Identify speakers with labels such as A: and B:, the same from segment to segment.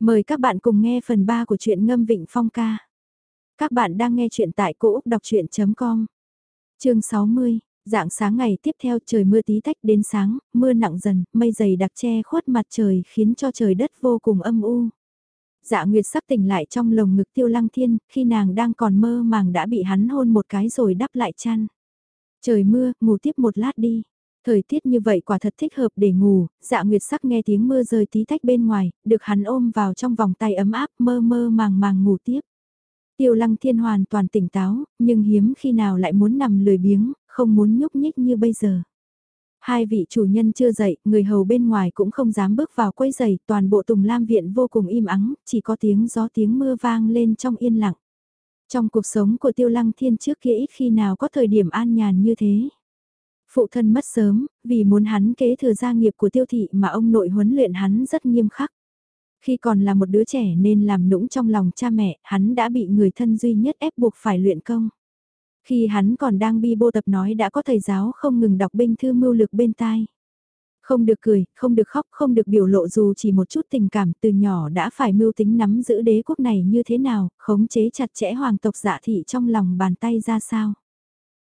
A: Mời các bạn cùng nghe phần 3 của truyện Ngâm Vịnh Phong ca. Các bạn đang nghe truyện tại cỗ Úc Đọc Chuyện.com Chương 60, dạng sáng ngày tiếp theo trời mưa tí tách đến sáng, mưa nặng dần, mây dày đặc che khuất mặt trời khiến cho trời đất vô cùng âm u. Dạ Nguyệt sắp tỉnh lại trong lồng ngực tiêu lăng thiên, khi nàng đang còn mơ màng đã bị hắn hôn một cái rồi đắp lại chăn. Trời mưa, ngủ tiếp một lát đi. Thời tiết như vậy quả thật thích hợp để ngủ, dạ nguyệt sắc nghe tiếng mưa rơi tí tách bên ngoài, được hắn ôm vào trong vòng tay ấm áp mơ mơ màng màng ngủ tiếp. Tiêu lăng thiên hoàn toàn tỉnh táo, nhưng hiếm khi nào lại muốn nằm lười biếng, không muốn nhúc nhích như bây giờ. Hai vị chủ nhân chưa dậy, người hầu bên ngoài cũng không dám bước vào quấy giày, toàn bộ tùng lam viện vô cùng im ắng, chỉ có tiếng gió tiếng mưa vang lên trong yên lặng. Trong cuộc sống của tiêu lăng thiên trước kia ít khi nào có thời điểm an nhàn như thế. Phụ thân mất sớm, vì muốn hắn kế thừa gia nghiệp của tiêu thị mà ông nội huấn luyện hắn rất nghiêm khắc. Khi còn là một đứa trẻ nên làm nũng trong lòng cha mẹ, hắn đã bị người thân duy nhất ép buộc phải luyện công. Khi hắn còn đang bi bô tập nói đã có thầy giáo không ngừng đọc binh thư mưu lực bên tai. Không được cười, không được khóc, không được biểu lộ dù chỉ một chút tình cảm từ nhỏ đã phải mưu tính nắm giữ đế quốc này như thế nào, khống chế chặt chẽ hoàng tộc dạ thị trong lòng bàn tay ra sao.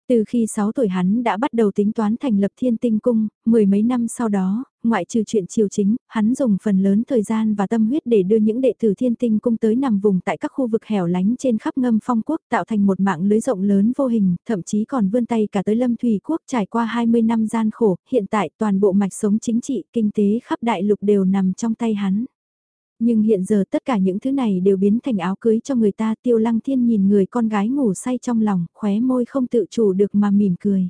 A: Từ khi 6 tuổi hắn đã bắt đầu tính toán thành lập thiên tinh cung, mười mấy năm sau đó, ngoại trừ chuyện triều chính, hắn dùng phần lớn thời gian và tâm huyết để đưa những đệ tử thiên tinh cung tới nằm vùng tại các khu vực hẻo lánh trên khắp ngâm phong quốc tạo thành một mạng lưới rộng lớn vô hình, thậm chí còn vươn tay cả tới lâm thủy quốc trải qua 20 năm gian khổ, hiện tại toàn bộ mạch sống chính trị, kinh tế khắp đại lục đều nằm trong tay hắn. Nhưng hiện giờ tất cả những thứ này đều biến thành áo cưới cho người ta tiêu lăng thiên nhìn người con gái ngủ say trong lòng, khóe môi không tự chủ được mà mỉm cười.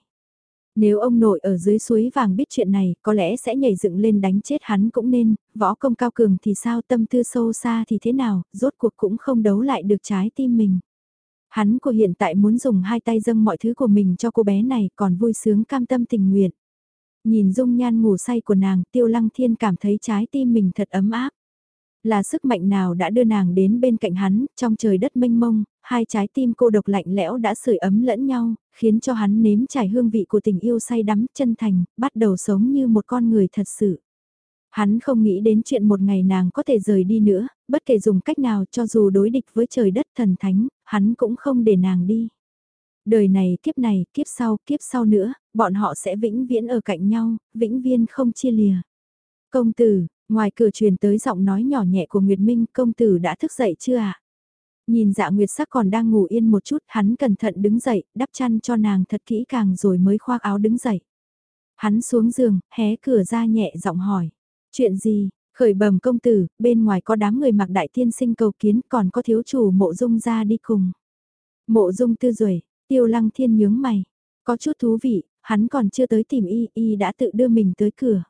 A: Nếu ông nội ở dưới suối vàng biết chuyện này, có lẽ sẽ nhảy dựng lên đánh chết hắn cũng nên, võ công cao cường thì sao tâm tư sâu xa thì thế nào, rốt cuộc cũng không đấu lại được trái tim mình. Hắn của hiện tại muốn dùng hai tay dâng mọi thứ của mình cho cô bé này còn vui sướng cam tâm tình nguyện. Nhìn dung nhan ngủ say của nàng tiêu lăng thiên cảm thấy trái tim mình thật ấm áp. Là sức mạnh nào đã đưa nàng đến bên cạnh hắn, trong trời đất mênh mông, hai trái tim cô độc lạnh lẽo đã sưởi ấm lẫn nhau, khiến cho hắn nếm trải hương vị của tình yêu say đắm chân thành, bắt đầu sống như một con người thật sự. Hắn không nghĩ đến chuyện một ngày nàng có thể rời đi nữa, bất kể dùng cách nào cho dù đối địch với trời đất thần thánh, hắn cũng không để nàng đi. Đời này, kiếp này, kiếp sau, kiếp sau nữa, bọn họ sẽ vĩnh viễn ở cạnh nhau, vĩnh viên không chia lìa. Công tử, Ngoài cửa truyền tới giọng nói nhỏ nhẹ của Nguyệt Minh, công tử đã thức dậy chưa ạ? À? Nhìn dạ Nguyệt sắc còn đang ngủ yên một chút, hắn cẩn thận đứng dậy, đắp chăn cho nàng thật kỹ càng rồi mới khoác áo đứng dậy. Hắn xuống giường, hé cửa ra nhẹ giọng hỏi. Chuyện gì? Khởi bẩm công tử, bên ngoài có đám người mặc đại tiên sinh cầu kiến còn có thiếu chủ mộ dung ra đi cùng. Mộ dung tư duệ tiêu lăng thiên nhướng mày. Có chút thú vị, hắn còn chưa tới tìm y, y đã tự đưa mình tới cửa.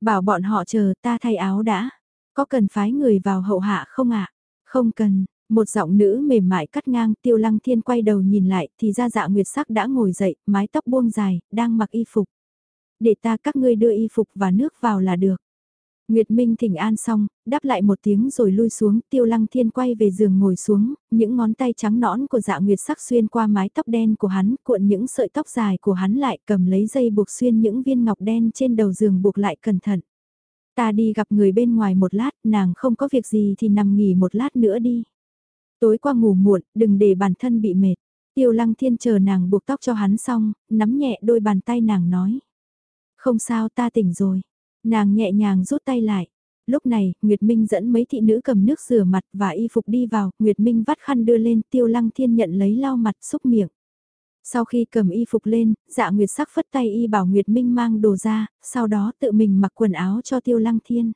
A: Bảo bọn họ chờ ta thay áo đã. Có cần phái người vào hậu hạ không ạ? Không cần, một giọng nữ mềm mại cắt ngang tiêu lăng thiên quay đầu nhìn lại thì ra dạ nguyệt sắc đã ngồi dậy, mái tóc buông dài, đang mặc y phục. Để ta các ngươi đưa y phục và nước vào là được. Nguyệt Minh thỉnh an xong, đáp lại một tiếng rồi lui xuống, tiêu lăng thiên quay về giường ngồi xuống, những ngón tay trắng nõn của dạ nguyệt sắc xuyên qua mái tóc đen của hắn, cuộn những sợi tóc dài của hắn lại cầm lấy dây buộc xuyên những viên ngọc đen trên đầu giường buộc lại cẩn thận. Ta đi gặp người bên ngoài một lát, nàng không có việc gì thì nằm nghỉ một lát nữa đi. Tối qua ngủ muộn, đừng để bản thân bị mệt. Tiêu lăng thiên chờ nàng buộc tóc cho hắn xong, nắm nhẹ đôi bàn tay nàng nói. Không sao ta tỉnh rồi. Nàng nhẹ nhàng rút tay lại. Lúc này, Nguyệt Minh dẫn mấy thị nữ cầm nước rửa mặt và y phục đi vào, Nguyệt Minh vắt khăn đưa lên, Tiêu Lăng Thiên nhận lấy lau mặt xúc miệng. Sau khi cầm y phục lên, dạ Nguyệt sắc phất tay y bảo Nguyệt Minh mang đồ ra, sau đó tự mình mặc quần áo cho Tiêu Lăng Thiên.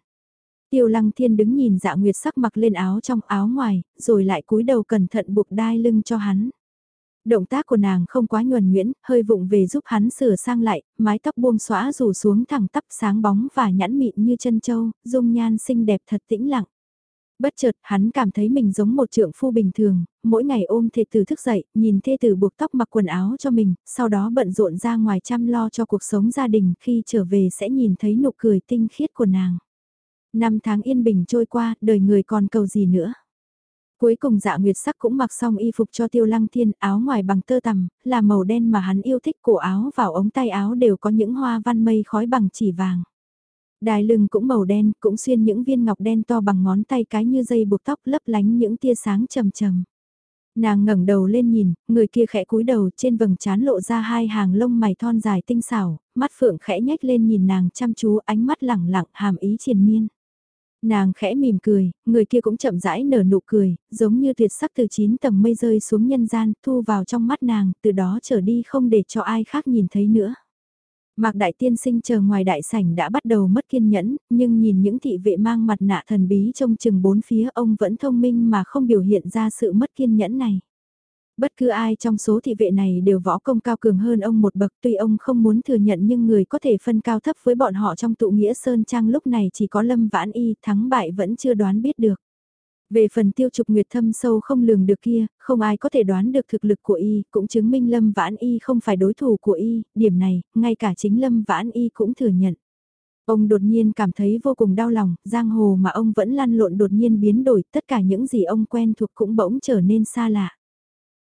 A: Tiêu Lăng Thiên đứng nhìn dạ Nguyệt sắc mặc lên áo trong áo ngoài, rồi lại cúi đầu cẩn thận buộc đai lưng cho hắn. Động tác của nàng không quá nhuần nhuyễn, hơi vụng về giúp hắn sửa sang lại, mái tóc buông xõa rủ xuống thẳng tắp sáng bóng và nhẵn mịn như chân châu, dung nhan xinh đẹp thật tĩnh lặng. Bất chợt hắn cảm thấy mình giống một trượng phu bình thường, mỗi ngày ôm thê tử thức dậy, nhìn thê tử buộc tóc mặc quần áo cho mình, sau đó bận rộn ra ngoài chăm lo cho cuộc sống gia đình khi trở về sẽ nhìn thấy nụ cười tinh khiết của nàng. Năm tháng yên bình trôi qua, đời người còn cầu gì nữa. Cuối cùng dạ nguyệt sắc cũng mặc xong y phục cho tiêu lăng thiên áo ngoài bằng tơ tằm, là màu đen mà hắn yêu thích cổ áo vào ống tay áo đều có những hoa văn mây khói bằng chỉ vàng. Đai lưng cũng màu đen, cũng xuyên những viên ngọc đen to bằng ngón tay cái như dây buộc tóc lấp lánh những tia sáng trầm trầm. Nàng ngẩng đầu lên nhìn, người kia khẽ cúi đầu trên vầng trán lộ ra hai hàng lông mày thon dài tinh xảo, mắt phượng khẽ nhếch lên nhìn nàng chăm chú ánh mắt lẳng lặng hàm ý triền miên. Nàng khẽ mỉm cười, người kia cũng chậm rãi nở nụ cười, giống như tuyệt sắc từ chín tầng mây rơi xuống nhân gian, thu vào trong mắt nàng, từ đó trở đi không để cho ai khác nhìn thấy nữa. Mạc Đại Tiên Sinh chờ ngoài đại sảnh đã bắt đầu mất kiên nhẫn, nhưng nhìn những thị vệ mang mặt nạ thần bí trông chừng bốn phía ông vẫn thông minh mà không biểu hiện ra sự mất kiên nhẫn này. Bất cứ ai trong số thị vệ này đều võ công cao cường hơn ông một bậc tuy ông không muốn thừa nhận nhưng người có thể phân cao thấp với bọn họ trong tụ nghĩa Sơn Trang lúc này chỉ có Lâm Vãn Y thắng bại vẫn chưa đoán biết được. Về phần tiêu trục nguyệt thâm sâu không lường được kia, không ai có thể đoán được thực lực của y, cũng chứng minh Lâm Vãn Y không phải đối thủ của y, điểm này, ngay cả chính Lâm Vãn Y cũng thừa nhận. Ông đột nhiên cảm thấy vô cùng đau lòng, giang hồ mà ông vẫn lăn lộn đột nhiên biến đổi, tất cả những gì ông quen thuộc cũng bỗng trở nên xa lạ.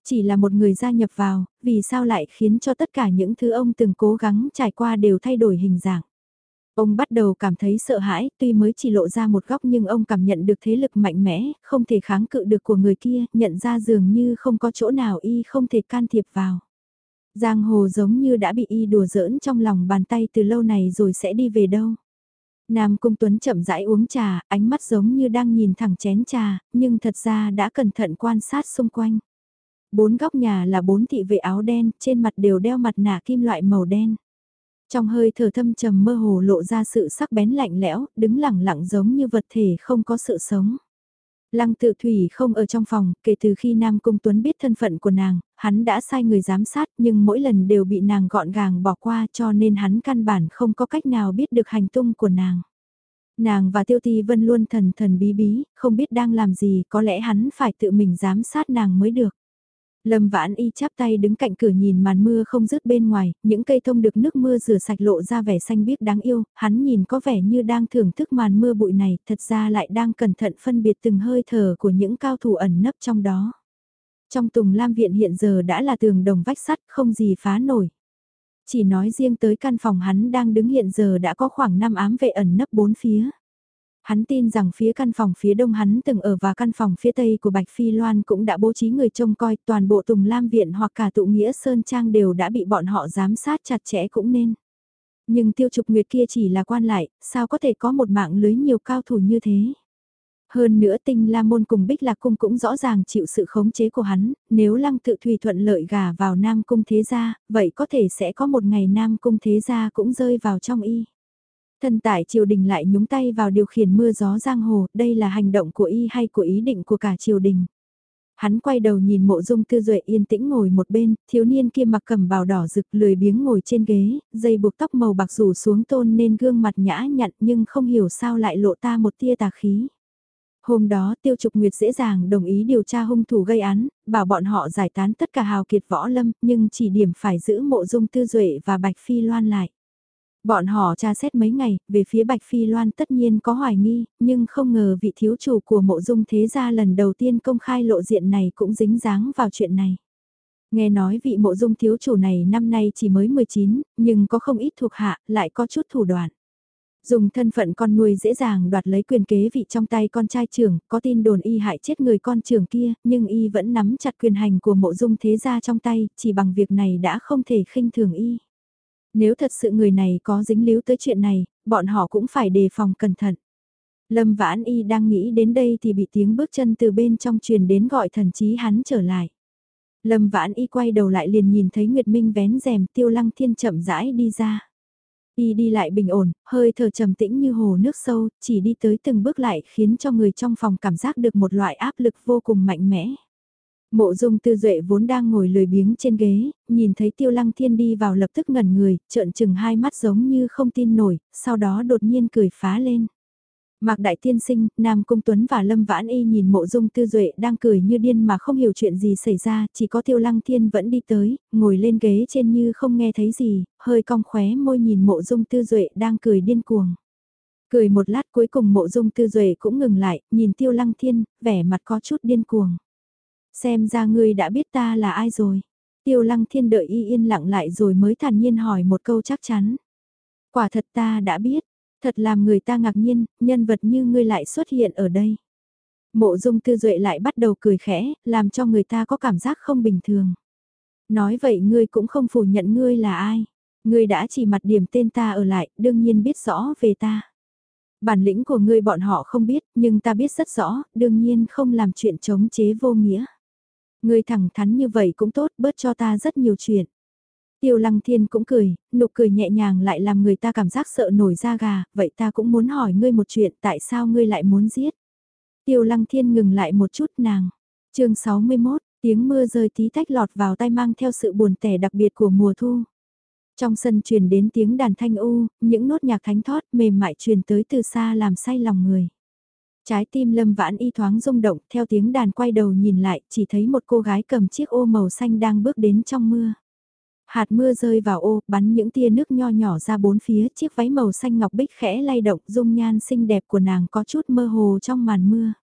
A: Chỉ là một người gia nhập vào, vì sao lại khiến cho tất cả những thứ ông từng cố gắng trải qua đều thay đổi hình dạng. Ông bắt đầu cảm thấy sợ hãi, tuy mới chỉ lộ ra một góc nhưng ông cảm nhận được thế lực mạnh mẽ, không thể kháng cự được của người kia, nhận ra dường như không có chỗ nào y không thể can thiệp vào. Giang hồ giống như đã bị y đùa giỡn trong lòng bàn tay từ lâu này rồi sẽ đi về đâu. Nam Cung Tuấn chậm rãi uống trà, ánh mắt giống như đang nhìn thẳng chén trà, nhưng thật ra đã cẩn thận quan sát xung quanh. Bốn góc nhà là bốn thị vệ áo đen, trên mặt đều đeo mặt nạ kim loại màu đen. Trong hơi thở thâm trầm mơ hồ lộ ra sự sắc bén lạnh lẽo, đứng lẳng lặng giống như vật thể không có sự sống. Lăng tự thủy không ở trong phòng, kể từ khi Nam Cung Tuấn biết thân phận của nàng, hắn đã sai người giám sát nhưng mỗi lần đều bị nàng gọn gàng bỏ qua cho nên hắn căn bản không có cách nào biết được hành tung của nàng. Nàng và Tiêu Ti Vân luôn thần thần bí bí, không biết đang làm gì, có lẽ hắn phải tự mình giám sát nàng mới được. Lâm vãn y chắp tay đứng cạnh cửa nhìn màn mưa không dứt bên ngoài, những cây thông được nước mưa rửa sạch lộ ra vẻ xanh biếc đáng yêu, hắn nhìn có vẻ như đang thưởng thức màn mưa bụi này, thật ra lại đang cẩn thận phân biệt từng hơi thở của những cao thủ ẩn nấp trong đó. Trong Tùng Lam Viện hiện giờ đã là tường đồng vách sắt, không gì phá nổi. Chỉ nói riêng tới căn phòng hắn đang đứng hiện giờ đã có khoảng 5 ám vệ ẩn nấp bốn phía. Hắn tin rằng phía căn phòng phía đông hắn từng ở và căn phòng phía tây của Bạch Phi Loan cũng đã bố trí người trông coi toàn bộ Tùng Lam Viện hoặc cả tụ nghĩa Sơn Trang đều đã bị bọn họ giám sát chặt chẽ cũng nên. Nhưng tiêu trục nguyệt kia chỉ là quan lại, sao có thể có một mạng lưới nhiều cao thủ như thế? Hơn nữa tinh la môn cùng bích lạc cung cũng rõ ràng chịu sự khống chế của hắn, nếu lăng tự thùy thuận lợi gà vào nam cung thế gia, vậy có thể sẽ có một ngày nam cung thế gia cũng rơi vào trong y. Thân tại triều đình lại nhúng tay vào điều khiển mưa gió giang hồ, đây là hành động của y hay của ý định của cả triều đình. Hắn quay đầu nhìn mộ dung tư duệ yên tĩnh ngồi một bên, thiếu niên kia mặc cầm bào đỏ rực lười biếng ngồi trên ghế, dây buộc tóc màu bạc rủ xuống tôn nên gương mặt nhã nhặn nhưng không hiểu sao lại lộ ta một tia tà khí. Hôm đó Tiêu Trục Nguyệt dễ dàng đồng ý điều tra hung thủ gây án, bảo bọn họ giải tán tất cả hào kiệt võ lâm, nhưng chỉ điểm phải giữ mộ dung tư duệ và Bạch Phi Loan lại. Bọn họ tra xét mấy ngày, về phía Bạch Phi Loan tất nhiên có hoài nghi, nhưng không ngờ vị thiếu chủ của mộ dung thế gia lần đầu tiên công khai lộ diện này cũng dính dáng vào chuyện này. Nghe nói vị mộ dung thiếu chủ này năm nay chỉ mới 19, nhưng có không ít thuộc hạ, lại có chút thủ đoạn. Dùng thân phận con nuôi dễ dàng đoạt lấy quyền kế vị trong tay con trai trưởng, có tin đồn y hại chết người con trưởng kia, nhưng y vẫn nắm chặt quyền hành của mộ dung thế gia trong tay, chỉ bằng việc này đã không thể khinh thường y. Nếu thật sự người này có dính líu tới chuyện này, bọn họ cũng phải đề phòng cẩn thận. Lâm Vãn Y đang nghĩ đến đây thì bị tiếng bước chân từ bên trong truyền đến gọi thần chí hắn trở lại. Lâm Vãn Y quay đầu lại liền nhìn thấy Nguyệt Minh vén rèm tiêu lăng thiên chậm rãi đi ra. Y đi lại bình ổn, hơi thở trầm tĩnh như hồ nước sâu, chỉ đi tới từng bước lại khiến cho người trong phòng cảm giác được một loại áp lực vô cùng mạnh mẽ. Mộ dung tư duệ vốn đang ngồi lười biếng trên ghế, nhìn thấy tiêu lăng thiên đi vào lập tức ngẩn người, trợn chừng hai mắt giống như không tin nổi, sau đó đột nhiên cười phá lên. Mạc Đại Tiên Sinh, Nam Cung Tuấn và Lâm Vãn Y nhìn mộ dung tư duệ đang cười như điên mà không hiểu chuyện gì xảy ra, chỉ có tiêu lăng thiên vẫn đi tới, ngồi lên ghế trên như không nghe thấy gì, hơi cong khóe môi nhìn mộ dung tư duệ đang cười điên cuồng. Cười một lát cuối cùng mộ dung tư duệ cũng ngừng lại, nhìn tiêu lăng thiên, vẻ mặt có chút điên cuồng. Xem ra ngươi đã biết ta là ai rồi. Tiêu lăng thiên đợi y yên lặng lại rồi mới thản nhiên hỏi một câu chắc chắn. Quả thật ta đã biết. Thật làm người ta ngạc nhiên, nhân vật như ngươi lại xuất hiện ở đây. Mộ dung tư duệ lại bắt đầu cười khẽ, làm cho người ta có cảm giác không bình thường. Nói vậy ngươi cũng không phủ nhận ngươi là ai. Ngươi đã chỉ mặt điểm tên ta ở lại, đương nhiên biết rõ về ta. Bản lĩnh của ngươi bọn họ không biết, nhưng ta biết rất rõ, đương nhiên không làm chuyện chống chế vô nghĩa. Ngươi thẳng thắn như vậy cũng tốt, bớt cho ta rất nhiều chuyện. Tiêu lăng thiên cũng cười, nụ cười nhẹ nhàng lại làm người ta cảm giác sợ nổi da gà, vậy ta cũng muốn hỏi ngươi một chuyện tại sao ngươi lại muốn giết. Tiêu lăng thiên ngừng lại một chút nàng. chương 61, tiếng mưa rơi tí tách lọt vào tay mang theo sự buồn tẻ đặc biệt của mùa thu. Trong sân truyền đến tiếng đàn thanh u, những nốt nhạc thánh thót mềm mại truyền tới từ xa làm say lòng người. Trái tim lâm vãn y thoáng rung động theo tiếng đàn quay đầu nhìn lại chỉ thấy một cô gái cầm chiếc ô màu xanh đang bước đến trong mưa. Hạt mưa rơi vào ô, bắn những tia nước nho nhỏ ra bốn phía, chiếc váy màu xanh ngọc bích khẽ lay động, dung nhan xinh đẹp của nàng có chút mơ hồ trong màn mưa.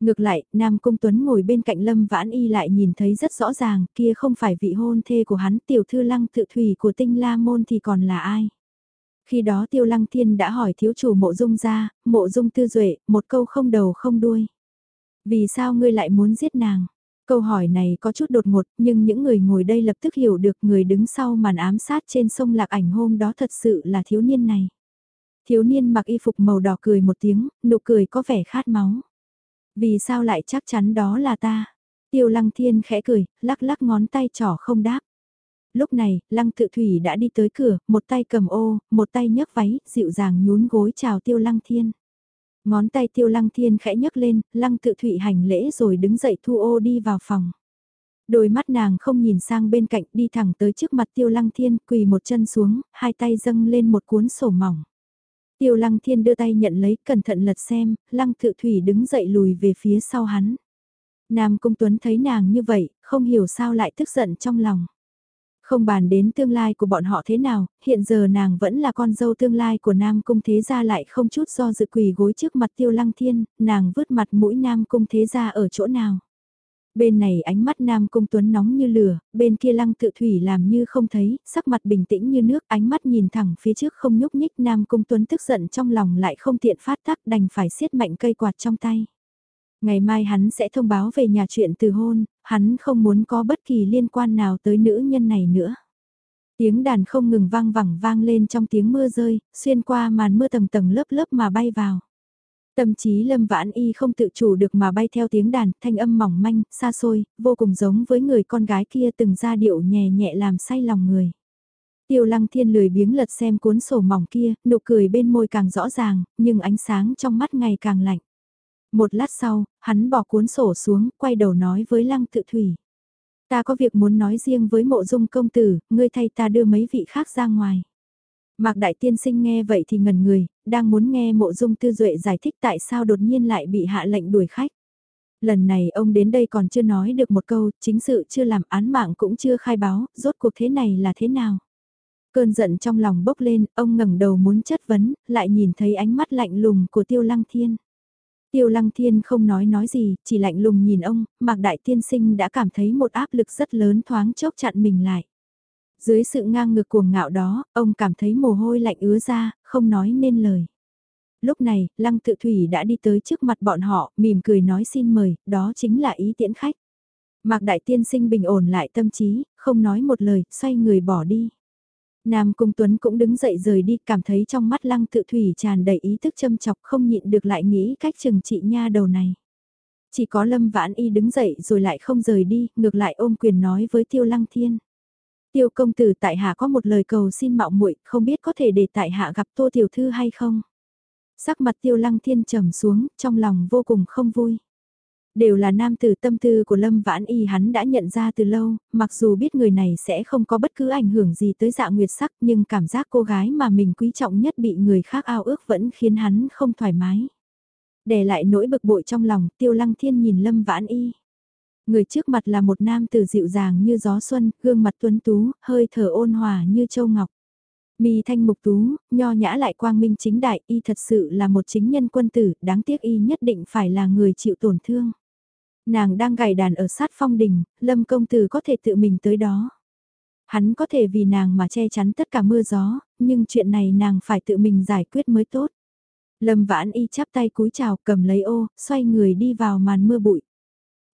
A: Ngược lại, Nam Cung Tuấn ngồi bên cạnh Lâm Vãn Y lại nhìn thấy rất rõ ràng, kia không phải vị hôn thê của hắn, tiểu thư lăng tự thủy của tinh la môn thì còn là ai. Khi đó Tiêu Lăng Thiên đã hỏi thiếu chủ mộ dung ra, mộ dung tư duệ, một câu không đầu không đuôi. Vì sao ngươi lại muốn giết nàng? Câu hỏi này có chút đột ngột, nhưng những người ngồi đây lập tức hiểu được người đứng sau màn ám sát trên sông Lạc Ảnh hôm đó thật sự là thiếu niên này. Thiếu niên mặc y phục màu đỏ cười một tiếng, nụ cười có vẻ khát máu. Vì sao lại chắc chắn đó là ta? Tiêu lăng thiên khẽ cười, lắc lắc ngón tay trỏ không đáp. Lúc này, lăng tự thủy đã đi tới cửa, một tay cầm ô, một tay nhấc váy, dịu dàng nhún gối chào tiêu lăng thiên. Ngón tay tiêu lăng thiên khẽ nhấc lên, lăng tự thủy hành lễ rồi đứng dậy thu ô đi vào phòng. Đôi mắt nàng không nhìn sang bên cạnh đi thẳng tới trước mặt tiêu lăng thiên quỳ một chân xuống, hai tay dâng lên một cuốn sổ mỏng. Tiêu lăng thiên đưa tay nhận lấy cẩn thận lật xem, lăng tự thủy đứng dậy lùi về phía sau hắn. Nam công Tuấn thấy nàng như vậy, không hiểu sao lại tức giận trong lòng. Không bàn đến tương lai của bọn họ thế nào, hiện giờ nàng vẫn là con dâu tương lai của Nam Cung Thế Gia lại không chút do dự quỳ gối trước mặt Tiêu Lăng Thiên, nàng vứt mặt mũi Nam Cung Thế Gia ở chỗ nào. Bên này ánh mắt Nam Cung Tuấn nóng như lửa, bên kia Lăng Tự Thủy làm như không thấy, sắc mặt bình tĩnh như nước, ánh mắt nhìn thẳng phía trước không nhúc nhích Nam Cung Tuấn tức giận trong lòng lại không tiện phát tác đành phải siết mạnh cây quạt trong tay. Ngày mai hắn sẽ thông báo về nhà chuyện từ hôn, hắn không muốn có bất kỳ liên quan nào tới nữ nhân này nữa. Tiếng đàn không ngừng vang vẳng vang lên trong tiếng mưa rơi, xuyên qua màn mưa tầng tầng lớp lớp mà bay vào. Tâm trí lâm vãn y không tự chủ được mà bay theo tiếng đàn, thanh âm mỏng manh, xa xôi, vô cùng giống với người con gái kia từng ra điệu nhẹ nhẹ làm say lòng người. Tiêu lăng thiên lười biếng lật xem cuốn sổ mỏng kia, nụ cười bên môi càng rõ ràng, nhưng ánh sáng trong mắt ngày càng lạnh. Một lát sau, hắn bỏ cuốn sổ xuống, quay đầu nói với lăng tự thủy. Ta có việc muốn nói riêng với mộ dung công tử, ngươi thay ta đưa mấy vị khác ra ngoài. Mạc Đại Tiên Sinh nghe vậy thì ngần người, đang muốn nghe mộ dung tư duệ giải thích tại sao đột nhiên lại bị hạ lệnh đuổi khách. Lần này ông đến đây còn chưa nói được một câu, chính sự chưa làm án mạng cũng chưa khai báo, rốt cuộc thế này là thế nào. Cơn giận trong lòng bốc lên, ông ngẩng đầu muốn chất vấn, lại nhìn thấy ánh mắt lạnh lùng của Tiêu Lăng Thiên. Tiêu Lăng Thiên không nói nói gì, chỉ lạnh lùng nhìn ông, Mạc Đại Tiên Sinh đã cảm thấy một áp lực rất lớn thoáng chốc chặn mình lại. Dưới sự ngang ngược cuồng ngạo đó, ông cảm thấy mồ hôi lạnh ứa ra, không nói nên lời. Lúc này, Lăng Tự Thủy đã đi tới trước mặt bọn họ, mỉm cười nói xin mời, đó chính là ý tiễn khách. Mạc Đại Tiên Sinh bình ổn lại tâm trí, không nói một lời, xoay người bỏ đi. Nam Cung Tuấn cũng đứng dậy rời đi, cảm thấy trong mắt Lăng Tự Thủy tràn đầy ý thức châm chọc không nhịn được lại nghĩ cách chừng trị nha đầu này. Chỉ có Lâm Vãn Y đứng dậy rồi lại không rời đi, ngược lại ôm quyền nói với Tiêu Lăng Thiên. Tiêu công tử tại hạ có một lời cầu xin mạo muội, không biết có thể để tại hạ gặp Tô tiểu thư hay không. Sắc mặt Tiêu Lăng Thiên trầm xuống, trong lòng vô cùng không vui. Đều là nam tử tâm tư của Lâm Vãn Y hắn đã nhận ra từ lâu, mặc dù biết người này sẽ không có bất cứ ảnh hưởng gì tới dạ nguyệt sắc nhưng cảm giác cô gái mà mình quý trọng nhất bị người khác ao ước vẫn khiến hắn không thoải mái. Để lại nỗi bực bội trong lòng, Tiêu Lăng Thiên nhìn Lâm Vãn Y. Người trước mặt là một nam tử dịu dàng như gió xuân, gương mặt tuấn tú, hơi thở ôn hòa như châu ngọc. Mi thanh mục tú, nho nhã lại quang minh chính đại, y thật sự là một chính nhân quân tử, đáng tiếc y nhất định phải là người chịu tổn thương. Nàng đang gảy đàn ở sát phong đình, lâm công tử có thể tự mình tới đó. Hắn có thể vì nàng mà che chắn tất cả mưa gió, nhưng chuyện này nàng phải tự mình giải quyết mới tốt. Lâm vãn y chắp tay cúi chào cầm lấy ô, xoay người đi vào màn mưa bụi.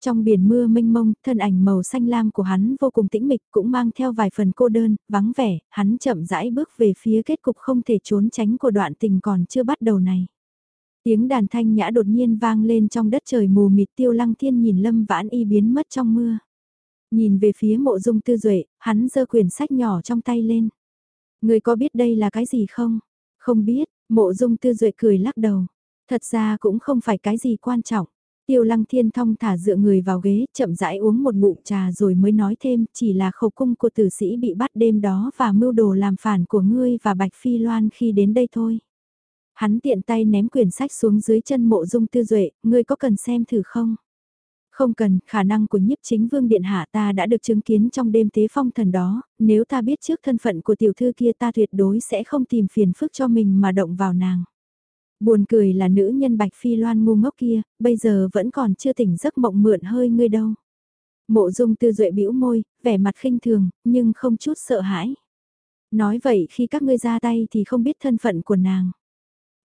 A: Trong biển mưa mênh mông, thân ảnh màu xanh lam của hắn vô cùng tĩnh mịch cũng mang theo vài phần cô đơn, vắng vẻ, hắn chậm rãi bước về phía kết cục không thể trốn tránh của đoạn tình còn chưa bắt đầu này. Tiếng đàn thanh nhã đột nhiên vang lên trong đất trời mù mịt tiêu lăng thiên nhìn lâm vãn y biến mất trong mưa. Nhìn về phía mộ dung tư duệ hắn giơ quyển sách nhỏ trong tay lên. Người có biết đây là cái gì không? Không biết, mộ dung tư duệ cười lắc đầu. Thật ra cũng không phải cái gì quan trọng. Tiêu lăng thiên thong thả dựa người vào ghế, chậm rãi uống một ngụm trà rồi mới nói thêm, chỉ là khẩu cung của tử sĩ bị bắt đêm đó và mưu đồ làm phản của ngươi và Bạch Phi Loan khi đến đây thôi. Hắn tiện tay ném quyển sách xuống dưới chân mộ dung tư duệ, ngươi có cần xem thử không? Không cần, khả năng của nhiếp chính vương điện hạ ta đã được chứng kiến trong đêm tế phong thần đó, nếu ta biết trước thân phận của tiểu thư kia ta tuyệt đối sẽ không tìm phiền phức cho mình mà động vào nàng. Buồn cười là nữ nhân bạch phi loan ngu ngốc kia, bây giờ vẫn còn chưa tỉnh giấc mộng mượn hơi ngươi đâu. Mộ dung tư duệ bĩu môi, vẻ mặt khinh thường, nhưng không chút sợ hãi. Nói vậy khi các ngươi ra tay thì không biết thân phận của nàng.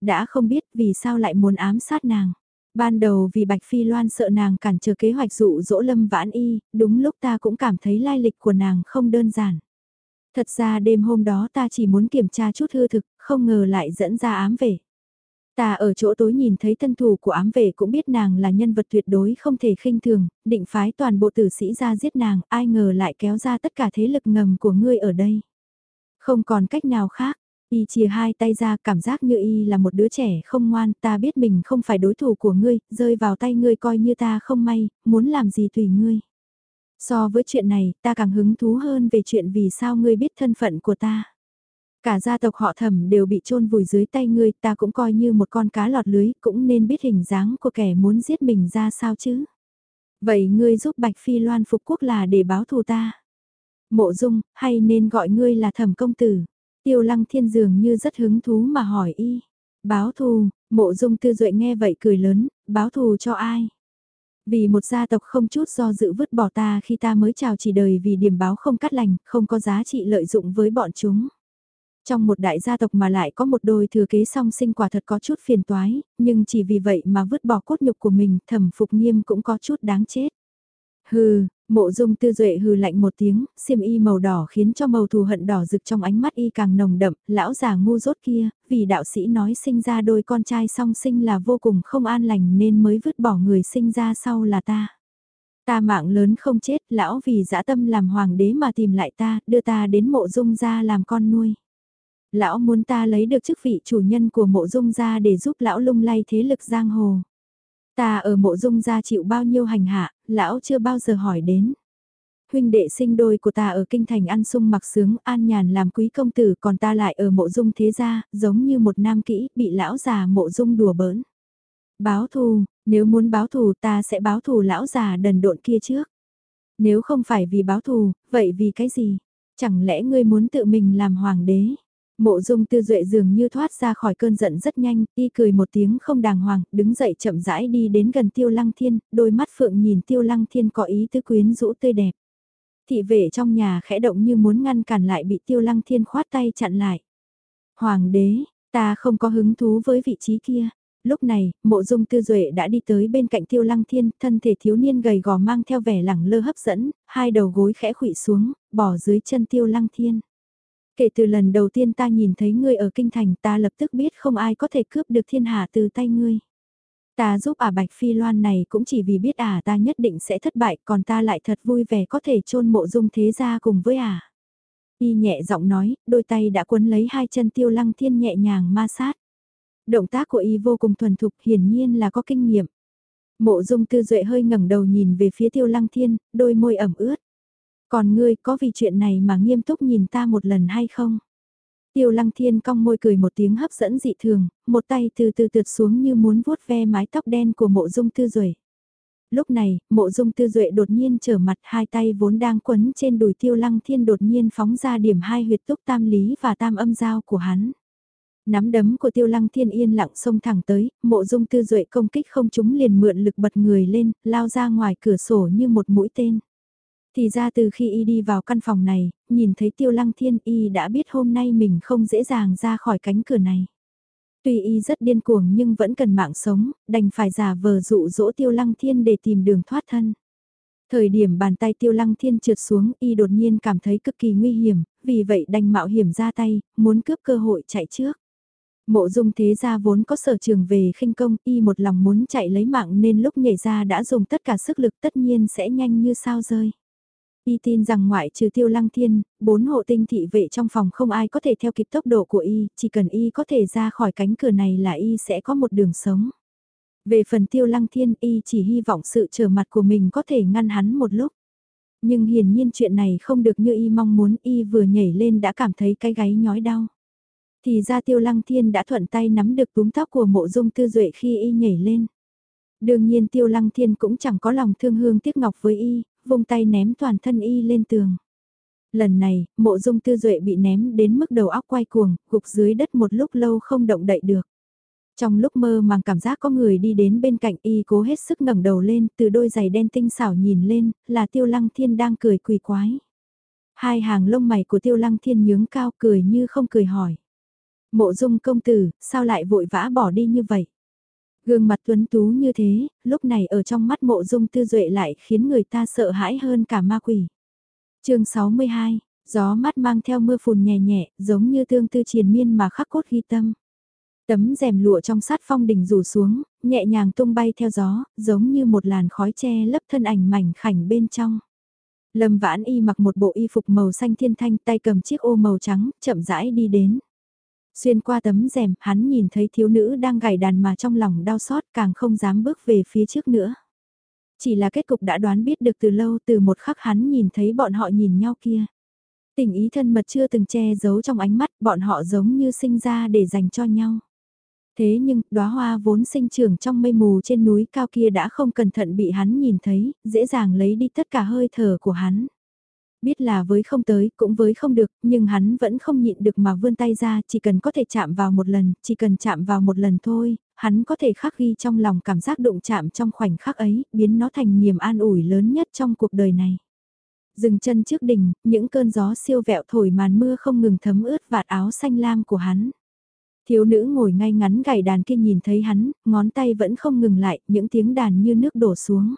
A: Đã không biết vì sao lại muốn ám sát nàng. Ban đầu vì Bạch Phi Loan sợ nàng cản trở kế hoạch dụ dỗ Lâm Vãn Y, đúng lúc ta cũng cảm thấy lai lịch của nàng không đơn giản. Thật ra đêm hôm đó ta chỉ muốn kiểm tra chút hư thực, không ngờ lại dẫn ra ám về. Ta ở chỗ tối nhìn thấy thân thủ của ám vệ cũng biết nàng là nhân vật tuyệt đối không thể khinh thường, định phái toàn bộ tử sĩ ra giết nàng, ai ngờ lại kéo ra tất cả thế lực ngầm của ngươi ở đây. Không còn cách nào khác, Y chia hai tay ra cảm giác như Y là một đứa trẻ không ngoan, ta biết mình không phải đối thủ của ngươi, rơi vào tay ngươi coi như ta không may, muốn làm gì tùy ngươi. So với chuyện này, ta càng hứng thú hơn về chuyện vì sao ngươi biết thân phận của ta. Cả gia tộc họ thẩm đều bị chôn vùi dưới tay ngươi, ta cũng coi như một con cá lọt lưới, cũng nên biết hình dáng của kẻ muốn giết mình ra sao chứ. Vậy ngươi giúp Bạch Phi Loan phục quốc là để báo thù ta. Mộ dung, hay nên gọi ngươi là thẩm công tử. Tiêu lăng thiên dường như rất hứng thú mà hỏi y. Báo thù, mộ dung tư duệ nghe vậy cười lớn, báo thù cho ai? Vì một gia tộc không chút do dự vứt bỏ ta khi ta mới chào chỉ đời vì điểm báo không cắt lành, không có giá trị lợi dụng với bọn chúng. Trong một đại gia tộc mà lại có một đôi thừa kế song sinh quả thật có chút phiền toái, nhưng chỉ vì vậy mà vứt bỏ cốt nhục của mình thẩm phục nghiêm cũng có chút đáng chết. Hừ, Mộ dung tư duệ hừ lạnh một tiếng, xiêm y màu đỏ khiến cho màu thù hận đỏ rực trong ánh mắt y càng nồng đậm, lão già ngu dốt kia, vì đạo sĩ nói sinh ra đôi con trai song sinh là vô cùng không an lành nên mới vứt bỏ người sinh ra sau là ta. Ta mạng lớn không chết, lão vì dã tâm làm hoàng đế mà tìm lại ta, đưa ta đến mộ dung ra làm con nuôi. Lão muốn ta lấy được chức vị chủ nhân của mộ dung ra để giúp lão lung lay thế lực giang hồ. Ta ở mộ dung gia chịu bao nhiêu hành hạ, lão chưa bao giờ hỏi đến. Huynh đệ sinh đôi của ta ở kinh thành ăn sung mặc sướng an nhàn làm quý công tử còn ta lại ở mộ dung thế gia, giống như một nam kỹ, bị lão già mộ dung đùa bỡn. Báo thù, nếu muốn báo thù ta sẽ báo thù lão già đần độn kia trước. Nếu không phải vì báo thù, vậy vì cái gì? Chẳng lẽ ngươi muốn tự mình làm hoàng đế? Mộ dung tư duệ dường như thoát ra khỏi cơn giận rất nhanh, y cười một tiếng không đàng hoàng, đứng dậy chậm rãi đi đến gần tiêu lăng thiên, đôi mắt phượng nhìn tiêu lăng thiên có ý tứ quyến rũ tươi đẹp. Thị vệ trong nhà khẽ động như muốn ngăn cản lại bị tiêu lăng thiên khoát tay chặn lại. Hoàng đế, ta không có hứng thú với vị trí kia. Lúc này, mộ dung tư duệ đã đi tới bên cạnh tiêu lăng thiên, thân thể thiếu niên gầy gò mang theo vẻ lẳng lơ hấp dẫn, hai đầu gối khẽ khụy xuống, bỏ dưới chân tiêu lăng thiên. Kể từ lần đầu tiên ta nhìn thấy ngươi ở kinh thành ta lập tức biết không ai có thể cướp được thiên hạ từ tay ngươi. Ta giúp ả Bạch Phi Loan này cũng chỉ vì biết ả ta nhất định sẽ thất bại còn ta lại thật vui vẻ có thể chôn mộ dung thế gia cùng với ả. Y nhẹ giọng nói, đôi tay đã quấn lấy hai chân tiêu lăng thiên nhẹ nhàng ma sát. Động tác của Y vô cùng thuần thục hiển nhiên là có kinh nghiệm. Mộ dung tư duệ hơi ngẩng đầu nhìn về phía tiêu lăng thiên, đôi môi ẩm ướt. Còn ngươi có vì chuyện này mà nghiêm túc nhìn ta một lần hay không? Tiêu lăng thiên cong môi cười một tiếng hấp dẫn dị thường, một tay từ từ tượt xuống như muốn vuốt ve mái tóc đen của mộ dung tư duệ. Lúc này, mộ dung tư duệ đột nhiên trở mặt hai tay vốn đang quấn trên đùi tiêu lăng thiên đột nhiên phóng ra điểm hai huyệt túc tam lý và tam âm giao của hắn. Nắm đấm của tiêu lăng thiên yên lặng xông thẳng tới, mộ dung tư duệ công kích không chúng liền mượn lực bật người lên, lao ra ngoài cửa sổ như một mũi tên. Thì ra từ khi y đi vào căn phòng này, nhìn thấy tiêu lăng thiên y đã biết hôm nay mình không dễ dàng ra khỏi cánh cửa này. Tuy y rất điên cuồng nhưng vẫn cần mạng sống, đành phải giả vờ dụ dỗ tiêu lăng thiên để tìm đường thoát thân. Thời điểm bàn tay tiêu lăng thiên trượt xuống y đột nhiên cảm thấy cực kỳ nguy hiểm, vì vậy đành mạo hiểm ra tay, muốn cướp cơ hội chạy trước. Mộ dung thế gia vốn có sở trường về khinh công, y một lòng muốn chạy lấy mạng nên lúc nhảy ra đã dùng tất cả sức lực tất nhiên sẽ nhanh như sao rơi. Y tin rằng ngoại trừ tiêu lăng thiên, bốn hộ tinh thị vệ trong phòng không ai có thể theo kịp tốc độ của Y, chỉ cần Y có thể ra khỏi cánh cửa này là Y sẽ có một đường sống. Về phần tiêu lăng thiên Y chỉ hy vọng sự trở mặt của mình có thể ngăn hắn một lúc. Nhưng hiển nhiên chuyện này không được như Y mong muốn Y vừa nhảy lên đã cảm thấy cái gáy nhói đau. Thì ra tiêu lăng thiên đã thuận tay nắm được túm tóc của mộ dung tư duệ khi Y nhảy lên. Đương nhiên tiêu lăng thiên cũng chẳng có lòng thương hương tiếc ngọc với y, vung tay ném toàn thân y lên tường. Lần này, mộ dung tư duệ bị ném đến mức đầu óc quay cuồng, gục dưới đất một lúc lâu không động đậy được. Trong lúc mơ màng cảm giác có người đi đến bên cạnh y cố hết sức ngẩng đầu lên, từ đôi giày đen tinh xảo nhìn lên, là tiêu lăng thiên đang cười quỳ quái. Hai hàng lông mày của tiêu lăng thiên nhướng cao cười như không cười hỏi. Mộ dung công tử, sao lại vội vã bỏ đi như vậy? Gương mặt tuấn tú như thế, lúc này ở trong mắt mộ dung tư duệ lại khiến người ta sợ hãi hơn cả ma quỷ. chương 62, gió mắt mang theo mưa phùn nhẹ nhẹ, giống như tương tư triền miên mà khắc cốt ghi tâm. Tấm rèm lụa trong sát phong đỉnh rủ xuống, nhẹ nhàng tung bay theo gió, giống như một làn khói che lấp thân ảnh mảnh khảnh bên trong. Lâm vãn y mặc một bộ y phục màu xanh thiên thanh tay cầm chiếc ô màu trắng, chậm rãi đi đến. Xuyên qua tấm rèm, hắn nhìn thấy thiếu nữ đang gảy đàn mà trong lòng đau xót càng không dám bước về phía trước nữa. Chỉ là kết cục đã đoán biết được từ lâu từ một khắc hắn nhìn thấy bọn họ nhìn nhau kia. Tình ý thân mật chưa từng che giấu trong ánh mắt, bọn họ giống như sinh ra để dành cho nhau. Thế nhưng, đóa hoa vốn sinh trưởng trong mây mù trên núi cao kia đã không cẩn thận bị hắn nhìn thấy, dễ dàng lấy đi tất cả hơi thở của hắn. Biết là với không tới, cũng với không được, nhưng hắn vẫn không nhịn được mà vươn tay ra, chỉ cần có thể chạm vào một lần, chỉ cần chạm vào một lần thôi, hắn có thể khắc ghi trong lòng cảm giác đụng chạm trong khoảnh khắc ấy, biến nó thành niềm an ủi lớn nhất trong cuộc đời này. Dừng chân trước đỉnh, những cơn gió siêu vẹo thổi màn mưa không ngừng thấm ướt vạt áo xanh lam của hắn. Thiếu nữ ngồi ngay ngắn gảy đàn kia nhìn thấy hắn, ngón tay vẫn không ngừng lại, những tiếng đàn như nước đổ xuống.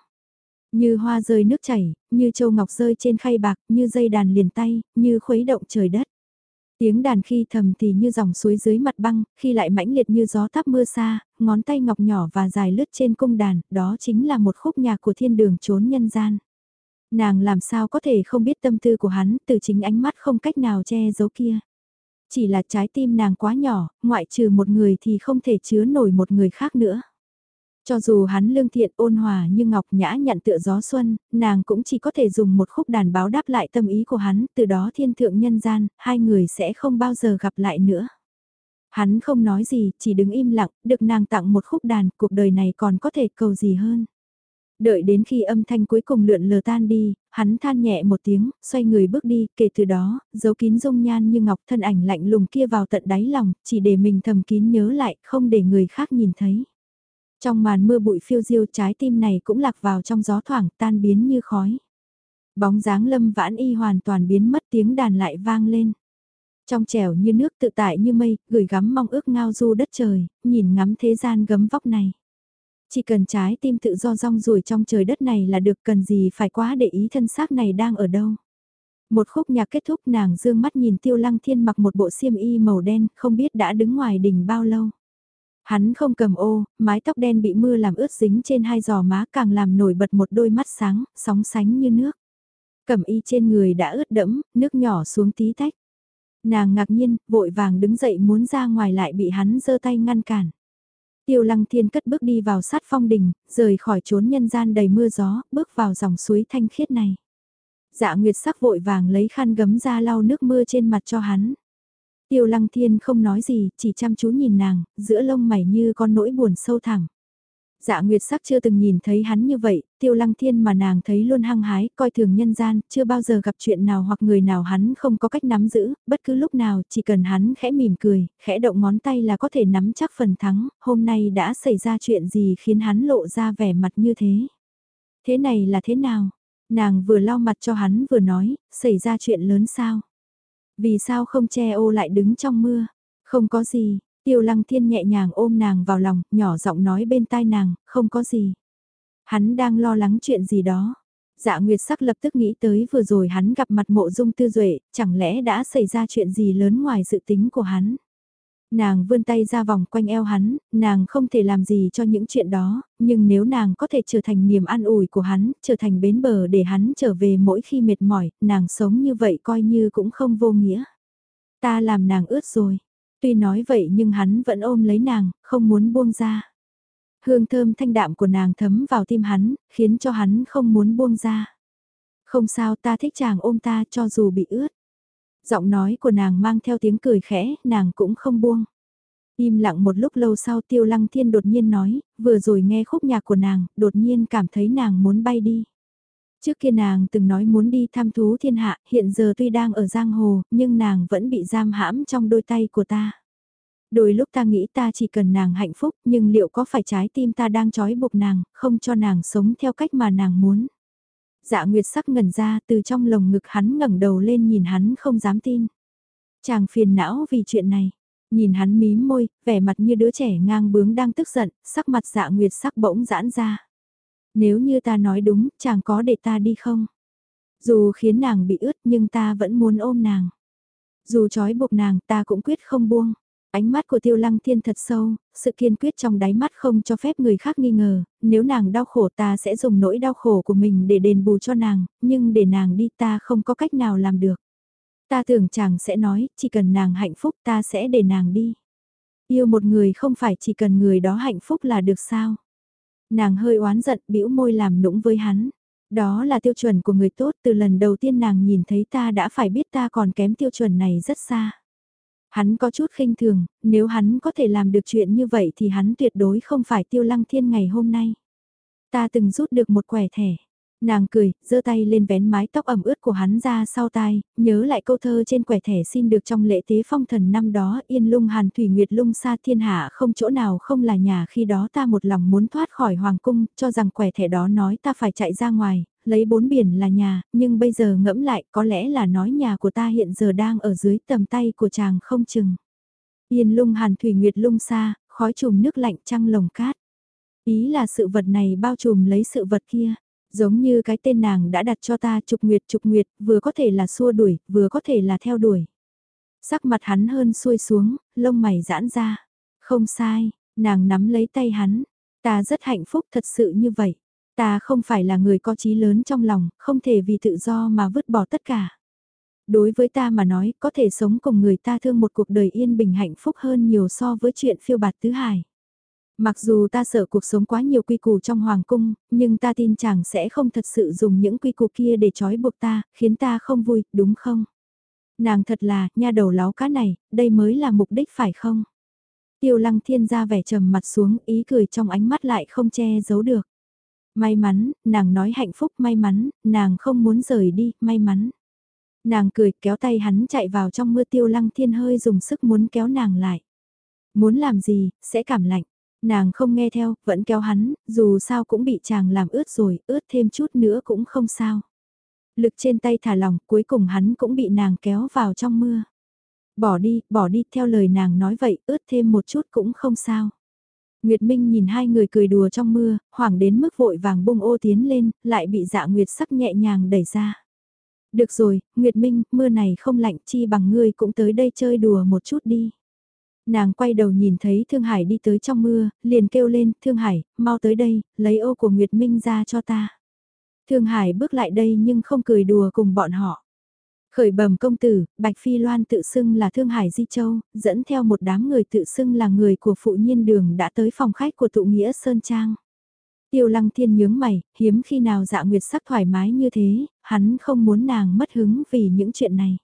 A: Như hoa rơi nước chảy, như châu ngọc rơi trên khay bạc, như dây đàn liền tay, như khuấy động trời đất. Tiếng đàn khi thầm thì như dòng suối dưới mặt băng, khi lại mãnh liệt như gió táp mưa xa, ngón tay ngọc nhỏ và dài lướt trên cung đàn, đó chính là một khúc nhạc của thiên đường trốn nhân gian. Nàng làm sao có thể không biết tâm tư của hắn từ chính ánh mắt không cách nào che giấu kia. Chỉ là trái tim nàng quá nhỏ, ngoại trừ một người thì không thể chứa nổi một người khác nữa. Cho dù hắn lương thiện ôn hòa như ngọc nhã nhận tựa gió xuân, nàng cũng chỉ có thể dùng một khúc đàn báo đáp lại tâm ý của hắn, từ đó thiên thượng nhân gian, hai người sẽ không bao giờ gặp lại nữa. Hắn không nói gì, chỉ đứng im lặng, được nàng tặng một khúc đàn, cuộc đời này còn có thể cầu gì hơn. Đợi đến khi âm thanh cuối cùng lượn lờ tan đi, hắn than nhẹ một tiếng, xoay người bước đi, kể từ đó, giấu kín dung nhan như ngọc thân ảnh lạnh lùng kia vào tận đáy lòng, chỉ để mình thầm kín nhớ lại, không để người khác nhìn thấy. Trong màn mưa bụi phiêu diêu trái tim này cũng lạc vào trong gió thoảng tan biến như khói. Bóng dáng lâm vãn y hoàn toàn biến mất tiếng đàn lại vang lên. Trong trẻo như nước tự tại như mây, gửi gắm mong ước ngao du đất trời, nhìn ngắm thế gian gấm vóc này. Chỉ cần trái tim tự do rong ruổi trong trời đất này là được cần gì phải quá để ý thân xác này đang ở đâu. Một khúc nhạc kết thúc nàng dương mắt nhìn tiêu lăng thiên mặc một bộ xiêm y màu đen, không biết đã đứng ngoài đỉnh bao lâu. Hắn không cầm ô, mái tóc đen bị mưa làm ướt dính trên hai giò má càng làm nổi bật một đôi mắt sáng, sóng sánh như nước. Cẩm y trên người đã ướt đẫm, nước nhỏ xuống tí tách. Nàng ngạc nhiên, vội vàng đứng dậy muốn ra ngoài lại bị hắn giơ tay ngăn cản. Tiêu lăng thiên cất bước đi vào sát phong đình, rời khỏi chốn nhân gian đầy mưa gió, bước vào dòng suối thanh khiết này. Dạ Nguyệt sắc vội vàng lấy khăn gấm ra lau nước mưa trên mặt cho hắn. Tiêu lăng thiên không nói gì, chỉ chăm chú nhìn nàng, giữa lông mày như con nỗi buồn sâu thẳm. Dạ Nguyệt sắc chưa từng nhìn thấy hắn như vậy, tiêu lăng thiên mà nàng thấy luôn hăng hái, coi thường nhân gian, chưa bao giờ gặp chuyện nào hoặc người nào hắn không có cách nắm giữ, bất cứ lúc nào chỉ cần hắn khẽ mỉm cười, khẽ động ngón tay là có thể nắm chắc phần thắng, hôm nay đã xảy ra chuyện gì khiến hắn lộ ra vẻ mặt như thế. Thế này là thế nào? Nàng vừa lau mặt cho hắn vừa nói, xảy ra chuyện lớn sao? Vì sao không che ô lại đứng trong mưa? Không có gì, tiêu lăng thiên nhẹ nhàng ôm nàng vào lòng, nhỏ giọng nói bên tai nàng, không có gì. Hắn đang lo lắng chuyện gì đó. Dạ Nguyệt sắc lập tức nghĩ tới vừa rồi hắn gặp mặt mộ dung tư duệ, chẳng lẽ đã xảy ra chuyện gì lớn ngoài dự tính của hắn. Nàng vươn tay ra vòng quanh eo hắn, nàng không thể làm gì cho những chuyện đó, nhưng nếu nàng có thể trở thành niềm an ủi của hắn, trở thành bến bờ để hắn trở về mỗi khi mệt mỏi, nàng sống như vậy coi như cũng không vô nghĩa. Ta làm nàng ướt rồi. Tuy nói vậy nhưng hắn vẫn ôm lấy nàng, không muốn buông ra. Hương thơm thanh đạm của nàng thấm vào tim hắn, khiến cho hắn không muốn buông ra. Không sao ta thích chàng ôm ta cho dù bị ướt. Giọng nói của nàng mang theo tiếng cười khẽ, nàng cũng không buông. Im lặng một lúc lâu sau tiêu lăng thiên đột nhiên nói, vừa rồi nghe khúc nhạc của nàng, đột nhiên cảm thấy nàng muốn bay đi. Trước kia nàng từng nói muốn đi thăm thú thiên hạ, hiện giờ tuy đang ở giang hồ, nhưng nàng vẫn bị giam hãm trong đôi tay của ta. Đôi lúc ta nghĩ ta chỉ cần nàng hạnh phúc, nhưng liệu có phải trái tim ta đang trói buộc nàng, không cho nàng sống theo cách mà nàng muốn. Dạ Nguyệt sắc ngẩn ra từ trong lồng ngực hắn ngẩng đầu lên nhìn hắn không dám tin. Chàng phiền não vì chuyện này. Nhìn hắn mím môi, vẻ mặt như đứa trẻ ngang bướng đang tức giận, sắc mặt dạ Nguyệt sắc bỗng giãn ra. Nếu như ta nói đúng, chàng có để ta đi không? Dù khiến nàng bị ướt nhưng ta vẫn muốn ôm nàng. Dù trói buộc nàng ta cũng quyết không buông. Ánh mắt của tiêu lăng thiên thật sâu, sự kiên quyết trong đáy mắt không cho phép người khác nghi ngờ, nếu nàng đau khổ ta sẽ dùng nỗi đau khổ của mình để đền bù cho nàng, nhưng để nàng đi ta không có cách nào làm được. Ta tưởng chàng sẽ nói, chỉ cần nàng hạnh phúc ta sẽ để nàng đi. Yêu một người không phải chỉ cần người đó hạnh phúc là được sao. Nàng hơi oán giận bĩu môi làm nũng với hắn. Đó là tiêu chuẩn của người tốt từ lần đầu tiên nàng nhìn thấy ta đã phải biết ta còn kém tiêu chuẩn này rất xa. Hắn có chút khinh thường, nếu hắn có thể làm được chuyện như vậy thì hắn tuyệt đối không phải tiêu lăng thiên ngày hôm nay. Ta từng rút được một quẻ thẻ. Nàng cười, giơ tay lên vén mái tóc ẩm ướt của hắn ra sau tai, nhớ lại câu thơ trên quẻ thẻ xin được trong lễ tế phong thần năm đó yên lung hàn thủy nguyệt lung xa thiên hạ không chỗ nào không là nhà khi đó ta một lòng muốn thoát khỏi hoàng cung, cho rằng quẻ thẻ đó nói ta phải chạy ra ngoài, lấy bốn biển là nhà, nhưng bây giờ ngẫm lại có lẽ là nói nhà của ta hiện giờ đang ở dưới tầm tay của chàng không chừng. Yên lung hàn thủy nguyệt lung xa, khói trùm nước lạnh trăng lồng cát. Ý là sự vật này bao trùm lấy sự vật kia. Giống như cái tên nàng đã đặt cho ta trục nguyệt trục nguyệt, vừa có thể là xua đuổi, vừa có thể là theo đuổi. Sắc mặt hắn hơn xuôi xuống, lông mày giãn ra. Không sai, nàng nắm lấy tay hắn. Ta rất hạnh phúc thật sự như vậy. Ta không phải là người có trí lớn trong lòng, không thể vì tự do mà vứt bỏ tất cả. Đối với ta mà nói, có thể sống cùng người ta thương một cuộc đời yên bình hạnh phúc hơn nhiều so với chuyện phiêu bạt tứ hải. Mặc dù ta sợ cuộc sống quá nhiều quy củ trong hoàng cung, nhưng ta tin chàng sẽ không thật sự dùng những quy củ kia để trói buộc ta, khiến ta không vui, đúng không? Nàng thật là, nha đầu láo cá này, đây mới là mục đích phải không? Tiêu lăng thiên ra vẻ trầm mặt xuống, ý cười trong ánh mắt lại không che giấu được. May mắn, nàng nói hạnh phúc may mắn, nàng không muốn rời đi, may mắn. Nàng cười kéo tay hắn chạy vào trong mưa tiêu lăng thiên hơi dùng sức muốn kéo nàng lại. Muốn làm gì, sẽ cảm lạnh. Nàng không nghe theo, vẫn kéo hắn, dù sao cũng bị chàng làm ướt rồi, ướt thêm chút nữa cũng không sao. Lực trên tay thả lỏng, cuối cùng hắn cũng bị nàng kéo vào trong mưa. Bỏ đi, bỏ đi, theo lời nàng nói vậy, ướt thêm một chút cũng không sao. Nguyệt Minh nhìn hai người cười đùa trong mưa, hoảng đến mức vội vàng bung ô tiến lên, lại bị dạ Nguyệt sắc nhẹ nhàng đẩy ra. Được rồi, Nguyệt Minh, mưa này không lạnh chi bằng ngươi cũng tới đây chơi đùa một chút đi. Nàng quay đầu nhìn thấy Thương Hải đi tới trong mưa, liền kêu lên, Thương Hải, mau tới đây, lấy ô của Nguyệt Minh ra cho ta. Thương Hải bước lại đây nhưng không cười đùa cùng bọn họ. Khởi bẩm công tử, Bạch Phi Loan tự xưng là Thương Hải Di Châu, dẫn theo một đám người tự xưng là người của phụ nhiên đường đã tới phòng khách của tụ nghĩa Sơn Trang. Tiêu lăng thiên nhướng mày, hiếm khi nào dạ nguyệt sắc thoải mái như thế, hắn không muốn nàng mất hứng vì những chuyện này.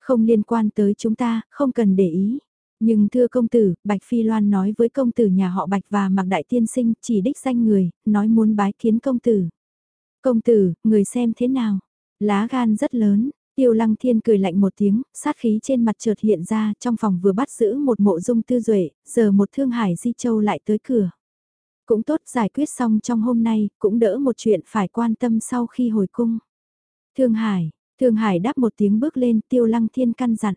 A: Không liên quan tới chúng ta, không cần để ý. Nhưng thưa công tử, Bạch Phi Loan nói với công tử nhà họ Bạch và Mạc Đại Tiên Sinh chỉ đích danh người, nói muốn bái kiến công tử. Công tử, người xem thế nào? Lá gan rất lớn, Tiêu lăng thiên cười lạnh một tiếng, sát khí trên mặt chợt hiện ra, trong phòng vừa bắt giữ một mộ dung tư duệ, giờ một thương hải di châu lại tới cửa. Cũng tốt giải quyết xong trong hôm nay, cũng đỡ một chuyện phải quan tâm sau khi hồi cung. Thương Hải, Thương Hải đáp một tiếng bước lên tiêu lăng thiên căn dặn.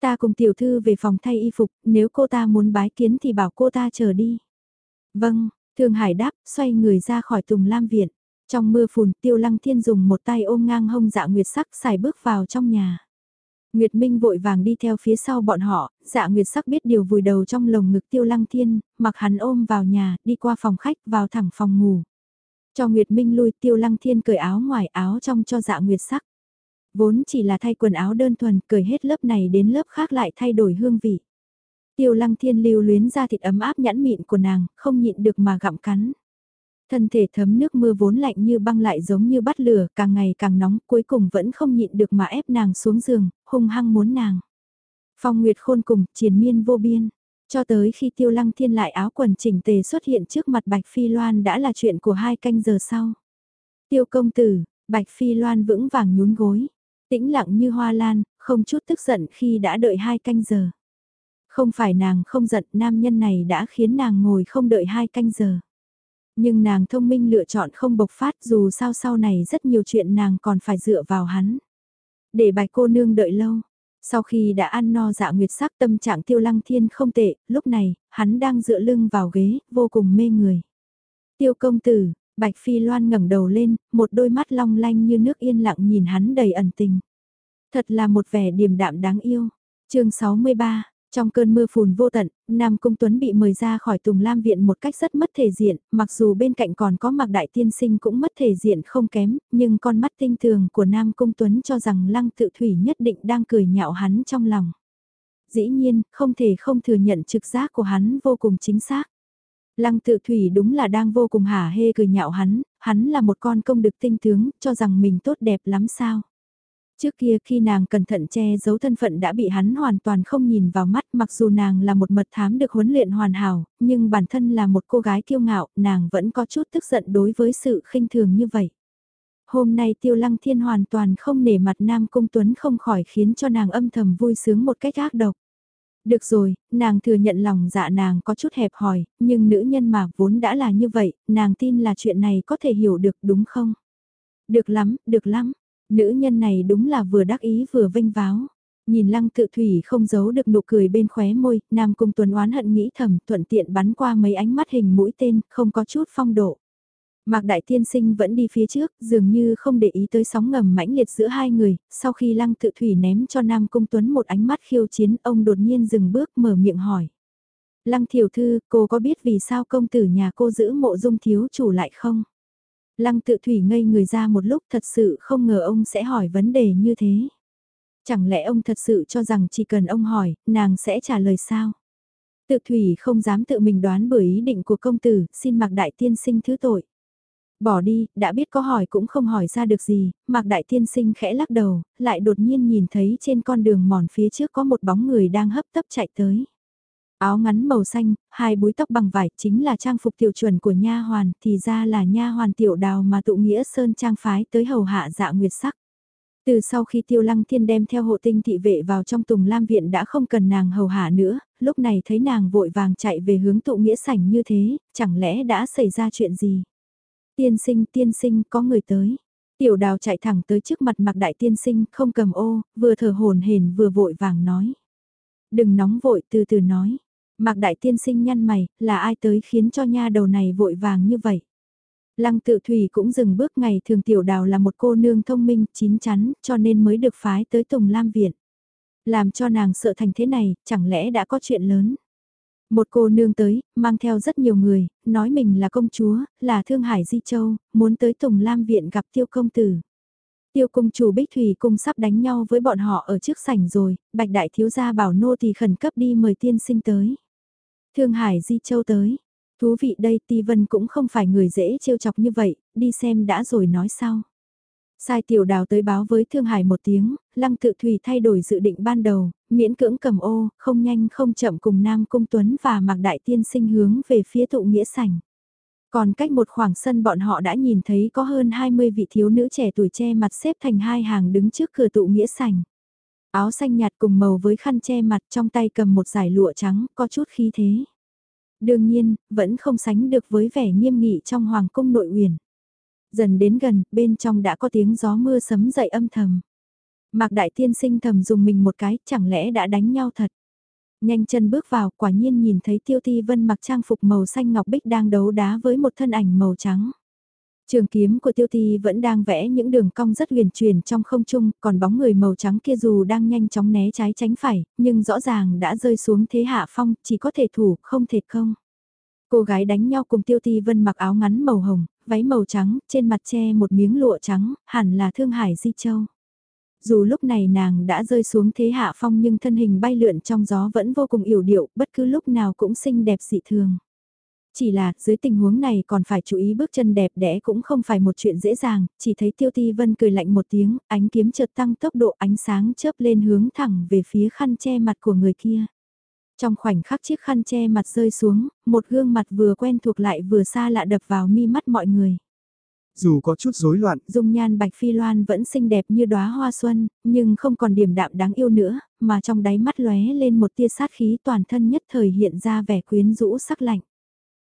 A: Ta cùng tiểu thư về phòng thay y phục, nếu cô ta muốn bái kiến thì bảo cô ta chờ đi. Vâng, Thương Hải đáp, xoay người ra khỏi Tùng Lam Viện. Trong mưa phùn, Tiêu Lăng Thiên dùng một tay ôm ngang hông dạ Nguyệt sắc xài bước vào trong nhà. Nguyệt Minh vội vàng đi theo phía sau bọn họ, dạ Nguyệt sắc biết điều vùi đầu trong lồng ngực Tiêu Lăng Thiên, mặc hắn ôm vào nhà, đi qua phòng khách, vào thẳng phòng ngủ. Cho Nguyệt Minh lui Tiêu Lăng Thiên cởi áo ngoài áo trong cho dạ Nguyệt sắc. Vốn chỉ là thay quần áo đơn thuần, cởi hết lớp này đến lớp khác lại thay đổi hương vị. Tiêu lăng thiên lưu luyến ra thịt ấm áp nhãn mịn của nàng, không nhịn được mà gặm cắn. Thân thể thấm nước mưa vốn lạnh như băng lại giống như bắt lửa, càng ngày càng nóng, cuối cùng vẫn không nhịn được mà ép nàng xuống giường, hung hăng muốn nàng. Phong Nguyệt khôn cùng, triền miên vô biên. Cho tới khi tiêu lăng thiên lại áo quần chỉnh tề xuất hiện trước mặt Bạch Phi Loan đã là chuyện của hai canh giờ sau. Tiêu công tử, Bạch Phi Loan vững vàng nhún gối. Tĩnh lặng như hoa lan, không chút tức giận khi đã đợi hai canh giờ. Không phải nàng không giận, nam nhân này đã khiến nàng ngồi không đợi hai canh giờ. Nhưng nàng thông minh lựa chọn không bộc phát dù sao sau này rất nhiều chuyện nàng còn phải dựa vào hắn. Để bạch cô nương đợi lâu. Sau khi đã ăn no dạ nguyệt sắc tâm trạng tiêu lăng thiên không tệ, lúc này, hắn đang dựa lưng vào ghế, vô cùng mê người. Tiêu công tử, Bạch Phi Loan ngẩng đầu lên, một đôi mắt long lanh như nước yên lặng nhìn hắn đầy ẩn tình. Thật là một vẻ điềm đạm đáng yêu. chương 63, trong cơn mưa phùn vô tận, Nam Cung Tuấn bị mời ra khỏi Tùng Lam Viện một cách rất mất thể diện, mặc dù bên cạnh còn có mặc đại tiên sinh cũng mất thể diện không kém, nhưng con mắt tinh tường của Nam Cung Tuấn cho rằng Lăng Tự Thủy nhất định đang cười nhạo hắn trong lòng. Dĩ nhiên, không thể không thừa nhận trực giác của hắn vô cùng chính xác. Lăng tự thủy đúng là đang vô cùng hả hê cười nhạo hắn, hắn là một con công được tinh tướng, cho rằng mình tốt đẹp lắm sao. Trước kia khi nàng cẩn thận che giấu thân phận đã bị hắn hoàn toàn không nhìn vào mắt mặc dù nàng là một mật thám được huấn luyện hoàn hảo, nhưng bản thân là một cô gái kiêu ngạo, nàng vẫn có chút tức giận đối với sự khinh thường như vậy. Hôm nay tiêu lăng thiên hoàn toàn không nể mặt Nam Cung Tuấn không khỏi khiến cho nàng âm thầm vui sướng một cách ác độc. Được rồi, nàng thừa nhận lòng dạ nàng có chút hẹp hòi, nhưng nữ nhân mà vốn đã là như vậy, nàng tin là chuyện này có thể hiểu được đúng không? Được lắm, được lắm. Nữ nhân này đúng là vừa đắc ý vừa vinh váo. Nhìn lăng tự thủy không giấu được nụ cười bên khóe môi, Nam Cung Tuấn oán hận nghĩ thầm thuận tiện bắn qua mấy ánh mắt hình mũi tên, không có chút phong độ. Mạc Đại Tiên Sinh vẫn đi phía trước, dường như không để ý tới sóng ngầm mãnh liệt giữa hai người, sau khi Lăng Tự Thủy ném cho Nam Cung Tuấn một ánh mắt khiêu chiến, ông đột nhiên dừng bước mở miệng hỏi. Lăng Thiểu Thư, cô có biết vì sao công tử nhà cô giữ mộ dung thiếu chủ lại không? Lăng Tự Thủy ngây người ra một lúc thật sự không ngờ ông sẽ hỏi vấn đề như thế. Chẳng lẽ ông thật sự cho rằng chỉ cần ông hỏi, nàng sẽ trả lời sao? Tự Thủy không dám tự mình đoán bởi ý định của công tử, xin mặc đại tiên sinh thứ tội. Bỏ đi, đã biết có hỏi cũng không hỏi ra được gì, Mạc Đại Tiên Sinh khẽ lắc đầu, lại đột nhiên nhìn thấy trên con đường mòn phía trước có một bóng người đang hấp tấp chạy tới. Áo ngắn màu xanh, hai búi tóc bằng vải chính là trang phục tiểu chuẩn của nha hoàn, thì ra là nha hoàn tiểu đào mà tụ nghĩa sơn trang phái tới hầu hạ dạ nguyệt sắc. Từ sau khi tiêu lăng thiên đem theo hộ tinh thị vệ vào trong tùng lam viện đã không cần nàng hầu hạ nữa, lúc này thấy nàng vội vàng chạy về hướng tụ nghĩa sảnh như thế, chẳng lẽ đã xảy ra chuyện gì? Tiên sinh, tiên sinh, có người tới. Tiểu đào chạy thẳng tới trước mặt mặc đại tiên sinh, không cầm ô, vừa thở hồn hển vừa vội vàng nói. Đừng nóng vội từ từ nói. Mạc đại tiên sinh nhăn mày, là ai tới khiến cho nha đầu này vội vàng như vậy? Lăng tự thủy cũng dừng bước ngày thường tiểu đào là một cô nương thông minh, chín chắn, cho nên mới được phái tới Tùng Lam Viện. Làm cho nàng sợ thành thế này, chẳng lẽ đã có chuyện lớn? Một cô nương tới, mang theo rất nhiều người, nói mình là công chúa, là Thương Hải Di Châu, muốn tới Tùng Lam Viện gặp tiêu công tử. Tiêu công chủ Bích Thủy cung sắp đánh nhau với bọn họ ở trước sảnh rồi, bạch đại thiếu gia bảo nô thì khẩn cấp đi mời tiên sinh tới. Thương Hải Di Châu tới. Thú vị đây Ti Vân cũng không phải người dễ trêu chọc như vậy, đi xem đã rồi nói sau. Sai tiểu đào tới báo với Thương Hải một tiếng, lăng tự thủy thay đổi dự định ban đầu, miễn cưỡng cầm ô, không nhanh không chậm cùng Nam Cung Tuấn và Mạc Đại Tiên sinh hướng về phía tụ nghĩa sảnh. Còn cách một khoảng sân bọn họ đã nhìn thấy có hơn 20 vị thiếu nữ trẻ tuổi che mặt xếp thành hai hàng đứng trước cửa tụ nghĩa sảnh. Áo xanh nhạt cùng màu với khăn che mặt trong tay cầm một giải lụa trắng, có chút khí thế. đương nhiên, vẫn không sánh được với vẻ nghiêm nghị trong hoàng cung nội uyển. Dần đến gần, bên trong đã có tiếng gió mưa sấm dậy âm thầm. Mạc Đại Tiên sinh thầm dùng mình một cái, chẳng lẽ đã đánh nhau thật. Nhanh chân bước vào, quả nhiên nhìn thấy Tiêu Ti Vân mặc trang phục màu xanh ngọc bích đang đấu đá với một thân ảnh màu trắng. Trường kiếm của tiêu ti vẫn đang vẽ những đường cong rất huyền truyền trong không trung, còn bóng người màu trắng kia dù đang nhanh chóng né trái tránh phải, nhưng rõ ràng đã rơi xuống thế hạ phong, chỉ có thể thủ, không thể không. Cô gái đánh nhau cùng tiêu ti vân mặc áo ngắn màu hồng, váy màu trắng, trên mặt che một miếng lụa trắng, hẳn là Thương Hải Di Châu. Dù lúc này nàng đã rơi xuống thế hạ phong nhưng thân hình bay lượn trong gió vẫn vô cùng yểu điệu, bất cứ lúc nào cũng xinh đẹp dị thường. Chỉ là, dưới tình huống này còn phải chú ý bước chân đẹp đẽ cũng không phải một chuyện dễ dàng, chỉ thấy Tiêu Ti Vân cười lạnh một tiếng, ánh kiếm chợt tăng tốc độ ánh sáng chớp lên hướng thẳng về phía khăn che mặt của người kia. Trong khoảnh khắc chiếc khăn che mặt rơi xuống, một gương mặt vừa quen thuộc lại vừa xa lạ đập vào mi mắt mọi người.
B: Dù có chút rối loạn,
A: dung nhan Bạch Phi Loan vẫn xinh đẹp như đóa hoa xuân, nhưng không còn điểm đạm đáng yêu nữa, mà trong đáy mắt lóe lên một tia sát khí toàn thân nhất thời hiện ra vẻ quyến rũ sắc lạnh.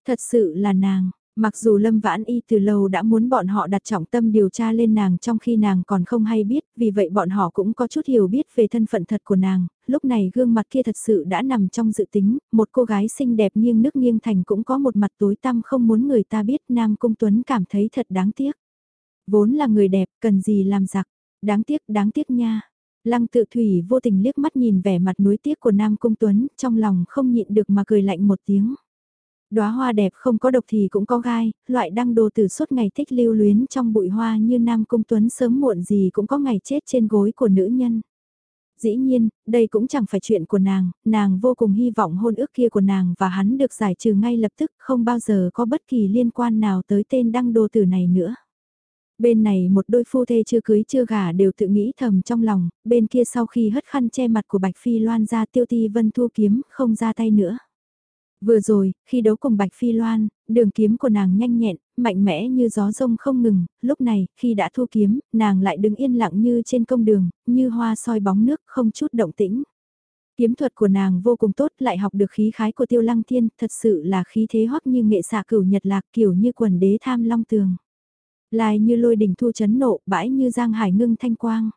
A: Thật sự là nàng, mặc dù Lâm Vãn Y từ lâu đã muốn bọn họ đặt trọng tâm điều tra lên nàng trong khi nàng còn không hay biết, vì vậy bọn họ cũng có chút hiểu biết về thân phận thật của nàng, lúc này gương mặt kia thật sự đã nằm trong dự tính, một cô gái xinh đẹp nghiêng nước nghiêng thành cũng có một mặt tối tăm không muốn người ta biết Nam Cung Tuấn cảm thấy thật đáng tiếc. Vốn là người đẹp, cần gì làm giặc, đáng tiếc, đáng tiếc nha. Lăng tự thủy vô tình liếc mắt nhìn vẻ mặt núi tiếc của Nam Cung Tuấn, trong lòng không nhịn được mà cười lạnh một tiếng. Đóa hoa đẹp không có độc thì cũng có gai, loại đăng đồ tử suốt ngày thích lưu luyến trong bụi hoa như Nam Cung Tuấn sớm muộn gì cũng có ngày chết trên gối của nữ nhân. Dĩ nhiên, đây cũng chẳng phải chuyện của nàng, nàng vô cùng hy vọng hôn ước kia của nàng và hắn được giải trừ ngay lập tức, không bao giờ có bất kỳ liên quan nào tới tên đăng đồ tử này nữa. Bên này một đôi phu thê chưa cưới chưa gả đều tự nghĩ thầm trong lòng, bên kia sau khi hất khăn che mặt của Bạch Phi loan ra tiêu ti vân thu kiếm, không ra tay nữa. Vừa rồi, khi đấu cùng Bạch Phi Loan, đường kiếm của nàng nhanh nhẹn, mạnh mẽ như gió rông không ngừng, lúc này, khi đã thu kiếm, nàng lại đứng yên lặng như trên công đường, như hoa soi bóng nước, không chút động tĩnh. Kiếm thuật của nàng vô cùng tốt, lại học được khí khái của tiêu lăng thiên, thật sự là khí thế hoắc như nghệ xạ cửu nhật lạc kiểu như quần đế tham long tường. Lai như lôi đỉnh thu chấn nộ, bãi như giang hải ngưng thanh quang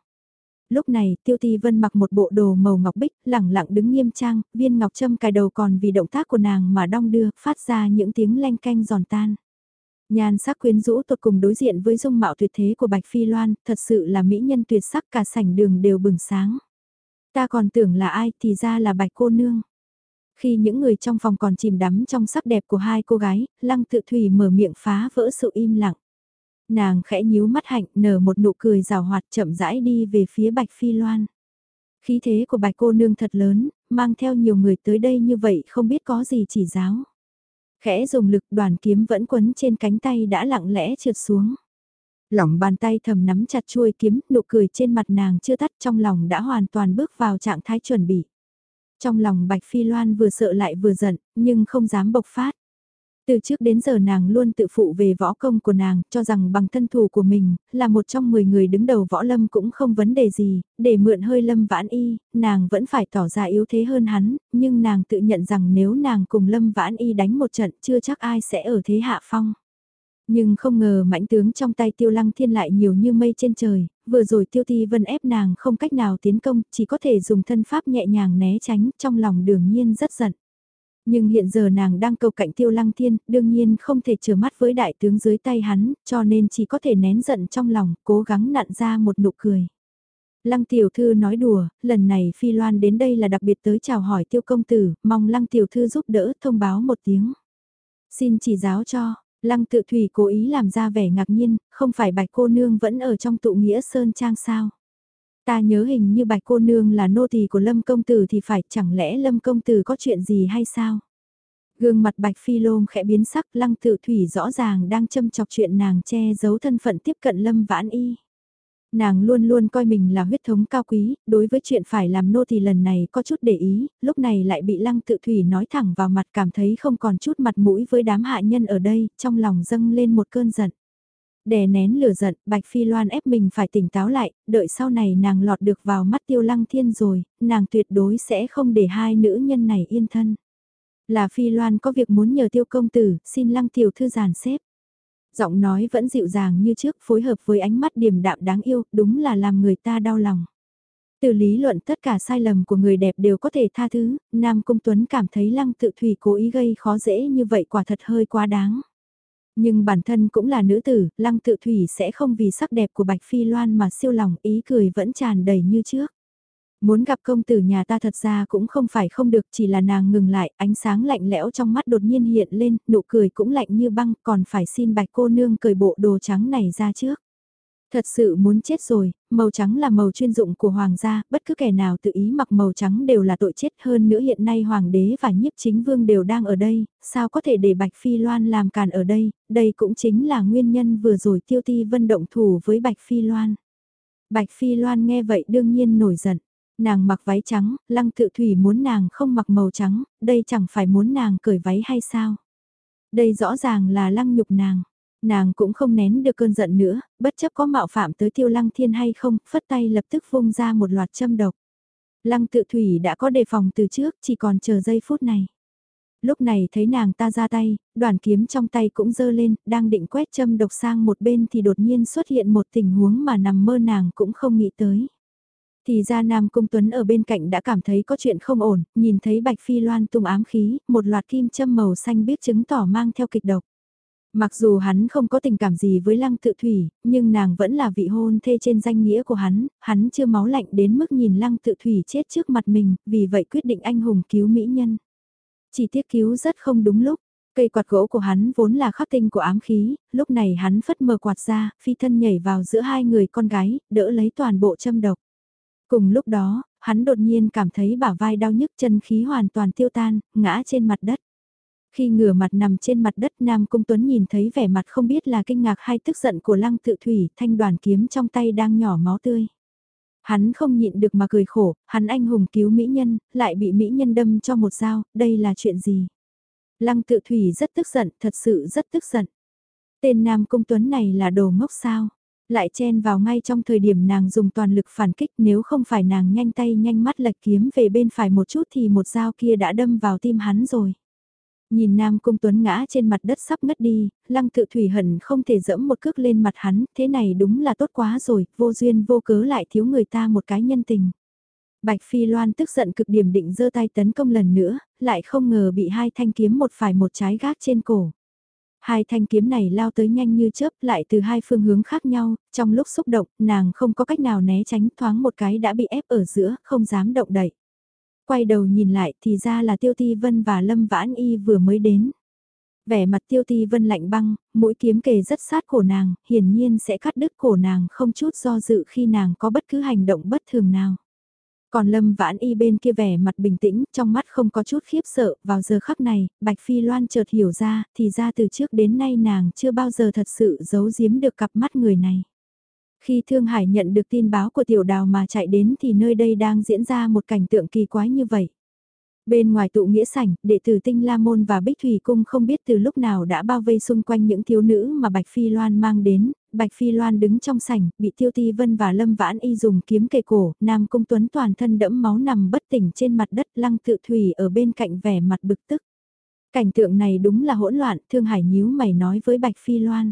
A: lúc này Tiêu Ti Vân mặc một bộ đồ màu ngọc bích, lẳng lặng đứng nghiêm trang, viên ngọc châm cài đầu còn vì động tác của nàng mà đong đưa, phát ra những tiếng leng canh giòn tan. Nhan sắc quyến rũ tột cùng đối diện với dung mạo tuyệt thế của Bạch Phi Loan, thật sự là mỹ nhân tuyệt sắc cả sảnh đường đều bừng sáng. Ta còn tưởng là ai thì ra là Bạch cô nương. Khi những người trong phòng còn chìm đắm trong sắc đẹp của hai cô gái, Lăng Tự Thủy mở miệng phá vỡ sự im lặng. Nàng khẽ nhíu mắt hạnh nở một nụ cười rào hoạt chậm rãi đi về phía Bạch Phi Loan. Khí thế của bạch cô nương thật lớn, mang theo nhiều người tới đây như vậy không biết có gì chỉ giáo. Khẽ dùng lực đoàn kiếm vẫn quấn trên cánh tay đã lặng lẽ trượt xuống. Lỏng bàn tay thầm nắm chặt chuôi kiếm, nụ cười trên mặt nàng chưa tắt trong lòng đã hoàn toàn bước vào trạng thái chuẩn bị. Trong lòng Bạch Phi Loan vừa sợ lại vừa giận, nhưng không dám bộc phát. Từ trước đến giờ nàng luôn tự phụ về võ công của nàng, cho rằng bằng thân thủ của mình, là một trong 10 người đứng đầu võ lâm cũng không vấn đề gì, để mượn hơi lâm vãn y, nàng vẫn phải tỏ ra yếu thế hơn hắn, nhưng nàng tự nhận rằng nếu nàng cùng lâm vãn y đánh một trận chưa chắc ai sẽ ở thế hạ phong. Nhưng không ngờ mãnh tướng trong tay tiêu lăng thiên lại nhiều như mây trên trời, vừa rồi tiêu ti vân ép nàng không cách nào tiến công, chỉ có thể dùng thân pháp nhẹ nhàng né tránh, trong lòng đương nhiên rất giận. Nhưng hiện giờ nàng đang cầu cạnh tiêu lăng thiên, đương nhiên không thể trở mắt với đại tướng dưới tay hắn, cho nên chỉ có thể nén giận trong lòng, cố gắng nặn ra một nụ cười. Lăng tiểu thư nói đùa, lần này Phi Loan đến đây là đặc biệt tới chào hỏi tiêu công tử, mong lăng tiểu thư giúp đỡ thông báo một tiếng. Xin chỉ giáo cho, lăng tự thủy cố ý làm ra vẻ ngạc nhiên, không phải bạch cô nương vẫn ở trong tụ nghĩa sơn trang sao. Ta nhớ hình như bạch cô nương là nô tỳ của Lâm Công Tử thì phải chẳng lẽ Lâm Công Tử có chuyện gì hay sao? Gương mặt bạch phi lôm khẽ biến sắc lăng tự thủy rõ ràng đang châm chọc chuyện nàng che giấu thân phận tiếp cận Lâm Vãn Y. Nàng luôn luôn coi mình là huyết thống cao quý, đối với chuyện phải làm nô tỳ lần này có chút để ý, lúc này lại bị lăng tự thủy nói thẳng vào mặt cảm thấy không còn chút mặt mũi với đám hạ nhân ở đây, trong lòng dâng lên một cơn giận. Đè nén lửa giận, Bạch Phi Loan ép mình phải tỉnh táo lại, đợi sau này nàng lọt được vào mắt tiêu lăng thiên rồi, nàng tuyệt đối sẽ không để hai nữ nhân này yên thân. Là Phi Loan có việc muốn nhờ tiêu công tử, xin lăng tiểu thư giàn xếp. Giọng nói vẫn dịu dàng như trước phối hợp với ánh mắt điềm đạm đáng yêu, đúng là làm người ta đau lòng. Từ lý luận tất cả sai lầm của người đẹp đều có thể tha thứ, Nam Cung Tuấn cảm thấy lăng tự thủy cố ý gây khó dễ như vậy quả thật hơi quá đáng. Nhưng bản thân cũng là nữ tử, lăng tự thủy sẽ không vì sắc đẹp của Bạch Phi Loan mà siêu lòng ý cười vẫn tràn đầy như trước. Muốn gặp công tử nhà ta thật ra cũng không phải không được chỉ là nàng ngừng lại, ánh sáng lạnh lẽo trong mắt đột nhiên hiện lên, nụ cười cũng lạnh như băng, còn phải xin bạch cô nương cởi bộ đồ trắng này ra trước. Thật sự muốn chết rồi, màu trắng là màu chuyên dụng của hoàng gia, bất cứ kẻ nào tự ý mặc màu trắng đều là tội chết hơn nữa hiện nay hoàng đế và nhiếp chính vương đều đang ở đây, sao có thể để Bạch Phi Loan làm càn ở đây, đây cũng chính là nguyên nhân vừa rồi tiêu ti vân động thủ với Bạch Phi Loan. Bạch Phi Loan nghe vậy đương nhiên nổi giận, nàng mặc váy trắng, lăng tự thủy muốn nàng không mặc màu trắng, đây chẳng phải muốn nàng cởi váy hay sao. Đây rõ ràng là lăng nhục nàng. Nàng cũng không nén được cơn giận nữa, bất chấp có mạo phạm tới tiêu lăng thiên hay không, phất tay lập tức vung ra một loạt châm độc. Lăng tự thủy đã có đề phòng từ trước, chỉ còn chờ giây phút này. Lúc này thấy nàng ta ra tay, đoàn kiếm trong tay cũng dơ lên, đang định quét châm độc sang một bên thì đột nhiên xuất hiện một tình huống mà nằm mơ nàng cũng không nghĩ tới. Thì ra Nam Cung Tuấn ở bên cạnh đã cảm thấy có chuyện không ổn, nhìn thấy Bạch Phi Loan tung ám khí, một loạt kim châm màu xanh biết chứng tỏ mang theo kịch độc. Mặc dù hắn không có tình cảm gì với lăng tự thủy, nhưng nàng vẫn là vị hôn thê trên danh nghĩa của hắn, hắn chưa máu lạnh đến mức nhìn lăng tự thủy chết trước mặt mình, vì vậy quyết định anh hùng cứu mỹ nhân. Chỉ tiếc cứu rất không đúng lúc, cây quạt gỗ của hắn vốn là khắc tinh của ám khí, lúc này hắn phất mờ quạt ra, phi thân nhảy vào giữa hai người con gái, đỡ lấy toàn bộ châm độc. Cùng lúc đó, hắn đột nhiên cảm thấy bả vai đau nhức chân khí hoàn toàn tiêu tan, ngã trên mặt đất. Khi ngửa mặt nằm trên mặt đất Nam Cung Tuấn nhìn thấy vẻ mặt không biết là kinh ngạc hay tức giận của lăng tự thủy, thanh đoàn kiếm trong tay đang nhỏ máu tươi. Hắn không nhịn được mà cười khổ, hắn anh hùng cứu mỹ nhân, lại bị mỹ nhân đâm cho một dao, đây là chuyện gì? Lăng tự thủy rất tức giận, thật sự rất tức giận. Tên Nam Cung Tuấn này là đồ ngốc sao? Lại chen vào ngay trong thời điểm nàng dùng toàn lực phản kích nếu không phải nàng nhanh tay nhanh mắt lệch kiếm về bên phải một chút thì một dao kia đã đâm vào tim hắn rồi. Nhìn Nam Cung Tuấn ngã trên mặt đất sắp ngất đi, lăng tự thủy hận không thể dẫm một cước lên mặt hắn, thế này đúng là tốt quá rồi, vô duyên vô cớ lại thiếu người ta một cái nhân tình. Bạch Phi Loan tức giận cực điểm định giơ tay tấn công lần nữa, lại không ngờ bị hai thanh kiếm một phải một trái gác trên cổ. Hai thanh kiếm này lao tới nhanh như chớp lại từ hai phương hướng khác nhau, trong lúc xúc động, nàng không có cách nào né tránh thoáng một cái đã bị ép ở giữa, không dám động đậy quay đầu nhìn lại thì ra là Tiêu Ti Vân và Lâm Vãn Y vừa mới đến. Vẻ mặt Tiêu Ti Vân lạnh băng, mũi kiếm kề rất sát cổ nàng, hiển nhiên sẽ cắt đứt cổ nàng không chút do dự khi nàng có bất cứ hành động bất thường nào. Còn Lâm Vãn Y bên kia vẻ mặt bình tĩnh, trong mắt không có chút khiếp sợ, vào giờ khắc này, Bạch Phi Loan chợt hiểu ra, thì ra từ trước đến nay nàng chưa bao giờ thật sự giấu giếm được cặp mắt người này. Khi Thương Hải nhận được tin báo của tiểu đào mà chạy đến thì nơi đây đang diễn ra một cảnh tượng kỳ quái như vậy. Bên ngoài tụ nghĩa sảnh, đệ tử Tinh La Môn và Bích Thủy Cung không biết từ lúc nào đã bao vây xung quanh những thiếu nữ mà Bạch Phi Loan mang đến. Bạch Phi Loan đứng trong sảnh, bị Tiêu Ti Vân và Lâm Vãn Y dùng kiếm kề cổ, Nam Cung Tuấn toàn thân đẫm máu nằm bất tỉnh trên mặt đất lăng tự thủy ở bên cạnh vẻ mặt bực tức. Cảnh tượng này đúng là hỗn loạn, Thương Hải nhíu mày nói với Bạch Phi Loan.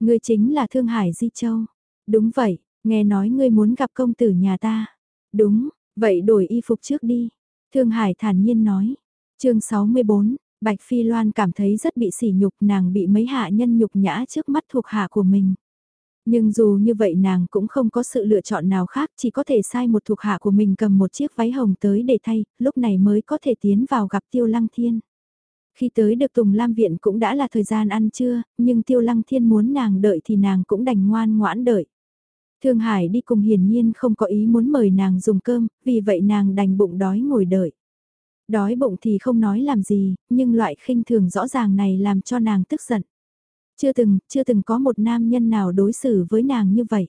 A: Người chính là Thương Hải Di Châu. Đúng vậy, nghe nói ngươi muốn gặp công tử nhà ta. Đúng, vậy đổi y phục trước đi. Thương Hải thản nhiên nói. chương 64, Bạch Phi Loan cảm thấy rất bị sỉ nhục nàng bị mấy hạ nhân nhục nhã trước mắt thuộc hạ của mình. Nhưng dù như vậy nàng cũng không có sự lựa chọn nào khác chỉ có thể sai một thuộc hạ của mình cầm một chiếc váy hồng tới để thay, lúc này mới có thể tiến vào gặp Tiêu Lăng Thiên. Khi tới được Tùng Lam Viện cũng đã là thời gian ăn trưa, nhưng Tiêu Lăng Thiên muốn nàng đợi thì nàng cũng đành ngoan ngoãn đợi. Thương Hải đi cùng hiển nhiên không có ý muốn mời nàng dùng cơm, vì vậy nàng đành bụng đói ngồi đợi. Đói bụng thì không nói làm gì, nhưng loại khinh thường rõ ràng này làm cho nàng tức giận. Chưa từng, chưa từng có một nam nhân nào đối xử với nàng như vậy.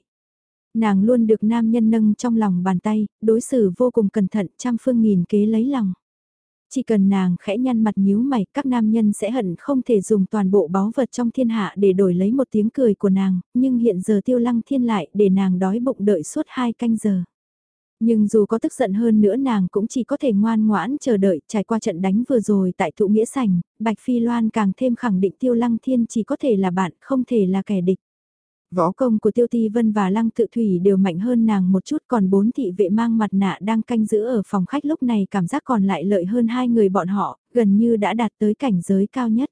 A: Nàng luôn được nam nhân nâng trong lòng bàn tay, đối xử vô cùng cẩn thận, trăm phương nghìn kế lấy lòng. Chỉ cần nàng khẽ nhăn mặt nhíu mày, các nam nhân sẽ hận không thể dùng toàn bộ báu vật trong thiên hạ để đổi lấy một tiếng cười của nàng, nhưng hiện giờ tiêu lăng thiên lại để nàng đói bụng đợi suốt hai canh giờ. Nhưng dù có tức giận hơn nữa nàng cũng chỉ có thể ngoan ngoãn chờ đợi trải qua trận đánh vừa rồi tại thụ nghĩa sảnh, Bạch Phi Loan càng thêm khẳng định Tiêu Lăng Thiên chỉ có thể là bạn, không thể là kẻ địch. Võ công của Tiêu Ti Vân và Lăng Tự Thủy đều mạnh hơn nàng một chút còn bốn thị vệ mang mặt nạ đang canh giữ ở phòng khách lúc này cảm giác còn lại lợi hơn hai người bọn họ, gần như đã đạt tới cảnh giới cao nhất.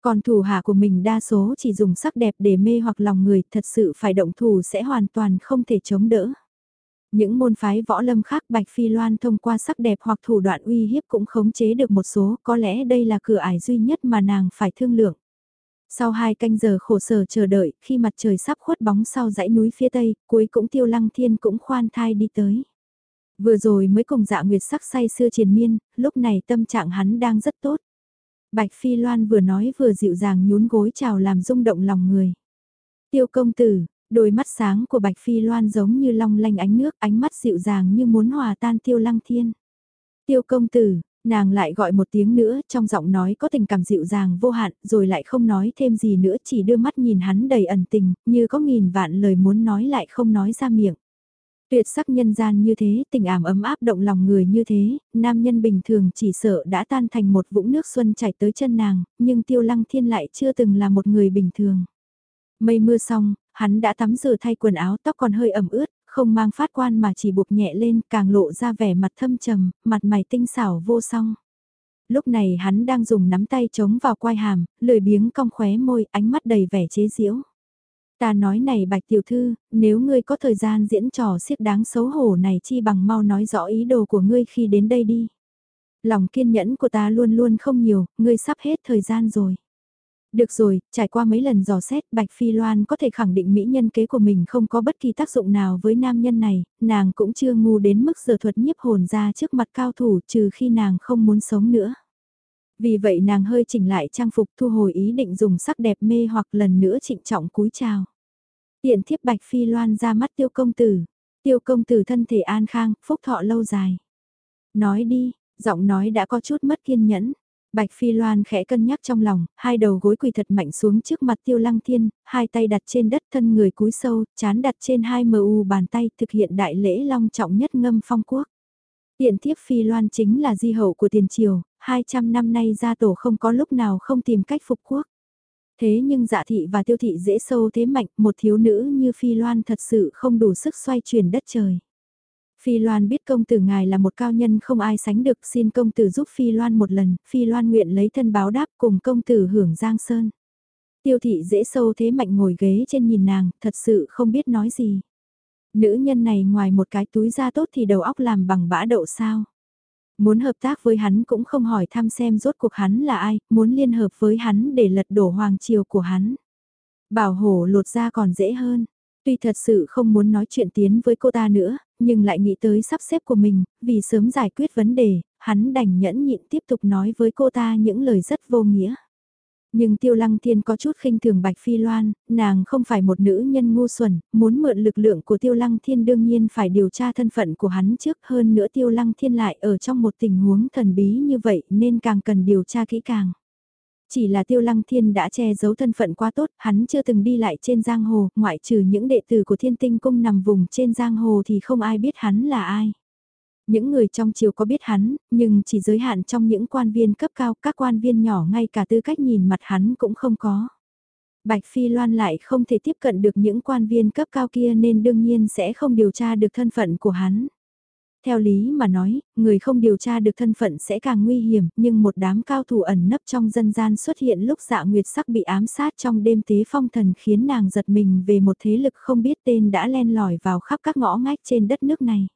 A: Còn thủ hạ của mình đa số chỉ dùng sắc đẹp để mê hoặc lòng người thật sự phải động thủ sẽ hoàn toàn không thể chống đỡ. Những môn phái võ lâm khác Bạch Phi Loan thông qua sắc đẹp hoặc thủ đoạn uy hiếp cũng khống chế được một số, có lẽ đây là cửa ải duy nhất mà nàng phải thương lượng. Sau hai canh giờ khổ sở chờ đợi, khi mặt trời sắp khuất bóng sau dãy núi phía tây, cuối cũng tiêu lăng thiên cũng khoan thai đi tới. Vừa rồi mới cùng dạ nguyệt sắc say xưa triền miên, lúc này tâm trạng hắn đang rất tốt. Bạch Phi Loan vừa nói vừa dịu dàng nhún gối chào làm rung động lòng người. Tiêu công tử, đôi mắt sáng của Bạch Phi Loan giống như long lanh ánh nước, ánh mắt dịu dàng như muốn hòa tan tiêu lăng thiên. Tiêu công tử, nàng lại gọi một tiếng nữa, trong giọng nói có tình cảm dịu dàng vô hạn, rồi lại không nói thêm gì nữa, chỉ đưa mắt nhìn hắn đầy ẩn tình, như có nghìn vạn lời muốn nói lại không nói ra miệng. Tuyệt sắc nhân gian như thế, tình ảm ấm áp động lòng người như thế, nam nhân bình thường chỉ sợ đã tan thành một vũng nước xuân chảy tới chân nàng, nhưng tiêu lăng thiên lại chưa từng là một người bình thường. Mây mưa xong, hắn đã tắm rửa thay quần áo tóc còn hơi ẩm ướt, không mang phát quan mà chỉ buộc nhẹ lên càng lộ ra vẻ mặt thâm trầm, mặt mày tinh xảo vô song. Lúc này hắn đang dùng nắm tay chống vào quai hàm, lười biếng cong khóe môi, ánh mắt đầy vẻ chế giễu. Ta nói này bạch tiểu thư, nếu ngươi có thời gian diễn trò siếc đáng xấu hổ này chi bằng mau nói rõ ý đồ của ngươi khi đến đây đi. Lòng kiên nhẫn của ta luôn luôn không nhiều, ngươi sắp hết thời gian rồi. Được rồi, trải qua mấy lần dò xét Bạch Phi Loan có thể khẳng định mỹ nhân kế của mình không có bất kỳ tác dụng nào với nam nhân này, nàng cũng chưa ngu đến mức giờ thuật nhiếp hồn ra trước mặt cao thủ trừ khi nàng không muốn sống nữa. Vì vậy nàng hơi chỉnh lại trang phục thu hồi ý định dùng sắc đẹp mê hoặc lần nữa trịnh trọng cúi chào. Tiện thiếp Bạch Phi Loan ra mắt tiêu công tử, tiêu công tử thân thể an khang, phúc thọ lâu dài. Nói đi, giọng nói đã có chút mất kiên nhẫn. Bạch Phi Loan khẽ cân nhắc trong lòng, hai đầu gối quỳ thật mạnh xuống trước mặt Tiêu Lăng Thiên, hai tay đặt trên đất thân người cúi sâu, chán đặt trên hai mờ u bàn tay thực hiện đại lễ long trọng nhất ngâm phong quốc. Tiện thiếp Phi Loan chính là di hậu của tiền triều, 200 năm nay gia tổ không có lúc nào không tìm cách phục quốc. Thế nhưng dạ thị và tiêu thị dễ sâu thế mạnh, một thiếu nữ như Phi Loan thật sự không đủ sức xoay chuyển đất trời. Phi Loan biết công tử ngài là một cao nhân không ai sánh được xin công tử giúp Phi Loan một lần, Phi Loan nguyện lấy thân báo đáp cùng công tử hưởng giang sơn. Tiêu thị dễ sâu thế mạnh ngồi ghế trên nhìn nàng, thật sự không biết nói gì. Nữ nhân này ngoài một cái túi da tốt thì đầu óc làm bằng bã đậu sao. Muốn hợp tác với hắn cũng không hỏi thăm xem rốt cuộc hắn là ai, muốn liên hợp với hắn để lật đổ hoàng triều của hắn. Bảo hổ lột ra còn dễ hơn. Tuy thật sự không muốn nói chuyện tiến với cô ta nữa, nhưng lại nghĩ tới sắp xếp của mình, vì sớm giải quyết vấn đề, hắn đành nhẫn nhịn tiếp tục nói với cô ta những lời rất vô nghĩa. Nhưng Tiêu Lăng Thiên có chút khinh thường Bạch Phi Loan, nàng không phải một nữ nhân ngu xuẩn, muốn mượn lực lượng của Tiêu Lăng Thiên đương nhiên phải điều tra thân phận của hắn trước hơn nữa Tiêu Lăng Thiên lại ở trong một tình huống thần bí như vậy nên càng cần điều tra kỹ càng. Chỉ là Tiêu Lăng Thiên đã che giấu thân phận quá tốt, hắn chưa từng đi lại trên giang hồ, ngoại trừ những đệ tử của Thiên Tinh Cung nằm vùng trên giang hồ thì không ai biết hắn là ai. Những người trong triều có biết hắn, nhưng chỉ giới hạn trong những quan viên cấp cao, các quan viên nhỏ ngay cả tư cách nhìn mặt hắn cũng không có. Bạch Phi Loan lại không thể tiếp cận được những quan viên cấp cao kia nên đương nhiên sẽ không điều tra được thân phận của hắn. Theo lý mà nói, người không điều tra được thân phận sẽ càng nguy hiểm, nhưng một đám cao thủ ẩn nấp trong dân gian xuất hiện lúc dạ nguyệt sắc bị ám sát trong đêm tế phong thần khiến nàng giật mình về một thế lực không biết tên đã len lỏi vào khắp các ngõ ngách trên đất nước này.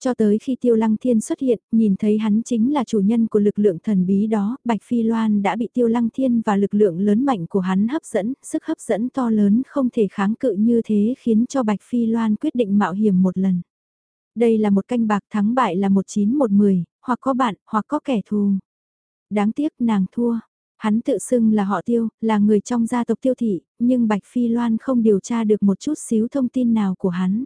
A: Cho tới khi Tiêu Lăng Thiên xuất hiện, nhìn thấy hắn chính là chủ nhân của lực lượng thần bí đó, Bạch Phi Loan đã bị Tiêu Lăng Thiên và lực lượng lớn mạnh của hắn hấp dẫn, sức hấp dẫn to lớn không thể kháng cự như thế khiến cho Bạch Phi Loan quyết định mạo hiểm một lần. Đây là một canh bạc thắng bại là một chín một mười, hoặc có bạn, hoặc có kẻ thù. Đáng tiếc nàng thua. Hắn tự xưng là họ tiêu, là người trong gia tộc tiêu thị, nhưng Bạch Phi Loan không điều tra được một chút xíu thông tin nào của hắn.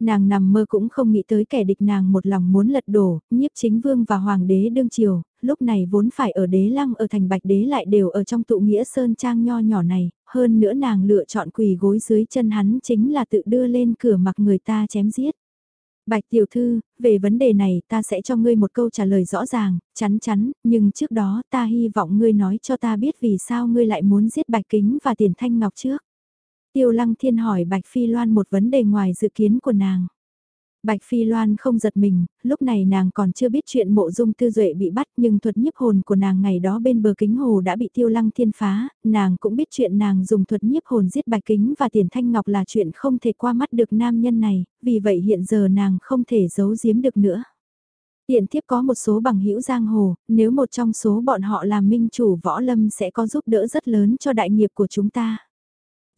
A: Nàng nằm mơ cũng không nghĩ tới kẻ địch nàng một lòng muốn lật đổ, nhiếp chính vương và hoàng đế đương triều, lúc này vốn phải ở đế lăng ở thành bạch đế lại đều ở trong tụ nghĩa sơn trang nho nhỏ này, hơn nữa nàng lựa chọn quỳ gối dưới chân hắn chính là tự đưa lên cửa mặc người ta chém giết. Bạch tiểu thư, về vấn đề này ta sẽ cho ngươi một câu trả lời rõ ràng, chắn chắn, nhưng trước đó ta hy vọng ngươi nói cho ta biết vì sao ngươi lại muốn giết Bạch Kính và Tiền Thanh Ngọc trước. Tiêu Lăng Thiên hỏi Bạch Phi Loan một vấn đề ngoài dự kiến của nàng. Bạch Phi Loan không giật mình, lúc này nàng còn chưa biết chuyện mộ dung tư duệ bị bắt nhưng thuật nhiếp hồn của nàng ngày đó bên bờ kính hồ đã bị tiêu lăng thiên phá, nàng cũng biết chuyện nàng dùng thuật nhiếp hồn giết bạch kính và tiền thanh ngọc là chuyện không thể qua mắt được nam nhân này, vì vậy hiện giờ nàng không thể giấu giếm được nữa. Tiện Thiếp có một số bằng hữu giang hồ, nếu một trong số bọn họ làm minh chủ võ lâm sẽ có giúp đỡ rất lớn cho đại nghiệp của chúng ta.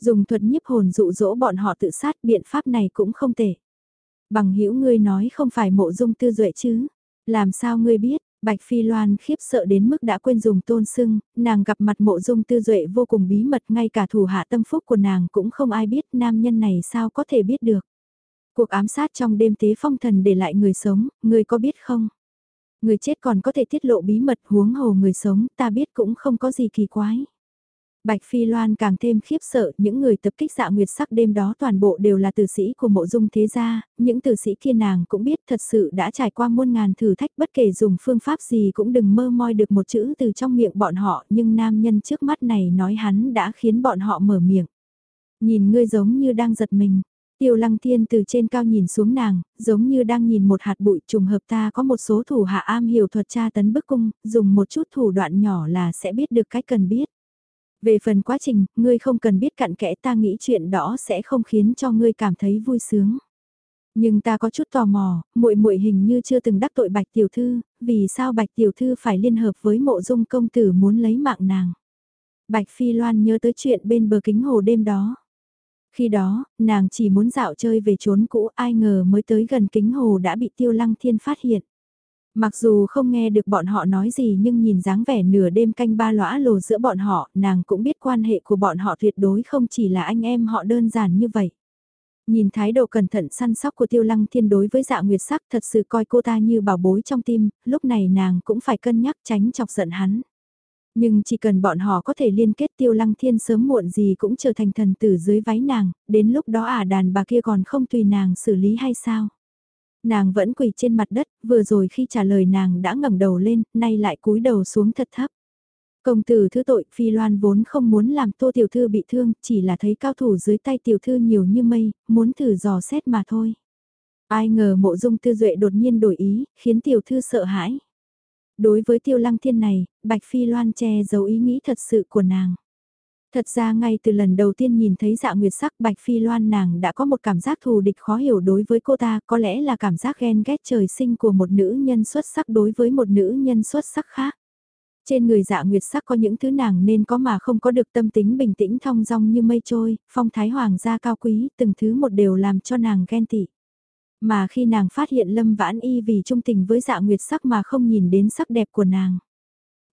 A: Dùng thuật nhiếp hồn dụ dỗ bọn họ tự sát biện pháp này cũng không tệ. Bằng hữu ngươi nói không phải mộ dung tư duệ chứ. Làm sao ngươi biết, Bạch Phi Loan khiếp sợ đến mức đã quên dùng tôn sưng, nàng gặp mặt mộ dung tư duệ vô cùng bí mật ngay cả thủ hạ tâm phúc của nàng cũng không ai biết nam nhân này sao có thể biết được. Cuộc ám sát trong đêm tế phong thần để lại người sống, người có biết không? Người chết còn có thể tiết lộ bí mật huống hồ người sống, ta biết cũng không có gì kỳ quái. Bạch Phi Loan càng thêm khiếp sợ, những người tập kích dạ nguyệt sắc đêm đó toàn bộ đều là tử sĩ của mộ dung thế gia, những tử sĩ kia nàng cũng biết thật sự đã trải qua muôn ngàn thử thách bất kể dùng phương pháp gì cũng đừng mơ moi được một chữ từ trong miệng bọn họ, nhưng nam nhân trước mắt này nói hắn đã khiến bọn họ mở miệng. Nhìn ngươi giống như đang giật mình. Tiêu lăng thiên từ trên cao nhìn xuống nàng, giống như đang nhìn một hạt bụi trùng hợp ta có một số thủ hạ am hiểu thuật tra tấn bức cung, dùng một chút thủ đoạn nhỏ là sẽ biết được cách cần biết. Về phần quá trình, ngươi không cần biết cặn kẽ ta nghĩ chuyện đó sẽ không khiến cho ngươi cảm thấy vui sướng. Nhưng ta có chút tò mò, muội muội hình như chưa từng đắc tội Bạch tiểu thư, vì sao Bạch tiểu thư phải liên hợp với Mộ Dung công tử muốn lấy mạng nàng? Bạch Phi Loan nhớ tới chuyện bên bờ kính hồ đêm đó. Khi đó, nàng chỉ muốn dạo chơi về trốn cũ ai ngờ mới tới gần kính hồ đã bị Tiêu Lăng Thiên phát hiện. Mặc dù không nghe được bọn họ nói gì nhưng nhìn dáng vẻ nửa đêm canh ba lõa lồ giữa bọn họ, nàng cũng biết quan hệ của bọn họ tuyệt đối không chỉ là anh em họ đơn giản như vậy. Nhìn thái độ cẩn thận săn sóc của tiêu lăng thiên đối với dạ nguyệt sắc thật sự coi cô ta như bảo bối trong tim, lúc này nàng cũng phải cân nhắc tránh chọc giận hắn. Nhưng chỉ cần bọn họ có thể liên kết tiêu lăng thiên sớm muộn gì cũng trở thành thần tử dưới váy nàng, đến lúc đó à đàn bà kia còn không tùy nàng xử lý hay sao? Nàng vẫn quỳ trên mặt đất, vừa rồi khi trả lời nàng đã ngẩng đầu lên, nay lại cúi đầu xuống thật thấp. Công tử thứ tội, Phi Loan vốn không muốn làm tô tiểu thư bị thương, chỉ là thấy cao thủ dưới tay tiểu thư nhiều như mây, muốn thử dò xét mà thôi. Ai ngờ mộ dung tư duệ đột nhiên đổi ý, khiến tiểu thư sợ hãi. Đối với tiêu lăng thiên này, Bạch Phi Loan che giấu ý nghĩ thật sự của nàng. Thật ra ngay từ lần đầu tiên nhìn thấy dạ nguyệt sắc Bạch Phi Loan nàng đã có một cảm giác thù địch khó hiểu đối với cô ta, có lẽ là cảm giác ghen ghét trời sinh của một nữ nhân xuất sắc đối với một nữ nhân xuất sắc khác. Trên người dạ nguyệt sắc có những thứ nàng nên có mà không có được tâm tính bình tĩnh thong dong như mây trôi, phong thái hoàng gia cao quý, từng thứ một đều làm cho nàng ghen tị. Mà khi nàng phát hiện Lâm Vãn Y vì trung tình với dạ nguyệt sắc mà không nhìn đến sắc đẹp của nàng.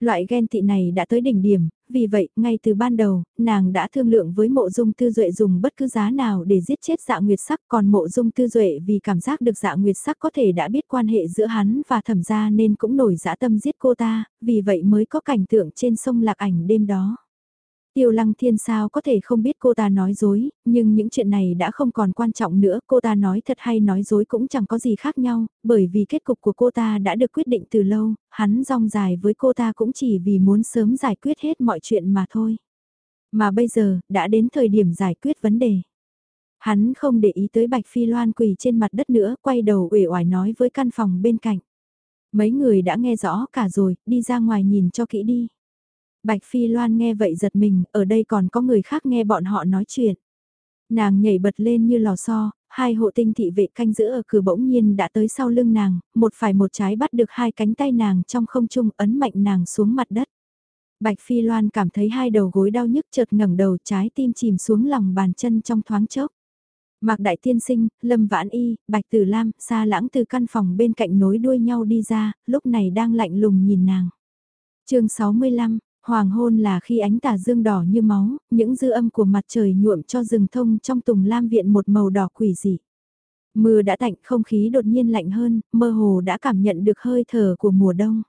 A: Loại ghen tị này đã tới đỉnh điểm, vì vậy, ngay từ ban đầu, nàng đã thương lượng với mộ dung tư duệ dùng bất cứ giá nào để giết chết dạ nguyệt sắc, còn mộ dung tư duệ vì cảm giác được dạ nguyệt sắc có thể đã biết quan hệ giữa hắn và thẩm gia nên cũng nổi dã tâm giết cô ta, vì vậy mới có cảnh tượng trên sông lạc ảnh đêm đó. Tiêu lăng thiên sao có thể không biết cô ta nói dối, nhưng những chuyện này đã không còn quan trọng nữa, cô ta nói thật hay nói dối cũng chẳng có gì khác nhau, bởi vì kết cục của cô ta đã được quyết định từ lâu, hắn rong dài với cô ta cũng chỉ vì muốn sớm giải quyết hết mọi chuyện mà thôi. Mà bây giờ, đã đến thời điểm giải quyết vấn đề. Hắn không để ý tới Bạch Phi Loan quỳ trên mặt đất nữa, quay đầu uể oải nói với căn phòng bên cạnh. Mấy người đã nghe rõ cả rồi, đi ra ngoài nhìn cho kỹ đi. Bạch Phi Loan nghe vậy giật mình, ở đây còn có người khác nghe bọn họ nói chuyện. Nàng nhảy bật lên như lò xo, hai hộ tinh thị vệ canh giữ ở cửa bỗng nhiên đã tới sau lưng nàng, một phải một trái bắt được hai cánh tay nàng trong không trung ấn mạnh nàng xuống mặt đất. Bạch Phi Loan cảm thấy hai đầu gối đau nhức chợt ngẩng đầu trái tim chìm xuống lòng bàn chân trong thoáng chốc. Mạc Đại Tiên Sinh, Lâm Vãn Y, Bạch Tử Lam, xa lãng từ căn phòng bên cạnh nối đuôi nhau đi ra, lúc này đang lạnh lùng nhìn nàng. chương 65, Hoàng hôn là khi ánh tà dương đỏ như máu, những dư âm của mặt trời nhuộm cho rừng thông trong tùng lam viện một màu đỏ quỷ dị. Mưa đã tạnh không khí đột nhiên lạnh hơn, mơ hồ đã cảm nhận được hơi thở của mùa đông.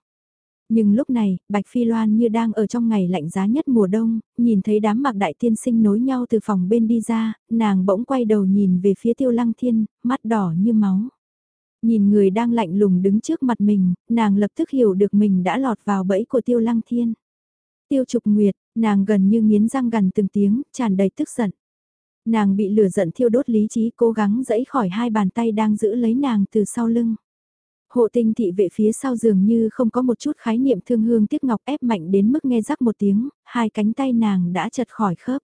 A: Nhưng lúc này, Bạch Phi Loan như đang ở trong ngày lạnh giá nhất mùa đông, nhìn thấy đám mạc đại tiên sinh nối nhau từ phòng bên đi ra, nàng bỗng quay đầu nhìn về phía tiêu lăng thiên, mắt đỏ như máu. Nhìn người đang lạnh lùng đứng trước mặt mình, nàng lập tức hiểu được mình đã lọt vào bẫy của tiêu lăng thiên. Tiêu trục nguyệt, nàng gần như nghiến răng gần từng tiếng, tràn đầy tức giận. Nàng bị lửa giận thiêu đốt lý trí cố gắng dẫy khỏi hai bàn tay đang giữ lấy nàng từ sau lưng. Hộ tinh thị vệ phía sau giường như không có một chút khái niệm thương hương tiếc ngọc ép mạnh đến mức nghe rắc một tiếng, hai cánh tay nàng đã chật khỏi khớp.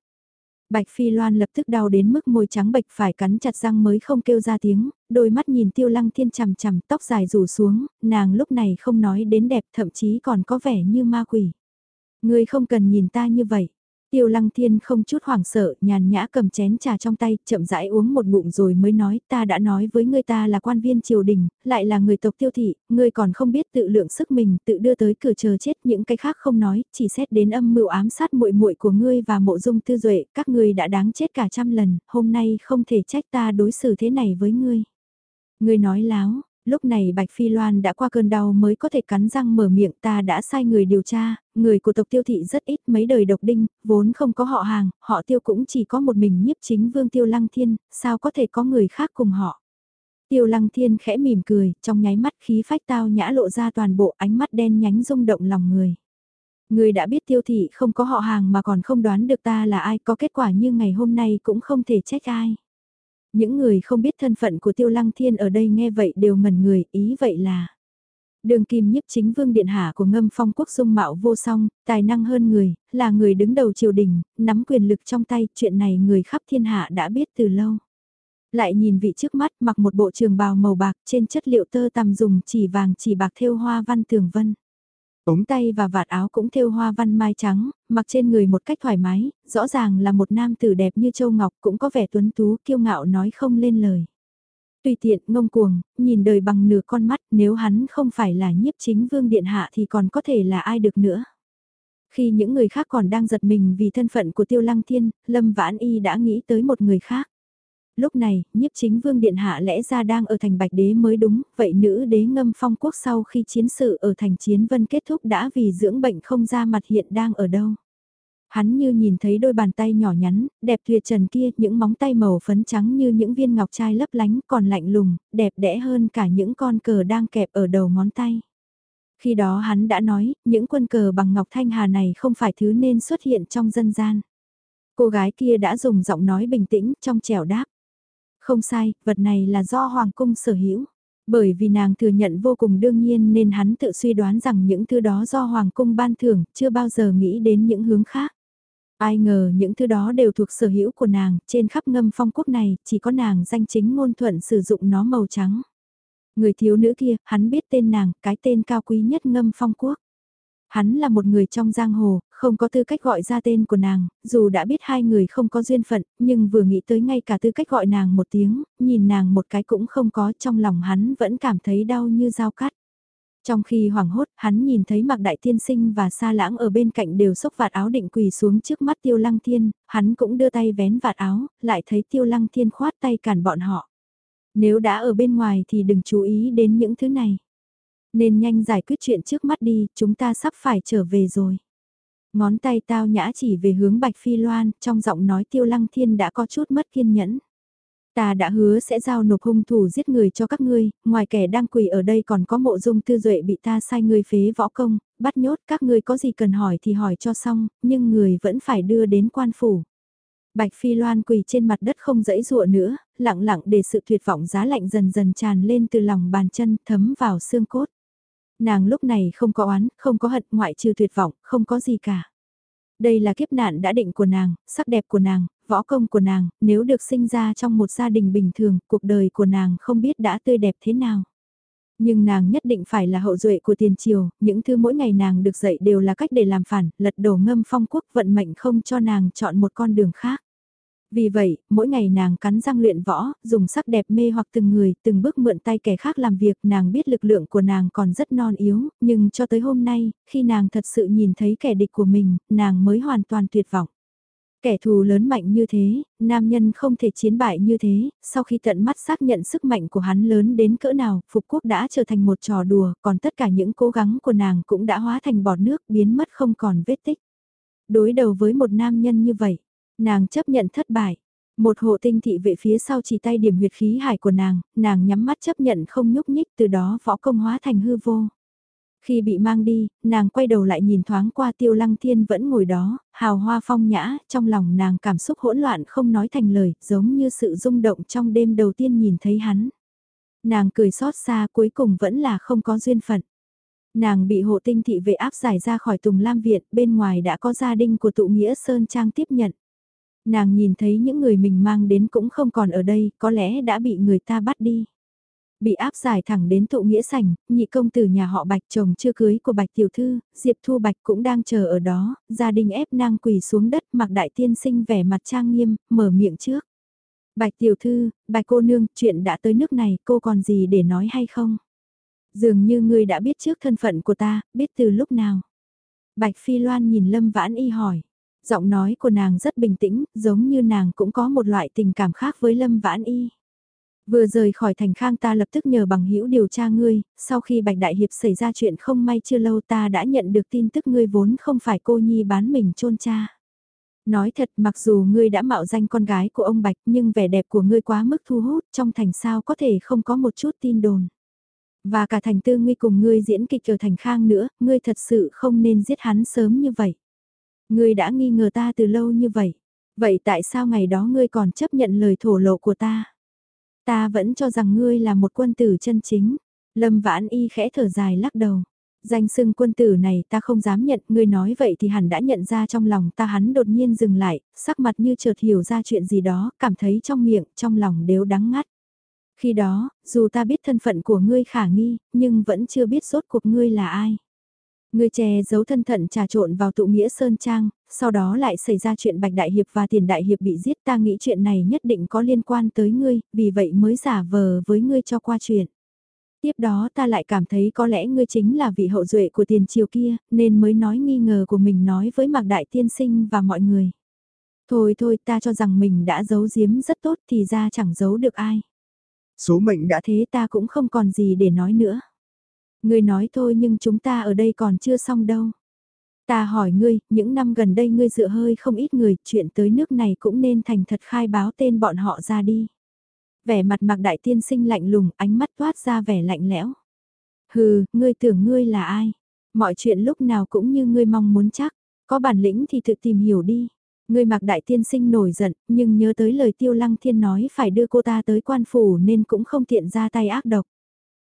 A: Bạch Phi Loan lập tức đau đến mức môi trắng bạch phải cắn chặt răng mới không kêu ra tiếng, đôi mắt nhìn tiêu lăng thiên chằm chằm tóc dài rủ xuống, nàng lúc này không nói đến đẹp thậm chí còn có vẻ như ma quỷ. Ngươi không cần nhìn ta như vậy. Tiêu lăng thiên không chút hoảng sợ, nhàn nhã cầm chén trà trong tay, chậm rãi uống một ngụm rồi mới nói, ta đã nói với ngươi ta là quan viên triều đình, lại là người tộc tiêu thị, ngươi còn không biết tự lượng sức mình, tự đưa tới cửa chờ chết, những cái khác không nói, chỉ xét đến âm mưu ám sát muội muội của ngươi và mộ dung tư duệ, các ngươi đã đáng chết cả trăm lần, hôm nay không thể trách ta đối xử thế này với ngươi. Ngươi nói láo, Lúc này Bạch Phi Loan đã qua cơn đau mới có thể cắn răng mở miệng ta đã sai người điều tra, người của tộc tiêu thị rất ít mấy đời độc đinh, vốn không có họ hàng, họ tiêu cũng chỉ có một mình nhiếp chính vương tiêu lăng thiên, sao có thể có người khác cùng họ. Tiêu lăng thiên khẽ mỉm cười, trong nháy mắt khí phách tao nhã lộ ra toàn bộ ánh mắt đen nhánh rung động lòng người. Người đã biết tiêu thị không có họ hàng mà còn không đoán được ta là ai có kết quả như ngày hôm nay cũng không thể trách ai. Những người không biết thân phận của Tiêu Lăng Thiên ở đây nghe vậy đều ngẩn người, ý vậy là... Đường kim nhiếp chính vương điện hạ của ngâm phong quốc dung mạo vô song, tài năng hơn người, là người đứng đầu triều đình, nắm quyền lực trong tay, chuyện này người khắp thiên hạ đã biết từ lâu. Lại nhìn vị trước mắt mặc một bộ trường bào màu bạc trên chất liệu tơ tằm dùng chỉ vàng chỉ bạc thêu hoa văn tường vân. Ống tay và vạt áo cũng thêu hoa văn mai trắng, mặc trên người một cách thoải mái, rõ ràng là một nam tử đẹp như châu ngọc cũng có vẻ tuấn tú kiêu ngạo nói không lên lời. Tùy tiện ngông cuồng, nhìn đời bằng nửa con mắt nếu hắn không phải là nhiếp chính vương điện hạ thì còn có thể là ai được nữa. Khi những người khác còn đang giật mình vì thân phận của tiêu lăng thiên, Lâm Vãn Y đã nghĩ tới một người khác lúc này, nhiếp chính vương điện hạ lẽ ra đang ở thành bạch đế mới đúng, vậy nữ đế ngâm phong quốc sau khi chiến sự ở thành chiến vân kết thúc đã vì dưỡng bệnh không ra mặt hiện đang ở đâu. Hắn như nhìn thấy đôi bàn tay nhỏ nhắn, đẹp tuyệt trần kia, những móng tay màu phấn trắng như những viên ngọc trai lấp lánh còn lạnh lùng, đẹp đẽ hơn cả những con cờ đang kẹp ở đầu ngón tay. Khi đó hắn đã nói, những quân cờ bằng ngọc thanh hà này không phải thứ nên xuất hiện trong dân gian. Cô gái kia đã dùng giọng nói bình tĩnh, trong trẻo đáp. Không sai, vật này là do Hoàng cung sở hữu. Bởi vì nàng thừa nhận vô cùng đương nhiên nên hắn tự suy đoán rằng những thứ đó do Hoàng cung ban thưởng, chưa bao giờ nghĩ đến những hướng khác. Ai ngờ những thứ đó đều thuộc sở hữu của nàng, trên khắp ngâm phong quốc này, chỉ có nàng danh chính ngôn thuận sử dụng nó màu trắng. Người thiếu nữ kia, hắn biết tên nàng, cái tên cao quý nhất ngâm phong quốc. Hắn là một người trong giang hồ, không có tư cách gọi ra tên của nàng, dù đã biết hai người không có duyên phận, nhưng vừa nghĩ tới ngay cả tư cách gọi nàng một tiếng, nhìn nàng một cái cũng không có trong lòng hắn vẫn cảm thấy đau như dao cắt. Trong khi hoảng hốt, hắn nhìn thấy mặc đại tiên sinh và xa lãng ở bên cạnh đều xốc vạt áo định quỳ xuống trước mắt tiêu lăng thiên, hắn cũng đưa tay vén vạt áo, lại thấy tiêu lăng thiên khoát tay cản bọn họ. Nếu đã ở bên ngoài thì đừng chú ý đến những thứ này. Nên nhanh giải quyết chuyện trước mắt đi, chúng ta sắp phải trở về rồi. Ngón tay tao nhã chỉ về hướng Bạch Phi Loan, trong giọng nói tiêu lăng thiên đã có chút mất kiên nhẫn. Ta đã hứa sẽ giao nộp hung thủ giết người cho các ngươi, ngoài kẻ đang quỳ ở đây còn có mộ dung tư duệ bị ta sai người phế võ công, bắt nhốt các ngươi có gì cần hỏi thì hỏi cho xong, nhưng người vẫn phải đưa đến quan phủ. Bạch Phi Loan quỳ trên mặt đất không dẫy dụa nữa, lặng lặng để sự tuyệt vọng giá lạnh dần dần tràn lên từ lòng bàn chân thấm vào xương cốt. Nàng lúc này không có oán, không có hận, ngoại trừ tuyệt vọng, không có gì cả. Đây là kiếp nạn đã định của nàng, sắc đẹp của nàng, võ công của nàng, nếu được sinh ra trong một gia đình bình thường, cuộc đời của nàng không biết đã tươi đẹp thế nào. Nhưng nàng nhất định phải là hậu duệ của tiền triều, những thứ mỗi ngày nàng được dạy đều là cách để làm phản, lật đổ ngâm phong quốc vận mệnh không cho nàng chọn một con đường khác. Vì vậy, mỗi ngày nàng cắn răng luyện võ, dùng sắc đẹp mê hoặc từng người, từng bước mượn tay kẻ khác làm việc, nàng biết lực lượng của nàng còn rất non yếu, nhưng cho tới hôm nay, khi nàng thật sự nhìn thấy kẻ địch của mình, nàng mới hoàn toàn tuyệt vọng. Kẻ thù lớn mạnh như thế, nam nhân không thể chiến bại như thế, sau khi tận mắt xác nhận sức mạnh của hắn lớn đến cỡ nào, Phục Quốc đã trở thành một trò đùa, còn tất cả những cố gắng của nàng cũng đã hóa thành bọt nước biến mất không còn vết tích. Đối đầu với một nam nhân như vậy, Nàng chấp nhận thất bại. Một hộ tinh thị vệ phía sau chỉ tay điểm huyệt khí hải của nàng, nàng nhắm mắt chấp nhận không nhúc nhích từ đó võ công hóa thành hư vô. Khi bị mang đi, nàng quay đầu lại nhìn thoáng qua tiêu lăng thiên vẫn ngồi đó, hào hoa phong nhã, trong lòng nàng cảm xúc hỗn loạn không nói thành lời, giống như sự rung động trong đêm đầu tiên nhìn thấy hắn. Nàng cười xót xa cuối cùng vẫn là không có duyên phận. Nàng bị hộ tinh thị vệ áp giải ra khỏi Tùng Lam Viện, bên ngoài đã có gia đình của tụ nghĩa Sơn Trang tiếp nhận. Nàng nhìn thấy những người mình mang đến cũng không còn ở đây, có lẽ đã bị người ta bắt đi. Bị áp giải thẳng đến tụ nghĩa sảnh, nhị công tử nhà họ Bạch chồng chưa cưới của Bạch Tiểu Thư, Diệp Thu Bạch cũng đang chờ ở đó, gia đình ép nàng quỳ xuống đất mặc đại tiên sinh vẻ mặt trang nghiêm, mở miệng trước. Bạch Tiểu Thư, Bạch cô nương, chuyện đã tới nước này, cô còn gì để nói hay không? Dường như ngươi đã biết trước thân phận của ta, biết từ lúc nào? Bạch Phi Loan nhìn Lâm Vãn Y hỏi. Giọng nói của nàng rất bình tĩnh, giống như nàng cũng có một loại tình cảm khác với Lâm Vãn Y. Vừa rời khỏi thành khang ta lập tức nhờ bằng hữu điều tra ngươi, sau khi Bạch Đại Hiệp xảy ra chuyện không may chưa lâu ta đã nhận được tin tức ngươi vốn không phải cô nhi bán mình chôn cha. Nói thật mặc dù ngươi đã mạo danh con gái của ông Bạch nhưng vẻ đẹp của ngươi quá mức thu hút trong thành sao có thể không có một chút tin đồn. Và cả thành tư nguy cùng ngươi diễn kịch ở thành khang nữa, ngươi thật sự không nên giết hắn sớm như vậy. Ngươi đã nghi ngờ ta từ lâu như vậy. Vậy tại sao ngày đó ngươi còn chấp nhận lời thổ lộ của ta? Ta vẫn cho rằng ngươi là một quân tử chân chính. Lâm vãn y khẽ thở dài lắc đầu. Danh sưng quân tử này ta không dám nhận, ngươi nói vậy thì hẳn đã nhận ra trong lòng ta hắn đột nhiên dừng lại, sắc mặt như chợt hiểu ra chuyện gì đó, cảm thấy trong miệng, trong lòng đều đắng ngắt. Khi đó, dù ta biết thân phận của ngươi khả nghi, nhưng vẫn chưa biết rốt cuộc ngươi là ai. Ngươi che giấu thân thận trà trộn vào tụ nghĩa Sơn Trang, sau đó lại xảy ra chuyện Bạch Đại Hiệp và Tiền Đại Hiệp bị giết ta nghĩ chuyện này nhất định có liên quan tới ngươi, vì vậy mới giả vờ với ngươi cho qua chuyện. Tiếp đó ta lại cảm thấy có lẽ ngươi chính là vị hậu duệ của tiền triều kia, nên mới nói nghi ngờ của mình nói với Mạc Đại Tiên Sinh và mọi người. Thôi thôi ta cho rằng mình đã giấu giếm rất tốt thì ra chẳng giấu được ai.
B: Số mệnh đã
A: thế ta cũng không còn gì để nói nữa. Ngươi nói thôi nhưng chúng ta ở đây còn chưa xong đâu. Ta hỏi ngươi, những năm gần đây ngươi dựa hơi không ít người, chuyện tới nước này cũng nên thành thật khai báo tên bọn họ ra đi. Vẻ mặt mặc đại tiên sinh lạnh lùng, ánh mắt toát ra vẻ lạnh lẽo. Hừ, ngươi tưởng ngươi là ai? Mọi chuyện lúc nào cũng như ngươi mong muốn chắc, có bản lĩnh thì tự tìm hiểu đi. Ngươi mặc đại tiên sinh nổi giận, nhưng nhớ tới lời tiêu lăng thiên nói phải đưa cô ta tới quan phủ nên cũng không tiện ra tay ác độc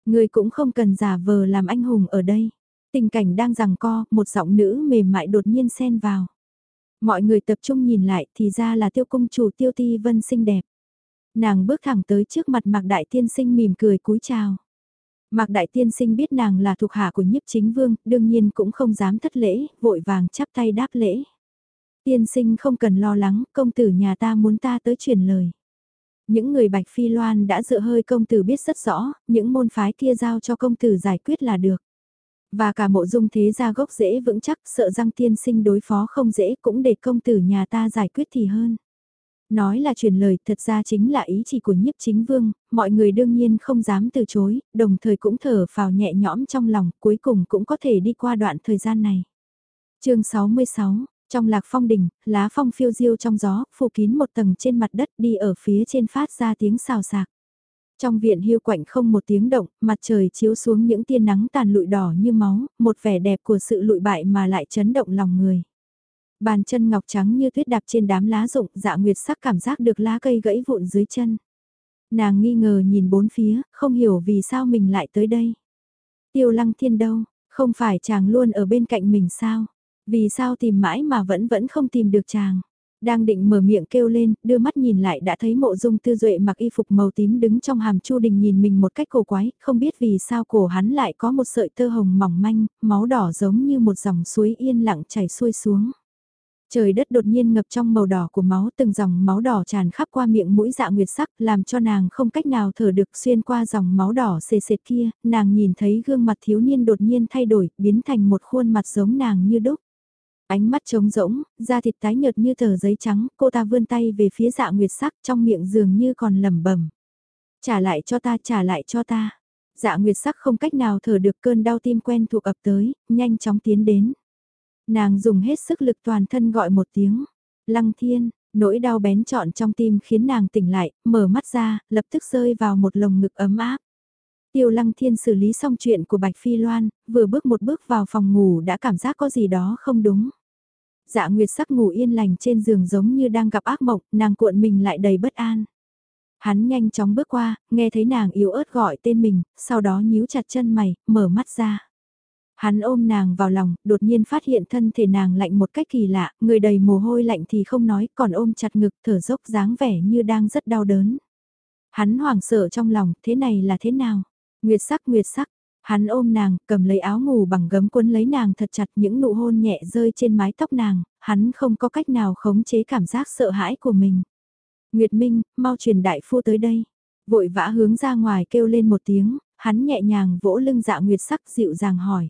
A: người cũng không cần giả vờ làm anh hùng ở đây. Tình cảnh đang rằng co, một giọng nữ mềm mại đột nhiên xen vào. Mọi người tập trung nhìn lại thì ra là tiêu cung chủ tiêu ti vân xinh đẹp. Nàng bước thẳng tới trước mặt Mạc Đại Tiên Sinh mỉm cười cúi chào. Mạc Đại Tiên Sinh biết nàng là thuộc hạ của nhiếp chính vương, đương nhiên cũng không dám thất lễ, vội vàng chắp tay đáp lễ. Tiên sinh không cần lo lắng, công tử nhà ta muốn ta tới truyền lời. Những người Bạch Phi Loan đã dựa hơi công tử biết rất rõ, những môn phái kia giao cho công tử giải quyết là được. Và cả mộ dung thế gia gốc dễ vững chắc sợ răng tiên sinh đối phó không dễ cũng để công tử nhà ta giải quyết thì hơn. Nói là truyền lời thật ra chính là ý chỉ của nhiếp chính vương, mọi người đương nhiên không dám từ chối, đồng thời cũng thở vào nhẹ nhõm trong lòng, cuối cùng cũng có thể đi qua đoạn thời gian này. chương 66, trong lạc phong đỉnh, lá phong phiêu diêu trong gió, phủ kín một tầng trên mặt đất đi ở phía trên phát ra tiếng xào sạc. Trong viện hiu quạnh không một tiếng động, mặt trời chiếu xuống những tia nắng tàn lụi đỏ như máu, một vẻ đẹp của sự lụi bại mà lại chấn động lòng người. Bàn chân ngọc trắng như tuyết đạp trên đám lá rụng, dạ nguyệt sắc cảm giác được lá cây gãy vụn dưới chân. Nàng nghi ngờ nhìn bốn phía, không hiểu vì sao mình lại tới đây. Tiêu lăng thiên đâu, không phải chàng luôn ở bên cạnh mình sao? Vì sao tìm mãi mà vẫn vẫn không tìm được chàng? Đang định mở miệng kêu lên, đưa mắt nhìn lại đã thấy mộ dung tư duệ mặc y phục màu tím đứng trong hàm chu đình nhìn mình một cách cổ quái, không biết vì sao cổ hắn lại có một sợi tơ hồng mỏng manh, máu đỏ giống như một dòng suối yên lặng chảy xuôi xuống. Trời đất đột nhiên ngập trong màu đỏ của máu từng dòng máu đỏ tràn khắp qua miệng mũi dạ nguyệt sắc làm cho nàng không cách nào thở được xuyên qua dòng máu đỏ xề xệt kia, nàng nhìn thấy gương mặt thiếu niên đột nhiên thay đổi, biến thành một khuôn mặt giống nàng như đúc. Ánh mắt trống rỗng, da thịt tái nhợt như tờ giấy trắng, cô ta vươn tay về phía dạ nguyệt sắc trong miệng dường như còn lẩm bẩm Trả lại cho ta, trả lại cho ta. Dạ nguyệt sắc không cách nào thở được cơn đau tim quen thuộc ập tới, nhanh chóng tiến đến. Nàng dùng hết sức lực toàn thân gọi một tiếng. Lăng thiên, Nỗi đau bén trọn trong tim khiến nàng tỉnh lại, mở mắt ra, lập tức rơi vào một lồng ngực ấm áp. Tiêu Lăng Thiên xử lý xong chuyện của Bạch Phi Loan, vừa bước một bước vào phòng ngủ đã cảm giác có gì đó không đúng. Dạ Nguyệt sắc ngủ yên lành trên giường giống như đang gặp ác mộng, nàng cuộn mình lại đầy bất an. Hắn nhanh chóng bước qua, nghe thấy nàng yếu ớt gọi tên mình, sau đó nhíu chặt chân mày, mở mắt ra. Hắn ôm nàng vào lòng, đột nhiên phát hiện thân thể nàng lạnh một cách kỳ lạ, người đầy mồ hôi lạnh thì không nói, còn ôm chặt ngực thở dốc dáng vẻ như đang rất đau đớn. Hắn hoảng sợ trong lòng, thế này là thế nào? Nguyệt sắc nguyệt sắc, hắn ôm nàng, cầm lấy áo ngủ bằng gấm cuốn lấy nàng thật chặt những nụ hôn nhẹ rơi trên mái tóc nàng, hắn không có cách nào khống chế cảm giác sợ hãi của mình. Nguyệt Minh, mau truyền đại phu tới đây. Vội vã hướng ra ngoài kêu lên một tiếng, hắn nhẹ nhàng vỗ lưng dạ Nguyệt sắc dịu dàng hỏi.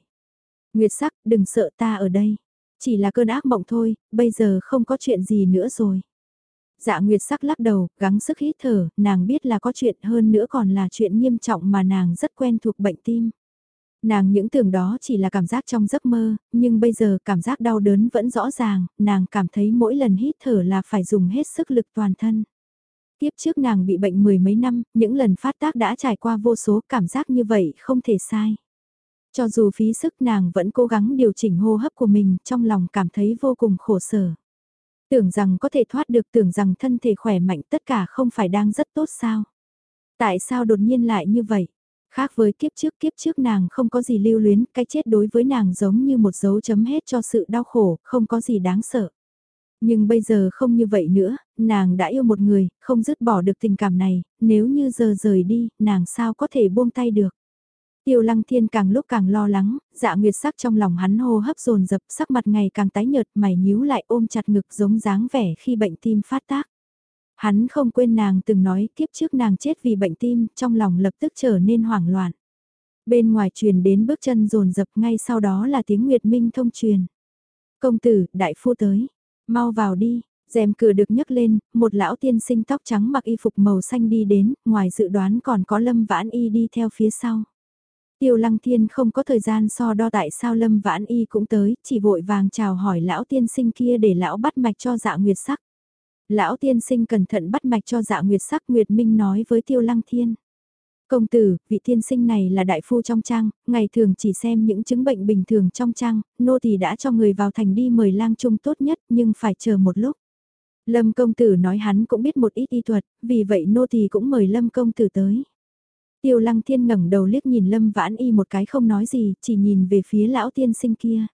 A: Nguyệt sắc, đừng sợ ta ở đây. Chỉ là cơn ác mộng thôi, bây giờ không có chuyện gì nữa rồi. Dạ Nguyệt sắc lắc đầu, gắng sức hít thở, nàng biết là có chuyện hơn nữa còn là chuyện nghiêm trọng mà nàng rất quen thuộc bệnh tim. Nàng những tưởng đó chỉ là cảm giác trong giấc mơ, nhưng bây giờ cảm giác đau đớn vẫn rõ ràng, nàng cảm thấy mỗi lần hít thở là phải dùng hết sức lực toàn thân. Tiếp trước nàng bị bệnh mười mấy năm, những lần phát tác đã trải qua vô số cảm giác như vậy không thể sai. Cho dù phí sức nàng vẫn cố gắng điều chỉnh hô hấp của mình, trong lòng cảm thấy vô cùng khổ sở. Tưởng rằng có thể thoát được tưởng rằng thân thể khỏe mạnh tất cả không phải đang rất tốt sao. Tại sao đột nhiên lại như vậy? Khác với kiếp trước kiếp trước nàng không có gì lưu luyến, cái chết đối với nàng giống như một dấu chấm hết cho sự đau khổ, không có gì đáng sợ. Nhưng bây giờ không như vậy nữa, nàng đã yêu một người, không dứt bỏ được tình cảm này, nếu như giờ rời đi, nàng sao có thể buông tay được. Tiêu lăng thiên càng lúc càng lo lắng, dạ nguyệt sắc trong lòng hắn hô hấp dồn dập sắc mặt ngày càng tái nhợt mày nhíu lại ôm chặt ngực giống dáng vẻ khi bệnh tim phát tác. Hắn không quên nàng từng nói kiếp trước nàng chết vì bệnh tim, trong lòng lập tức trở nên hoảng loạn. Bên ngoài truyền đến bước chân rồn rập ngay sau đó là tiếng Nguyệt Minh thông truyền. Công tử, đại phu tới, mau vào đi, rèm cửa được nhấc lên, một lão tiên sinh tóc trắng mặc y phục màu xanh đi đến, ngoài dự đoán còn có lâm vãn y đi theo phía sau. Tiêu lăng thiên không có thời gian so đo tại sao lâm vãn y cũng tới, chỉ vội vàng chào hỏi lão tiên sinh kia để lão bắt mạch cho dạ nguyệt sắc. Lão tiên sinh cẩn thận bắt mạch cho dạ nguyệt sắc Nguyệt Minh nói với tiêu lăng thiên. Công tử, vị tiên sinh này là đại phu trong trang, ngày thường chỉ xem những chứng bệnh bình thường trong trang, nô tỳ đã cho người vào thành đi mời lang trung tốt nhất nhưng phải chờ một lúc. Lâm công tử nói hắn cũng biết một ít y thuật, vì vậy nô tỳ cũng mời Lâm công tử tới. Tiêu lăng thiên ngẩng đầu liếc nhìn Lâm vãn y một cái không nói gì, chỉ nhìn về phía lão tiên sinh kia.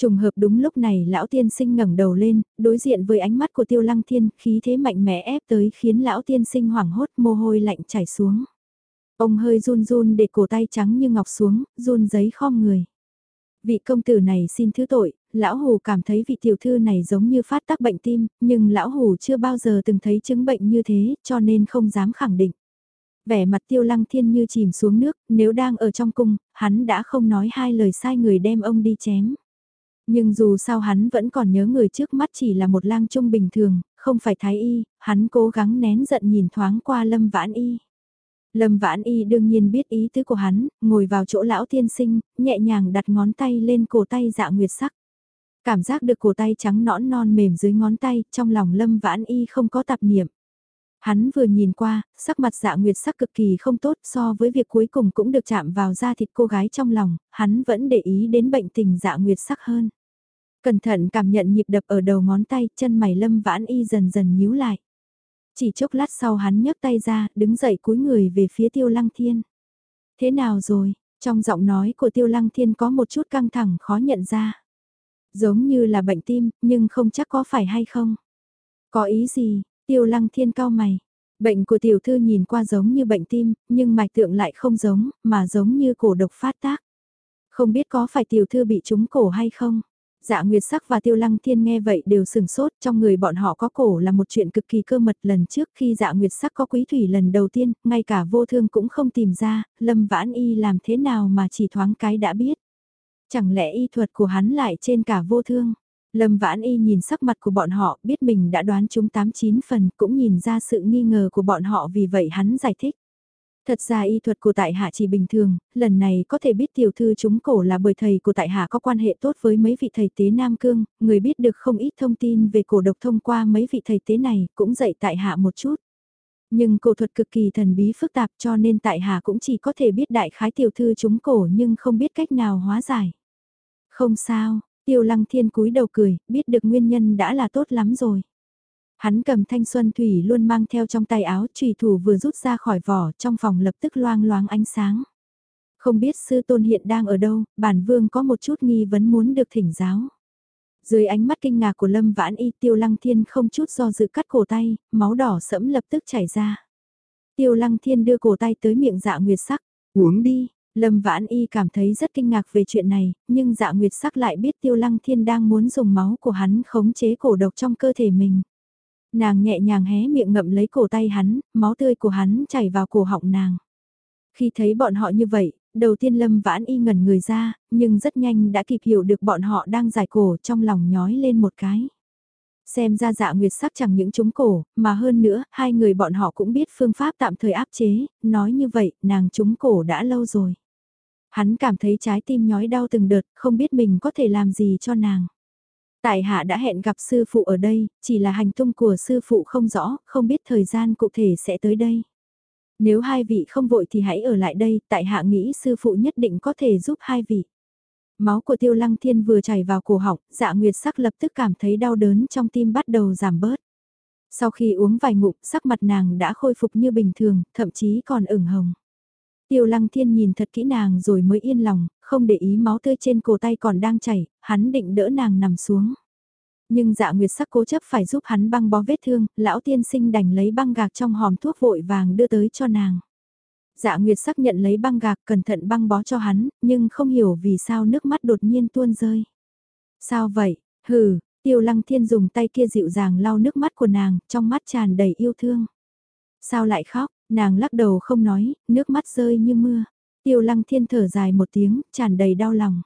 A: Trùng hợp đúng lúc này lão tiên sinh ngẩng đầu lên, đối diện với ánh mắt của tiêu lăng thiên, khí thế mạnh mẽ ép tới khiến lão tiên sinh hoảng hốt mồ hôi lạnh chảy xuống. Ông hơi run run để cổ tay trắng như ngọc xuống, run giấy khom người. Vị công tử này xin thứ tội, lão hù cảm thấy vị tiểu thư này giống như phát tác bệnh tim, nhưng lão hù chưa bao giờ từng thấy chứng bệnh như thế, cho nên không dám khẳng định. Vẻ mặt tiêu lăng thiên như chìm xuống nước, nếu đang ở trong cung, hắn đã không nói hai lời sai người đem ông đi chém. Nhưng dù sao hắn vẫn còn nhớ người trước mắt chỉ là một lang trung bình thường, không phải thái y, hắn cố gắng nén giận nhìn thoáng qua lâm vãn y. Lâm vãn y đương nhiên biết ý tứ của hắn, ngồi vào chỗ lão tiên sinh, nhẹ nhàng đặt ngón tay lên cổ tay dạ nguyệt sắc. Cảm giác được cổ tay trắng nõn non mềm dưới ngón tay, trong lòng lâm vãn y không có tạp niệm. Hắn vừa nhìn qua, sắc mặt dạ nguyệt sắc cực kỳ không tốt so với việc cuối cùng cũng được chạm vào da thịt cô gái trong lòng, hắn vẫn để ý đến bệnh tình dạ nguyệt sắc hơn. Cẩn thận cảm nhận nhịp đập ở đầu ngón tay, chân mày lâm vãn y dần dần nhíu lại. Chỉ chốc lát sau hắn nhấc tay ra, đứng dậy cúi người về phía tiêu lăng thiên. Thế nào rồi? Trong giọng nói của tiêu lăng thiên có một chút căng thẳng khó nhận ra. Giống như là bệnh tim, nhưng không chắc có phải hay không. Có ý gì? Tiêu lăng thiên cao mày. Bệnh của tiểu thư nhìn qua giống như bệnh tim, nhưng mạch tượng lại không giống, mà giống như cổ độc phát tác. Không biết có phải tiểu thư bị trúng cổ hay không? Dạ Nguyệt Sắc và Tiêu Lăng Thiên nghe vậy đều sừng sốt, trong người bọn họ có cổ là một chuyện cực kỳ cơ mật lần trước khi Dạ Nguyệt Sắc có quý thủy lần đầu tiên, ngay cả vô thương cũng không tìm ra, Lâm Vãn Y làm thế nào mà chỉ thoáng cái đã biết. Chẳng lẽ y thuật của hắn lại trên cả vô thương? Lâm Vãn Y nhìn sắc mặt của bọn họ, biết mình đã đoán chúng 8-9 phần, cũng nhìn ra sự nghi ngờ của bọn họ vì vậy hắn giải thích. Thật ra y thuật của tại hạ chỉ bình thường, lần này có thể biết tiểu thư chúng cổ là bởi thầy của tại hạ có quan hệ tốt với mấy vị thầy tế Nam Cương, người biết được không ít thông tin về cổ độc thông qua mấy vị thầy tế này, cũng dạy tại hạ một chút. Nhưng cổ thuật cực kỳ thần bí phức tạp cho nên tại hạ cũng chỉ có thể biết đại khái tiểu thư chúng cổ nhưng không biết cách nào hóa giải. Không sao, tiêu lăng thiên cúi đầu cười, biết được nguyên nhân đã là tốt lắm rồi. Hắn cầm thanh xuân thủy luôn mang theo trong tay áo trùy thủ vừa rút ra khỏi vỏ trong phòng lập tức loang loáng ánh sáng. Không biết sư tôn hiện đang ở đâu, bản vương có một chút nghi vấn muốn được thỉnh giáo. Dưới ánh mắt kinh ngạc của Lâm Vãn Y Tiêu Lăng Thiên không chút do dự cắt cổ tay, máu đỏ sẫm lập tức chảy ra. Tiêu Lăng Thiên đưa cổ tay tới miệng dạ nguyệt sắc, uống đi, Lâm Vãn Y cảm thấy rất kinh ngạc về chuyện này, nhưng dạ nguyệt sắc lại biết Tiêu Lăng Thiên đang muốn dùng máu của hắn khống chế cổ độc trong cơ thể mình. Nàng nhẹ nhàng hé miệng ngậm lấy cổ tay hắn, máu tươi của hắn chảy vào cổ họng nàng. Khi thấy bọn họ như vậy, đầu tiên Lâm Vãn Y ngẩn người ra, nhưng rất nhanh đã kịp hiểu được bọn họ đang giải cổ trong lòng nhói lên một cái. Xem ra dạ nguyệt sắc chẳng những chúng cổ, mà hơn nữa, hai người bọn họ cũng biết phương pháp tạm thời áp chế, nói như vậy, nàng chúng cổ đã lâu rồi. Hắn cảm thấy trái tim nhói đau từng đợt, không biết mình có thể làm gì cho nàng. Tại hạ đã hẹn gặp sư phụ ở đây, chỉ là hành tung của sư phụ không rõ, không biết thời gian cụ thể sẽ tới đây. Nếu hai vị không vội thì hãy ở lại đây, tại hạ nghĩ sư phụ nhất định có thể giúp hai vị. Máu của tiêu lăng thiên vừa chảy vào cổ họng, dạ nguyệt sắc lập tức cảm thấy đau đớn trong tim bắt đầu giảm bớt. Sau khi uống vài ngụm, sắc mặt nàng đã khôi phục như bình thường, thậm chí còn ửng hồng. Tiêu lăng thiên nhìn thật kỹ nàng rồi mới yên lòng, không để ý máu tươi trên cổ tay còn đang chảy, hắn định đỡ nàng nằm xuống. Nhưng dạ nguyệt sắc cố chấp phải giúp hắn băng bó vết thương, lão tiên sinh đành lấy băng gạc trong hòm thuốc vội vàng đưa tới cho nàng. Dạ nguyệt sắc nhận lấy băng gạc cẩn thận băng bó cho hắn, nhưng không hiểu vì sao nước mắt đột nhiên tuôn rơi. Sao vậy, hừ, tiêu lăng thiên dùng tay kia dịu dàng lau nước mắt của nàng, trong mắt tràn đầy yêu thương. Sao lại khóc, nàng lắc đầu không nói, nước mắt rơi như mưa. Tiêu lăng thiên thở dài một tiếng, tràn đầy đau lòng.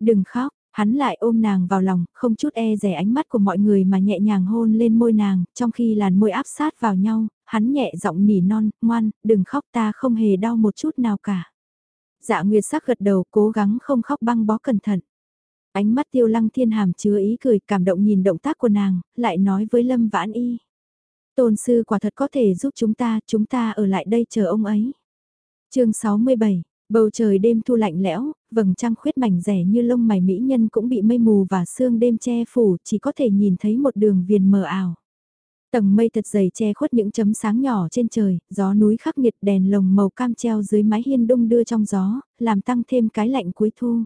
A: Đừng khóc, hắn lại ôm nàng vào lòng, không chút e rẻ ánh mắt của mọi người mà nhẹ nhàng hôn lên môi nàng, trong khi làn môi áp sát vào nhau, hắn nhẹ giọng nỉ non, ngoan, đừng khóc ta không hề đau một chút nào cả. Dạ Nguyệt sắc gật đầu cố gắng không khóc băng bó cẩn thận. Ánh mắt tiêu lăng thiên hàm chứa ý cười cảm động nhìn động tác của nàng, lại nói với Lâm Vãn Y. Tôn sư quả thật có thể giúp chúng ta, chúng ta ở lại đây chờ ông ấy chương 67, bầu trời đêm thu lạnh lẽo, vầng trăng khuyết mảnh rẻ như lông mày mỹ nhân cũng bị mây mù và sương đêm che phủ, chỉ có thể nhìn thấy một đường viền mờ ảo. Tầng mây thật dày che khuất những chấm sáng nhỏ trên trời, gió núi khắc nghiệt đèn lồng màu cam treo dưới mái hiên đung đưa trong gió, làm tăng thêm cái lạnh cuối thu.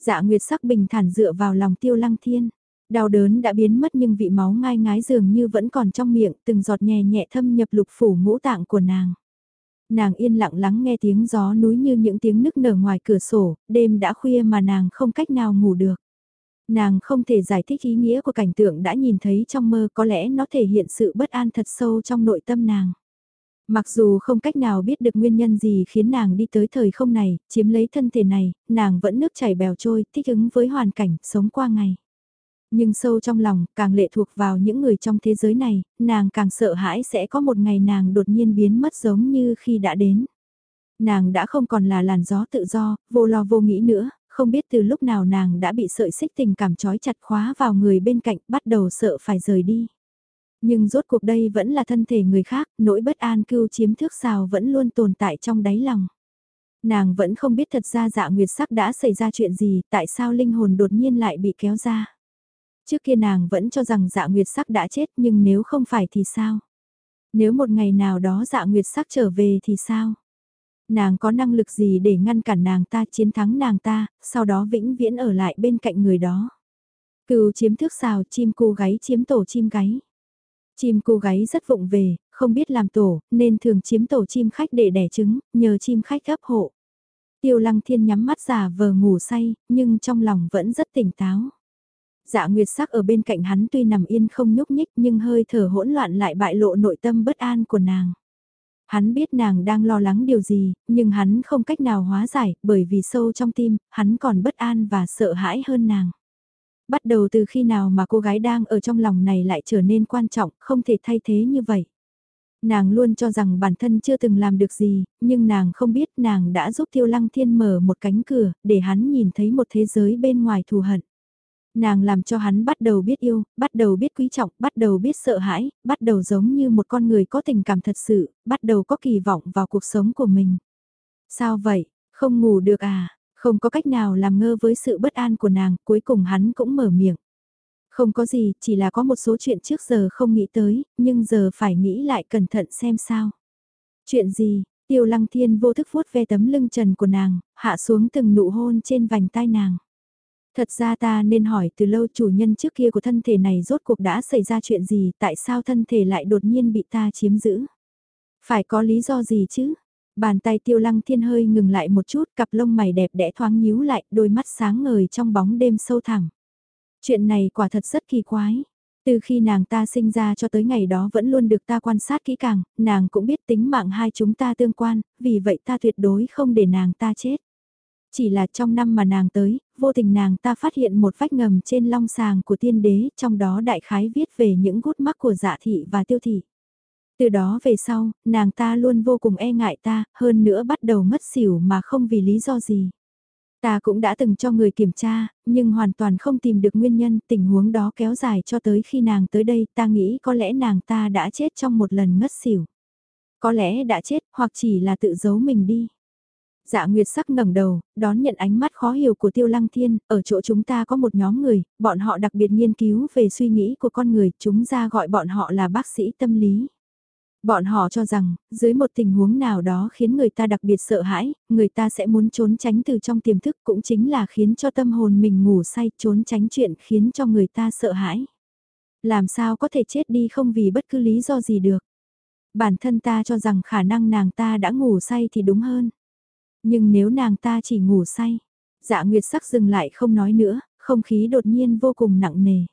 A: Dạ Nguyệt sắc bình thản dựa vào lòng tiêu lăng thiên. Đau đớn đã biến mất nhưng vị máu ngai ngái dường như vẫn còn trong miệng, từng giọt nhẹ nhẹ thâm nhập lục phủ ngũ tạng của nàng. Nàng yên lặng lắng nghe tiếng gió núi như những tiếng nức nở ngoài cửa sổ, đêm đã khuya mà nàng không cách nào ngủ được. Nàng không thể giải thích ý nghĩa của cảnh tượng đã nhìn thấy trong mơ có lẽ nó thể hiện sự bất an thật sâu trong nội tâm nàng. Mặc dù không cách nào biết được nguyên nhân gì khiến nàng đi tới thời không này, chiếm lấy thân thể này, nàng vẫn nước chảy bèo trôi, thích ứng với hoàn cảnh, sống qua ngày. Nhưng sâu trong lòng, càng lệ thuộc vào những người trong thế giới này, nàng càng sợ hãi sẽ có một ngày nàng đột nhiên biến mất giống như khi đã đến. Nàng đã không còn là làn gió tự do, vô lo vô nghĩ nữa, không biết từ lúc nào nàng đã bị sợi xích tình cảm trói chặt khóa vào người bên cạnh, bắt đầu sợ phải rời đi. Nhưng rốt cuộc đây vẫn là thân thể người khác, nỗi bất an cưu chiếm thước xào vẫn luôn tồn tại trong đáy lòng. Nàng vẫn không biết thật ra dạ nguyệt sắc đã xảy ra chuyện gì, tại sao linh hồn đột nhiên lại bị kéo ra. Trước kia nàng vẫn cho rằng dạ nguyệt sắc đã chết nhưng nếu không phải thì sao? Nếu một ngày nào đó dạ nguyệt sắc trở về thì sao? Nàng có năng lực gì để ngăn cản nàng ta chiến thắng nàng ta, sau đó vĩnh viễn ở lại bên cạnh người đó? Cừu chiếm thước xào chim cô gáy chiếm tổ chim gáy. Chim cô gáy rất vụng về, không biết làm tổ, nên thường chiếm tổ chim khách để đẻ trứng, nhờ chim khách ấp hộ. Tiêu lăng thiên nhắm mắt giả vờ ngủ say, nhưng trong lòng vẫn rất tỉnh táo. Dạ Nguyệt sắc ở bên cạnh hắn tuy nằm yên không nhúc nhích nhưng hơi thở hỗn loạn lại bại lộ nội tâm bất an của nàng. Hắn biết nàng đang lo lắng điều gì, nhưng hắn không cách nào hóa giải, bởi vì sâu trong tim, hắn còn bất an và sợ hãi hơn nàng. Bắt đầu từ khi nào mà cô gái đang ở trong lòng này lại trở nên quan trọng, không thể thay thế như vậy. Nàng luôn cho rằng bản thân chưa từng làm được gì, nhưng nàng không biết nàng đã giúp Tiêu Lăng Thiên mở một cánh cửa, để hắn nhìn thấy một thế giới bên ngoài thù hận. Nàng làm cho hắn bắt đầu biết yêu, bắt đầu biết quý trọng, bắt đầu biết sợ hãi, bắt đầu giống như một con người có tình cảm thật sự, bắt đầu có kỳ vọng vào cuộc sống của mình. Sao vậy, không ngủ được à, không có cách nào làm ngơ với sự bất an của nàng, cuối cùng hắn cũng mở miệng. Không có gì, chỉ là có một số chuyện trước giờ không nghĩ tới, nhưng giờ phải nghĩ lại cẩn thận xem sao. Chuyện gì, tiêu lăng thiên vô thức vuốt ve tấm lưng trần của nàng, hạ xuống từng nụ hôn trên vành tai nàng. Thật ra ta nên hỏi từ lâu chủ nhân trước kia của thân thể này rốt cuộc đã xảy ra chuyện gì, tại sao thân thể lại đột nhiên bị ta chiếm giữ? Phải có lý do gì chứ? Bàn tay tiêu lăng thiên hơi ngừng lại một chút, cặp lông mày đẹp đẽ thoáng nhíu lại, đôi mắt sáng ngời trong bóng đêm sâu thẳm. Chuyện này quả thật rất kỳ quái. Từ khi nàng ta sinh ra cho tới ngày đó vẫn luôn được ta quan sát kỹ càng, nàng cũng biết tính mạng hai chúng ta tương quan, vì vậy ta tuyệt đối không để nàng ta chết. Chỉ là trong năm mà nàng tới, vô tình nàng ta phát hiện một vách ngầm trên long sàng của tiên đế, trong đó đại khái viết về những gút mắc của dạ thị và tiêu thị. Từ đó về sau, nàng ta luôn vô cùng e ngại ta, hơn nữa bắt đầu mất xỉu mà không vì lý do gì. Ta cũng đã từng cho người kiểm tra, nhưng hoàn toàn không tìm được nguyên nhân tình huống đó kéo dài cho tới khi nàng tới đây ta nghĩ có lẽ nàng ta đã chết trong một lần ngất xỉu. Có lẽ đã chết hoặc chỉ là tự giấu mình đi. Dạ Nguyệt sắc ngẩng đầu, đón nhận ánh mắt khó hiểu của Tiêu Lăng Thiên, ở chỗ chúng ta có một nhóm người, bọn họ đặc biệt nghiên cứu về suy nghĩ của con người, chúng ra gọi bọn họ là bác sĩ tâm lý. Bọn họ cho rằng, dưới một tình huống nào đó khiến người ta đặc biệt sợ hãi, người ta sẽ muốn trốn tránh từ trong tiềm thức cũng chính là khiến cho tâm hồn mình ngủ say trốn tránh chuyện khiến cho người ta sợ hãi. Làm sao có thể chết đi không vì bất cứ lý do gì được. Bản thân ta cho rằng khả năng nàng ta đã ngủ say thì đúng hơn. Nhưng nếu nàng ta chỉ ngủ say, dạ nguyệt sắc dừng lại không nói nữa, không khí đột nhiên vô cùng nặng nề.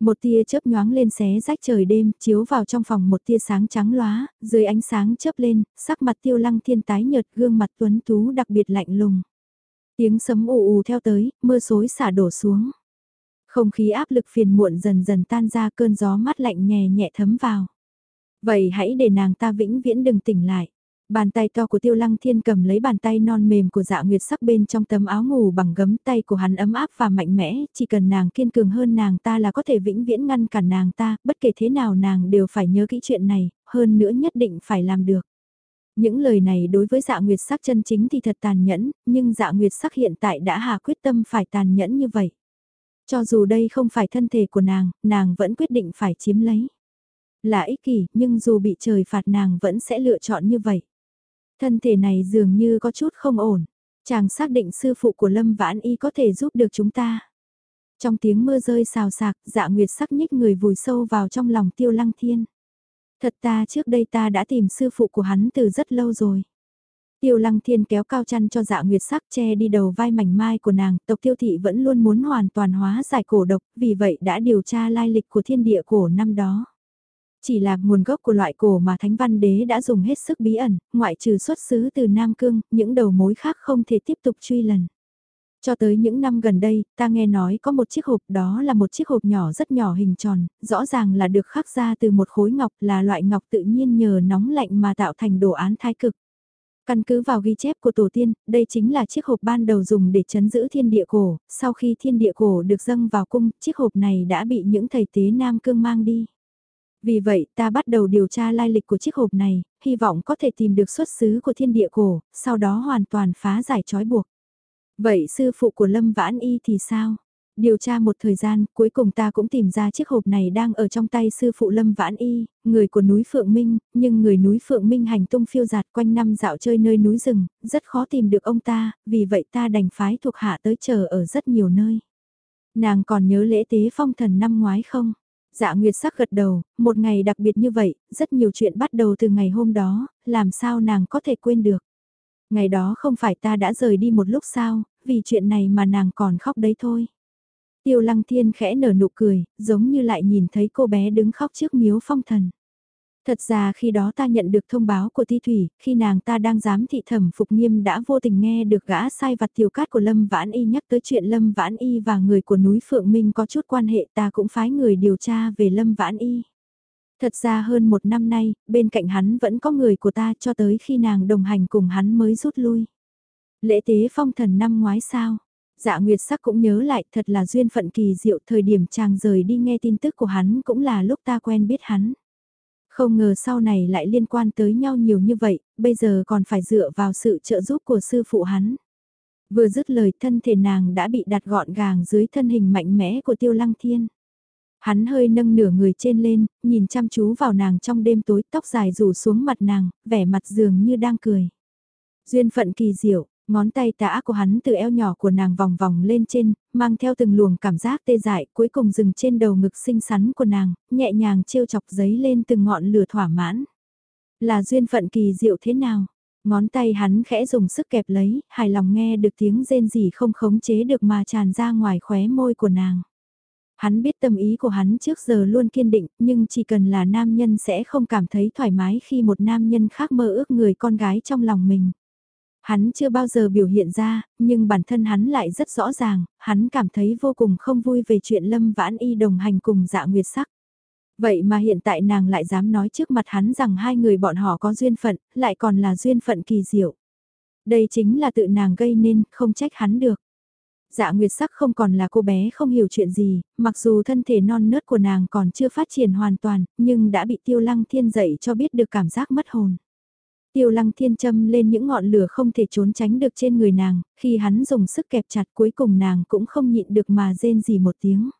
A: Một tia chớp nhoáng lên xé rách trời đêm, chiếu vào trong phòng một tia sáng trắng lóa, dưới ánh sáng chớp lên, sắc mặt tiêu lăng thiên tái nhợt gương mặt tuấn tú đặc biệt lạnh lùng. Tiếng sấm ù ù theo tới, mưa xối xả đổ xuống. Không khí áp lực phiền muộn dần dần tan ra cơn gió mát lạnh nhẹ nhẹ thấm vào. Vậy hãy để nàng ta vĩnh viễn đừng tỉnh lại. Bàn tay to của tiêu lăng thiên cầm lấy bàn tay non mềm của dạ nguyệt sắc bên trong tấm áo ngủ bằng gấm tay của hắn ấm áp và mạnh mẽ, chỉ cần nàng kiên cường hơn nàng ta là có thể vĩnh viễn ngăn cản nàng ta, bất kể thế nào nàng đều phải nhớ kỹ chuyện này, hơn nữa nhất định phải làm được. Những lời này đối với dạ nguyệt sắc chân chính thì thật tàn nhẫn, nhưng dạ nguyệt sắc hiện tại đã hà quyết tâm phải tàn nhẫn như vậy. Cho dù đây không phải thân thể của nàng, nàng vẫn quyết định phải chiếm lấy. Là ích kỷ, nhưng dù bị trời phạt nàng vẫn sẽ lựa chọn như vậy. Thân thể này dường như có chút không ổn. Chàng xác định sư phụ của Lâm Vãn Y có thể giúp được chúng ta. Trong tiếng mưa rơi xào sạc, dạ nguyệt sắc nhích người vùi sâu vào trong lòng tiêu lăng thiên. Thật ta trước đây ta đã tìm sư phụ của hắn từ rất lâu rồi. Tiêu lăng thiên kéo cao chăn cho dạ nguyệt sắc che đi đầu vai mảnh mai của nàng, tộc tiêu thị vẫn luôn muốn hoàn toàn hóa giải cổ độc, vì vậy đã điều tra lai lịch của thiên địa cổ năm đó. Chỉ là nguồn gốc của loại cổ mà Thánh Văn Đế đã dùng hết sức bí ẩn, ngoại trừ xuất xứ từ Nam Cương, những đầu mối khác không thể tiếp tục truy lần. Cho tới những năm gần đây, ta nghe nói có một chiếc hộp đó là một chiếc hộp nhỏ rất nhỏ hình tròn, rõ ràng là được khắc ra từ một khối ngọc là loại ngọc tự nhiên nhờ nóng lạnh mà tạo thành đồ án thái cực. Căn cứ vào ghi chép của tổ tiên, đây chính là chiếc hộp ban đầu dùng để chấn giữ thiên địa cổ, sau khi thiên địa cổ được dâng vào cung, chiếc hộp này đã bị những thầy tế Nam Cương mang đi. Vì vậy ta bắt đầu điều tra lai lịch của chiếc hộp này, hy vọng có thể tìm được xuất xứ của thiên địa cổ, sau đó hoàn toàn phá giải trói buộc. Vậy sư phụ của Lâm Vãn Y thì sao? Điều tra một thời gian, cuối cùng ta cũng tìm ra chiếc hộp này đang ở trong tay sư phụ Lâm Vãn Y, người của núi Phượng Minh, nhưng người núi Phượng Minh hành tung phiêu giạt quanh năm dạo chơi nơi núi rừng, rất khó tìm được ông ta, vì vậy ta đành phái thuộc hạ tới chờ ở rất nhiều nơi. Nàng còn nhớ lễ tế phong thần năm ngoái không? Dạ Nguyệt sắc gật đầu, một ngày đặc biệt như vậy, rất nhiều chuyện bắt đầu từ ngày hôm đó, làm sao nàng có thể quên được. Ngày đó không phải ta đã rời đi một lúc sao, vì chuyện này mà nàng còn khóc đấy thôi. Tiêu lăng thiên khẽ nở nụ cười, giống như lại nhìn thấy cô bé đứng khóc trước miếu phong thần. Thật ra khi đó ta nhận được thông báo của Thi Thủy, khi nàng ta đang giám thị thẩm phục nghiêm đã vô tình nghe được gã sai vặt tiểu cát của Lâm Vãn Y nhắc tới chuyện Lâm Vãn Y và người của núi Phượng Minh có chút quan hệ ta cũng phái người điều tra về Lâm Vãn Y. Thật ra hơn một năm nay, bên cạnh hắn vẫn có người của ta cho tới khi nàng đồng hành cùng hắn mới rút lui. Lễ tế phong thần năm ngoái sao? Dạ Nguyệt sắc cũng nhớ lại thật là duyên phận kỳ diệu thời điểm chàng rời đi nghe tin tức của hắn cũng là lúc ta quen biết hắn. Không ngờ sau này lại liên quan tới nhau nhiều như vậy, bây giờ còn phải dựa vào sự trợ giúp của sư phụ hắn. Vừa dứt lời thân thể nàng đã bị đặt gọn gàng dưới thân hình mạnh mẽ của tiêu lăng thiên. Hắn hơi nâng nửa người trên lên, nhìn chăm chú vào nàng trong đêm tối tóc dài rủ xuống mặt nàng, vẻ mặt dường như đang cười. Duyên phận kỳ diệu, ngón tay tả của hắn từ eo nhỏ của nàng vòng vòng lên trên, mang theo từng luồng cảm giác tê dại cuối cùng dừng trên đầu ngực xinh xắn của nàng, nhẹ nhàng trêu chọc giấy lên từng ngọn lửa thỏa mãn. Là duyên phận kỳ diệu thế nào? Ngón tay hắn khẽ dùng sức kẹp lấy, hài lòng nghe được tiếng rên rỉ không khống chế được mà tràn ra ngoài khóe môi của nàng. Hắn biết tâm ý của hắn trước giờ luôn kiên định, nhưng chỉ cần là nam nhân sẽ không cảm thấy thoải mái khi một nam nhân khác mơ ước người con gái trong lòng mình. Hắn chưa bao giờ biểu hiện ra, nhưng bản thân hắn lại rất rõ ràng, hắn cảm thấy vô cùng không vui về chuyện Lâm Vãn Y đồng hành cùng dạ nguyệt sắc. Vậy mà hiện tại nàng lại dám nói trước mặt hắn rằng hai người bọn họ có duyên phận, lại còn là duyên phận kỳ diệu. Đây chính là tự nàng gây nên, không trách hắn được. Dạ Nguyệt Sắc không còn là cô bé không hiểu chuyện gì, mặc dù thân thể non nớt của nàng còn chưa phát triển hoàn toàn, nhưng đã bị Tiêu Lăng Thiên dạy cho biết được cảm giác mất hồn. Tiêu Lăng Thiên châm lên những ngọn lửa không thể trốn tránh được trên người nàng, khi hắn dùng sức kẹp chặt cuối cùng nàng cũng không nhịn được mà rên gì một tiếng.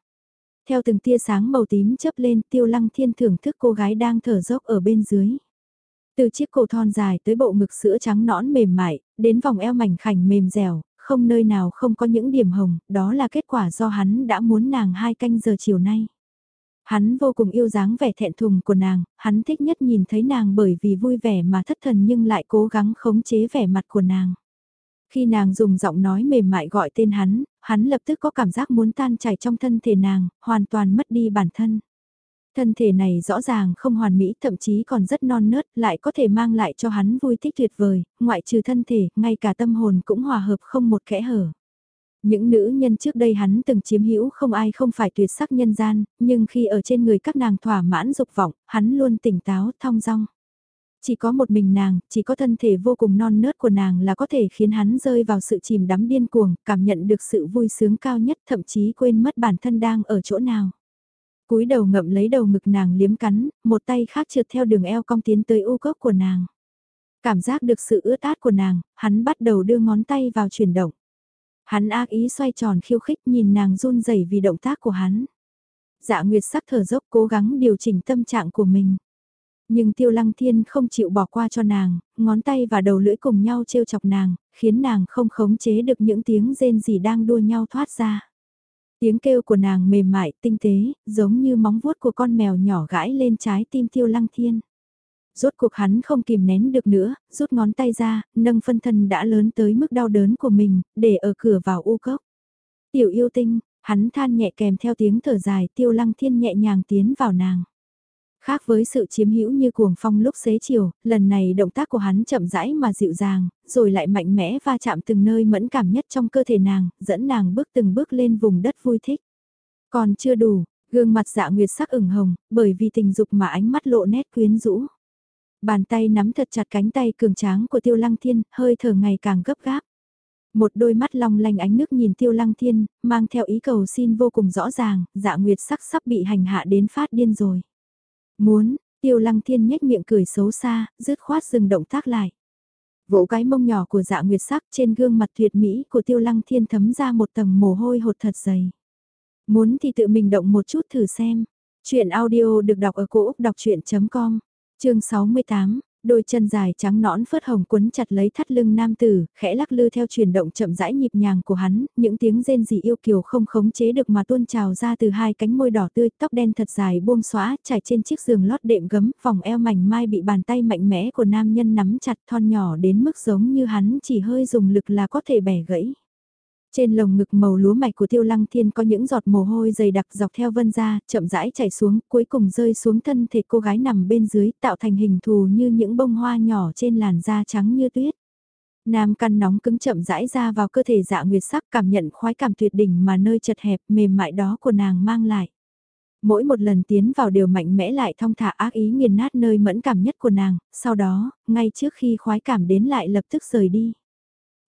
A: Theo từng tia sáng màu tím chớp lên Tiêu Lăng Thiên thưởng thức cô gái đang thở dốc ở bên dưới. Từ chiếc cổ thon dài tới bộ ngực sữa trắng nõn mềm mại, đến vòng eo mảnh khảnh mềm dẻo, không nơi nào không có những điểm hồng, đó là kết quả do hắn đã muốn nàng hai canh giờ chiều nay. Hắn vô cùng yêu dáng vẻ thẹn thùng của nàng, hắn thích nhất nhìn thấy nàng bởi vì vui vẻ mà thất thần nhưng lại cố gắng khống chế vẻ mặt của nàng. Khi nàng dùng giọng nói mềm mại gọi tên hắn, hắn lập tức có cảm giác muốn tan chảy trong thân thể nàng, hoàn toàn mất đi bản thân. Thân thể này rõ ràng không hoàn mỹ, thậm chí còn rất non nớt, lại có thể mang lại cho hắn vui thích tuyệt vời, ngoại trừ thân thể, ngay cả tâm hồn cũng hòa hợp không một kẽ hở. Những nữ nhân trước đây hắn từng chiếm hữu không ai không phải tuyệt sắc nhân gian, nhưng khi ở trên người các nàng thỏa mãn dục vọng, hắn luôn tỉnh táo, thong dong. Chỉ có một mình nàng, chỉ có thân thể vô cùng non nớt của nàng là có thể khiến hắn rơi vào sự chìm đắm điên cuồng, cảm nhận được sự vui sướng cao nhất thậm chí quên mất bản thân đang ở chỗ nào cúi đầu ngậm lấy đầu ngực nàng liếm cắn, một tay khác trượt theo đường eo cong tiến tới u cốc của nàng. Cảm giác được sự ướt át của nàng, hắn bắt đầu đưa ngón tay vào chuyển động. Hắn ác ý xoay tròn khiêu khích nhìn nàng run rẩy vì động tác của hắn. Dạ Nguyệt sắc thở dốc cố gắng điều chỉnh tâm trạng của mình. Nhưng Tiêu Lăng Thiên không chịu bỏ qua cho nàng, ngón tay và đầu lưỡi cùng nhau trêu chọc nàng, khiến nàng không khống chế được những tiếng rên rỉ đang đua nhau thoát ra. Tiếng kêu của nàng mềm mại, tinh tế, giống như móng vuốt của con mèo nhỏ gãi lên trái tim tiêu lăng thiên. Rốt cuộc hắn không kìm nén được nữa, rút ngón tay ra, nâng phân thân đã lớn tới mức đau đớn của mình, để ở cửa vào u cốc. Tiểu yêu tinh, hắn than nhẹ kèm theo tiếng thở dài tiêu lăng thiên nhẹ nhàng tiến vào nàng. Khác với sự chiếm hữu như cuồng phong lúc xế chiều, lần này động tác của hắn chậm rãi mà dịu dàng, rồi lại mạnh mẽ va chạm từng nơi mẫn cảm nhất trong cơ thể nàng, dẫn nàng bước từng bước lên vùng đất vui thích. Còn chưa đủ, gương mặt dạ nguyệt sắc ửng hồng, bởi vì tình dục mà ánh mắt lộ nét quyến rũ. Bàn tay nắm thật chặt cánh tay cường tráng của tiêu lăng thiên, hơi thở ngày càng gấp gáp. Một đôi mắt long lanh ánh nước nhìn tiêu lăng thiên, mang theo ý cầu xin vô cùng rõ ràng, dạ nguyệt sắc sắp bị hành hạ đến phát điên rồi. Muốn, tiêu lăng thiên nhếch miệng cười xấu xa, dứt khoát dừng động tác lại. Vỗ cái mông nhỏ của dạ nguyệt sắc trên gương mặt tuyệt mỹ của tiêu lăng thiên thấm ra một tầng mồ hôi hột thật dày. Muốn thì tự mình động một chút thử xem. Chuyện audio được đọc ở cổ Úc đọc chuyện.com, chương 68, Đôi chân dài trắng nõn phớt hồng quấn chặt lấy thắt lưng nam tử, khẽ lắc lư theo chuyển động chậm rãi nhịp nhàng của hắn, những tiếng rên rỉ yêu kiều không khống chế được mà tuôn trào ra từ hai cánh môi đỏ tươi, tóc đen thật dài buông xóa, trải trên chiếc giường lót đệm gấm, vòng eo mảnh mai bị bàn tay mạnh mẽ của nam nhân nắm chặt thon nhỏ đến mức giống như hắn chỉ hơi dùng lực là có thể bẻ gãy. Trên lồng ngực màu lúa mạch của tiêu lăng thiên có những giọt mồ hôi dày đặc dọc theo vân ra, chậm rãi chảy xuống, cuối cùng rơi xuống thân thể cô gái nằm bên dưới, tạo thành hình thù như những bông hoa nhỏ trên làn da trắng như tuyết. Nam căn nóng cứng chậm rãi ra vào cơ thể dạ nguyệt sắc cảm nhận khoái cảm tuyệt đỉnh mà nơi chật hẹp mềm mại đó của nàng mang lại. Mỗi một lần tiến vào đều mạnh mẽ lại thong thả ác ý nghiền nát nơi mẫn cảm nhất của nàng, sau đó, ngay trước khi khoái cảm đến lại lập tức rời đi.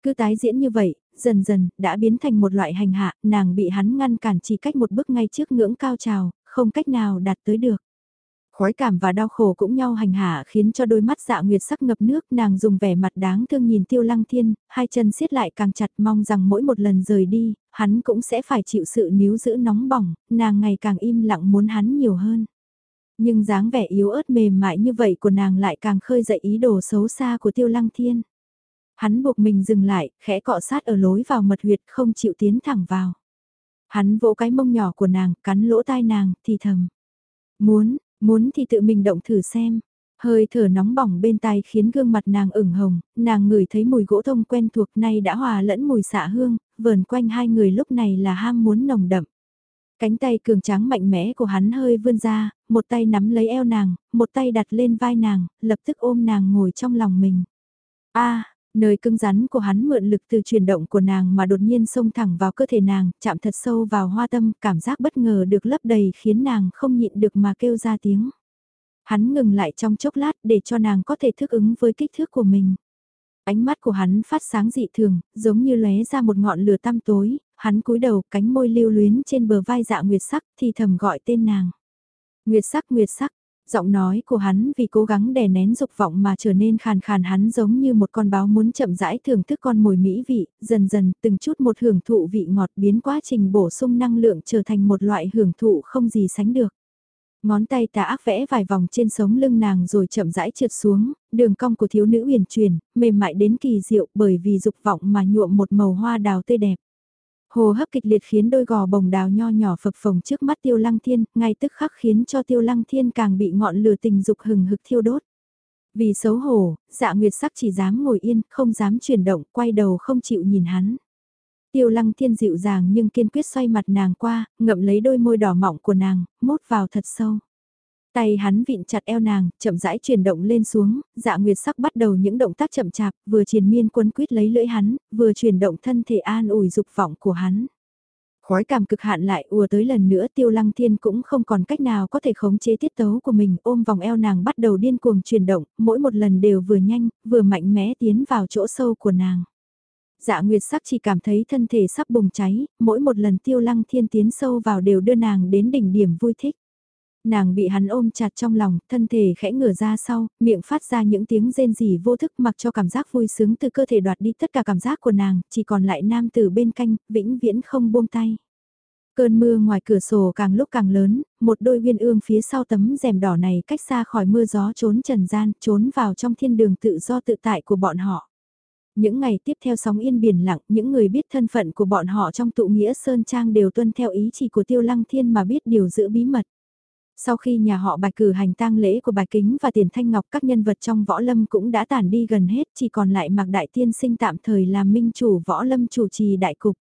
A: Cứ tái diễn như vậy, dần dần, đã biến thành một loại hành hạ, nàng bị hắn ngăn cản chỉ cách một bước ngay trước ngưỡng cao trào, không cách nào đạt tới được. Khói cảm và đau khổ cũng nhau hành hạ khiến cho đôi mắt dạ nguyệt sắc ngập nước nàng dùng vẻ mặt đáng thương nhìn tiêu lăng thiên, hai chân siết lại càng chặt mong rằng mỗi một lần rời đi, hắn cũng sẽ phải chịu sự níu giữ nóng bỏng, nàng ngày càng im lặng muốn hắn nhiều hơn. Nhưng dáng vẻ yếu ớt mềm mại như vậy của nàng lại càng khơi dậy ý đồ xấu xa của tiêu lăng thiên. Hắn buộc mình dừng lại, khẽ cọ sát ở lối vào mật huyệt không chịu tiến thẳng vào. Hắn vỗ cái mông nhỏ của nàng, cắn lỗ tai nàng, thì thầm. Muốn, muốn thì tự mình động thử xem. Hơi thở nóng bỏng bên tai khiến gương mặt nàng ửng hồng, nàng ngửi thấy mùi gỗ thông quen thuộc nay đã hòa lẫn mùi xạ hương, vờn quanh hai người lúc này là ham muốn nồng đậm. Cánh tay cường tráng mạnh mẽ của hắn hơi vươn ra, một tay nắm lấy eo nàng, một tay đặt lên vai nàng, lập tức ôm nàng ngồi trong lòng mình. a Nơi cứng rắn của hắn mượn lực từ chuyển động của nàng mà đột nhiên xông thẳng vào cơ thể nàng, chạm thật sâu vào hoa tâm, cảm giác bất ngờ được lấp đầy khiến nàng không nhịn được mà kêu ra tiếng. Hắn ngừng lại trong chốc lát để cho nàng có thể thức ứng với kích thước của mình. Ánh mắt của hắn phát sáng dị thường, giống như lóe ra một ngọn lửa tăm tối, hắn cúi đầu cánh môi lưu luyến trên bờ vai dạ nguyệt sắc thì thầm gọi tên nàng. Nguyệt sắc nguyệt sắc, Giọng nói của hắn vì cố gắng đè nén dục vọng mà trở nên khàn khàn hắn giống như một con báo muốn chậm rãi thưởng thức con mồi mỹ vị, dần dần từng chút một hưởng thụ vị ngọt biến quá trình bổ sung năng lượng trở thành một loại hưởng thụ không gì sánh được. Ngón tay tà ác vẽ vài vòng trên sống lưng nàng rồi chậm rãi trượt xuống, đường cong của thiếu nữ uyển chuyển mềm mại đến kỳ diệu bởi vì dục vọng mà nhuộm một màu hoa đào tươi đẹp. Hồ hấp kịch liệt khiến đôi gò bồng đào nho nhỏ phập phồng trước mắt tiêu lăng thiên, ngay tức khắc khiến cho tiêu lăng thiên càng bị ngọn lửa tình dục hừng hực thiêu đốt. Vì xấu hổ, dạ nguyệt sắc chỉ dám ngồi yên, không dám chuyển động, quay đầu không chịu nhìn hắn. Tiêu lăng thiên dịu dàng nhưng kiên quyết xoay mặt nàng qua, ngậm lấy đôi môi đỏ mọng của nàng, mốt vào thật sâu. Tay hắn vịn chặt eo nàng, chậm rãi chuyển động lên xuống, dạ nguyệt sắc bắt đầu những động tác chậm chạp, vừa triền miên quấn quýt lấy lưỡi hắn, vừa chuyển động thân thể an ủi dục vọng của hắn. Khói cảm cực hạn lại ùa tới lần nữa tiêu lăng thiên cũng không còn cách nào có thể khống chế tiết tấu của mình ôm vòng eo nàng bắt đầu điên cuồng chuyển động, mỗi một lần đều vừa nhanh, vừa mạnh mẽ tiến vào chỗ sâu của nàng. Dạ Nguyệt sắc chỉ cảm thấy thân thể sắp bùng cháy, mỗi một lần tiêu lăng thiên tiến sâu vào đều đưa nàng đến đỉnh điểm vui thích. Nàng bị hắn ôm chặt trong lòng, thân thể khẽ ngửa ra sau, miệng phát ra những tiếng rên rỉ vô thức mặc cho cảm giác vui sướng từ cơ thể đoạt đi tất cả cảm giác của nàng, chỉ còn lại nam tử bên canh, vĩnh viễn không buông tay. Cơn mưa ngoài cửa sổ càng lúc càng lớn, một đôi viên ương phía sau tấm rèm đỏ này cách xa khỏi mưa gió trốn trần gian, trốn vào trong thiên đường tự do tự tại của bọn họ. Những ngày tiếp theo sóng yên biển lặng, những người biết thân phận của bọn họ trong tụ nghĩa Sơn Trang đều tuân theo ý chỉ của Tiêu Lăng Thiên mà biết điều giữ bí mật. Sau khi nhà họ bạch cử hành tang lễ của bạch kính và tiền thanh ngọc các nhân vật trong võ lâm cũng đã tản đi gần hết chỉ còn lại mặc đại tiên sinh tạm thời làm minh chủ võ lâm chủ trì đại cục.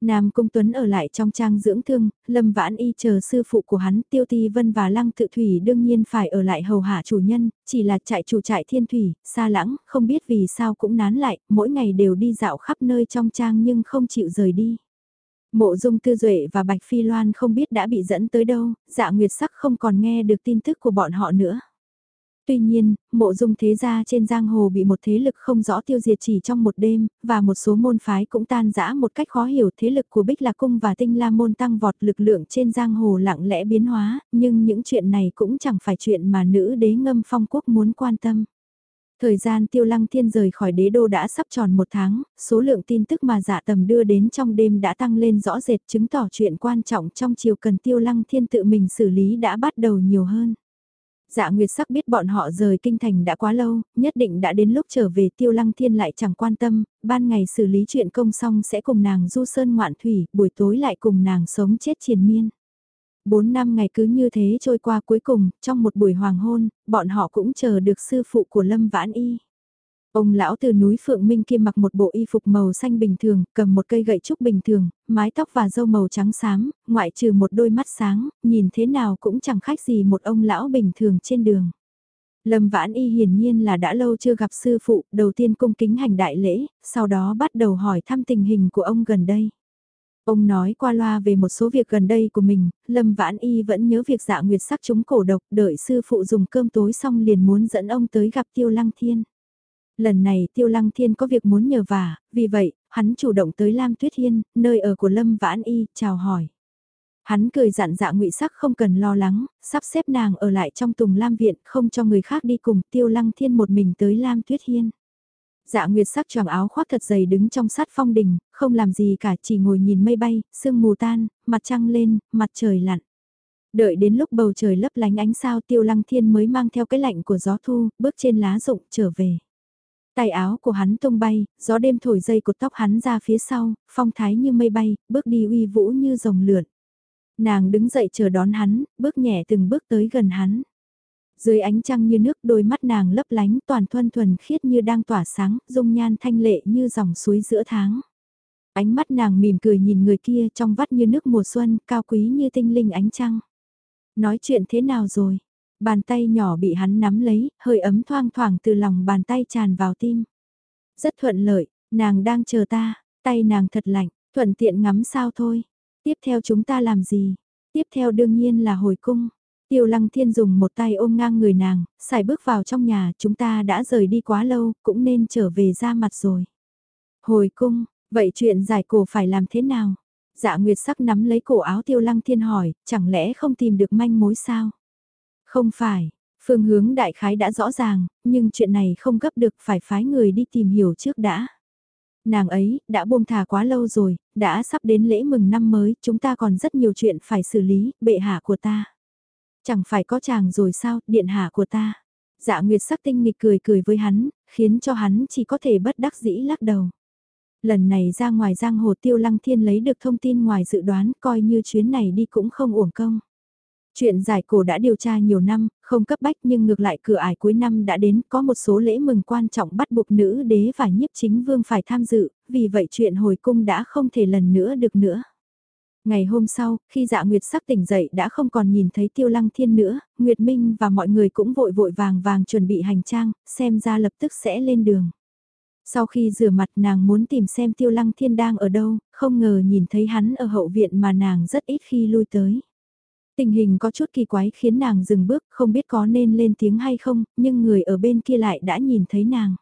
A: Nam Cung Tuấn ở lại trong trang dưỡng thương, Lâm Vãn Y chờ sư phụ của hắn, Tiêu Ti Vân và Lăng Tự Thủy đương nhiên phải ở lại hầu hạ chủ nhân, chỉ là trại chủ trại thiên thủy, xa lãng, không biết vì sao cũng nán lại, mỗi ngày đều đi dạo khắp nơi trong trang nhưng không chịu rời đi. Mộ dung tư duệ và Bạch Phi Loan không biết đã bị dẫn tới đâu, dạ nguyệt sắc không còn nghe được tin tức của bọn họ nữa. Tuy nhiên, mộ dung thế gia trên giang hồ bị một thế lực không rõ tiêu diệt chỉ trong một đêm, và một số môn phái cũng tan rã một cách khó hiểu thế lực của Bích Lạc Cung và Tinh La Môn tăng vọt lực lượng trên giang hồ lặng lẽ biến hóa, nhưng những chuyện này cũng chẳng phải chuyện mà nữ đế ngâm phong quốc muốn quan tâm. Thời gian tiêu lăng thiên rời khỏi đế đô đã sắp tròn một tháng, số lượng tin tức mà dạ tầm đưa đến trong đêm đã tăng lên rõ rệt chứng tỏ chuyện quan trọng trong chiều cần tiêu lăng thiên tự mình xử lý đã bắt đầu nhiều hơn. Dạ Nguyệt sắc biết bọn họ rời kinh thành đã quá lâu, nhất định đã đến lúc trở về tiêu lăng thiên lại chẳng quan tâm, ban ngày xử lý chuyện công xong sẽ cùng nàng du sơn ngoạn thủy, buổi tối lại cùng nàng sống chết triền miên. Bốn năm ngày cứ như thế trôi qua cuối cùng, trong một buổi hoàng hôn, bọn họ cũng chờ được sư phụ của Lâm Vãn Y. Ông lão từ núi Phượng Minh kia mặc một bộ y phục màu xanh bình thường, cầm một cây gậy trúc bình thường, mái tóc và râu màu trắng xám, ngoại trừ một đôi mắt sáng, nhìn thế nào cũng chẳng khác gì một ông lão bình thường trên đường. Lâm Vãn Y hiển nhiên là đã lâu chưa gặp sư phụ, đầu tiên cung kính hành đại lễ, sau đó bắt đầu hỏi thăm tình hình của ông gần đây. Ông nói qua loa về một số việc gần đây của mình, Lâm Vãn Y vẫn nhớ việc dạ nguyệt sắc chúng cổ độc, đợi sư phụ dùng cơm tối xong liền muốn dẫn ông tới gặp Tiêu Lăng Thiên. Lần này Tiêu Lăng Thiên có việc muốn nhờ vả, vì vậy, hắn chủ động tới Lam Tuyết Hiên, nơi ở của Lâm Vãn Y, chào hỏi. Hắn cười dặn dạ ngụy sắc không cần lo lắng, sắp xếp nàng ở lại trong tùng Lam Viện, không cho người khác đi cùng Tiêu Lăng Thiên một mình tới Lam Tuyết Hiên. Dạ Nguyệt sắc choàng áo khoác thật dày đứng trong sát phong đình, không làm gì cả chỉ ngồi nhìn mây bay, sương mù tan, mặt trăng lên, mặt trời lặn. Đợi đến lúc bầu trời lấp lánh ánh sao tiêu lăng thiên mới mang theo cái lạnh của gió thu, bước trên lá rụng trở về. Tay áo của hắn tung bay, gió đêm thổi dây cột tóc hắn ra phía sau, phong thái như mây bay, bước đi uy vũ như rồng lượn. Nàng đứng dậy chờ đón hắn, bước nhẹ từng bước tới gần hắn. Dưới ánh trăng như nước đôi mắt nàng lấp lánh toàn thuần thuần khiết như đang tỏa sáng, dung nhan thanh lệ như dòng suối giữa tháng. Ánh mắt nàng mỉm cười nhìn người kia trong vắt như nước mùa xuân, cao quý như tinh linh ánh trăng. Nói chuyện thế nào rồi? Bàn tay nhỏ bị hắn nắm lấy, hơi ấm thoang thoảng từ lòng bàn tay tràn vào tim. Rất thuận lợi, nàng đang chờ ta, tay nàng thật lạnh, thuận tiện ngắm sao thôi. Tiếp theo chúng ta làm gì? Tiếp theo đương nhiên là hồi cung. Tiêu lăng thiên dùng một tay ôm ngang người nàng, xài bước vào trong nhà, chúng ta đã rời đi quá lâu, cũng nên trở về ra mặt rồi. Hồi cung, vậy chuyện giải cổ phải làm thế nào? Dạ Nguyệt sắc nắm lấy cổ áo tiêu lăng thiên hỏi, chẳng lẽ không tìm được manh mối sao? Không phải, phương hướng đại khái đã rõ ràng, nhưng chuyện này không gấp được phải phái người đi tìm hiểu trước đã. Nàng ấy, đã buông thả quá lâu rồi, đã sắp đến lễ mừng năm mới, chúng ta còn rất nhiều chuyện phải xử lý, bệ hạ của ta. Chẳng phải có chàng rồi sao, điện hạ của ta. Dạ Nguyệt sắc tinh nghịch cười cười với hắn, khiến cho hắn chỉ có thể bất đắc dĩ lắc đầu. Lần này ra ngoài giang hồ tiêu lăng thiên lấy được thông tin ngoài dự đoán coi như chuyến này đi cũng không uổng công. Chuyện giải cổ đã điều tra nhiều năm, không cấp bách nhưng ngược lại cửa ải cuối năm đã đến có một số lễ mừng quan trọng bắt buộc nữ đế và nhiếp chính vương phải tham dự, vì vậy chuyện hồi cung đã không thể lần nữa được nữa. Ngày hôm sau, khi dạ Nguyệt sắc tỉnh dậy đã không còn nhìn thấy tiêu lăng thiên nữa, Nguyệt Minh và mọi người cũng vội vội vàng vàng chuẩn bị hành trang, xem ra lập tức sẽ lên đường. Sau khi rửa mặt nàng muốn tìm xem tiêu lăng thiên đang ở đâu, không ngờ nhìn thấy hắn ở hậu viện mà nàng rất ít khi lui tới. Tình hình có chút kỳ quái khiến nàng dừng bước, không biết có nên lên tiếng hay không, nhưng người ở bên kia lại đã nhìn thấy nàng.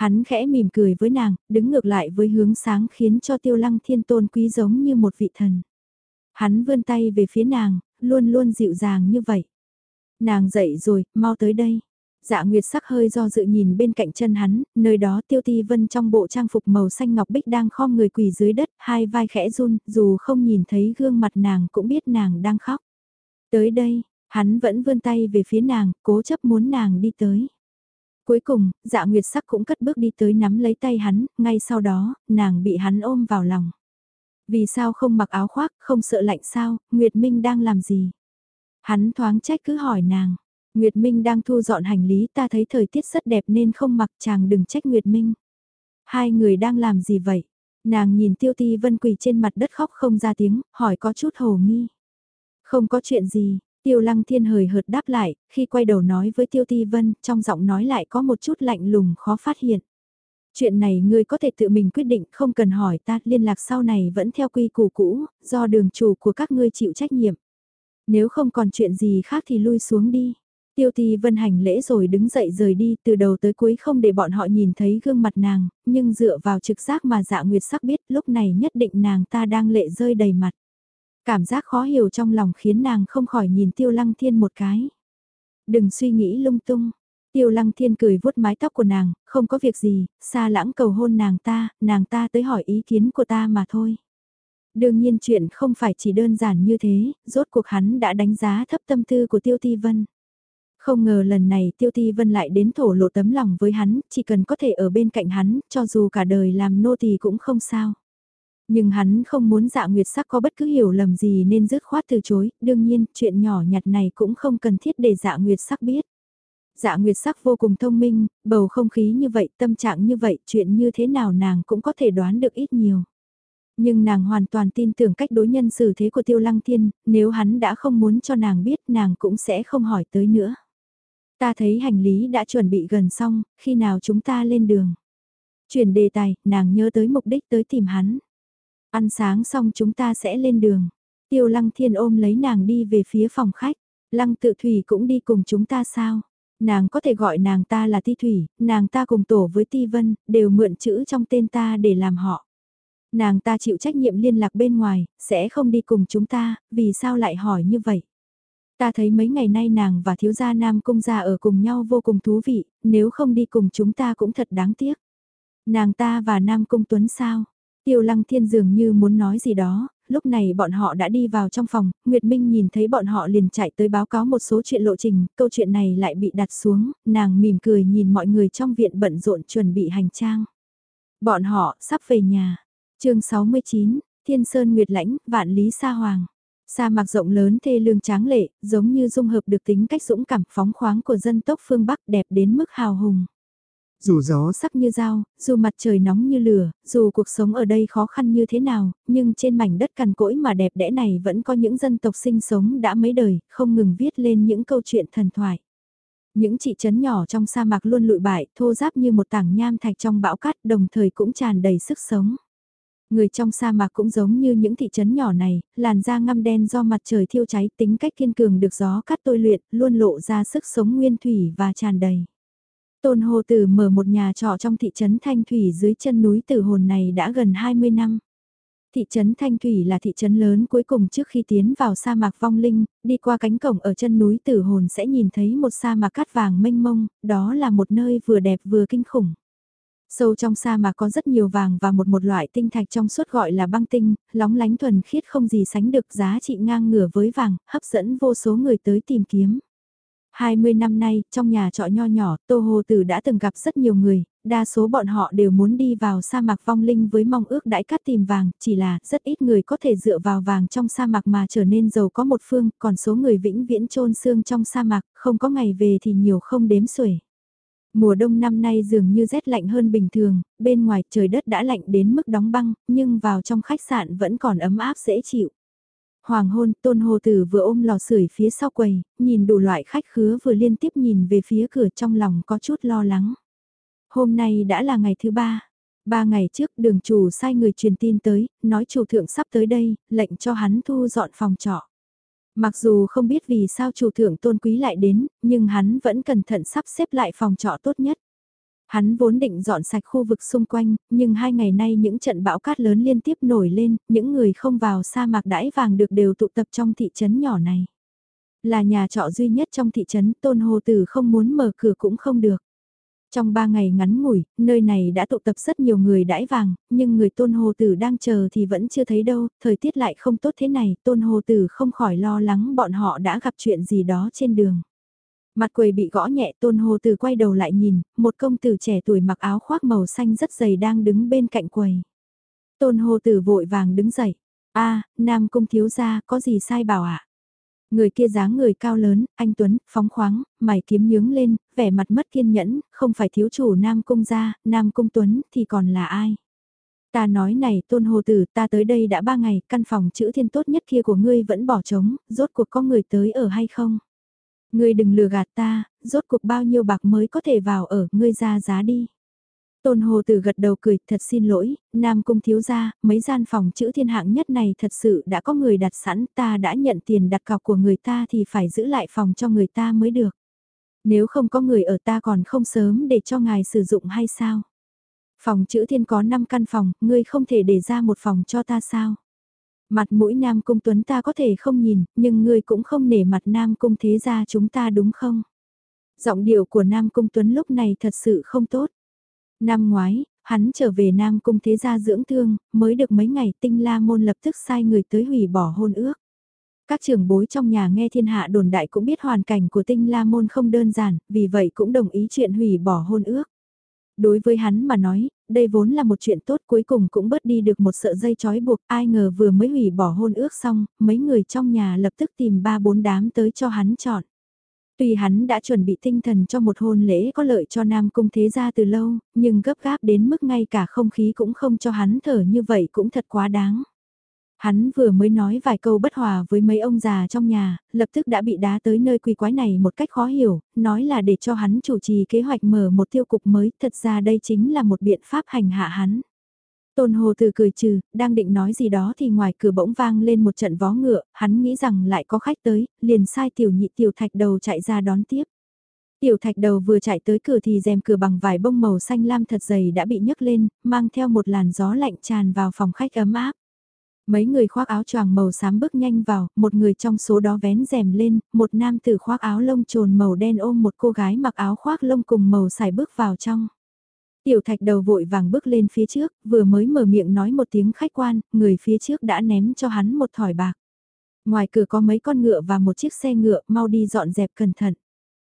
A: Hắn khẽ mỉm cười với nàng, đứng ngược lại với hướng sáng khiến cho tiêu lăng thiên tôn quý giống như một vị thần. Hắn vươn tay về phía nàng, luôn luôn dịu dàng như vậy. Nàng dậy rồi, mau tới đây. Dạ Nguyệt sắc hơi do dự nhìn bên cạnh chân hắn, nơi đó Tiêu Ti Vân trong bộ trang phục màu xanh ngọc bích đang khom người quỳ dưới đất, hai vai khẽ run, dù không nhìn thấy gương mặt nàng cũng biết nàng đang khóc. Tới đây, hắn vẫn vươn tay về phía nàng, cố chấp muốn nàng đi tới. Cuối cùng, dạ nguyệt sắc cũng cất bước đi tới nắm lấy tay hắn, ngay sau đó, nàng bị hắn ôm vào lòng. Vì sao không mặc áo khoác, không sợ lạnh sao, Nguyệt Minh đang làm gì? Hắn thoáng trách cứ hỏi nàng. Nguyệt Minh đang thu dọn hành lý ta thấy thời tiết rất đẹp nên không mặc chàng đừng trách Nguyệt Minh. Hai người đang làm gì vậy? Nàng nhìn tiêu ti vân quỳ trên mặt đất khóc không ra tiếng, hỏi có chút hồ nghi. Không có chuyện gì, tiêu lăng thiên hời hợt đáp lại, khi quay đầu nói với tiêu ti vân, trong giọng nói lại có một chút lạnh lùng khó phát hiện. Chuyện này ngươi có thể tự mình quyết định, không cần hỏi ta, liên lạc sau này vẫn theo quy củ cũ, do đường chủ của các ngươi chịu trách nhiệm. Nếu không còn chuyện gì khác thì lui xuống đi. Tiêu Ti Vân hành lễ rồi đứng dậy rời đi từ đầu tới cuối không để bọn họ nhìn thấy gương mặt nàng, nhưng dựa vào trực giác mà dạ nguyệt sắc biết lúc này nhất định nàng ta đang lệ rơi đầy mặt. Cảm giác khó hiểu trong lòng khiến nàng không khỏi nhìn Tiêu Lăng Thiên một cái. Đừng suy nghĩ lung tung. Tiêu Lăng Thiên cười vuốt mái tóc của nàng, không có việc gì, xa lãng cầu hôn nàng ta, nàng ta tới hỏi ý kiến của ta mà thôi. Đương nhiên chuyện không phải chỉ đơn giản như thế, rốt cuộc hắn đã đánh giá thấp tâm tư của Tiêu Ti Vân. Không ngờ lần này Tiêu Ti Vân lại đến thổ lộ tấm lòng với hắn, chỉ cần có thể ở bên cạnh hắn, cho dù cả đời làm nô tỳ cũng không sao. Nhưng hắn không muốn dạ nguyệt sắc có bất cứ hiểu lầm gì nên dứt khoát từ chối, đương nhiên chuyện nhỏ nhặt này cũng không cần thiết để dạ nguyệt sắc biết. Dạ nguyệt sắc vô cùng thông minh, bầu không khí như vậy, tâm trạng như vậy, chuyện như thế nào nàng cũng có thể đoán được ít nhiều. Nhưng nàng hoàn toàn tin tưởng cách đối nhân xử thế của tiêu lăng thiên, nếu hắn đã không muốn cho nàng biết nàng cũng sẽ không hỏi tới nữa. Ta thấy hành lý đã chuẩn bị gần xong, khi nào chúng ta lên đường. Chuyển đề tài, nàng nhớ tới mục đích tới tìm hắn. Ăn sáng xong chúng ta sẽ lên đường. Tiêu lăng thiên ôm lấy nàng đi về phía phòng khách. Lăng tự thủy cũng đi cùng chúng ta sao? Nàng có thể gọi nàng ta là Ti Thủy, nàng ta cùng tổ với Ti Vân, đều mượn chữ trong tên ta để làm họ. Nàng ta chịu trách nhiệm liên lạc bên ngoài, sẽ không đi cùng chúng ta, vì sao lại hỏi như vậy? Ta thấy mấy ngày nay nàng và thiếu gia Nam Cung gia ở cùng nhau vô cùng thú vị, nếu không đi cùng chúng ta cũng thật đáng tiếc. Nàng ta và Nam Cung Tuấn sao? Tiêu Lăng Thiên dường như muốn nói gì đó, lúc này bọn họ đã đi vào trong phòng, Nguyệt Minh nhìn thấy bọn họ liền chạy tới báo cáo một số chuyện lộ trình, câu chuyện này lại bị đặt xuống, nàng mỉm cười nhìn mọi người trong viện bận rộn chuẩn bị hành trang. Bọn họ sắp về nhà. chương 69, Thiên Sơn Nguyệt Lãnh, Vạn Lý Sa Hoàng. Sa mạc rộng lớn thê lương tráng lệ, giống như dung hợp được tính cách dũng cảm phóng khoáng của dân tộc phương Bắc đẹp đến mức hào hùng. Dù gió sắc như dao, dù mặt trời nóng như lửa, dù cuộc sống ở đây khó khăn như thế nào, nhưng trên mảnh đất cằn cỗi mà đẹp đẽ này vẫn có những dân tộc sinh sống đã mấy đời, không ngừng viết lên những câu chuyện thần thoại. Những thị trấn nhỏ trong sa mạc luôn lụi bại, thô ráp như một tảng nham thạch trong bão cát đồng thời cũng tràn đầy sức sống. Người trong sa mạc cũng giống như những thị trấn nhỏ này, làn da ngăm đen do mặt trời thiêu cháy tính cách kiên cường được gió cắt tôi luyện, luôn lộ ra sức sống nguyên thủy và tràn đầy. Tôn Hồ Tử mở một nhà trọ trong thị trấn Thanh Thủy dưới chân núi Tử Hồn này đã gần 20 năm. Thị trấn Thanh Thủy là thị trấn lớn cuối cùng trước khi tiến vào sa mạc vong linh, đi qua cánh cổng ở chân núi Tử Hồn sẽ nhìn thấy một sa mạc cát vàng mênh mông, đó là một nơi vừa đẹp vừa kinh khủng. Sâu trong sa mạc có rất nhiều vàng và một một loại tinh thạch trong suốt gọi là băng tinh, lóng lánh thuần khiết không gì sánh được giá trị ngang ngửa với vàng, hấp dẫn vô số người tới tìm kiếm. 20 năm nay, trong nhà trọ nho nhỏ, Tô Hồ Tử đã từng gặp rất nhiều người, đa số bọn họ đều muốn đi vào sa mạc vong linh với mong ước đãi cát tìm vàng, chỉ là rất ít người có thể dựa vào vàng trong sa mạc mà trở nên giàu có một phương, còn số người vĩnh viễn trôn xương trong sa mạc, không có ngày về thì nhiều không đếm xuể. Mùa đông năm nay dường như rét lạnh hơn bình thường, bên ngoài trời đất đã lạnh đến mức đóng băng, nhưng vào trong khách sạn vẫn còn ấm áp dễ chịu. Hoàng hôn, tôn hồ tử vừa ôm lò sưởi phía sau quầy, nhìn đủ loại khách khứa vừa liên tiếp nhìn về phía cửa trong lòng có chút lo lắng. Hôm nay đã là ngày thứ ba. Ba ngày trước đường chủ sai người truyền tin tới, nói chủ thượng sắp tới đây, lệnh cho hắn thu dọn phòng trọ. Mặc dù không biết vì sao chủ thượng tôn quý lại đến, nhưng hắn vẫn cẩn thận sắp xếp lại phòng trọ tốt nhất. Hắn vốn định dọn sạch khu vực xung quanh, nhưng hai ngày nay những trận bão cát lớn liên tiếp nổi lên, những người không vào sa mạc đãi vàng được đều tụ tập trong thị trấn nhỏ này. Là nhà trọ duy nhất trong thị trấn, Tôn Hồ Tử không muốn mở cửa cũng không được. Trong ba ngày ngắn ngủi, nơi này đã tụ tập rất nhiều người đãi vàng, nhưng người Tôn Hồ Tử đang chờ thì vẫn chưa thấy đâu, thời tiết lại không tốt thế này, Tôn Hồ Tử không khỏi lo lắng bọn họ đã gặp chuyện gì đó trên đường. Mặt quầy bị gõ nhẹ tôn hồ từ quay đầu lại nhìn, một công tử trẻ tuổi mặc áo khoác màu xanh rất dày đang đứng bên cạnh quầy. Tôn hồ tử vội vàng đứng dậy. a nam cung thiếu gia có gì sai bảo ạ? À? Người kia dáng người cao lớn, anh Tuấn, phóng khoáng, mày kiếm nhướng lên, vẻ mặt mất kiên nhẫn, không phải thiếu chủ Nam Cung gia, Nam Cung Tuấn thì còn là ai? Ta nói này tôn hồ tử ta tới đây đã ba ngày, căn phòng chữ thiên tốt nhất kia của ngươi vẫn bỏ trống, rốt cuộc có người tới ở hay không? Ngươi đừng lừa gạt ta, rốt cuộc bao nhiêu bạc mới có thể vào ở, ngươi ra giá đi. Tôn Hồ Tử gật đầu cười, thật xin lỗi, Nam Cung thiếu gia, mấy gian phòng chữ thiên hạng nhất này thật sự đã có người đặt sẵn, ta đã nhận tiền đặt cọc của người ta thì phải giữ lại phòng cho người ta mới được. Nếu không có người ở ta còn không sớm để cho ngài sử dụng hay sao? Phòng chữ thiên có 5 căn phòng, ngươi không thể để ra một phòng cho ta sao? Mặt mũi Nam Cung Tuấn ta có thể không nhìn, nhưng ngươi cũng không nể mặt Nam Cung thế gia chúng ta đúng không? Giọng điệu của Nam Cung Tuấn lúc này thật sự không tốt. Năm ngoái, hắn trở về Nam Cung thế gia dưỡng thương, mới được mấy ngày tinh la môn lập tức sai người tới hủy bỏ hôn ước. Các trưởng bối trong nhà nghe thiên hạ đồn đại cũng biết hoàn cảnh của tinh la môn không đơn giản, vì vậy cũng đồng ý chuyện hủy bỏ hôn ước. Đối với hắn mà nói, đây vốn là một chuyện tốt cuối cùng cũng bớt đi được một sợi dây trói buộc, ai ngờ vừa mới hủy bỏ hôn ước xong, mấy người trong nhà lập tức tìm ba bốn đám tới cho hắn chọn. Tuy hắn đã chuẩn bị tinh thần cho một hôn lễ có lợi cho Nam Cung Thế Gia từ lâu, nhưng gấp gáp đến mức ngay cả không khí cũng không cho hắn thở như vậy cũng thật quá đáng. Hắn vừa mới nói vài câu bất hòa với mấy ông già trong nhà, lập tức đã bị đá tới nơi quỷ quái này một cách khó hiểu, nói là để cho hắn chủ trì kế hoạch mở một tiêu cục mới, thật ra đây chính là một biện pháp hành hạ hắn. Tôn Hồ Từ cười trừ, đang định nói gì đó thì ngoài cửa bỗng vang lên một trận vó ngựa, hắn nghĩ rằng lại có khách tới, liền sai tiểu nhị tiểu thạch đầu chạy ra đón tiếp. Tiểu thạch đầu vừa chạy tới cửa thì rèm cửa bằng vải bông màu xanh lam thật dày đã bị nhấc lên, mang theo một làn gió lạnh tràn vào phòng khách ấm áp. Mấy người khoác áo choàng màu xám bước nhanh vào, một người trong số đó vén rèm lên, một nam tử khoác áo lông trồn màu đen ôm một cô gái mặc áo khoác lông cùng màu xài bước vào trong. Tiểu thạch đầu vội vàng bước lên phía trước, vừa mới mở miệng nói một tiếng khách quan, người phía trước đã ném cho hắn một thỏi bạc. Ngoài cửa có mấy con ngựa và một chiếc xe ngựa, mau đi dọn dẹp cẩn thận.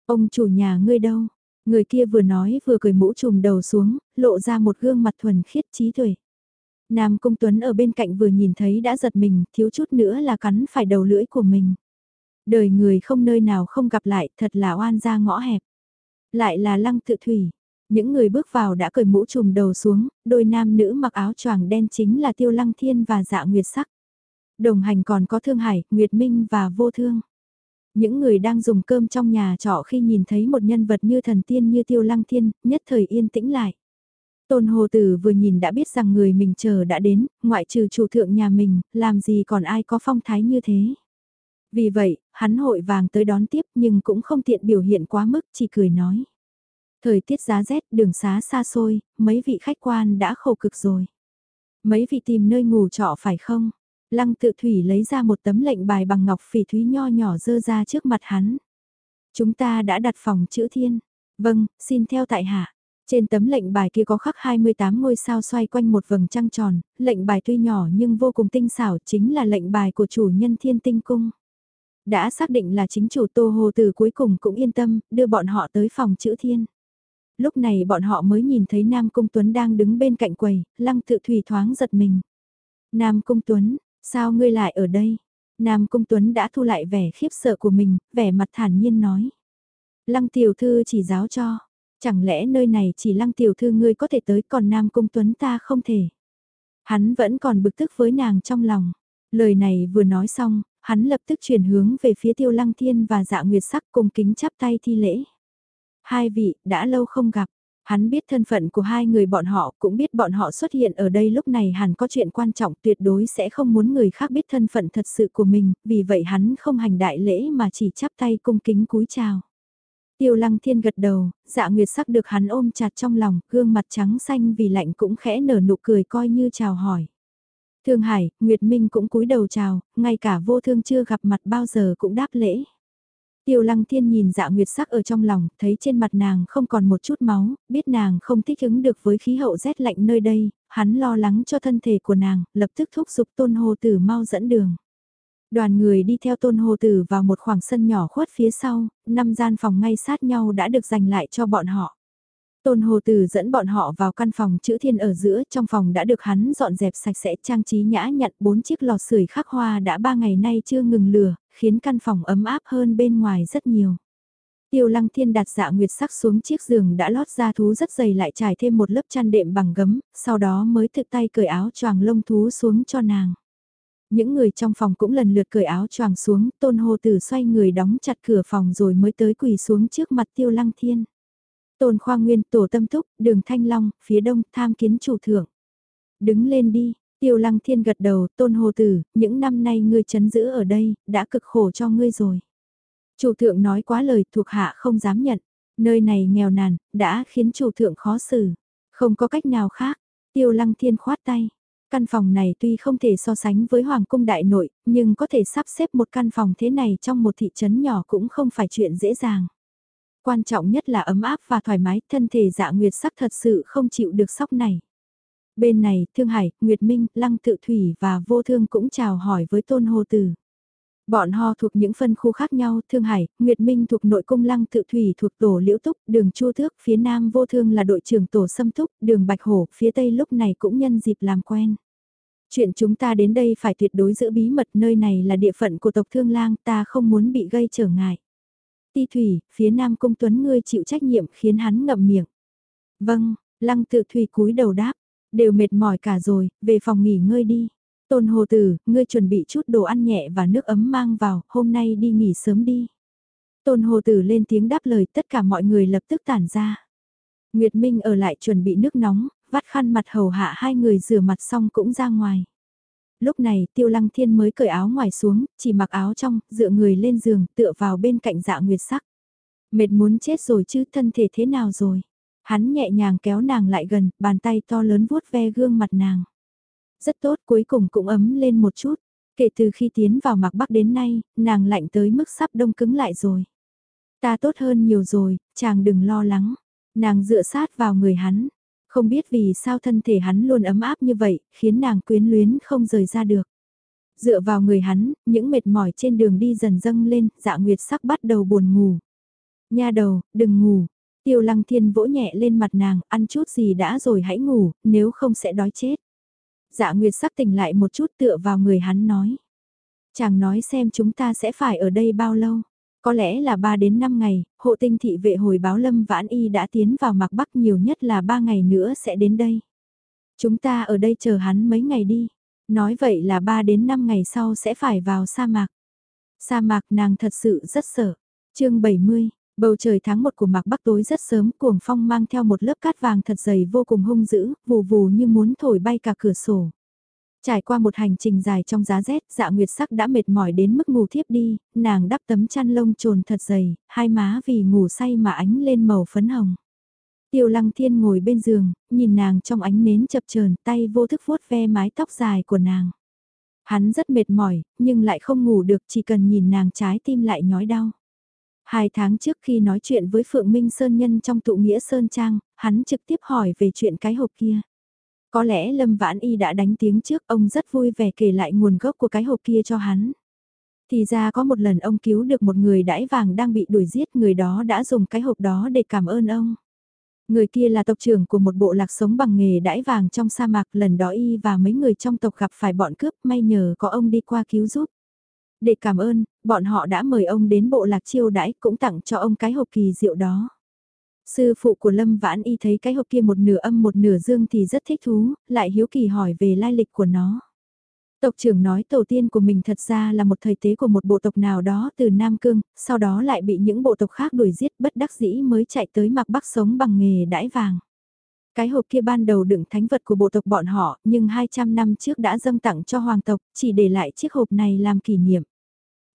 A: Ông chủ nhà ngươi đâu? Người kia vừa nói vừa cười mũ trùm đầu xuống, lộ ra một gương mặt thuần khiết trí tuệ. Nam Cung Tuấn ở bên cạnh vừa nhìn thấy đã giật mình, thiếu chút nữa là cắn phải đầu lưỡi của mình. Đời người không nơi nào không gặp lại, thật là oan ra ngõ hẹp. Lại là lăng tự thủy. Những người bước vào đã cởi mũ trùm đầu xuống, đôi nam nữ mặc áo choàng đen chính là Tiêu Lăng Thiên và Dạ Nguyệt Sắc. Đồng hành còn có Thương Hải, Nguyệt Minh và Vô Thương. Những người đang dùng cơm trong nhà trọ khi nhìn thấy một nhân vật như thần tiên như Tiêu Lăng Thiên, nhất thời yên tĩnh lại. Tôn Hồ Tử vừa nhìn đã biết rằng người mình chờ đã đến, ngoại trừ chủ thượng nhà mình, làm gì còn ai có phong thái như thế. Vì vậy, hắn hội vàng tới đón tiếp nhưng cũng không tiện biểu hiện quá mức, chỉ cười nói. Thời tiết giá rét, đường xá xa xôi, mấy vị khách quan đã khổ cực rồi. Mấy vị tìm nơi ngủ trọ phải không? Lăng tự thủy lấy ra một tấm lệnh bài bằng ngọc phỉ thúy nho nhỏ dơ ra trước mặt hắn. Chúng ta đã đặt phòng chữ thiên. Vâng, xin theo tại hạ. Trên tấm lệnh bài kia có khắc 28 ngôi sao xoay quanh một vầng trăng tròn, lệnh bài tuy nhỏ nhưng vô cùng tinh xảo chính là lệnh bài của chủ nhân thiên tinh cung. Đã xác định là chính chủ Tô Hồ từ cuối cùng cũng yên tâm, đưa bọn họ tới phòng chữ thiên. Lúc này bọn họ mới nhìn thấy Nam Cung Tuấn đang đứng bên cạnh quầy, lăng tự thủy thoáng giật mình. Nam Cung Tuấn, sao ngươi lại ở đây? Nam Cung Tuấn đã thu lại vẻ khiếp sợ của mình, vẻ mặt thản nhiên nói. Lăng tiểu thư chỉ giáo cho, chẳng lẽ nơi này chỉ lăng tiểu thư ngươi có thể tới còn Nam Cung Tuấn ta không thể. Hắn vẫn còn bực tức với nàng trong lòng. Lời này vừa nói xong, hắn lập tức chuyển hướng về phía tiêu lăng thiên và dạ nguyệt sắc cùng kính chắp tay thi lễ. Hai vị, đã lâu không gặp. Hắn biết thân phận của hai người bọn họ, cũng biết bọn họ xuất hiện ở đây lúc này hẳn có chuyện quan trọng tuyệt đối sẽ không muốn người khác biết thân phận thật sự của mình, vì vậy hắn không hành đại lễ mà chỉ chắp tay cung kính cúi chào. Tiêu lăng thiên gật đầu, dạ nguyệt sắc được hắn ôm chặt trong lòng, gương mặt trắng xanh vì lạnh cũng khẽ nở nụ cười coi như chào hỏi. Thương Hải, Nguyệt Minh cũng cúi đầu chào, ngay cả vô thương chưa gặp mặt bao giờ cũng đáp lễ. Tiêu lăng thiên nhìn dạ nguyệt sắc ở trong lòng, thấy trên mặt nàng không còn một chút máu, biết nàng không thích ứng được với khí hậu rét lạnh nơi đây, hắn lo lắng cho thân thể của nàng, lập tức thúc giục tôn hồ tử mau dẫn đường. Đoàn người đi theo tôn hồ tử vào một khoảng sân nhỏ khuất phía sau, năm gian phòng ngay sát nhau đã được dành lại cho bọn họ. Tôn Hồ Tử dẫn bọn họ vào căn phòng chữ thiên ở giữa, trong phòng đã được hắn dọn dẹp sạch sẽ trang trí nhã nhặn bốn chiếc lò sưởi khắc hoa đã ba ngày nay chưa ngừng lửa, khiến căn phòng ấm áp hơn bên ngoài rất nhiều. Tiêu lăng thiên đặt dạ nguyệt sắc xuống chiếc giường đã lót ra thú rất dày lại trải thêm một lớp chăn đệm bằng gấm, sau đó mới thực tay cởi áo choàng lông thú xuống cho nàng. Những người trong phòng cũng lần lượt cởi áo choàng xuống, tôn hồ tử xoay người đóng chặt cửa phòng rồi mới tới quỳ xuống trước mặt tiêu lăng thiên. Tôn khoa nguyên tổ tâm thúc đường thanh long, phía đông tham kiến chủ thượng. Đứng lên đi, tiêu lăng thiên gật đầu, tôn hồ tử, những năm nay ngươi chấn giữ ở đây, đã cực khổ cho ngươi rồi. Chủ thượng nói quá lời thuộc hạ không dám nhận, nơi này nghèo nàn, đã khiến chủ thượng khó xử. Không có cách nào khác, tiêu lăng thiên khoát tay. Căn phòng này tuy không thể so sánh với Hoàng cung đại nội, nhưng có thể sắp xếp một căn phòng thế này trong một thị trấn nhỏ cũng không phải chuyện dễ dàng. Quan trọng nhất là ấm áp và thoải mái, thân thể dạ nguyệt sắc thật sự không chịu được sóc này. Bên này, Thương Hải, Nguyệt Minh, Lăng Tự Thủy và Vô Thương cũng chào hỏi với Tôn Hồ Tử. Bọn họ thuộc những phân khu khác nhau, Thương Hải, Nguyệt Minh thuộc nội cung Lăng Tự Thủy thuộc tổ Liễu Túc, đường Chu Thước, phía Nam Vô Thương là đội trưởng tổ Sâm Túc, đường Bạch Hổ, phía Tây lúc này cũng nhân dịp làm quen. Chuyện chúng ta đến đây phải tuyệt đối giữ bí mật nơi này là địa phận của tộc Thương Lang ta không muốn bị gây trở ngại. Ti Thủy, phía Nam Cung Tuấn ngươi chịu trách nhiệm khiến hắn ngậm miệng. Vâng, Lăng Tự Thủy cúi đầu đáp, đều mệt mỏi cả rồi, về phòng nghỉ ngơi đi. Tôn Hồ Tử, ngươi chuẩn bị chút đồ ăn nhẹ và nước ấm mang vào, hôm nay đi nghỉ sớm đi. Tôn Hồ Tử lên tiếng đáp lời tất cả mọi người lập tức tản ra. Nguyệt Minh ở lại chuẩn bị nước nóng, vắt khăn mặt hầu hạ hai người rửa mặt xong cũng ra ngoài. Lúc này tiêu lăng thiên mới cởi áo ngoài xuống, chỉ mặc áo trong, dựa người lên giường, tựa vào bên cạnh dạ nguyệt sắc. Mệt muốn chết rồi chứ thân thể thế nào rồi? Hắn nhẹ nhàng kéo nàng lại gần, bàn tay to lớn vuốt ve gương mặt nàng. Rất tốt cuối cùng cũng ấm lên một chút. Kể từ khi tiến vào mạc bắc đến nay, nàng lạnh tới mức sắp đông cứng lại rồi. Ta tốt hơn nhiều rồi, chàng đừng lo lắng. Nàng dựa sát vào người hắn. Không biết vì sao thân thể hắn luôn ấm áp như vậy, khiến nàng quyến luyến không rời ra được. Dựa vào người hắn, những mệt mỏi trên đường đi dần dâng lên, dạ nguyệt sắc bắt đầu buồn ngủ. Nha đầu, đừng ngủ. Tiêu lăng thiên vỗ nhẹ lên mặt nàng, ăn chút gì đã rồi hãy ngủ, nếu không sẽ đói chết. Dạ Nguyệt sắc tỉnh lại một chút tựa vào người hắn nói. Chàng nói xem chúng ta sẽ phải ở đây bao lâu. Có lẽ là 3 đến 5 ngày, hộ tinh thị vệ hồi báo Lâm Vãn Y đã tiến vào mạc Bắc nhiều nhất là 3 ngày nữa sẽ đến đây. Chúng ta ở đây chờ hắn mấy ngày đi. Nói vậy là 3 đến 5 ngày sau sẽ phải vào sa mạc. Sa mạc nàng thật sự rất sợ. chương 70, Bầu trời tháng 1 của mạc Bắc tối rất sớm, cuồng phong mang theo một lớp cát vàng thật dày vô cùng hung dữ, vù vù như muốn thổi bay cả cửa sổ. Trải qua một hành trình dài trong giá rét, dạ nguyệt sắc đã mệt mỏi đến mức ngủ thiếp đi, nàng đắp tấm chăn lông trồn thật dày, hai má vì ngủ say mà ánh lên màu phấn hồng. Tiêu lăng thiên ngồi bên giường, nhìn nàng trong ánh nến chập chờn tay vô thức vuốt ve mái tóc dài của nàng. Hắn rất mệt mỏi, nhưng lại không ngủ được chỉ cần nhìn nàng trái tim lại nhói đau. Hai tháng trước khi nói chuyện với Phượng Minh Sơn Nhân trong tụ nghĩa Sơn Trang, hắn trực tiếp hỏi về chuyện cái hộp kia. Có lẽ Lâm Vãn Y đã đánh tiếng trước ông rất vui vẻ kể lại nguồn gốc của cái hộp kia cho hắn. Thì ra có một lần ông cứu được một người đãi vàng đang bị đuổi giết người đó đã dùng cái hộp đó để cảm ơn ông. Người kia là tộc trưởng của một bộ lạc sống bằng nghề đãi vàng trong sa mạc lần đó y và mấy người trong tộc gặp phải bọn cướp may nhờ có ông đi qua cứu giúp. Để cảm ơn, bọn họ đã mời ông đến bộ lạc chiêu đãi cũng tặng cho ông cái hộp kỳ diệu đó. Sư phụ của Lâm Vãn Y thấy cái hộp kia một nửa âm một nửa dương thì rất thích thú, lại hiếu kỳ hỏi về lai lịch của nó. Tộc trưởng nói tổ tiên của mình thật ra là một thời tế của một bộ tộc nào đó từ Nam Cương, sau đó lại bị những bộ tộc khác đuổi giết bất đắc dĩ mới chạy tới mặc bắc sống bằng nghề đãi vàng. Cái hộp kia ban đầu đựng thánh vật của bộ tộc bọn họ, nhưng 200 năm trước đã dâng tặng cho hoàng tộc, chỉ để lại chiếc hộp này làm kỷ niệm.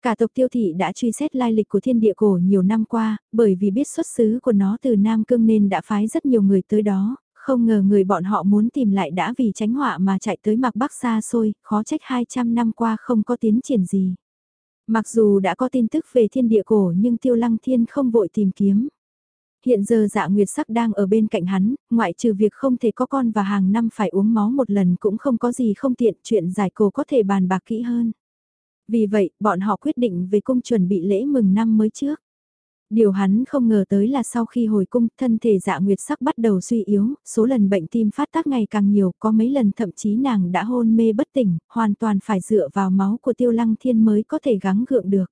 A: Cả tộc tiêu thị đã truy xét lai lịch của thiên địa cổ nhiều năm qua, bởi vì biết xuất xứ của nó từ Nam Cương nên đã phái rất nhiều người tới đó, không ngờ người bọn họ muốn tìm lại đã vì tránh họa mà chạy tới mặc bắc xa xôi, khó trách 200 năm qua không có tiến triển gì. Mặc dù đã có tin tức về thiên địa cổ nhưng tiêu lăng thiên không vội tìm kiếm. Hiện giờ dạ nguyệt sắc đang ở bên cạnh hắn, ngoại trừ việc không thể có con và hàng năm phải uống máu một lần cũng không có gì không tiện chuyện giải cổ có thể bàn bạc kỹ hơn. Vì vậy, bọn họ quyết định về cung chuẩn bị lễ mừng năm mới trước. Điều hắn không ngờ tới là sau khi hồi cung, thân thể dạ nguyệt sắc bắt đầu suy yếu, số lần bệnh tim phát tác ngày càng nhiều, có mấy lần thậm chí nàng đã hôn mê bất tỉnh, hoàn toàn phải dựa vào máu của tiêu lăng thiên mới có thể gắng gượng được.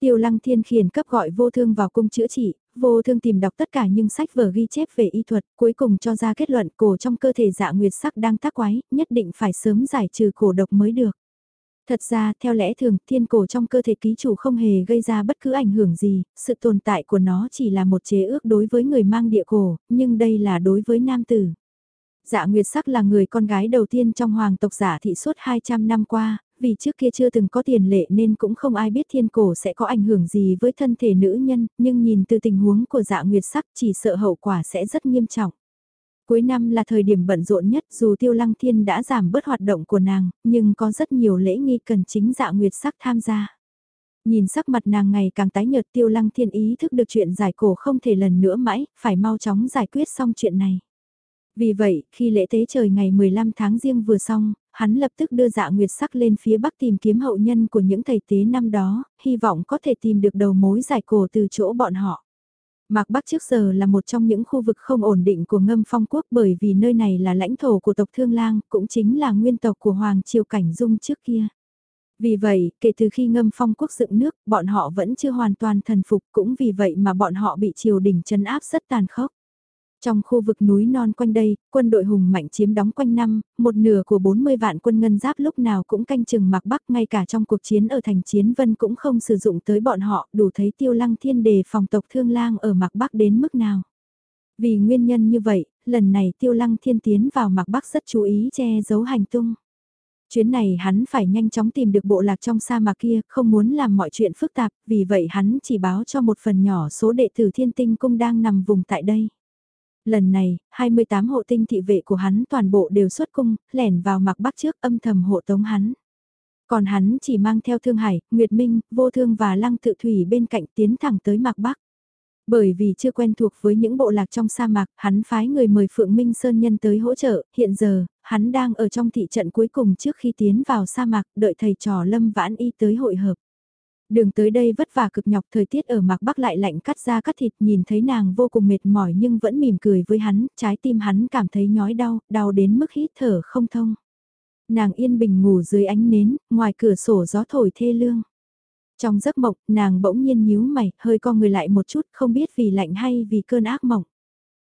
A: Tiêu lăng thiên khiển cấp gọi vô thương vào cung chữa trị, vô thương tìm đọc tất cả những sách vở ghi chép về y thuật, cuối cùng cho ra kết luận cổ trong cơ thể dạ nguyệt sắc đang tác quái, nhất định phải sớm giải trừ cổ độc mới được. Thật ra, theo lẽ thường, thiên cổ trong cơ thể ký chủ không hề gây ra bất cứ ảnh hưởng gì, sự tồn tại của nó chỉ là một chế ước đối với người mang địa cổ, nhưng đây là đối với nam tử. Dạ Nguyệt Sắc là người con gái đầu tiên trong hoàng tộc giả thị suốt 200 năm qua, vì trước kia chưa từng có tiền lệ nên cũng không ai biết thiên cổ sẽ có ảnh hưởng gì với thân thể nữ nhân, nhưng nhìn từ tình huống của dạ Nguyệt Sắc chỉ sợ hậu quả sẽ rất nghiêm trọng. Cuối năm là thời điểm bận rộn nhất dù tiêu lăng thiên đã giảm bớt hoạt động của nàng, nhưng có rất nhiều lễ nghi cần chính dạ nguyệt sắc tham gia. Nhìn sắc mặt nàng ngày càng tái nhợt tiêu lăng thiên ý thức được chuyện giải cổ không thể lần nữa mãi, phải mau chóng giải quyết xong chuyện này. Vì vậy, khi lễ tế trời ngày 15 tháng riêng vừa xong, hắn lập tức đưa dạ nguyệt sắc lên phía bắc tìm kiếm hậu nhân của những thầy tế năm đó, hy vọng có thể tìm được đầu mối giải cổ từ chỗ bọn họ. Mạc Bắc trước giờ là một trong những khu vực không ổn định của ngâm phong quốc bởi vì nơi này là lãnh thổ của tộc Thương Lang, cũng chính là nguyên tộc của Hoàng Triều Cảnh Dung trước kia. Vì vậy, kể từ khi ngâm phong quốc dựng nước, bọn họ vẫn chưa hoàn toàn thần phục cũng vì vậy mà bọn họ bị triều đình chấn áp rất tàn khốc. Trong khu vực núi non quanh đây, quân đội hùng mạnh chiếm đóng quanh năm, một nửa của 40 vạn quân ngân giáp lúc nào cũng canh chừng mặc bắc ngay cả trong cuộc chiến ở thành chiến vân cũng không sử dụng tới bọn họ đủ thấy tiêu lăng thiên đề phòng tộc thương lang ở mặc bắc đến mức nào. Vì nguyên nhân như vậy, lần này tiêu lăng thiên tiến vào mặc bắc rất chú ý che giấu hành tung. Chuyến này hắn phải nhanh chóng tìm được bộ lạc trong sa mạc kia, không muốn làm mọi chuyện phức tạp, vì vậy hắn chỉ báo cho một phần nhỏ số đệ tử thiên tinh cung đang nằm vùng tại đây. Lần này, 28 hộ tinh thị vệ của hắn toàn bộ đều xuất cung, lẻn vào mặc bắc trước âm thầm hộ tống hắn. Còn hắn chỉ mang theo Thương Hải, Nguyệt Minh, Vô Thương và Lăng Tự Thủy bên cạnh tiến thẳng tới Mạc Bắc. Bởi vì chưa quen thuộc với những bộ lạc trong sa mạc, hắn phái người mời Phượng Minh Sơn Nhân tới hỗ trợ, hiện giờ, hắn đang ở trong thị trận cuối cùng trước khi tiến vào sa mạc, đợi thầy trò Lâm Vãn Y tới hội hợp. Đường tới đây vất vả cực nhọc thời tiết ở mạc bắc lại lạnh cắt ra cắt thịt nhìn thấy nàng vô cùng mệt mỏi nhưng vẫn mỉm cười với hắn, trái tim hắn cảm thấy nhói đau, đau đến mức hít thở không thông. Nàng yên bình ngủ dưới ánh nến, ngoài cửa sổ gió thổi thê lương. Trong giấc mộng, nàng bỗng nhiên nhíu mày, hơi co người lại một chút, không biết vì lạnh hay vì cơn ác mộng.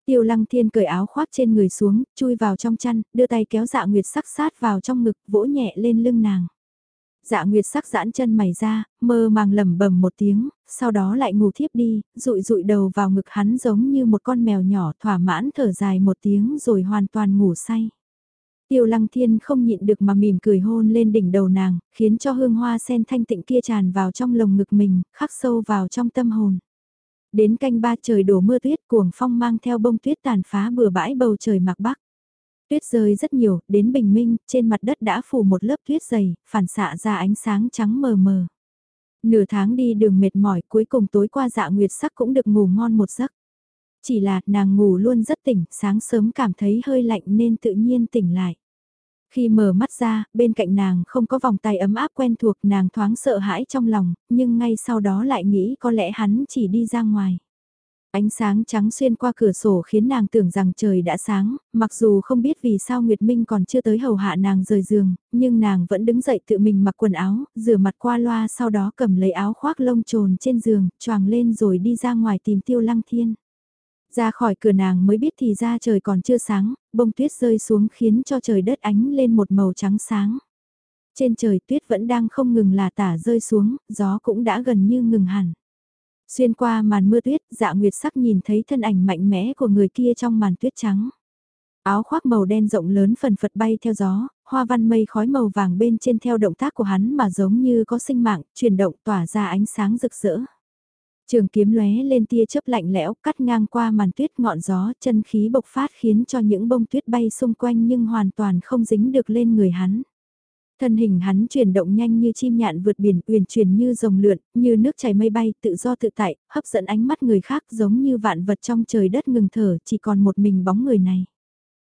A: Tiêu lăng thiên cởi áo khoác trên người xuống, chui vào trong chăn, đưa tay kéo dạ nguyệt sắc sát vào trong ngực, vỗ nhẹ lên lưng nàng. Dạ nguyệt sắc giãn chân mày ra, mơ màng lẩm bẩm một tiếng, sau đó lại ngủ thiếp đi, rụi rụi đầu vào ngực hắn giống như một con mèo nhỏ thỏa mãn thở dài một tiếng rồi hoàn toàn ngủ say. Tiêu lăng thiên không nhịn được mà mỉm cười hôn lên đỉnh đầu nàng, khiến cho hương hoa sen thanh tịnh kia tràn vào trong lồng ngực mình, khắc sâu vào trong tâm hồn. Đến canh ba trời đổ mưa tuyết cuồng phong mang theo bông tuyết tàn phá bừa bãi bầu trời mặc bắc. Tuyết rơi rất nhiều, đến bình minh, trên mặt đất đã phủ một lớp tuyết dày, phản xạ ra ánh sáng trắng mờ mờ. Nửa tháng đi đường mệt mỏi cuối cùng tối qua dạ nguyệt sắc cũng được ngủ ngon một giấc. Chỉ là nàng ngủ luôn rất tỉnh, sáng sớm cảm thấy hơi lạnh nên tự nhiên tỉnh lại. Khi mở mắt ra, bên cạnh nàng không có vòng tay ấm áp quen thuộc nàng thoáng sợ hãi trong lòng, nhưng ngay sau đó lại nghĩ có lẽ hắn chỉ đi ra ngoài. Ánh sáng trắng xuyên qua cửa sổ khiến nàng tưởng rằng trời đã sáng, mặc dù không biết vì sao Nguyệt Minh còn chưa tới hầu hạ nàng rời giường, nhưng nàng vẫn đứng dậy tự mình mặc quần áo, rửa mặt qua loa sau đó cầm lấy áo khoác lông trồn trên giường, choàng lên rồi đi ra ngoài tìm tiêu lăng thiên. Ra khỏi cửa nàng mới biết thì ra trời còn chưa sáng, bông tuyết rơi xuống khiến cho trời đất ánh lên một màu trắng sáng. Trên trời tuyết vẫn đang không ngừng là tả rơi xuống, gió cũng đã gần như ngừng hẳn. Xuyên qua màn mưa tuyết, dạ nguyệt sắc nhìn thấy thân ảnh mạnh mẽ của người kia trong màn tuyết trắng. Áo khoác màu đen rộng lớn phần phật bay theo gió, hoa văn mây khói màu vàng bên trên theo động tác của hắn mà giống như có sinh mạng, chuyển động tỏa ra ánh sáng rực rỡ. Trường kiếm lóe lên tia chớp lạnh lẽo, cắt ngang qua màn tuyết ngọn gió, chân khí bộc phát khiến cho những bông tuyết bay xung quanh nhưng hoàn toàn không dính được lên người hắn. Thân hình hắn chuyển động nhanh như chim nhạn vượt biển, uyển chuyển như rồng lượn, như nước chảy mây bay, tự do tự tại, hấp dẫn ánh mắt người khác giống như vạn vật trong trời đất ngừng thở, chỉ còn một mình bóng người này.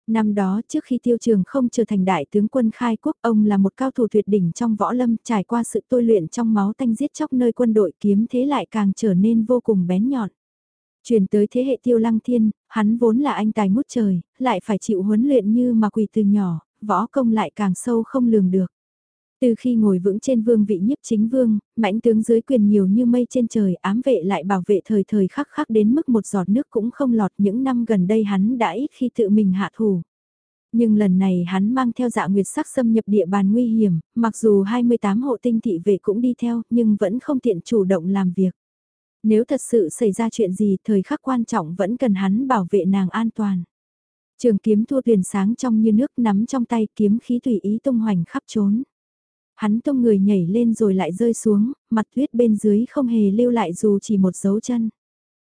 A: Năm đó trước khi tiêu trường không trở thành đại tướng quân khai quốc ông là một cao thủ tuyệt đỉnh trong võ lâm trải qua sự tôi luyện trong máu tanh giết chóc nơi quân đội kiếm thế lại càng trở nên vô cùng bén nhọn. Truyền tới thế hệ tiêu lăng thiên, hắn vốn là anh tài ngút trời, lại phải chịu huấn luyện như mà quỳ từ nhỏ, võ công lại càng sâu không lường được. Từ khi ngồi vững trên vương vị nhiếp chính vương, mãnh tướng dưới quyền nhiều như mây trên trời ám vệ lại bảo vệ thời thời khắc khắc đến mức một giọt nước cũng không lọt những năm gần đây hắn đã ít khi tự mình hạ thủ. Nhưng lần này hắn mang theo dạ nguyệt sắc xâm nhập địa bàn nguy hiểm, mặc dù 28 hộ tinh thị vệ cũng đi theo nhưng vẫn không tiện chủ động làm việc. Nếu thật sự xảy ra chuyện gì thời khắc quan trọng vẫn cần hắn bảo vệ nàng an toàn. Trường kiếm thua tiền sáng trong như nước nắm trong tay kiếm khí tùy ý tung hoành khắp trốn. Hắn tung người nhảy lên rồi lại rơi xuống, mặt tuyết bên dưới không hề lưu lại dù chỉ một dấu chân.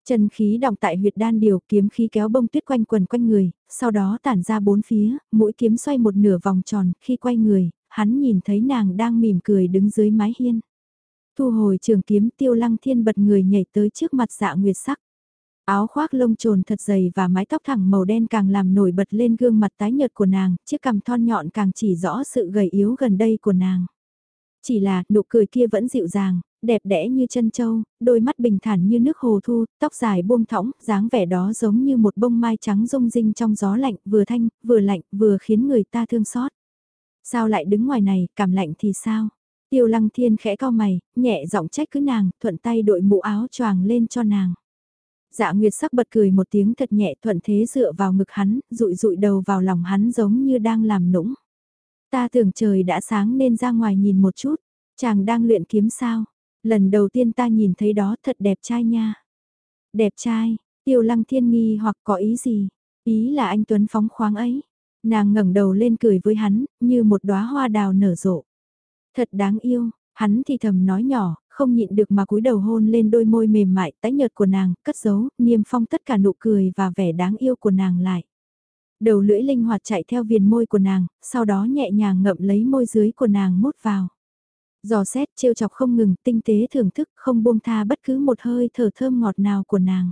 A: Chân khí đọng tại huyệt đan điều kiếm khí kéo bông tuyết quanh quần quanh người, sau đó tản ra bốn phía, mũi kiếm xoay một nửa vòng tròn, khi quay người, hắn nhìn thấy nàng đang mỉm cười đứng dưới mái hiên. Thu hồi trường kiếm tiêu lăng thiên bật người nhảy tới trước mặt dạ nguyệt sắc. Áo khoác lông trồn thật dày và mái tóc thẳng màu đen càng làm nổi bật lên gương mặt tái nhợt của nàng, chiếc cằm thon nhọn càng chỉ rõ sự gầy yếu gần đây của nàng. Chỉ là, nụ cười kia vẫn dịu dàng, đẹp đẽ như chân châu, đôi mắt bình thản như nước hồ thu, tóc dài buông thõng, dáng vẻ đó giống như một bông mai trắng rung rinh trong gió lạnh, vừa thanh, vừa lạnh, vừa khiến người ta thương xót. Sao lại đứng ngoài này, cảm lạnh thì sao? Tiêu lăng thiên khẽ cao mày, nhẹ giọng trách cứ nàng, thuận tay đội mũ áo choàng lên cho nàng. Dạ Nguyệt sắc bật cười một tiếng thật nhẹ thuận thế dựa vào ngực hắn, rụi rụi đầu vào lòng hắn giống như đang làm nũng. Ta tưởng trời đã sáng nên ra ngoài nhìn một chút, chàng đang luyện kiếm sao, lần đầu tiên ta nhìn thấy đó thật đẹp trai nha. Đẹp trai, tiêu lăng thiên nghi hoặc có ý gì? Ý là anh Tuấn phóng khoáng ấy. Nàng ngẩng đầu lên cười với hắn, như một đóa hoa đào nở rộ. Thật đáng yêu, hắn thì thầm nói nhỏ, không nhịn được mà cúi đầu hôn lên đôi môi mềm mại tái nhợt của nàng, cất giấu, niêm phong tất cả nụ cười và vẻ đáng yêu của nàng lại. Đầu lưỡi linh hoạt chạy theo viền môi của nàng, sau đó nhẹ nhàng ngậm lấy môi dưới của nàng mút vào. Giò xét trêu chọc không ngừng, tinh tế thưởng thức, không buông tha bất cứ một hơi thở thơm ngọt nào của nàng.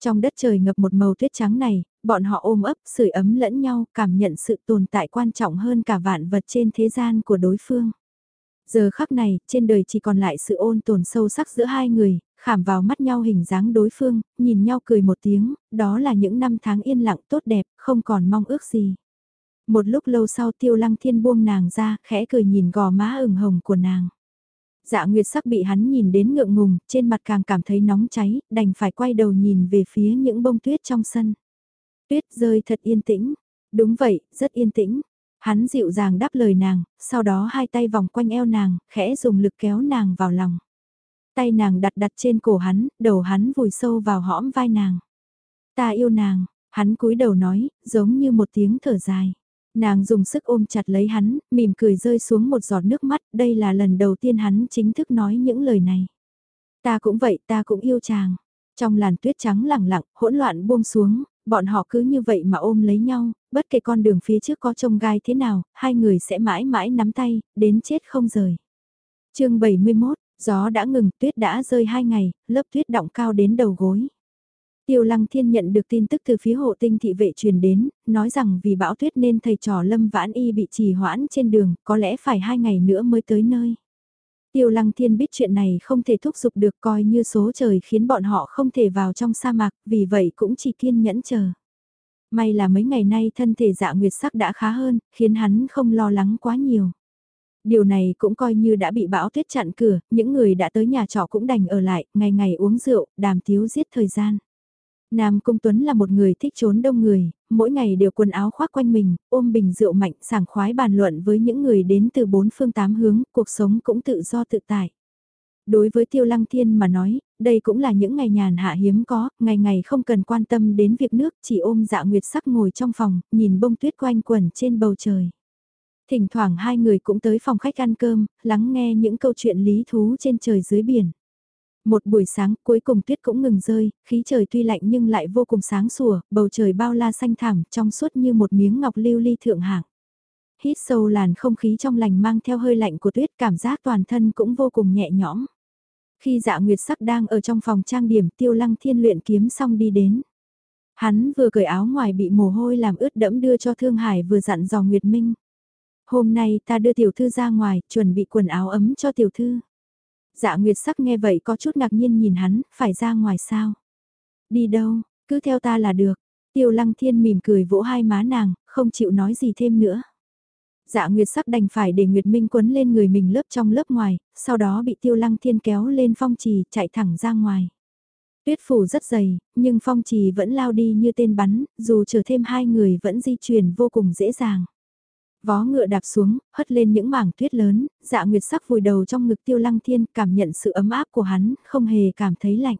A: Trong đất trời ngập một màu tuyết trắng này, bọn họ ôm ấp, sưởi ấm lẫn nhau, cảm nhận sự tồn tại quan trọng hơn cả vạn vật trên thế gian của đối phương. Giờ khắc này, trên đời chỉ còn lại sự ôn tồn sâu sắc giữa hai người, khảm vào mắt nhau hình dáng đối phương, nhìn nhau cười một tiếng, đó là những năm tháng yên lặng tốt đẹp, không còn mong ước gì. Một lúc lâu sau tiêu lăng thiên buông nàng ra, khẽ cười nhìn gò má ửng hồng của nàng. Dạ Nguyệt sắc bị hắn nhìn đến ngượng ngùng, trên mặt càng cảm thấy nóng cháy, đành phải quay đầu nhìn về phía những bông tuyết trong sân. Tuyết rơi thật yên tĩnh. Đúng vậy, rất yên tĩnh. Hắn dịu dàng đáp lời nàng, sau đó hai tay vòng quanh eo nàng, khẽ dùng lực kéo nàng vào lòng. Tay nàng đặt đặt trên cổ hắn, đầu hắn vùi sâu vào hõm vai nàng. Ta yêu nàng, hắn cúi đầu nói, giống như một tiếng thở dài. Nàng dùng sức ôm chặt lấy hắn, mỉm cười rơi xuống một giọt nước mắt, đây là lần đầu tiên hắn chính thức nói những lời này. Ta cũng vậy, ta cũng yêu chàng. Trong làn tuyết trắng lẳng lặng, hỗn loạn buông xuống, bọn họ cứ như vậy mà ôm lấy nhau, bất kể con đường phía trước có trông gai thế nào, hai người sẽ mãi mãi nắm tay, đến chết không rời. chương 71, gió đã ngừng, tuyết đã rơi hai ngày, lớp tuyết đọng cao đến đầu gối. Tiêu Lăng Thiên nhận được tin tức từ phía hộ tinh thị vệ truyền đến, nói rằng vì bão tuyết nên thầy trò Lâm Vãn Y bị trì hoãn trên đường, có lẽ phải hai ngày nữa mới tới nơi. Tiêu Lăng Thiên biết chuyện này không thể thúc giục được coi như số trời khiến bọn họ không thể vào trong sa mạc, vì vậy cũng chỉ kiên nhẫn chờ. May là mấy ngày nay thân thể dạ nguyệt sắc đã khá hơn, khiến hắn không lo lắng quá nhiều. Điều này cũng coi như đã bị bão tuyết chặn cửa, những người đã tới nhà trọ cũng đành ở lại, ngày ngày uống rượu, đàm tiếu giết thời gian. Nam Cung Tuấn là một người thích trốn đông người, mỗi ngày đều quần áo khoác quanh mình, ôm bình rượu mạnh, sảng khoái bàn luận với những người đến từ bốn phương tám hướng, cuộc sống cũng tự do tự tại. Đối với Tiêu Lăng Thiên mà nói, đây cũng là những ngày nhàn hạ hiếm có, ngày ngày không cần quan tâm đến việc nước, chỉ ôm dạ nguyệt sắc ngồi trong phòng, nhìn bông tuyết quanh quẩn trên bầu trời. Thỉnh thoảng hai người cũng tới phòng khách ăn cơm, lắng nghe những câu chuyện lý thú trên trời dưới biển. Một buổi sáng cuối cùng tuyết cũng ngừng rơi, khí trời tuy lạnh nhưng lại vô cùng sáng sủa, bầu trời bao la xanh thẳm trong suốt như một miếng ngọc lưu ly thượng hạng. Hít sâu làn không khí trong lành mang theo hơi lạnh của tuyết cảm giác toàn thân cũng vô cùng nhẹ nhõm. Khi dạ nguyệt sắc đang ở trong phòng trang điểm tiêu lăng thiên luyện kiếm xong đi đến. Hắn vừa cởi áo ngoài bị mồ hôi làm ướt đẫm đưa cho Thương Hải vừa dặn dò Nguyệt Minh. Hôm nay ta đưa tiểu thư ra ngoài, chuẩn bị quần áo ấm cho tiểu thư. Dạ Nguyệt sắc nghe vậy có chút ngạc nhiên nhìn hắn, phải ra ngoài sao? Đi đâu, cứ theo ta là được. Tiêu Lăng Thiên mỉm cười vỗ hai má nàng, không chịu nói gì thêm nữa. Dạ Nguyệt sắc đành phải để Nguyệt Minh quấn lên người mình lớp trong lớp ngoài, sau đó bị Tiêu Lăng Thiên kéo lên phong trì, chạy thẳng ra ngoài. Tuyết phủ rất dày, nhưng phong trì vẫn lao đi như tên bắn, dù chờ thêm hai người vẫn di chuyển vô cùng dễ dàng. Vó ngựa đạp xuống, hất lên những mảng tuyết lớn, dạ nguyệt sắc vùi đầu trong ngực tiêu lăng thiên cảm nhận sự ấm áp của hắn, không hề cảm thấy lạnh.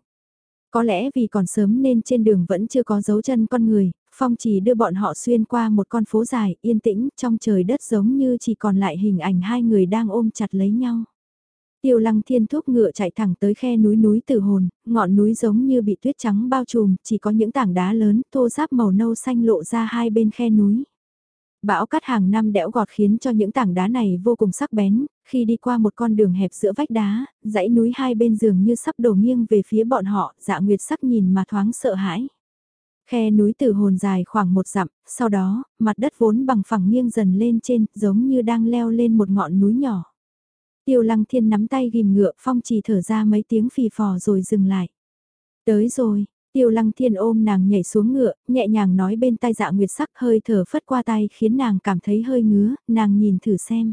A: Có lẽ vì còn sớm nên trên đường vẫn chưa có dấu chân con người, phong chỉ đưa bọn họ xuyên qua một con phố dài, yên tĩnh, trong trời đất giống như chỉ còn lại hình ảnh hai người đang ôm chặt lấy nhau. Tiêu lăng thiên thúc ngựa chạy thẳng tới khe núi núi Tử hồn, ngọn núi giống như bị tuyết trắng bao trùm, chỉ có những tảng đá lớn, thô giáp màu nâu xanh lộ ra hai bên khe núi. Bão cắt hàng năm đẽo gọt khiến cho những tảng đá này vô cùng sắc bén, khi đi qua một con đường hẹp giữa vách đá, dãy núi hai bên dường như sắp đổ nghiêng về phía bọn họ, dạ nguyệt sắc nhìn mà thoáng sợ hãi. Khe núi từ hồn dài khoảng một dặm, sau đó, mặt đất vốn bằng phẳng nghiêng dần lên trên, giống như đang leo lên một ngọn núi nhỏ. Tiêu lăng thiên nắm tay ghim ngựa, phong trì thở ra mấy tiếng phì phò rồi dừng lại. Tới rồi, Tiêu lăng thiên ôm nàng nhảy xuống ngựa, nhẹ nhàng nói bên tai dạ nguyệt sắc hơi thở phất qua tay khiến nàng cảm thấy hơi ngứa, nàng nhìn thử xem.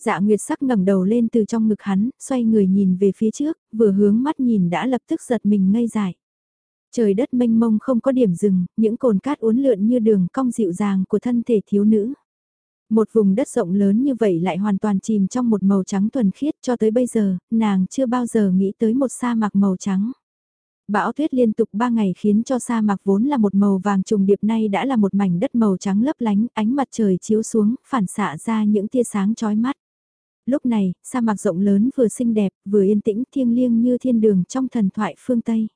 A: Dạ nguyệt sắc ngẩng đầu lên từ trong ngực hắn, xoay người nhìn về phía trước, vừa hướng mắt nhìn đã lập tức giật mình ngây dại. Trời đất mênh mông không có điểm dừng, những cồn cát uốn lượn như đường cong dịu dàng của thân thể thiếu nữ. Một vùng đất rộng lớn như vậy lại hoàn toàn chìm trong một màu trắng thuần khiết cho tới bây giờ, nàng chưa bao giờ nghĩ tới một sa mạc màu trắng. Bão tuyết liên tục 3 ngày khiến cho sa mạc vốn là một màu vàng trùng điệp nay đã là một mảnh đất màu trắng lấp lánh, ánh mặt trời chiếu xuống, phản xạ ra những tia sáng chói mắt. Lúc này, sa mạc rộng lớn vừa xinh đẹp, vừa yên tĩnh thiêng liêng như thiên đường trong thần thoại phương Tây.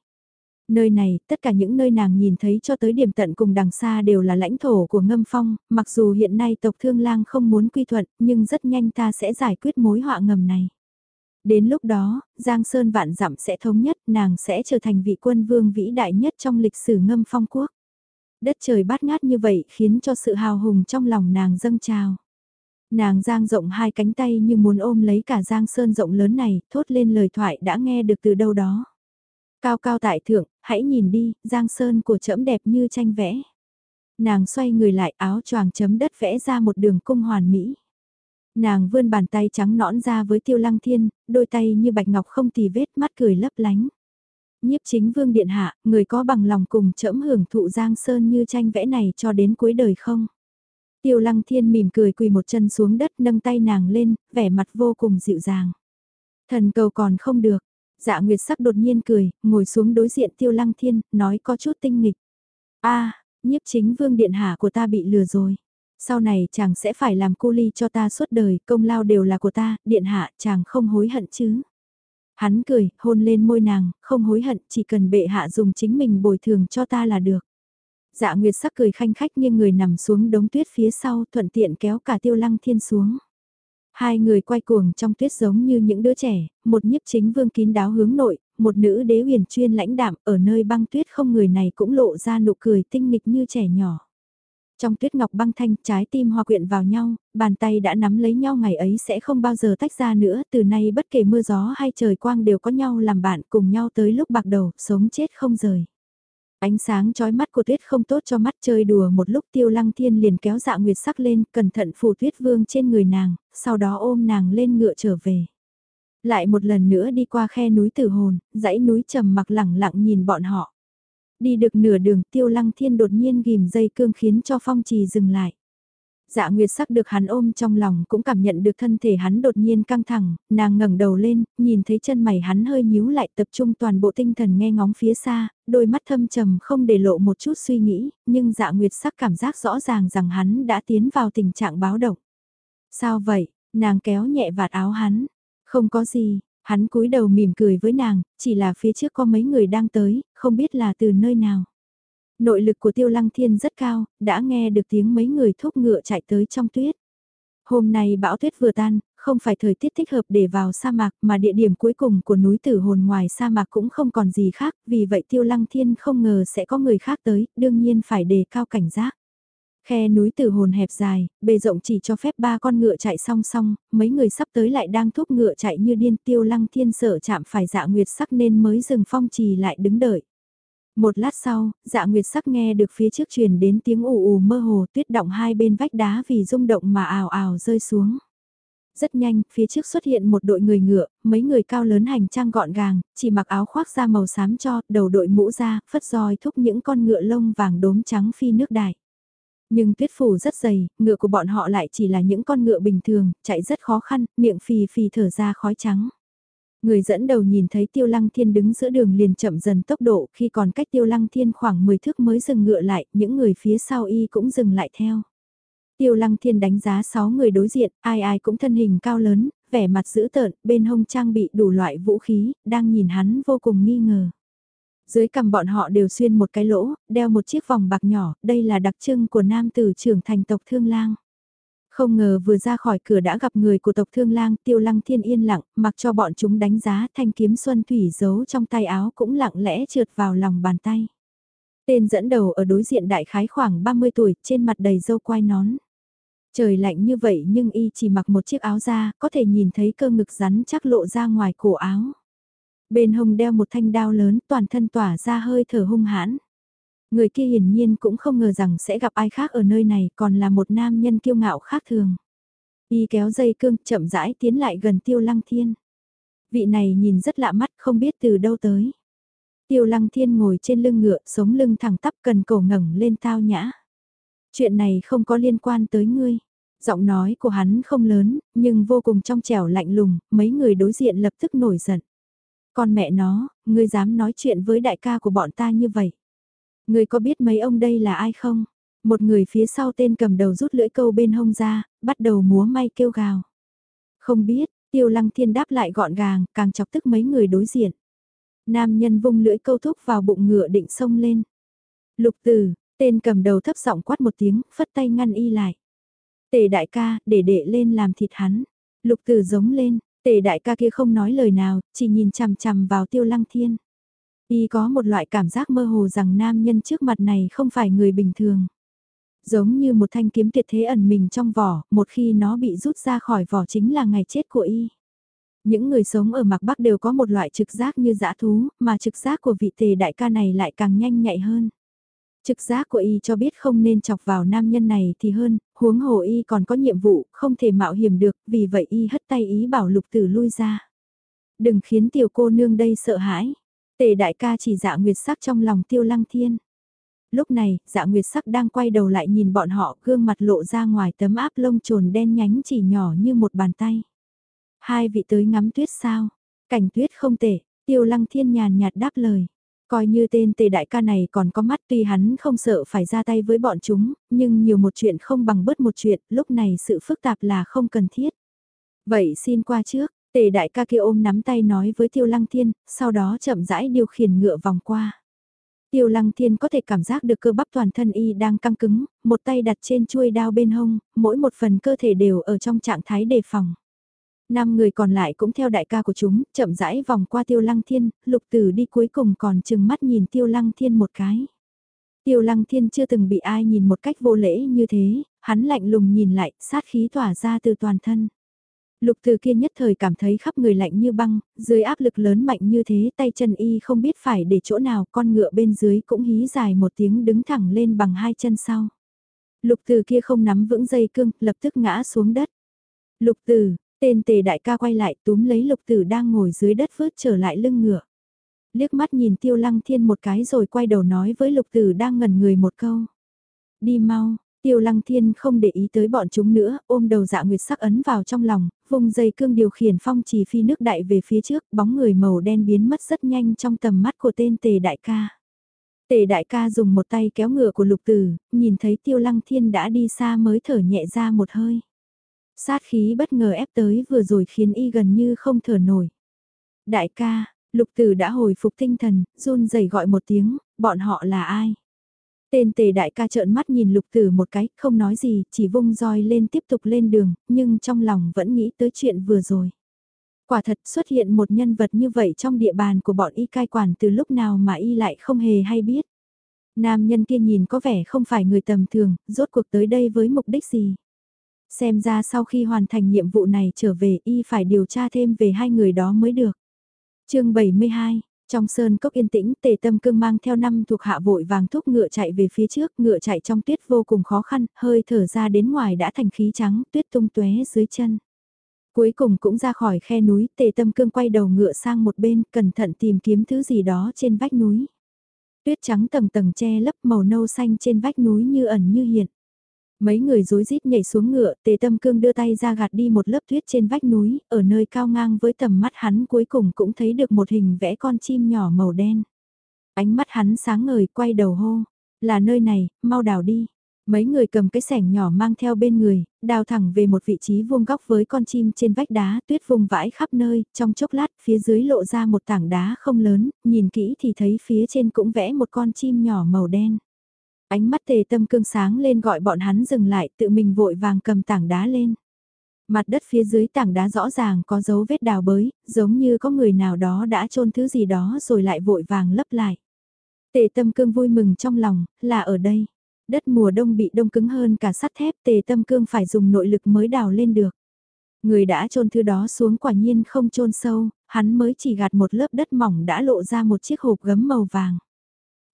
A: Nơi này, tất cả những nơi nàng nhìn thấy cho tới điểm tận cùng đằng xa đều là lãnh thổ của ngâm phong, mặc dù hiện nay tộc thương lang không muốn quy thuận, nhưng rất nhanh ta sẽ giải quyết mối họa ngầm này. Đến lúc đó, Giang Sơn vạn dặm sẽ thống nhất, nàng sẽ trở thành vị quân vương vĩ đại nhất trong lịch sử ngâm phong quốc. Đất trời bát ngát như vậy khiến cho sự hào hùng trong lòng nàng dâng trào. Nàng giang rộng hai cánh tay như muốn ôm lấy cả Giang Sơn rộng lớn này, thốt lên lời thoại đã nghe được từ đâu đó. Cao cao tại thượng, hãy nhìn đi, Giang Sơn của trẫm đẹp như tranh vẽ. Nàng xoay người lại áo choàng chấm đất vẽ ra một đường cung hoàn mỹ. Nàng vươn bàn tay trắng nõn ra với tiêu lăng thiên, đôi tay như bạch ngọc không tì vết mắt cười lấp lánh. Nhiếp chính vương điện hạ, người có bằng lòng cùng trẫm hưởng thụ giang sơn như tranh vẽ này cho đến cuối đời không? Tiêu lăng thiên mỉm cười quỳ một chân xuống đất nâng tay nàng lên, vẻ mặt vô cùng dịu dàng. Thần cầu còn không được, dạ nguyệt sắc đột nhiên cười, ngồi xuống đối diện tiêu lăng thiên, nói có chút tinh nghịch. a nhiếp chính vương điện hạ của ta bị lừa rồi. Sau này chàng sẽ phải làm cu ly cho ta suốt đời, công lao đều là của ta, điện hạ, chàng không hối hận chứ. Hắn cười, hôn lên môi nàng, không hối hận, chỉ cần bệ hạ dùng chính mình bồi thường cho ta là được. Dạ Nguyệt sắc cười khanh khách nhưng người nằm xuống đống tuyết phía sau thuận tiện kéo cả tiêu lăng thiên xuống. Hai người quay cuồng trong tuyết giống như những đứa trẻ, một nhiếp chính vương kín đáo hướng nội, một nữ đế huyền chuyên lãnh đạm ở nơi băng tuyết không người này cũng lộ ra nụ cười tinh nghịch như trẻ nhỏ. Trong tuyết ngọc băng thanh, trái tim hòa quyện vào nhau, bàn tay đã nắm lấy nhau ngày ấy sẽ không bao giờ tách ra nữa, từ nay bất kể mưa gió hay trời quang đều có nhau làm bạn cùng nhau tới lúc bạc đầu, sống chết không rời. Ánh sáng chói mắt của tuyết không tốt cho mắt chơi đùa một lúc tiêu lăng thiên liền kéo dạ nguyệt sắc lên, cẩn thận phủ tuyết vương trên người nàng, sau đó ôm nàng lên ngựa trở về. Lại một lần nữa đi qua khe núi tử hồn, dãy núi trầm mặc lẳng lặng nhìn bọn họ. Đi được nửa đường tiêu lăng thiên đột nhiên ghim dây cương khiến cho phong trì dừng lại. Dạ Nguyệt sắc được hắn ôm trong lòng cũng cảm nhận được thân thể hắn đột nhiên căng thẳng, nàng ngẩng đầu lên, nhìn thấy chân mày hắn hơi nhíu lại tập trung toàn bộ tinh thần nghe ngóng phía xa, đôi mắt thâm trầm không để lộ một chút suy nghĩ, nhưng dạ Nguyệt sắc cảm giác rõ ràng rằng hắn đã tiến vào tình trạng báo động. Sao vậy, nàng kéo nhẹ vạt áo hắn, không có gì, Hắn cúi đầu mỉm cười với nàng, chỉ là phía trước có mấy người đang tới, không biết là từ nơi nào. Nội lực của tiêu lăng thiên rất cao, đã nghe được tiếng mấy người thúc ngựa chạy tới trong tuyết. Hôm nay bão tuyết vừa tan, không phải thời tiết thích hợp để vào sa mạc mà địa điểm cuối cùng của núi tử hồn ngoài sa mạc cũng không còn gì khác, vì vậy tiêu lăng thiên không ngờ sẽ có người khác tới, đương nhiên phải đề cao cảnh giác. Khe núi tử hồn hẹp dài, bề rộng chỉ cho phép ba con ngựa chạy song song, mấy người sắp tới lại đang thúc ngựa chạy như điên tiêu lăng thiên sợ chạm phải dạ nguyệt sắc nên mới dừng phong trì lại đứng đợi. Một lát sau, dạ nguyệt sắc nghe được phía trước truyền đến tiếng ù ù mơ hồ tuyết động hai bên vách đá vì rung động mà ào ào rơi xuống. Rất nhanh, phía trước xuất hiện một đội người ngựa, mấy người cao lớn hành trang gọn gàng, chỉ mặc áo khoác da màu xám cho, đầu đội mũ ra, phất roi thúc những con ngựa lông vàng đốm trắng phi nước đại. Nhưng tuyết phủ rất dày, ngựa của bọn họ lại chỉ là những con ngựa bình thường, chạy rất khó khăn, miệng phì phì thở ra khói trắng. Người dẫn đầu nhìn thấy tiêu lăng thiên đứng giữa đường liền chậm dần tốc độ khi còn cách tiêu lăng thiên khoảng 10 thước mới dừng ngựa lại, những người phía sau y cũng dừng lại theo. Tiêu lăng thiên đánh giá 6 người đối diện, ai ai cũng thân hình cao lớn, vẻ mặt dữ tợn, bên hông trang bị đủ loại vũ khí, đang nhìn hắn vô cùng nghi ngờ. Dưới cằm bọn họ đều xuyên một cái lỗ, đeo một chiếc vòng bạc nhỏ, đây là đặc trưng của nam tử trưởng thành tộc Thương Lang. Không ngờ vừa ra khỏi cửa đã gặp người của tộc Thương Lang, Tiêu Lăng Thiên yên lặng, mặc cho bọn chúng đánh giá thanh kiếm xuân thủy giấu trong tay áo cũng lặng lẽ trượt vào lòng bàn tay. Tên dẫn đầu ở đối diện đại khái khoảng 30 tuổi, trên mặt đầy râu quai nón. Trời lạnh như vậy nhưng y chỉ mặc một chiếc áo da, có thể nhìn thấy cơ ngực rắn chắc lộ ra ngoài cổ áo. Bên hông đeo một thanh đao lớn toàn thân tỏa ra hơi thở hung hãn. Người kia hiển nhiên cũng không ngờ rằng sẽ gặp ai khác ở nơi này còn là một nam nhân kiêu ngạo khác thường. Y kéo dây cương chậm rãi tiến lại gần tiêu lăng thiên. Vị này nhìn rất lạ mắt không biết từ đâu tới. Tiêu lăng thiên ngồi trên lưng ngựa sống lưng thẳng tắp cần cổ ngẩng lên tao nhã. Chuyện này không có liên quan tới ngươi. Giọng nói của hắn không lớn, nhưng vô cùng trong trẻo lạnh lùng, mấy người đối diện lập tức nổi giận. Con mẹ nó, ngươi dám nói chuyện với đại ca của bọn ta như vậy. Ngươi có biết mấy ông đây là ai không? Một người phía sau tên cầm đầu rút lưỡi câu bên hông ra, bắt đầu múa may kêu gào. Không biết, tiêu lăng thiên đáp lại gọn gàng, càng chọc tức mấy người đối diện. Nam nhân vung lưỡi câu thúc vào bụng ngựa định xông lên. Lục tử, tên cầm đầu thấp giọng quát một tiếng, phất tay ngăn y lại. Tề đại ca, để đệ lên làm thịt hắn. Lục tử giống lên, tề đại ca kia không nói lời nào, chỉ nhìn chằm chằm vào tiêu lăng thiên. Y có một loại cảm giác mơ hồ rằng nam nhân trước mặt này không phải người bình thường. Giống như một thanh kiếm tuyệt thế ẩn mình trong vỏ, một khi nó bị rút ra khỏi vỏ chính là ngày chết của y. Những người sống ở Mạc Bắc đều có một loại trực giác như dã thú, mà trực giác của vị tề đại ca này lại càng nhanh nhạy hơn. Trực giác của y cho biết không nên chọc vào nam nhân này thì hơn, huống hồ y còn có nhiệm vụ, không thể mạo hiểm được, vì vậy y hất tay ý bảo lục tử lui ra. Đừng khiến tiểu cô nương đây sợ hãi. Tề đại ca chỉ dạ nguyệt sắc trong lòng tiêu lăng thiên. Lúc này, dạ nguyệt sắc đang quay đầu lại nhìn bọn họ, gương mặt lộ ra ngoài tấm áp lông trồn đen nhánh chỉ nhỏ như một bàn tay. Hai vị tới ngắm tuyết sao? Cảnh tuyết không tệ, tiêu lăng thiên nhàn nhạt đáp lời. Coi như tên tề đại ca này còn có mắt tuy hắn không sợ phải ra tay với bọn chúng, nhưng nhiều một chuyện không bằng bớt một chuyện, lúc này sự phức tạp là không cần thiết. Vậy xin qua trước, tề đại ca kia ôm nắm tay nói với tiêu lăng thiên, sau đó chậm rãi điều khiển ngựa vòng qua. Tiêu lăng thiên có thể cảm giác được cơ bắp toàn thân y đang căng cứng, một tay đặt trên chuôi đao bên hông, mỗi một phần cơ thể đều ở trong trạng thái đề phòng. Năm người còn lại cũng theo đại ca của chúng, chậm rãi vòng qua tiêu lăng thiên, lục tử đi cuối cùng còn chừng mắt nhìn tiêu lăng thiên một cái. Tiêu lăng thiên chưa từng bị ai nhìn một cách vô lễ như thế, hắn lạnh lùng nhìn lại, sát khí tỏa ra từ toàn thân. Lục từ kia nhất thời cảm thấy khắp người lạnh như băng, dưới áp lực lớn mạnh như thế tay chân y không biết phải để chỗ nào con ngựa bên dưới cũng hí dài một tiếng đứng thẳng lên bằng hai chân sau. Lục từ kia không nắm vững dây cương, lập tức ngã xuống đất. Lục từ, tên tề đại ca quay lại túm lấy lục tử đang ngồi dưới đất vớt trở lại lưng ngựa. Liếc mắt nhìn tiêu lăng thiên một cái rồi quay đầu nói với lục tử đang ngẩn người một câu. Đi mau, Tiêu lăng thiên không để ý tới bọn chúng nữa, ôm đầu dạ nguyệt sắc ấn vào trong lòng, vùng dây cương điều khiển phong chỉ phi nước đại về phía trước, bóng người màu đen biến mất rất nhanh trong tầm mắt của tên tề đại ca. Tề đại ca dùng một tay kéo ngựa của lục tử, nhìn thấy tiêu lăng thiên đã đi xa mới thở nhẹ ra một hơi. Sát khí bất ngờ ép tới vừa rồi khiến y gần như không thở nổi. Đại ca, lục tử đã hồi phục tinh thần, run rẩy gọi một tiếng, bọn họ là ai? Tên tề đại ca trợn mắt nhìn lục tử một cái, không nói gì, chỉ vung roi lên tiếp tục lên đường, nhưng trong lòng vẫn nghĩ tới chuyện vừa rồi. Quả thật xuất hiện một nhân vật như vậy trong địa bàn của bọn y cai quản từ lúc nào mà y lại không hề hay biết. Nam nhân kia nhìn có vẻ không phải người tầm thường, rốt cuộc tới đây với mục đích gì. Xem ra sau khi hoàn thành nhiệm vụ này trở về y phải điều tra thêm về hai người đó mới được. chương 72, trong sơn cốc yên tĩnh, tề tâm cương mang theo năm thuộc hạ vội vàng thúc ngựa chạy về phía trước, ngựa chạy trong tuyết vô cùng khó khăn, hơi thở ra đến ngoài đã thành khí trắng, tuyết tung tóe dưới chân. Cuối cùng cũng ra khỏi khe núi, tề tâm cương quay đầu ngựa sang một bên, cẩn thận tìm kiếm thứ gì đó trên vách núi. Tuyết trắng tầng tầng che lấp màu nâu xanh trên vách núi như ẩn như hiện. Mấy người rối rít nhảy xuống ngựa, tề tâm cương đưa tay ra gạt đi một lớp tuyết trên vách núi, ở nơi cao ngang với tầm mắt hắn cuối cùng cũng thấy được một hình vẽ con chim nhỏ màu đen. Ánh mắt hắn sáng ngời quay đầu hô, là nơi này, mau đào đi. Mấy người cầm cái sẻng nhỏ mang theo bên người, đào thẳng về một vị trí vuông góc với con chim trên vách đá, tuyết vùng vãi khắp nơi, trong chốc lát phía dưới lộ ra một tảng đá không lớn, nhìn kỹ thì thấy phía trên cũng vẽ một con chim nhỏ màu đen. Ánh mắt tề tâm cương sáng lên gọi bọn hắn dừng lại tự mình vội vàng cầm tảng đá lên. Mặt đất phía dưới tảng đá rõ ràng có dấu vết đào bới, giống như có người nào đó đã trôn thứ gì đó rồi lại vội vàng lấp lại. Tề tâm cương vui mừng trong lòng, là ở đây. Đất mùa đông bị đông cứng hơn cả sắt thép tề tâm cương phải dùng nội lực mới đào lên được. Người đã trôn thứ đó xuống quả nhiên không trôn sâu, hắn mới chỉ gạt một lớp đất mỏng đã lộ ra một chiếc hộp gấm màu vàng.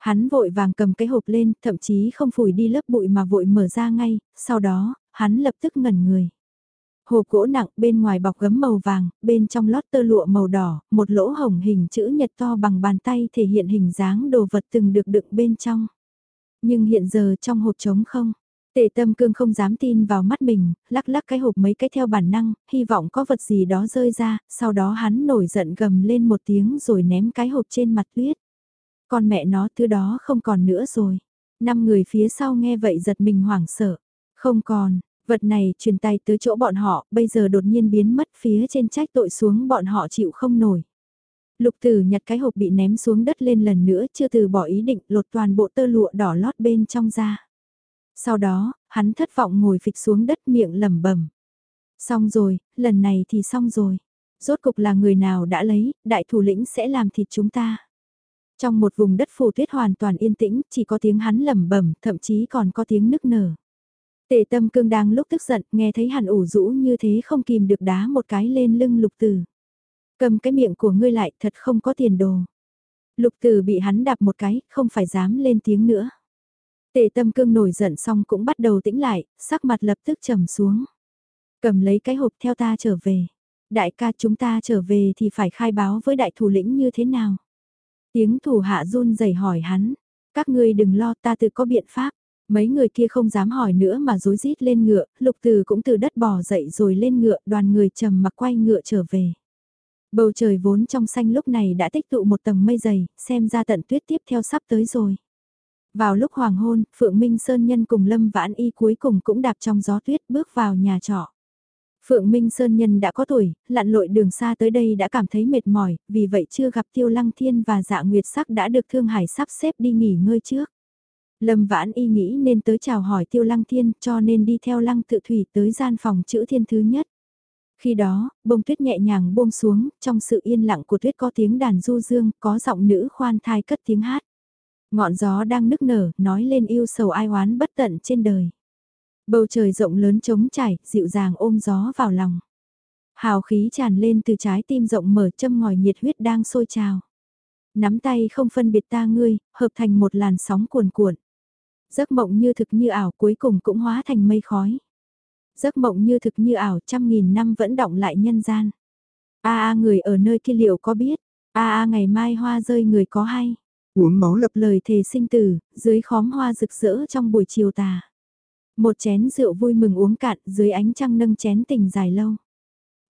A: Hắn vội vàng cầm cái hộp lên, thậm chí không phủi đi lớp bụi mà vội mở ra ngay, sau đó, hắn lập tức ngẩn người. Hộp gỗ nặng bên ngoài bọc gấm màu vàng, bên trong lót tơ lụa màu đỏ, một lỗ hồng hình chữ nhật to bằng bàn tay thể hiện hình dáng đồ vật từng được đựng bên trong. Nhưng hiện giờ trong hộp trống không, Tề tâm cương không dám tin vào mắt mình, lắc lắc cái hộp mấy cái theo bản năng, hy vọng có vật gì đó rơi ra, sau đó hắn nổi giận gầm lên một tiếng rồi ném cái hộp trên mặt tuyết. Con mẹ nó thứ đó không còn nữa rồi. Năm người phía sau nghe vậy giật mình hoảng sợ. Không còn, vật này truyền tay tới chỗ bọn họ, bây giờ đột nhiên biến mất phía trên trách tội xuống bọn họ chịu không nổi. Lục tử nhặt cái hộp bị ném xuống đất lên lần nữa chưa từ bỏ ý định lột toàn bộ tơ lụa đỏ lót bên trong ra. Sau đó, hắn thất vọng ngồi phịch xuống đất miệng lẩm bẩm. Xong rồi, lần này thì xong rồi. Rốt cục là người nào đã lấy, đại thủ lĩnh sẽ làm thịt chúng ta. Trong một vùng đất phủ tuyết hoàn toàn yên tĩnh, chỉ có tiếng hắn lẩm bẩm, thậm chí còn có tiếng nức nở. Tề tâm cương đang lúc tức giận, nghe thấy hàn ủ rũ như thế không kìm được đá một cái lên lưng lục tử. Cầm cái miệng của ngươi lại, thật không có tiền đồ. Lục tử bị hắn đạp một cái, không phải dám lên tiếng nữa. Tề tâm cương nổi giận xong cũng bắt đầu tĩnh lại, sắc mặt lập tức trầm xuống. Cầm lấy cái hộp theo ta trở về. Đại ca chúng ta trở về thì phải khai báo với đại thủ lĩnh như thế nào? Tiếng thủ hạ run rẩy hỏi hắn. Các ngươi đừng lo ta tự có biện pháp. Mấy người kia không dám hỏi nữa mà rối rít lên ngựa, lục từ cũng từ đất bò dậy rồi lên ngựa đoàn người trầm mặc quay ngựa trở về. Bầu trời vốn trong xanh lúc này đã tích tụ một tầng mây dày, xem ra tận tuyết tiếp theo sắp tới rồi. Vào lúc hoàng hôn, Phượng Minh Sơn Nhân cùng Lâm Vãn Y cuối cùng cũng đạp trong gió tuyết bước vào nhà trọ. Phượng Minh Sơn Nhân đã có tuổi, lặn lội đường xa tới đây đã cảm thấy mệt mỏi, vì vậy chưa gặp Tiêu Lăng Thiên và Dạ Nguyệt Sắc đã được Thương Hải sắp xếp đi nghỉ ngơi trước. Lâm Vãn Y nghĩ nên tới chào hỏi Tiêu Lăng Thiên cho nên đi theo Lăng tự thủy tới gian phòng chữ thiên thứ nhất. Khi đó, bông tuyết nhẹ nhàng buông xuống, trong sự yên lặng của tuyết có tiếng đàn du dương, có giọng nữ khoan thai cất tiếng hát. Ngọn gió đang nức nở, nói lên yêu sầu ai oán bất tận trên đời. Bầu trời rộng lớn trống trải, dịu dàng ôm gió vào lòng. Hào khí tràn lên từ trái tim rộng mở châm ngòi nhiệt huyết đang sôi trào. Nắm tay không phân biệt ta ngươi, hợp thành một làn sóng cuồn cuộn. Giấc mộng như thực như ảo cuối cùng cũng hóa thành mây khói. Giấc mộng như thực như ảo trăm nghìn năm vẫn động lại nhân gian. A a người ở nơi kia liệu có biết, a a ngày mai hoa rơi người có hay.
B: Uống máu lập
A: lời thề sinh tử, dưới khóm hoa rực rỡ trong buổi chiều tà. Một chén rượu vui mừng uống cạn dưới ánh trăng nâng chén tình dài lâu.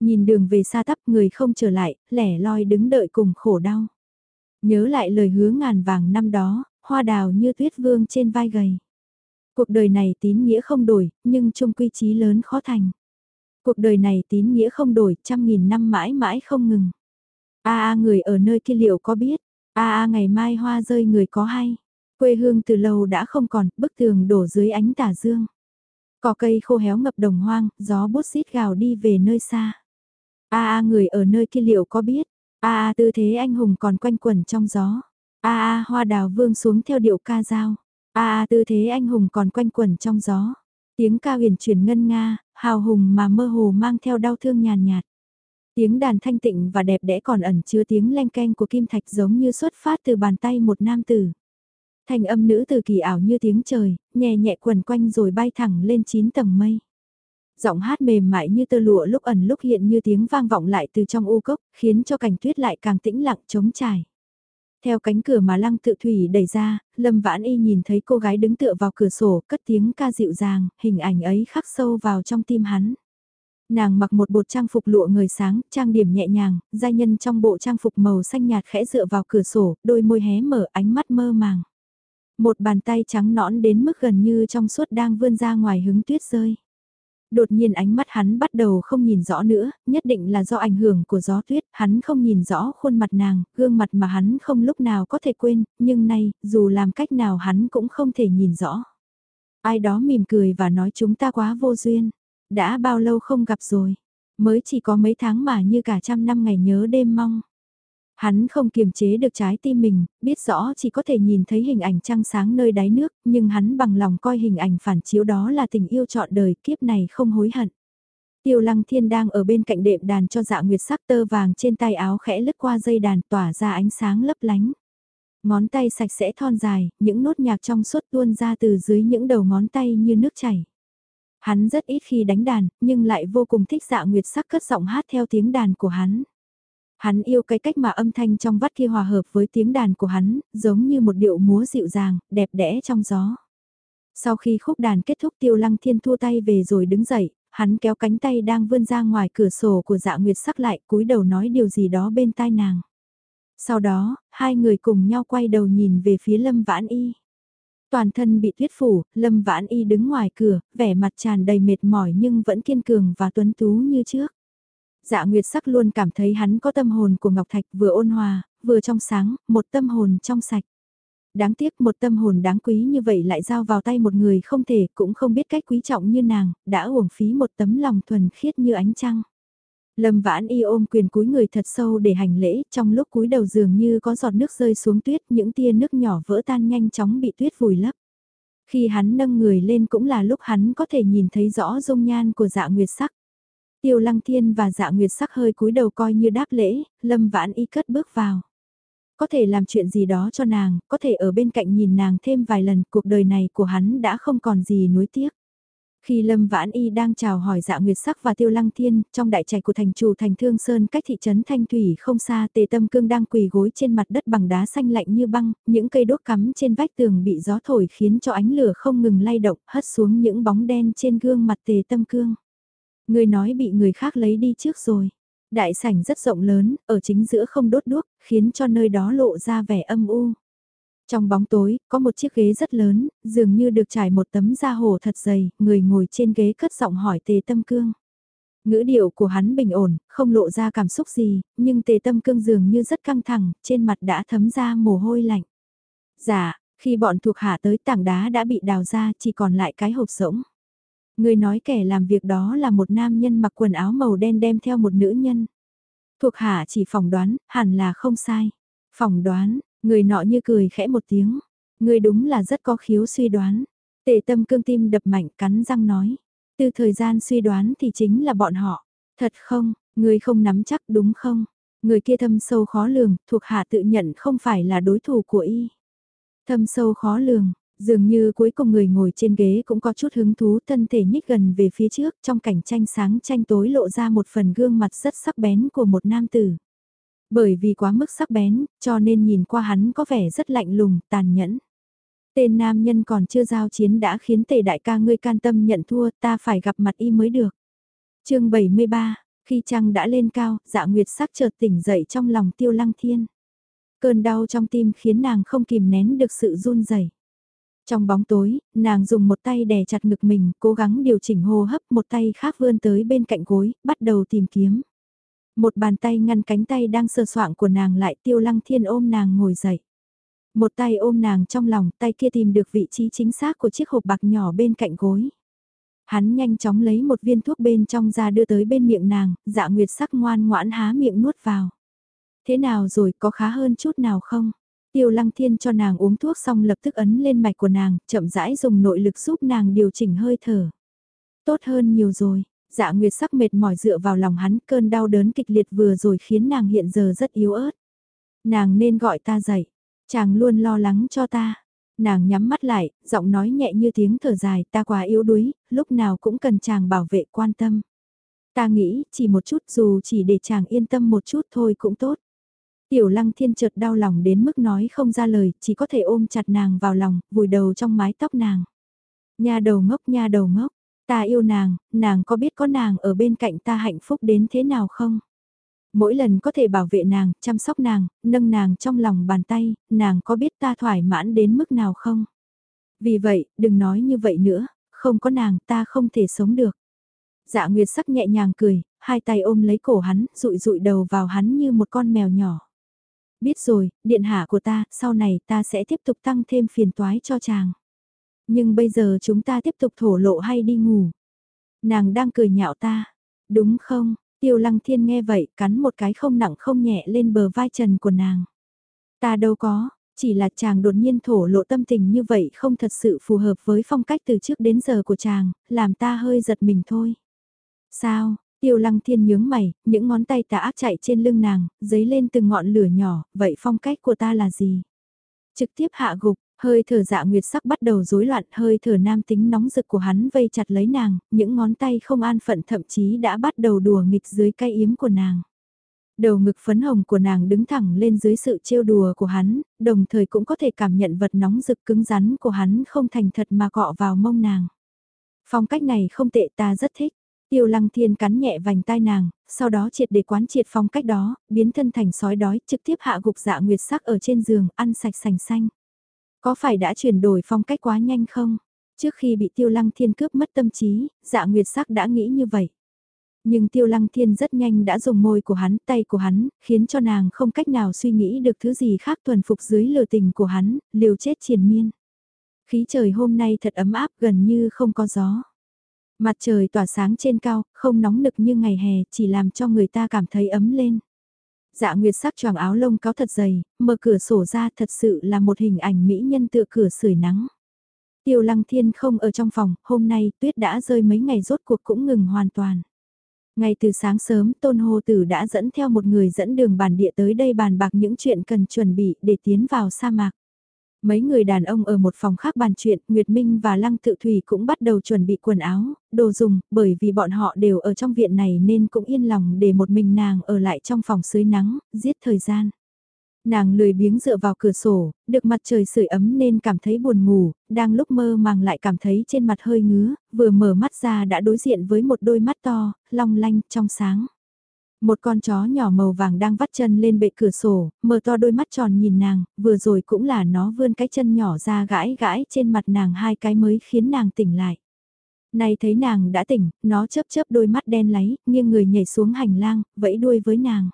A: Nhìn đường về xa tắp người không trở lại, lẻ loi đứng đợi cùng khổ đau. Nhớ lại lời hứa ngàn vàng năm đó, hoa đào như tuyết vương trên vai gầy. Cuộc đời này tín nghĩa không đổi, nhưng chung quy chí lớn khó thành. Cuộc đời này tín nghĩa không đổi, trăm nghìn năm mãi mãi không ngừng. A a người ở nơi kia liệu có biết, a a ngày mai hoa rơi người có hay. Quê hương từ lâu đã không còn, bức tường đổ dưới ánh tà dương. Cỏ cây khô héo ngập đồng hoang, gió bút xít gào đi về nơi xa. A a người ở nơi kia liệu có biết, a a tư thế anh hùng còn quanh quẩn trong gió. A a hoa đào vương xuống theo điệu ca dao. A a tư thế anh hùng còn quanh quẩn trong gió. Tiếng ca huyền chuyển ngân nga, hào hùng mà mơ hồ mang theo đau thương nhàn nhạt. Tiếng đàn thanh tịnh và đẹp đẽ còn ẩn chứa tiếng leng keng của kim thạch giống như xuất phát từ bàn tay một nam tử. Thành âm nữ từ kỳ ảo như tiếng trời, nhẹ nhẹ quần quanh rồi bay thẳng lên chín tầng mây. Giọng hát mềm mại như tơ lụa lúc ẩn lúc hiện như tiếng vang vọng lại từ trong u cốc, khiến cho cảnh tuyết lại càng tĩnh lặng trống trải. Theo cánh cửa mà lăng tự thủy đẩy ra, Lâm Vãn Y nhìn thấy cô gái đứng tựa vào cửa sổ, cất tiếng ca dịu dàng, hình ảnh ấy khắc sâu vào trong tim hắn. Nàng mặc một bộ trang phục lụa người sáng, trang điểm nhẹ nhàng, giai nhân trong bộ trang phục màu xanh nhạt khẽ dựa vào cửa sổ, đôi môi hé mở ánh mắt mơ màng. Một bàn tay trắng nõn đến mức gần như trong suốt đang vươn ra ngoài hứng tuyết rơi. Đột nhiên ánh mắt hắn bắt đầu không nhìn rõ nữa, nhất định là do ảnh hưởng của gió tuyết, hắn không nhìn rõ khuôn mặt nàng, gương mặt mà hắn không lúc nào có thể quên, nhưng nay, dù làm cách nào hắn cũng không thể nhìn rõ. Ai đó mỉm cười và nói chúng ta quá vô duyên, đã bao lâu không gặp rồi, mới chỉ có mấy tháng mà như cả trăm năm ngày nhớ đêm mong. Hắn không kiềm chế được trái tim mình, biết rõ chỉ có thể nhìn thấy hình ảnh trăng sáng nơi đáy nước, nhưng hắn bằng lòng coi hình ảnh phản chiếu đó là tình yêu trọn đời kiếp này không hối hận. Tiêu lăng thiên đang ở bên cạnh đệm đàn cho dạ nguyệt sắc tơ vàng trên tay áo khẽ lướt qua dây đàn tỏa ra ánh sáng lấp lánh. Ngón tay sạch sẽ thon dài, những nốt nhạc trong suốt tuôn ra từ dưới những đầu ngón tay như nước chảy. Hắn rất ít khi đánh đàn, nhưng lại vô cùng thích dạ nguyệt sắc cất giọng hát theo tiếng đàn của hắn. Hắn yêu cái cách mà âm thanh trong vắt kia hòa hợp với tiếng đàn của hắn, giống như một điệu múa dịu dàng, đẹp đẽ trong gió. Sau khi khúc đàn kết thúc tiêu lăng thiên thua tay về rồi đứng dậy, hắn kéo cánh tay đang vươn ra ngoài cửa sổ của dạ nguyệt sắc lại cúi đầu nói điều gì đó bên tai nàng. Sau đó, hai người cùng nhau quay đầu nhìn về phía lâm vãn y. Toàn thân bị tuyết phủ, lâm vãn y đứng ngoài cửa, vẻ mặt tràn đầy mệt mỏi nhưng vẫn kiên cường và tuấn tú như trước. Dạ Nguyệt sắc luôn cảm thấy hắn có tâm hồn của Ngọc Thạch vừa ôn hòa, vừa trong sáng, một tâm hồn trong sạch. Đáng tiếc một tâm hồn đáng quý như vậy lại giao vào tay một người không thể cũng không biết cách quý trọng như nàng, đã uổng phí một tấm lòng thuần khiết như ánh trăng. Lâm vãn y ôm quyền cúi người thật sâu để hành lễ, trong lúc cúi đầu dường như có giọt nước rơi xuống tuyết, những tia nước nhỏ vỡ tan nhanh chóng bị tuyết vùi lấp. Khi hắn nâng người lên cũng là lúc hắn có thể nhìn thấy rõ dung nhan của dạ nguyệt sắc. Tiêu lăng thiên và dạ nguyệt sắc hơi cúi đầu coi như đáp lễ, lâm vãn y cất bước vào. Có thể làm chuyện gì đó cho nàng, có thể ở bên cạnh nhìn nàng thêm vài lần, cuộc đời này của hắn đã không còn gì nuối tiếc. Khi Lâm Vãn Y đang chào hỏi dạ nguyệt sắc và tiêu lăng thiên, trong đại trạch của thành chủ thành Thương Sơn cách thị trấn Thanh Thủy không xa tề tâm cương đang quỳ gối trên mặt đất bằng đá xanh lạnh như băng, những cây đốt cắm trên vách tường bị gió thổi khiến cho ánh lửa không ngừng lay động, hất xuống những bóng đen trên gương mặt tề tâm cương. Người nói bị người khác lấy đi trước rồi. Đại sảnh rất rộng lớn, ở chính giữa không đốt đuốc, khiến cho nơi đó lộ ra vẻ âm u. Trong bóng tối, có một chiếc ghế rất lớn, dường như được trải một tấm da hồ thật dày, người ngồi trên ghế cất giọng hỏi tề tâm cương. Ngữ điệu của hắn bình ổn, không lộ ra cảm xúc gì, nhưng tề tâm cương dường như rất căng thẳng, trên mặt đã thấm ra mồ hôi lạnh. Dạ, khi bọn thuộc hạ tới tảng đá đã bị đào ra, chỉ còn lại cái hộp rỗng. Người nói kẻ làm việc đó là một nam nhân mặc quần áo màu đen đem theo một nữ nhân. Thuộc hạ chỉ phỏng đoán, hẳn là không sai. Phỏng đoán, người nọ như cười khẽ một tiếng. Người đúng là rất có khiếu suy đoán. Tệ tâm cương tim đập mạnh cắn răng nói. Từ thời gian suy đoán thì chính là bọn họ. Thật không, người không nắm chắc đúng không? Người kia thâm sâu khó lường, thuộc hạ tự nhận không phải là đối thủ của y. Thâm sâu khó lường, Dường như cuối cùng người ngồi trên ghế cũng có chút hứng thú thân thể nhích gần về phía trước trong cảnh tranh sáng tranh tối lộ ra một phần gương mặt rất sắc bén của một nam tử. Bởi vì quá mức sắc bén, cho nên nhìn qua hắn có vẻ rất lạnh lùng, tàn nhẫn. Tên nam nhân còn chưa giao chiến đã khiến tề đại ca ngươi can tâm nhận thua ta phải gặp mặt y mới được. chương 73, khi trăng đã lên cao, dạ nguyệt sắc chợt tỉnh dậy trong lòng tiêu lăng thiên. Cơn đau trong tim khiến nàng không kìm nén được sự run rẩy trong bóng tối, nàng dùng một tay đè chặt ngực mình, cố gắng điều chỉnh hô hấp, một tay khác vươn tới bên cạnh gối, bắt đầu tìm kiếm. Một bàn tay ngăn cánh tay đang sờ soạng của nàng lại tiêu lăng thiên ôm nàng ngồi dậy. Một tay ôm nàng trong lòng, tay kia tìm được vị trí chính xác của chiếc hộp bạc nhỏ bên cạnh gối. Hắn nhanh chóng lấy một viên thuốc bên trong ra đưa tới bên miệng nàng, dạ nguyệt sắc ngoan ngoãn há miệng nuốt vào. Thế nào rồi, có khá hơn chút nào không? Tiêu lăng thiên cho nàng uống thuốc xong lập tức ấn lên mạch của nàng, chậm rãi dùng nội lực giúp nàng điều chỉnh hơi thở. Tốt hơn nhiều rồi, dạ nguyệt sắc mệt mỏi dựa vào lòng hắn cơn đau đớn kịch liệt vừa rồi khiến nàng hiện giờ rất yếu ớt. Nàng nên gọi ta dậy, chàng luôn lo lắng cho ta. Nàng nhắm mắt lại, giọng nói nhẹ như tiếng thở dài ta quá yếu đuối, lúc nào cũng cần chàng bảo vệ quan tâm. Ta nghĩ chỉ một chút dù chỉ để chàng yên tâm một chút thôi cũng tốt. Tiểu lăng thiên chợt đau lòng đến mức nói không ra lời, chỉ có thể ôm chặt nàng vào lòng, vùi đầu trong mái tóc nàng. Nhà đầu ngốc nha đầu ngốc, ta yêu nàng, nàng có biết có nàng ở bên cạnh ta hạnh phúc đến thế nào không? Mỗi lần có thể bảo vệ nàng, chăm sóc nàng, nâng nàng trong lòng bàn tay, nàng có biết ta thoải mãn đến mức nào không? Vì vậy, đừng nói như vậy nữa, không có nàng ta không thể sống được. Dạ Nguyệt sắc nhẹ nhàng cười, hai tay ôm lấy cổ hắn, rụi rụi đầu vào hắn như một con mèo nhỏ. Biết rồi, điện hạ của ta, sau này ta sẽ tiếp tục tăng thêm phiền toái cho chàng. Nhưng bây giờ chúng ta tiếp tục thổ lộ hay đi ngủ. Nàng đang cười nhạo ta. Đúng không? Tiêu lăng thiên nghe vậy, cắn một cái không nặng không nhẹ lên bờ vai trần của nàng. Ta đâu có, chỉ là chàng đột nhiên thổ lộ tâm tình như vậy không thật sự phù hợp với phong cách từ trước đến giờ của chàng, làm ta hơi giật mình thôi. Sao, Tiêu lăng thiên nhướng mày, những ngón tay tà ác chạy trên lưng nàng, dấy lên từng ngọn lửa nhỏ, vậy phong cách của ta là gì? Trực tiếp hạ gục, hơi thở dạ nguyệt sắc bắt đầu rối loạn, hơi thở nam tính nóng rực của hắn vây chặt lấy nàng, những ngón tay không an phận thậm chí đã bắt đầu đùa nghịch dưới cay yếm của nàng. Đầu ngực phấn hồng của nàng đứng thẳng lên dưới sự trêu đùa của hắn, đồng thời cũng có thể cảm nhận vật nóng rực cứng rắn của hắn không thành thật mà cọ vào mông nàng. Phong cách này không tệ ta rất thích. Tiêu lăng thiên cắn nhẹ vành tai nàng, sau đó triệt để quán triệt phong cách đó, biến thân thành sói đói, trực tiếp hạ gục dạ nguyệt sắc ở trên giường, ăn sạch sành xanh. Có phải đã chuyển đổi phong cách quá nhanh không? Trước khi bị tiêu lăng thiên cướp mất tâm trí, dạ nguyệt sắc đã nghĩ như vậy. Nhưng tiêu lăng thiên rất nhanh đã dùng môi của hắn, tay của hắn, khiến cho nàng không cách nào suy nghĩ được thứ gì khác thuần phục dưới lừa tình của hắn, liều chết triền miên. Khí trời hôm nay thật ấm áp gần như không có gió. Mặt trời tỏa sáng trên cao, không nóng nực như ngày hè, chỉ làm cho người ta cảm thấy ấm lên. Dạ Nguyệt sắc choàng áo lông cáo thật dày, mở cửa sổ ra thật sự là một hình ảnh mỹ nhân tựa cửa sưởi nắng. Tiêu Lăng Thiên không ở trong phòng, hôm nay tuyết đã rơi mấy ngày rốt cuộc cũng ngừng hoàn toàn. Ngay từ sáng sớm Tôn Hồ Tử đã dẫn theo một người dẫn đường bản địa tới đây bàn bạc những chuyện cần chuẩn bị để tiến vào sa mạc. Mấy người đàn ông ở một phòng khác bàn chuyện, Nguyệt Minh và Lăng Tự Thủy cũng bắt đầu chuẩn bị quần áo, đồ dùng, bởi vì bọn họ đều ở trong viện này nên cũng yên lòng để một mình nàng ở lại trong phòng dưới nắng, giết thời gian. Nàng lười biếng dựa vào cửa sổ, được mặt trời sưởi ấm nên cảm thấy buồn ngủ, đang lúc mơ màng lại cảm thấy trên mặt hơi ngứa, vừa mở mắt ra đã đối diện với một đôi mắt to, long lanh, trong sáng. Một con chó nhỏ màu vàng đang vắt chân lên bệ cửa sổ, mở to đôi mắt tròn nhìn nàng, vừa rồi cũng là nó vươn cái chân nhỏ ra gãi gãi trên mặt nàng hai cái mới khiến nàng tỉnh lại. Này thấy nàng đã tỉnh, nó chớp chớp đôi mắt đen láy, nghiêng người nhảy xuống hành lang, vẫy đuôi với nàng.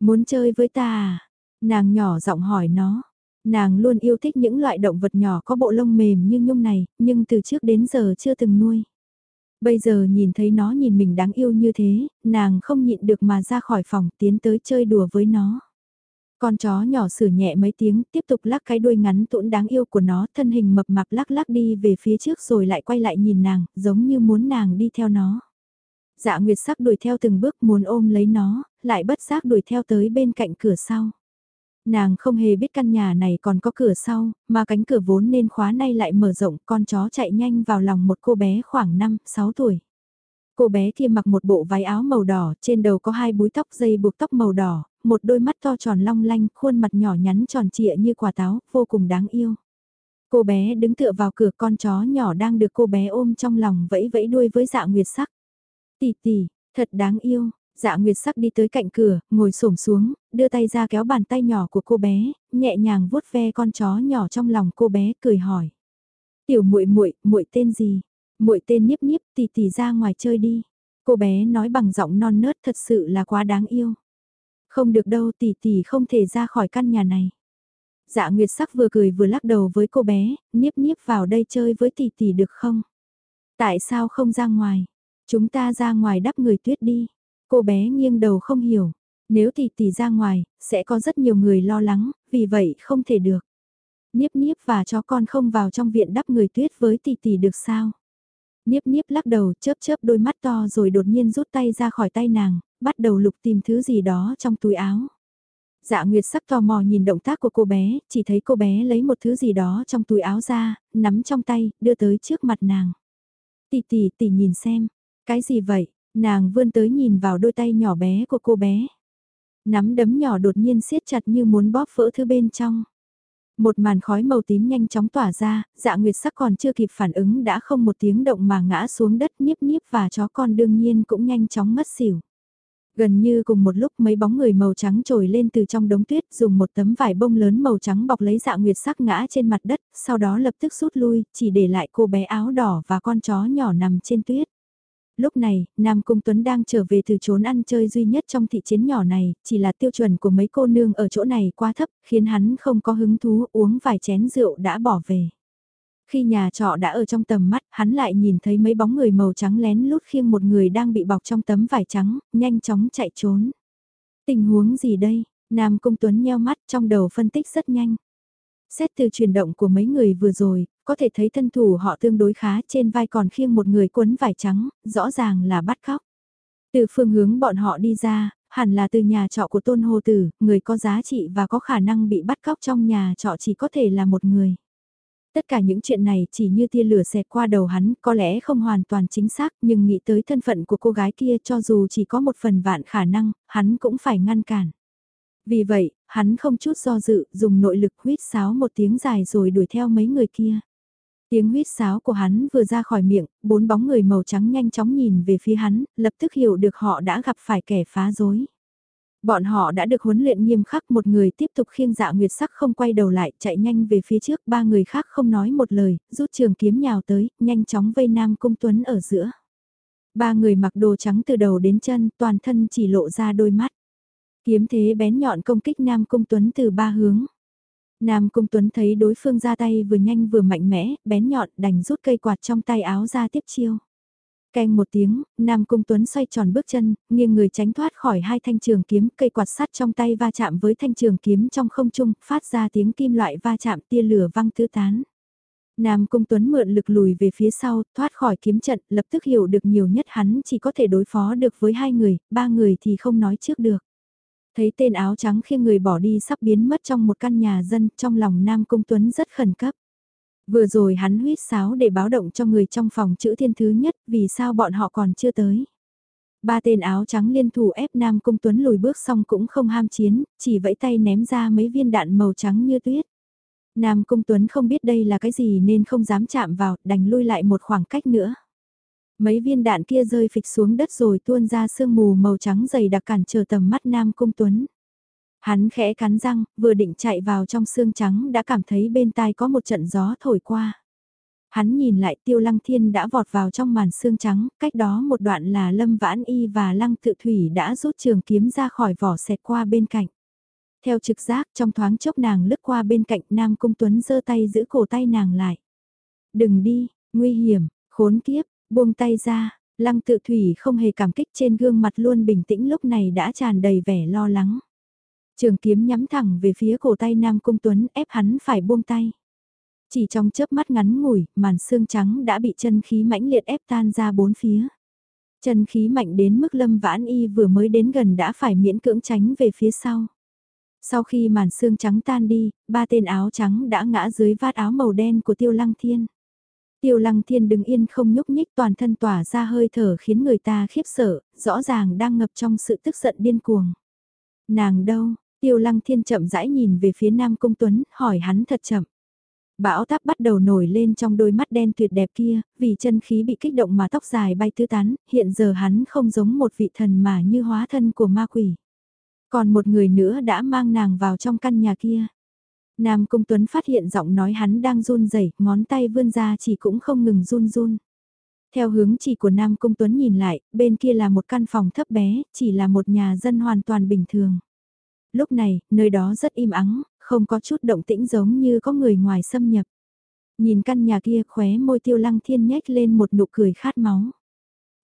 A: Muốn chơi với ta à? Nàng nhỏ giọng hỏi nó. Nàng luôn yêu thích những loại động vật nhỏ có bộ lông mềm như nhung này, nhưng từ trước đến giờ chưa từng nuôi. Bây giờ nhìn thấy nó nhìn mình đáng yêu như thế, nàng không nhịn được mà ra khỏi phòng tiến tới chơi đùa với nó. Con chó nhỏ sửa nhẹ mấy tiếng, tiếp tục lắc cái đuôi ngắn tũn đáng yêu của nó, thân hình mập mạp lắc lắc đi về phía trước rồi lại quay lại nhìn nàng, giống như muốn nàng đi theo nó. Dạ Nguyệt sắc đuổi theo từng bước muốn ôm lấy nó, lại bất giác đuổi theo tới bên cạnh cửa sau. Nàng không hề biết căn nhà này còn có cửa sau, mà cánh cửa vốn nên khóa nay lại mở rộng, con chó chạy nhanh vào lòng một cô bé khoảng 5, 6 tuổi. Cô bé kia mặc một bộ váy áo màu đỏ, trên đầu có hai búi tóc dây buộc tóc màu đỏ, một đôi mắt to tròn long lanh, khuôn mặt nhỏ nhắn tròn trịa như quả táo, vô cùng đáng yêu. Cô bé đứng tựa vào cửa con chó nhỏ đang được cô bé ôm trong lòng vẫy vẫy đuôi với dạ nguyệt sắc. Tỷ tỷ, thật đáng yêu, Dạ Nguyệt sắc đi tới cạnh cửa, ngồi xổm xuống, đưa tay ra kéo bàn tay nhỏ của cô bé, nhẹ nhàng vuốt ve con chó nhỏ trong lòng cô bé, cười hỏi. Tiểu muội muội, muội tên gì? Muội tên Niếp Niếp, tỷ tỷ ra ngoài chơi đi. Cô bé nói bằng giọng non nớt thật sự là quá đáng yêu. Không được đâu, tỷ tỷ không thể ra khỏi căn nhà này. Dạ Nguyệt sắc vừa cười vừa lắc đầu với cô bé, Niếp Niếp vào đây chơi với tỷ tỷ được không? Tại sao không ra ngoài? Chúng ta ra ngoài đắp người tuyết đi. Cô bé nghiêng đầu không hiểu, nếu tỷ tỷ ra ngoài, sẽ có rất nhiều người lo lắng, vì vậy không thể được. Niếp niếp và chó con không vào trong viện đắp người tuyết với tỷ tỷ được sao? Niếp niếp lắc đầu chớp chớp đôi mắt to rồi đột nhiên rút tay ra khỏi tay nàng, bắt đầu lục tìm thứ gì đó trong túi áo. Dạ Nguyệt sắc tò mò nhìn động tác của cô bé, chỉ thấy cô bé lấy một thứ gì đó trong túi áo ra, nắm trong tay, đưa tới trước mặt nàng. Tỷ tỷ tỷ nhìn xem, cái gì vậy? Nàng vươn tới nhìn vào đôi tay nhỏ bé của cô bé. Nắm đấm nhỏ đột nhiên siết chặt như muốn bóp vỡ thứ bên trong. Một màn khói màu tím nhanh chóng tỏa ra, dạ nguyệt sắc còn chưa kịp phản ứng đã không một tiếng động mà ngã xuống đất nhiếp nhiếp và chó con đương nhiên cũng nhanh chóng mất xỉu. Gần như cùng một lúc mấy bóng người màu trắng trồi lên từ trong đống tuyết dùng một tấm vải bông lớn màu trắng bọc lấy dạ nguyệt sắc ngã trên mặt đất, sau đó lập tức rút lui, chỉ để lại cô bé áo đỏ và con chó nhỏ nằm trên tuyết. Lúc này, Nam Cung Tuấn đang trở về từ trốn ăn chơi duy nhất trong thị chiến nhỏ này, chỉ là tiêu chuẩn của mấy cô nương ở chỗ này quá thấp, khiến hắn không có hứng thú uống vài chén rượu đã bỏ về. Khi nhà trọ đã ở trong tầm mắt, hắn lại nhìn thấy mấy bóng người màu trắng lén lút khiêng một người đang bị bọc trong tấm vải trắng, nhanh chóng chạy trốn. Tình huống gì đây? Nam Cung Tuấn nheo mắt trong đầu phân tích rất nhanh. Xét từ chuyển động của mấy người vừa rồi, có thể thấy thân thủ họ tương đối khá trên vai còn khiêng một người quấn vải trắng, rõ ràng là bắt cóc. Từ phương hướng bọn họ đi ra, hẳn là từ nhà trọ của Tôn Hồ Tử, người có giá trị và có khả năng bị bắt cóc trong nhà trọ chỉ có thể là một người. Tất cả những chuyện này chỉ như tia lửa xẹt qua đầu hắn, có lẽ không hoàn toàn chính xác, nhưng nghĩ tới thân phận của cô gái kia cho dù chỉ có một phần vạn khả năng, hắn cũng phải ngăn cản. Vì vậy, hắn không chút do dự, dùng nội lực huyết sáo một tiếng dài rồi đuổi theo mấy người kia. Tiếng huyết sáo của hắn vừa ra khỏi miệng, bốn bóng người màu trắng nhanh chóng nhìn về phía hắn, lập tức hiểu được họ đã gặp phải kẻ phá rối. Bọn họ đã được huấn luyện nghiêm khắc một người tiếp tục khiêng dạ nguyệt sắc không quay đầu lại chạy nhanh về phía trước ba người khác không nói một lời, rút trường kiếm nhào tới, nhanh chóng vây Nam Cung Tuấn ở giữa. Ba người mặc đồ trắng từ đầu đến chân, toàn thân chỉ lộ ra đôi mắt. Kiếm thế bén nhọn công kích Nam Cung Tuấn từ ba hướng. Nam Cung Tuấn thấy đối phương ra tay vừa nhanh vừa mạnh mẽ, bén nhọn đành rút cây quạt trong tay áo ra tiếp chiêu. Canh một tiếng, Nam Cung Tuấn xoay tròn bước chân, nghiêng người tránh thoát khỏi hai thanh trường kiếm, cây quạt sắt trong tay va chạm với thanh trường kiếm trong không trung, phát ra tiếng kim loại va chạm tia lửa văng tứ tán. Nam Cung Tuấn mượn lực lùi về phía sau, thoát khỏi kiếm trận, lập tức hiểu được nhiều nhất hắn chỉ có thể đối phó được với hai người, ba người thì không nói trước được. Thấy tên áo trắng khi người bỏ đi sắp biến mất trong một căn nhà dân, trong lòng Nam Cung Tuấn rất khẩn cấp. Vừa rồi hắn huyết sáo để báo động cho người trong phòng chữ thiên thứ nhất, vì sao bọn họ còn chưa tới. Ba tên áo trắng liên thủ ép Nam Cung Tuấn lùi bước xong cũng không ham chiến, chỉ vẫy tay ném ra mấy viên đạn màu trắng như tuyết. Nam Cung Tuấn không biết đây là cái gì nên không dám chạm vào, đành lui lại một khoảng cách nữa. Mấy viên đạn kia rơi phịch xuống đất rồi tuôn ra sương mù màu trắng dày đặc cản trở tầm mắt Nam Cung Tuấn. Hắn khẽ cắn răng, vừa định chạy vào trong sương trắng đã cảm thấy bên tai có một trận gió thổi qua. Hắn nhìn lại tiêu lăng thiên đã vọt vào trong màn sương trắng, cách đó một đoạn là lâm vãn y và lăng tự thủy đã rút trường kiếm ra khỏi vỏ xẹt qua bên cạnh. Theo trực giác trong thoáng chốc nàng lướt qua bên cạnh Nam Cung Tuấn giơ tay giữ cổ tay nàng lại. Đừng đi, nguy hiểm, khốn kiếp, buông tay ra, lăng tự thủy không hề cảm kích trên gương mặt luôn bình tĩnh lúc này đã tràn đầy vẻ lo lắng. Trường kiếm nhắm thẳng về phía cổ tay Nam Cung Tuấn ép hắn phải buông tay. Chỉ trong chớp mắt ngắn ngủi, màn xương trắng đã bị chân khí mãnh liệt ép tan ra bốn phía. Chân khí mạnh đến mức lâm vãn y vừa mới đến gần đã phải miễn cưỡng tránh về phía sau. Sau khi màn xương trắng tan đi, ba tên áo trắng đã ngã dưới vát áo màu đen của tiêu lăng thiên. Tiêu lăng thiên đứng yên không nhúc nhích toàn thân tỏa ra hơi thở khiến người ta khiếp sợ, rõ ràng đang ngập trong sự tức giận điên cuồng. Nàng đâu, tiêu lăng thiên chậm rãi nhìn về phía Nam Cung Tuấn, hỏi hắn thật chậm. Bão táp bắt đầu nổi lên trong đôi mắt đen tuyệt đẹp kia, vì chân khí bị kích động mà tóc dài bay tứ tán, hiện giờ hắn không giống một vị thần mà như hóa thân của ma quỷ. Còn một người nữa đã mang nàng vào trong căn nhà kia. Nam Cung Tuấn phát hiện giọng nói hắn đang run rẩy, ngón tay vươn ra chỉ cũng không ngừng run run. Theo hướng chỉ của Nam Cung Tuấn nhìn lại, bên kia là một căn phòng thấp bé, chỉ là một nhà dân hoàn toàn bình thường. Lúc này, nơi đó rất im ắng, không có chút động tĩnh giống như có người ngoài xâm nhập. Nhìn căn nhà kia khóe môi tiêu lăng thiên nhếch lên một nụ cười khát máu.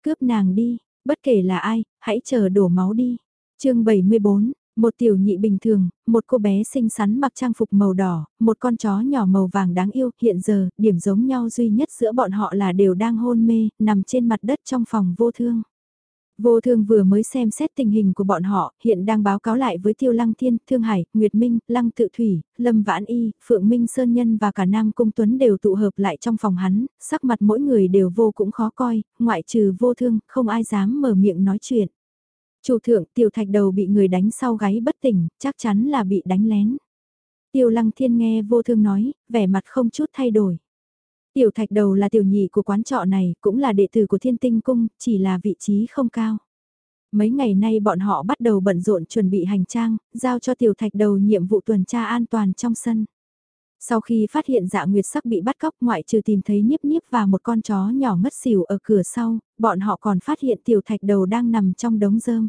A: Cướp nàng đi, bất kể là ai, hãy chờ đổ máu đi. chương 74, một tiểu nhị bình thường, một cô bé xinh xắn mặc trang phục màu đỏ, một con chó nhỏ màu vàng đáng yêu, hiện giờ, điểm giống nhau duy nhất giữa bọn họ là đều đang hôn mê, nằm trên mặt đất trong phòng vô thương. Vô thương vừa mới xem xét tình hình của bọn họ, hiện đang báo cáo lại với Tiêu Lăng Thiên, Thương Hải, Nguyệt Minh, Lăng Tự Thủy, Lâm Vãn Y, Phượng Minh Sơn Nhân và cả Nam Cung Tuấn đều tụ hợp lại trong phòng hắn, sắc mặt mỗi người đều vô cũng khó coi, ngoại trừ vô thương, không ai dám mở miệng nói chuyện. Chủ thượng tiểu thạch đầu bị người đánh sau gáy bất tỉnh, chắc chắn là bị đánh lén. Tiêu lăng thiên nghe vô thương nói, vẻ mặt không chút thay đổi. Tiểu thạch đầu là tiểu nhị của quán trọ này, cũng là đệ tử của thiên tinh cung, chỉ là vị trí không cao. Mấy ngày nay bọn họ bắt đầu bận rộn chuẩn bị hành trang, giao cho tiểu thạch đầu nhiệm vụ tuần tra an toàn trong sân. Sau khi phát hiện dạ nguyệt sắc bị bắt cóc ngoại trừ tìm thấy niếp niếp và một con chó nhỏ ngất xỉu ở cửa sau, bọn họ còn phát hiện tiểu thạch đầu đang nằm trong đống rơm.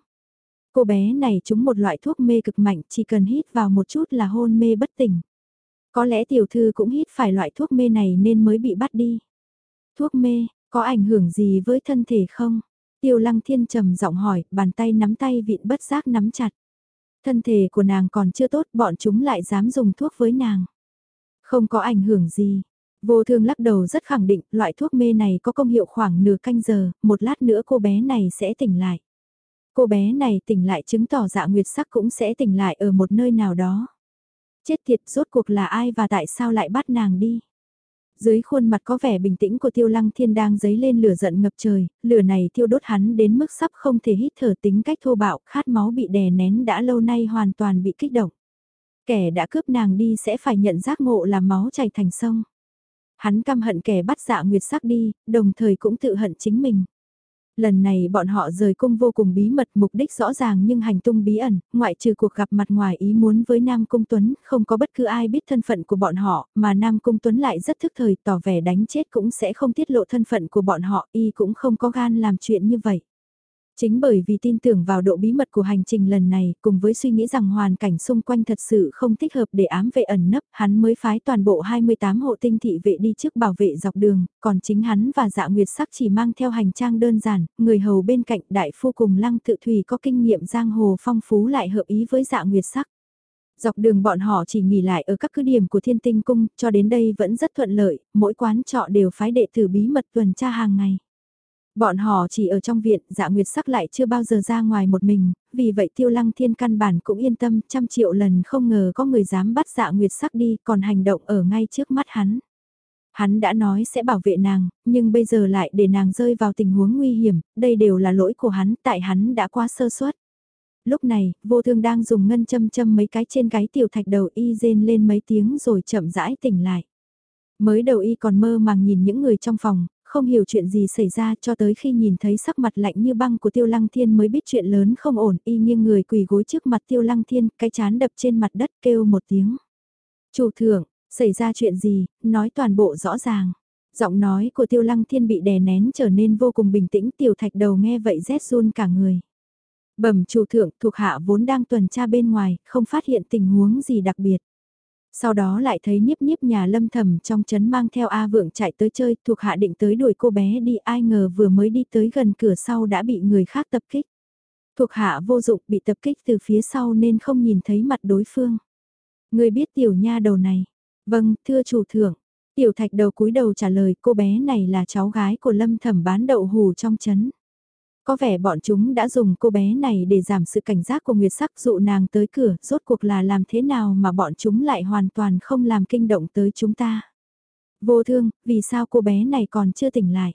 A: Cô bé này trúng một loại thuốc mê cực mạnh chỉ cần hít vào một chút là hôn mê bất tỉnh. Có lẽ tiểu thư cũng hít phải loại thuốc mê này nên mới bị bắt đi. Thuốc mê, có ảnh hưởng gì với thân thể không? Tiêu lăng thiên trầm giọng hỏi, bàn tay nắm tay vịn bất giác nắm chặt. Thân thể của nàng còn chưa tốt, bọn chúng lại dám dùng thuốc với nàng. Không có ảnh hưởng gì. Vô thương lắc đầu rất khẳng định, loại thuốc mê này có công hiệu khoảng nửa canh giờ, một lát nữa cô bé này sẽ tỉnh lại. Cô bé này tỉnh lại chứng tỏ dạ nguyệt sắc cũng sẽ tỉnh lại ở một nơi nào đó. Chết thiệt rốt cuộc là ai và tại sao lại bắt nàng đi? Dưới khuôn mặt có vẻ bình tĩnh của tiêu lăng thiên đang dấy lên lửa giận ngập trời, lửa này thiêu đốt hắn đến mức sắp không thể hít thở tính cách thô bạo, khát máu bị đè nén đã lâu nay hoàn toàn bị kích động. Kẻ đã cướp nàng đi sẽ phải nhận giác ngộ là máu chảy thành sông. Hắn căm hận kẻ bắt dạ nguyệt sắc đi, đồng thời cũng tự hận chính mình. Lần này bọn họ rời cung vô cùng bí mật mục đích rõ ràng nhưng hành tung bí ẩn, ngoại trừ cuộc gặp mặt ngoài ý muốn với Nam Cung Tuấn, không có bất cứ ai biết thân phận của bọn họ, mà Nam Cung Tuấn lại rất thức thời tỏ vẻ đánh chết cũng sẽ không tiết lộ thân phận của bọn họ, y cũng không có gan làm chuyện như vậy. Chính bởi vì tin tưởng vào độ bí mật của hành trình lần này, cùng với suy nghĩ rằng hoàn cảnh xung quanh thật sự không thích hợp để ám vệ ẩn nấp, hắn mới phái toàn bộ 28 hộ tinh thị vệ đi trước bảo vệ dọc đường, còn chính hắn và dạ nguyệt sắc chỉ mang theo hành trang đơn giản, người hầu bên cạnh đại phu cùng lăng tự thủy có kinh nghiệm giang hồ phong phú lại hợp ý với dạ nguyệt sắc. Dọc đường bọn họ chỉ nghỉ lại ở các cứ điểm của thiên tinh cung, cho đến đây vẫn rất thuận lợi, mỗi quán trọ đều phái đệ tử bí mật tuần tra hàng ngày. Bọn họ chỉ ở trong viện, dạ nguyệt sắc lại chưa bao giờ ra ngoài một mình, vì vậy tiêu lăng thiên căn bản cũng yên tâm trăm triệu lần không ngờ có người dám bắt dạ nguyệt sắc đi còn hành động ở ngay trước mắt hắn. Hắn đã nói sẽ bảo vệ nàng, nhưng bây giờ lại để nàng rơi vào tình huống nguy hiểm, đây đều là lỗi của hắn tại hắn đã quá sơ suất. Lúc này, vô thương đang dùng ngân châm châm mấy cái trên cái tiểu thạch đầu y rên lên mấy tiếng rồi chậm rãi tỉnh lại. Mới đầu y còn mơ màng nhìn những người trong phòng, không hiểu chuyện gì xảy ra cho tới khi nhìn thấy sắc mặt lạnh như băng của tiêu lăng thiên mới biết chuyện lớn không ổn y nghiêng người quỳ gối trước mặt tiêu lăng thiên, cái chán đập trên mặt đất kêu một tiếng. Chủ thượng, xảy ra chuyện gì, nói toàn bộ rõ ràng. Giọng nói của tiêu lăng thiên bị đè nén trở nên vô cùng bình tĩnh tiểu thạch đầu nghe vậy rét run cả người. Bẩm chủ thượng thuộc hạ vốn đang tuần tra bên ngoài, không phát hiện tình huống gì đặc biệt. Sau đó lại thấy nhiếp nhiếp nhà lâm thầm trong chấn mang theo A Vượng chạy tới chơi, thuộc hạ định tới đuổi cô bé đi ai ngờ vừa mới đi tới gần cửa sau đã bị người khác tập kích. Thuộc hạ vô dụng bị tập kích từ phía sau nên không nhìn thấy mặt đối phương. Người biết tiểu nha đầu này. Vâng, thưa chủ thượng. Tiểu thạch đầu cúi đầu trả lời cô bé này là cháu gái của lâm thẩm bán đậu hù trong chấn. Có vẻ bọn chúng đã dùng cô bé này để giảm sự cảnh giác của Nguyệt Sắc dụ nàng tới cửa, rốt cuộc là làm thế nào mà bọn chúng lại hoàn toàn không làm kinh động tới chúng ta. Vô thương, vì sao cô bé này còn chưa tỉnh lại?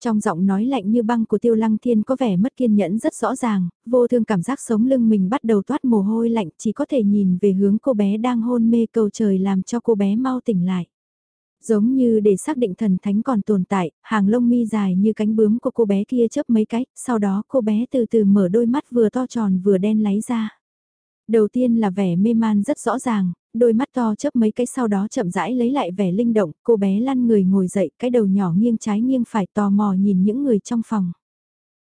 A: Trong giọng nói lạnh như băng của tiêu lăng thiên có vẻ mất kiên nhẫn rất rõ ràng, vô thương cảm giác sống lưng mình bắt đầu toát mồ hôi lạnh chỉ có thể nhìn về hướng cô bé đang hôn mê cầu trời làm cho cô bé mau tỉnh lại. Giống như để xác định thần thánh còn tồn tại, hàng lông mi dài như cánh bướm của cô bé kia chớp mấy cái, sau đó cô bé từ từ mở đôi mắt vừa to tròn vừa đen láy ra. Đầu tiên là vẻ mê man rất rõ ràng, đôi mắt to chớp mấy cái sau đó chậm rãi lấy lại vẻ linh động, cô bé lăn người ngồi dậy, cái đầu nhỏ nghiêng trái nghiêng phải tò mò nhìn những người trong phòng.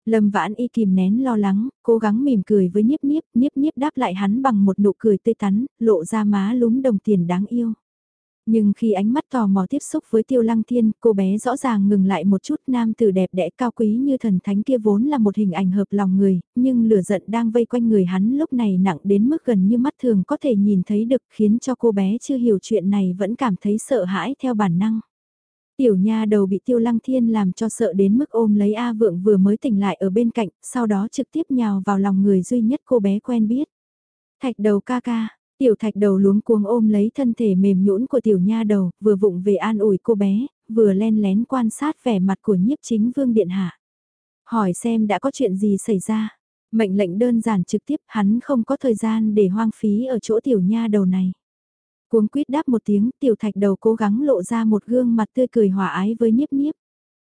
A: Lâm vãn y kìm nén lo lắng, cố gắng mỉm cười với Niếp Niếp, Niếp Niếp đáp lại hắn bằng một nụ cười tươi tắn, lộ ra má lúm đồng tiền đáng yêu. Nhưng khi ánh mắt tò mò tiếp xúc với tiêu lăng thiên, cô bé rõ ràng ngừng lại một chút nam tử đẹp đẽ cao quý như thần thánh kia vốn là một hình ảnh hợp lòng người, nhưng lửa giận đang vây quanh người hắn lúc này nặng đến mức gần như mắt thường có thể nhìn thấy được khiến cho cô bé chưa hiểu chuyện này vẫn cảm thấy sợ hãi theo bản năng. Tiểu nha đầu bị tiêu lăng thiên làm cho sợ đến mức ôm lấy A vượng vừa mới tỉnh lại ở bên cạnh, sau đó trực tiếp nhào vào lòng người duy nhất cô bé quen biết. Thạch đầu ca ca, Tiểu thạch đầu luống cuống ôm lấy thân thể mềm nhũn của tiểu nha đầu, vừa vụng về an ủi cô bé, vừa len lén quan sát vẻ mặt của nhiếp chính vương điện hạ. Hỏi xem đã có chuyện gì xảy ra. Mệnh lệnh đơn giản trực tiếp hắn không có thời gian để hoang phí ở chỗ tiểu nha đầu này. Cuống quýt đáp một tiếng tiểu thạch đầu cố gắng lộ ra một gương mặt tươi cười hòa ái với nhiếp nhiếp.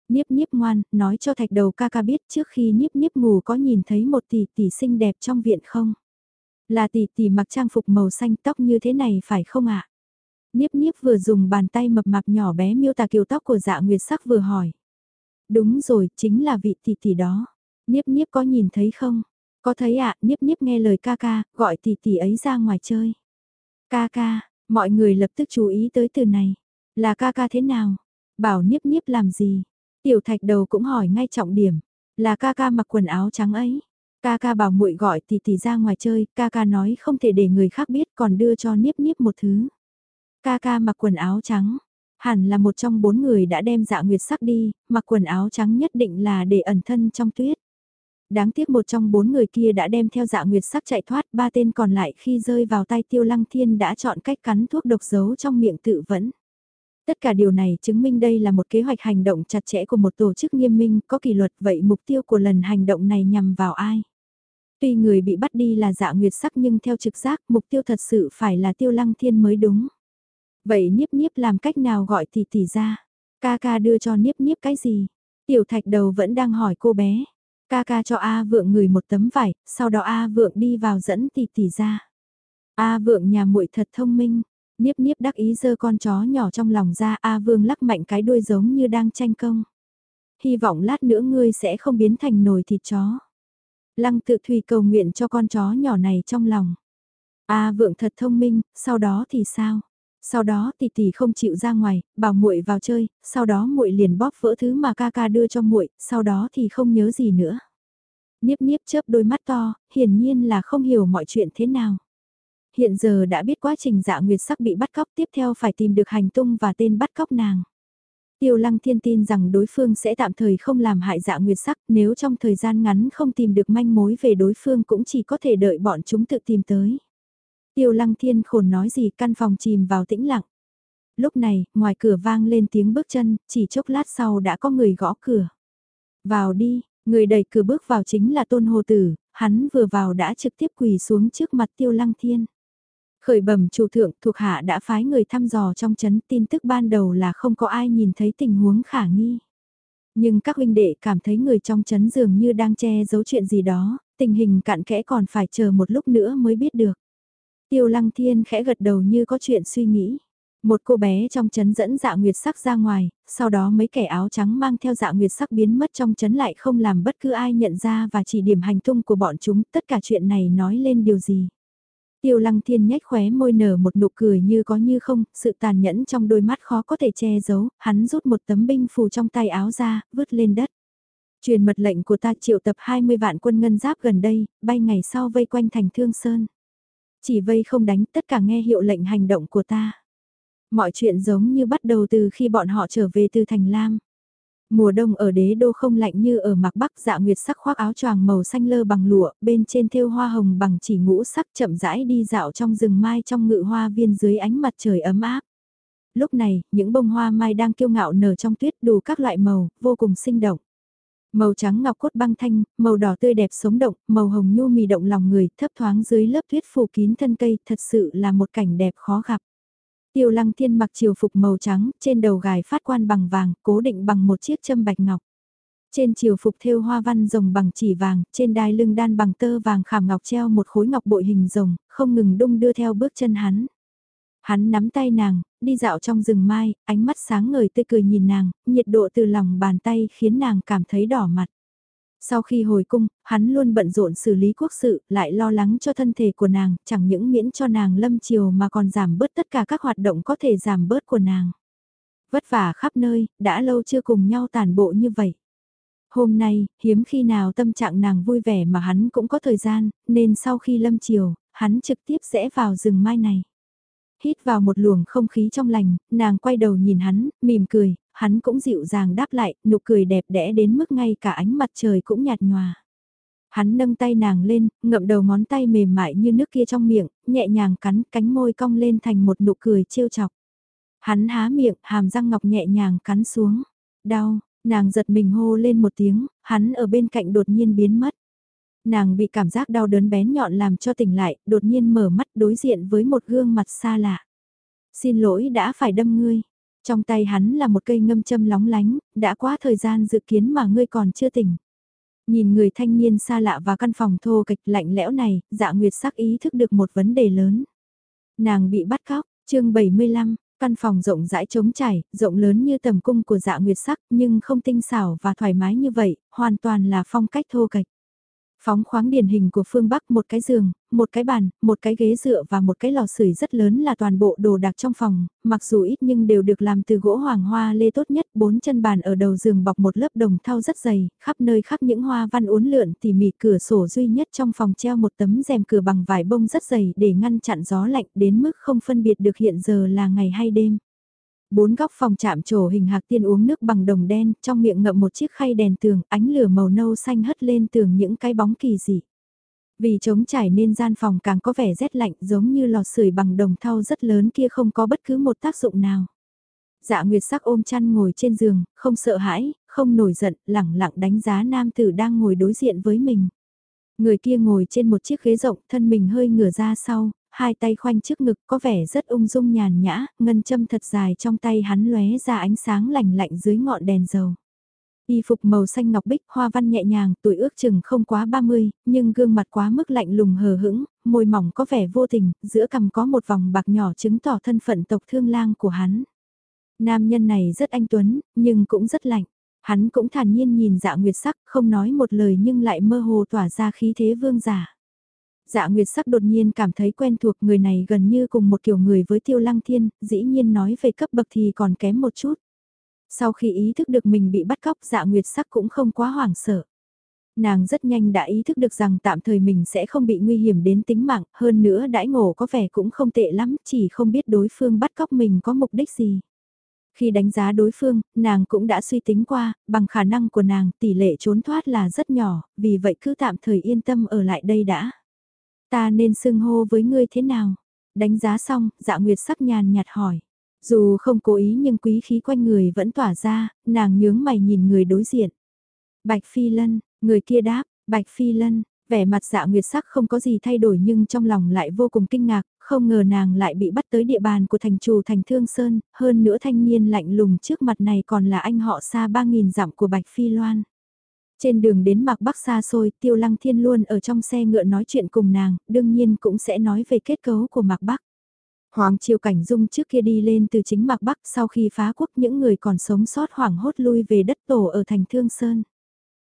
A: Nhiếp nhiếp ngoan, nói cho thạch đầu ca ca biết trước khi nhiếp nhiếp ngủ có nhìn thấy một tỷ tỷ xinh đẹp trong viện không? Là tỷ tỷ mặc trang phục màu xanh tóc như thế này phải không ạ? À? Niếp niếp vừa dùng bàn tay mập mạp nhỏ bé miêu tả kiểu tóc của dạ nguyệt sắc vừa hỏi. Đúng rồi, chính là vị tỷ tỷ đó. Niếp niếp có nhìn thấy không? Có thấy ạ, à, niếp niếp nghe lời ca ca, gọi tỷ tỷ ấy ra ngoài chơi. Ca ca, mọi người lập tức chú ý tới từ này. Là ca ca thế nào? Bảo niếp niếp làm gì? Tiểu thạch đầu cũng hỏi ngay trọng điểm. Là ca ca mặc quần áo trắng ấy. Ca ca bảo muội gọi tỷ tỷ ra ngoài chơi, ca ca nói không thể để người khác biết còn đưa cho niếp niếp một thứ. Ca ca mặc quần áo trắng, hẳn là một trong bốn người đã đem dạ nguyệt sắc đi, mặc quần áo trắng nhất định là để ẩn thân trong tuyết. Đáng tiếc một trong bốn người kia đã đem theo dạ nguyệt sắc chạy thoát, ba tên còn lại khi rơi vào tay tiêu lăng thiên đã chọn cách cắn thuốc độc dấu trong miệng tự vẫn. Tất cả điều này chứng minh đây là một kế hoạch hành động chặt chẽ của một tổ chức nghiêm minh, có kỷ luật vậy mục tiêu của lần hành động này nhằm vào ai? Tuy người bị bắt đi là dạ nguyệt sắc nhưng theo trực giác mục tiêu thật sự phải là tiêu lăng thiên mới đúng. Vậy Niếp Niếp làm cách nào gọi tỷ tỷ ra? Ca ca đưa cho Niếp Niếp cái gì? Tiểu thạch đầu vẫn đang hỏi cô bé. Ca ca cho A vượng người một tấm vải, sau đó A vượng đi vào dẫn tỷ tỷ ra. A vượng nhà muội thật thông minh. Niếp niếp đắc ý giơ con chó nhỏ trong lòng ra A vương lắc mạnh cái đuôi giống như đang tranh công. Hy vọng lát nữa ngươi sẽ không biến thành nồi thịt chó. Lăng tự thủy cầu nguyện cho con chó nhỏ này trong lòng. A vượng thật thông minh, sau đó thì sao? Sau đó tỷ tỷ không chịu ra ngoài, bảo muội vào chơi, sau đó muội liền bóp vỡ thứ mà ca ca đưa cho muội, sau đó thì không nhớ gì nữa. Niếp niếp chớp đôi mắt to, hiển nhiên là không hiểu mọi chuyện thế nào. Hiện giờ đã biết quá trình dạ nguyệt sắc bị bắt cóc tiếp theo phải tìm được hành tung và tên bắt cóc nàng. Tiêu lăng thiên tin rằng đối phương sẽ tạm thời không làm hại dạ nguyệt sắc nếu trong thời gian ngắn không tìm được manh mối về đối phương cũng chỉ có thể đợi bọn chúng tự tìm tới. Tiêu lăng thiên khổn nói gì căn phòng chìm vào tĩnh lặng. Lúc này, ngoài cửa vang lên tiếng bước chân, chỉ chốc lát sau đã có người gõ cửa. Vào đi, người đẩy cửa bước vào chính là tôn hồ tử, hắn vừa vào đã trực tiếp quỳ xuống trước mặt tiêu lăng thiên. Khởi bẩm chủ thượng thuộc hạ đã phái người thăm dò trong chấn tin tức ban đầu là không có ai nhìn thấy tình huống khả nghi. Nhưng các huynh đệ cảm thấy người trong chấn dường như đang che giấu chuyện gì đó, tình hình cạn kẽ còn phải chờ một lúc nữa mới biết được. Tiêu lăng thiên khẽ gật đầu như có chuyện suy nghĩ. Một cô bé trong chấn dẫn dạ nguyệt sắc ra ngoài, sau đó mấy kẻ áo trắng mang theo dạ nguyệt sắc biến mất trong chấn lại không làm bất cứ ai nhận ra và chỉ điểm hành tung của bọn chúng. Tất cả chuyện này nói lên điều gì? Tiêu lăng thiên nhếch khóe môi nở một nụ cười như có như không, sự tàn nhẫn trong đôi mắt khó có thể che giấu, hắn rút một tấm binh phù trong tay áo ra, vứt lên đất. Truyền mật lệnh của ta triệu tập 20 vạn quân ngân giáp gần đây, bay ngày sau vây quanh thành Thương Sơn. Chỉ vây không đánh tất cả nghe hiệu lệnh hành động của ta. Mọi chuyện giống như bắt đầu từ khi bọn họ trở về từ thành Lam. Mùa đông ở đế đô không lạnh như ở mạc bắc dạ nguyệt sắc khoác áo choàng màu xanh lơ bằng lụa, bên trên thêu hoa hồng bằng chỉ ngũ sắc chậm rãi đi dạo trong rừng mai trong ngự hoa viên dưới ánh mặt trời ấm áp. Lúc này, những bông hoa mai đang kiêu ngạo nở trong tuyết đủ các loại màu, vô cùng sinh động. Màu trắng ngọc cốt băng thanh, màu đỏ tươi đẹp sống động, màu hồng nhu mì động lòng người, thấp thoáng dưới lớp tuyết phủ kín thân cây, thật sự là một cảnh đẹp khó gặp. Tiêu lăng thiên mặc chiều phục màu trắng, trên đầu gài phát quan bằng vàng, cố định bằng một chiếc châm bạch ngọc. Trên chiều phục thêu hoa văn rồng bằng chỉ vàng, trên đai lưng đan bằng tơ vàng khảm ngọc treo một khối ngọc bội hình rồng, không ngừng đung đưa theo bước chân hắn. Hắn nắm tay nàng, đi dạo trong rừng mai, ánh mắt sáng ngời tươi cười nhìn nàng, nhiệt độ từ lòng bàn tay khiến nàng cảm thấy đỏ mặt. Sau khi hồi cung, hắn luôn bận rộn xử lý quốc sự, lại lo lắng cho thân thể của nàng, chẳng những miễn cho nàng lâm chiều mà còn giảm bớt tất cả các hoạt động có thể giảm bớt của nàng. Vất vả khắp nơi, đã lâu chưa cùng nhau tàn bộ như vậy. Hôm nay, hiếm khi nào tâm trạng nàng vui vẻ mà hắn cũng có thời gian, nên sau khi lâm chiều, hắn trực tiếp sẽ vào rừng mai này. Hít vào một luồng không khí trong lành, nàng quay đầu nhìn hắn, mỉm cười, hắn cũng dịu dàng đáp lại, nụ cười đẹp đẽ đến mức ngay cả ánh mặt trời cũng nhạt nhòa. Hắn nâng tay nàng lên, ngậm đầu ngón tay mềm mại như nước kia trong miệng, nhẹ nhàng cắn cánh môi cong lên thành một nụ cười trêu chọc. Hắn há miệng, hàm răng ngọc nhẹ nhàng cắn xuống. Đau, nàng giật mình hô lên một tiếng, hắn ở bên cạnh đột nhiên biến mất. Nàng bị cảm giác đau đớn bén nhọn làm cho tỉnh lại, đột nhiên mở mắt đối diện với một gương mặt xa lạ. Xin lỗi đã phải đâm ngươi. Trong tay hắn là một cây ngâm châm lóng lánh, đã quá thời gian dự kiến mà ngươi còn chưa tỉnh. Nhìn người thanh niên xa lạ và căn phòng thô kịch lạnh lẽo này, dạ nguyệt sắc ý thức được một vấn đề lớn. Nàng bị bắt cóc, chương 75, căn phòng rộng rãi trống trải, rộng lớn như tầm cung của dạ nguyệt sắc nhưng không tinh xảo và thoải mái như vậy, hoàn toàn là phong cách thô kịch. Phóng khoáng điển hình của phương Bắc một cái giường, một cái bàn, một cái ghế dựa và một cái lò sưởi rất lớn là toàn bộ đồ đạc trong phòng, mặc dù ít nhưng đều được làm từ gỗ hoàng hoa lê tốt nhất, bốn chân bàn ở đầu giường bọc một lớp đồng thau rất dày, khắp nơi khắp những hoa văn uốn lượn tỉ mỉ cửa sổ duy nhất trong phòng treo một tấm rèm cửa bằng vải bông rất dày để ngăn chặn gió lạnh đến mức không phân biệt được hiện giờ là ngày hay đêm. Bốn góc phòng chạm trổ hình hạc tiên uống nước bằng đồng đen, trong miệng ngậm một chiếc khay đèn tường, ánh lửa màu nâu xanh hất lên tường những cái bóng kỳ dị. Vì trống trải nên gian phòng càng có vẻ rét lạnh giống như lò sưởi bằng đồng thau rất lớn kia không có bất cứ một tác dụng nào. Dạ Nguyệt sắc ôm chăn ngồi trên giường, không sợ hãi, không nổi giận, lẳng lặng đánh giá nam tử đang ngồi đối diện với mình. Người kia ngồi trên một chiếc ghế rộng, thân mình hơi ngửa ra sau, hai tay khoanh trước ngực có vẻ rất ung dung nhàn nhã, ngân châm thật dài trong tay hắn lóe ra ánh sáng lạnh lạnh dưới ngọn đèn dầu. Y phục màu xanh ngọc bích, hoa văn nhẹ nhàng, tuổi ước chừng không quá 30, nhưng gương mặt quá mức lạnh lùng hờ hững, môi mỏng có vẻ vô tình, giữa cằm có một vòng bạc nhỏ chứng tỏ thân phận tộc thương lang của hắn. Nam nhân này rất anh tuấn, nhưng cũng rất lạnh. Hắn cũng thản nhiên nhìn dạ nguyệt sắc, không nói một lời nhưng lại mơ hồ tỏa ra khí thế vương giả. Dạ Nguyệt sắc đột nhiên cảm thấy quen thuộc người này gần như cùng một kiểu người với Tiêu Lăng Thiên, dĩ nhiên nói về cấp bậc thì còn kém một chút. Sau khi ý thức được mình bị bắt cóc dạ Nguyệt sắc cũng không quá hoảng sợ. Nàng rất nhanh đã ý thức được rằng tạm thời mình sẽ không bị nguy hiểm đến tính mạng, hơn nữa đãi ngộ có vẻ cũng không tệ lắm, chỉ không biết đối phương bắt cóc mình có mục đích gì. Khi đánh giá đối phương, nàng cũng đã suy tính qua, bằng khả năng của nàng tỷ lệ trốn thoát là rất nhỏ, vì vậy cứ tạm thời yên tâm ở lại đây đã. Ta nên xưng hô với ngươi thế nào? Đánh giá xong, dạ nguyệt sắc nhàn nhạt hỏi. Dù không cố ý nhưng quý khí quanh người vẫn tỏa ra, nàng nhướng mày nhìn người đối diện. Bạch Phi Lân, người kia đáp, Bạch Phi Lân, vẻ mặt dạ nguyệt sắc không có gì thay đổi nhưng trong lòng lại vô cùng kinh ngạc, không ngờ nàng lại bị bắt tới địa bàn của thành chủ thành Thương Sơn, hơn nữa thanh niên lạnh lùng trước mặt này còn là anh họ xa 3.000 dặm của Bạch Phi Loan. Trên đường đến Mạc Bắc xa xôi, Tiêu Lăng Thiên luôn ở trong xe ngựa nói chuyện cùng nàng, đương nhiên cũng sẽ nói về kết cấu của Mạc Bắc. Hoàng Triều Cảnh Dung trước kia đi lên từ chính Mạc Bắc sau khi phá quốc những người còn sống sót hoảng hốt lui về đất tổ ở thành Thương Sơn.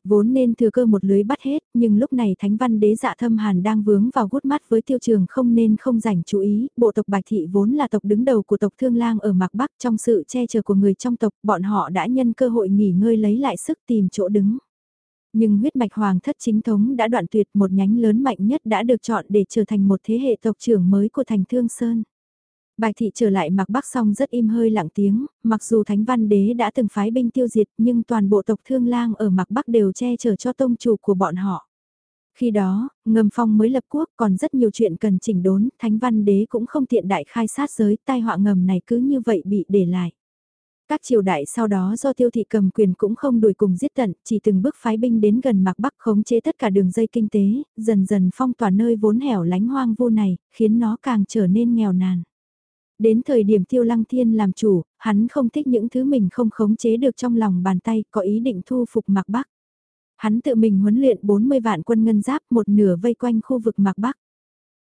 A: Vốn nên thừa cơ một lưới bắt hết, nhưng lúc này Thánh Văn Đế dạ thâm hàn đang vướng vào gút mắt với tiêu trường không nên không rảnh chú ý, bộ tộc Bạch Thị vốn là tộc đứng đầu của tộc Thương Lang ở Mạc Bắc trong sự che chở của người trong tộc, bọn họ đã nhân cơ hội nghỉ ngơi lấy lại sức tìm chỗ đứng. Nhưng huyết mạch hoàng thất chính thống đã đoạn tuyệt một nhánh lớn mạnh nhất đã được chọn để trở thành một thế hệ tộc trưởng mới của thành Thương Sơn. Bài thị trở lại mặc bắc song rất im hơi lặng tiếng, mặc dù Thánh Văn Đế đã từng phái binh tiêu diệt nhưng toàn bộ tộc Thương Lang ở mặc bắc đều che chở cho tông chủ của bọn họ. Khi đó, ngầm phong mới lập quốc còn rất nhiều chuyện cần chỉnh đốn, Thánh Văn Đế cũng không tiện đại khai sát giới, tai họa ngầm này cứ như vậy bị để lại. Các triều đại sau đó do tiêu thị cầm quyền cũng không đuổi cùng giết tận, chỉ từng bước phái binh đến gần Mạc Bắc khống chế tất cả đường dây kinh tế, dần dần phong tỏa nơi vốn hẻo lánh hoang vu này, khiến nó càng trở nên nghèo nàn. Đến thời điểm tiêu lăng thiên làm chủ, hắn không thích những thứ mình không khống chế được trong lòng bàn tay, có ý định thu phục Mạc Bắc. Hắn tự mình huấn luyện 40 vạn quân ngân giáp một nửa vây quanh khu vực Mạc Bắc.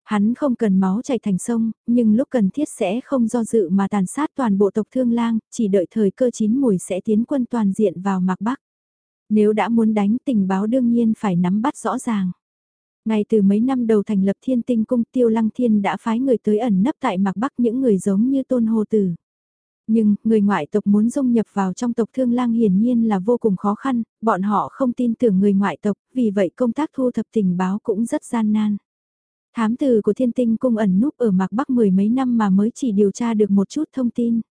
A: Hắn không cần máu chảy thành sông, nhưng lúc cần thiết sẽ không do dự mà tàn sát toàn bộ tộc Thương Lang, chỉ đợi thời cơ chín mùi sẽ tiến quân toàn diện vào Mạc Bắc. Nếu đã muốn đánh tình báo đương nhiên phải nắm bắt rõ ràng. Ngay từ mấy năm đầu thành lập thiên tinh cung tiêu lăng thiên đã phái người tới ẩn nấp tại Mạc Bắc những người giống như tôn hồ tử. Nhưng, người ngoại tộc muốn dung nhập vào trong tộc thương lang hiển nhiên là vô cùng khó khăn, bọn họ không tin tưởng người ngoại tộc, vì vậy công tác thu thập tình báo cũng rất gian nan. Thám tử của thiên tinh cung ẩn núp ở Mạc Bắc mười mấy năm mà mới chỉ điều tra được một chút thông tin.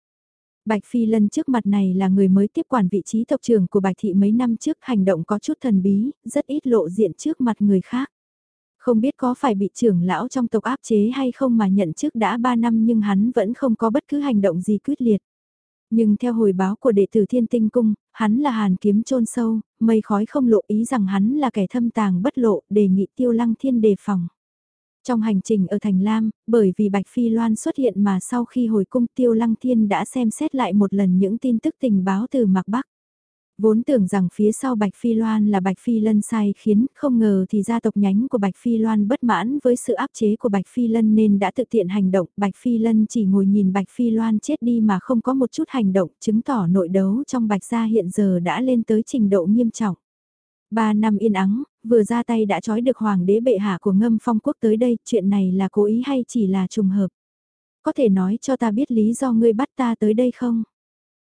A: Bạch Phi Lân trước mặt này là người mới tiếp quản vị trí tộc trưởng của Bạch Thị mấy năm trước hành động có chút thần bí, rất ít lộ diện trước mặt người khác. Không biết có phải bị trưởng lão trong tộc áp chế hay không mà nhận chức đã 3 năm nhưng hắn vẫn không có bất cứ hành động gì quyết liệt. Nhưng theo hồi báo của đệ tử Thiên Tinh Cung, hắn là hàn kiếm chôn sâu, mây khói không lộ ý rằng hắn là kẻ thâm tàng bất lộ, đề nghị tiêu lăng thiên đề phòng. Trong hành trình ở Thành Lam, bởi vì Bạch Phi Loan xuất hiện mà sau khi hồi cung Tiêu Lăng Thiên đã xem xét lại một lần những tin tức tình báo từ Mạc Bắc. Vốn tưởng rằng phía sau Bạch Phi Loan là Bạch Phi Lân sai khiến, không ngờ thì gia tộc nhánh của Bạch Phi Loan bất mãn với sự áp chế của Bạch Phi Lân nên đã tự tiện hành động. Bạch Phi Lân chỉ ngồi nhìn Bạch Phi Loan chết đi mà không có một chút hành động, chứng tỏ nội đấu trong Bạch gia hiện giờ đã lên tới trình độ nghiêm trọng. Ba năm yên ắng, vừa ra tay đã trói được hoàng đế bệ hạ của ngâm phong quốc tới đây, chuyện này là cố ý hay chỉ là trùng hợp? Có thể nói cho ta biết lý do ngươi bắt ta tới đây không?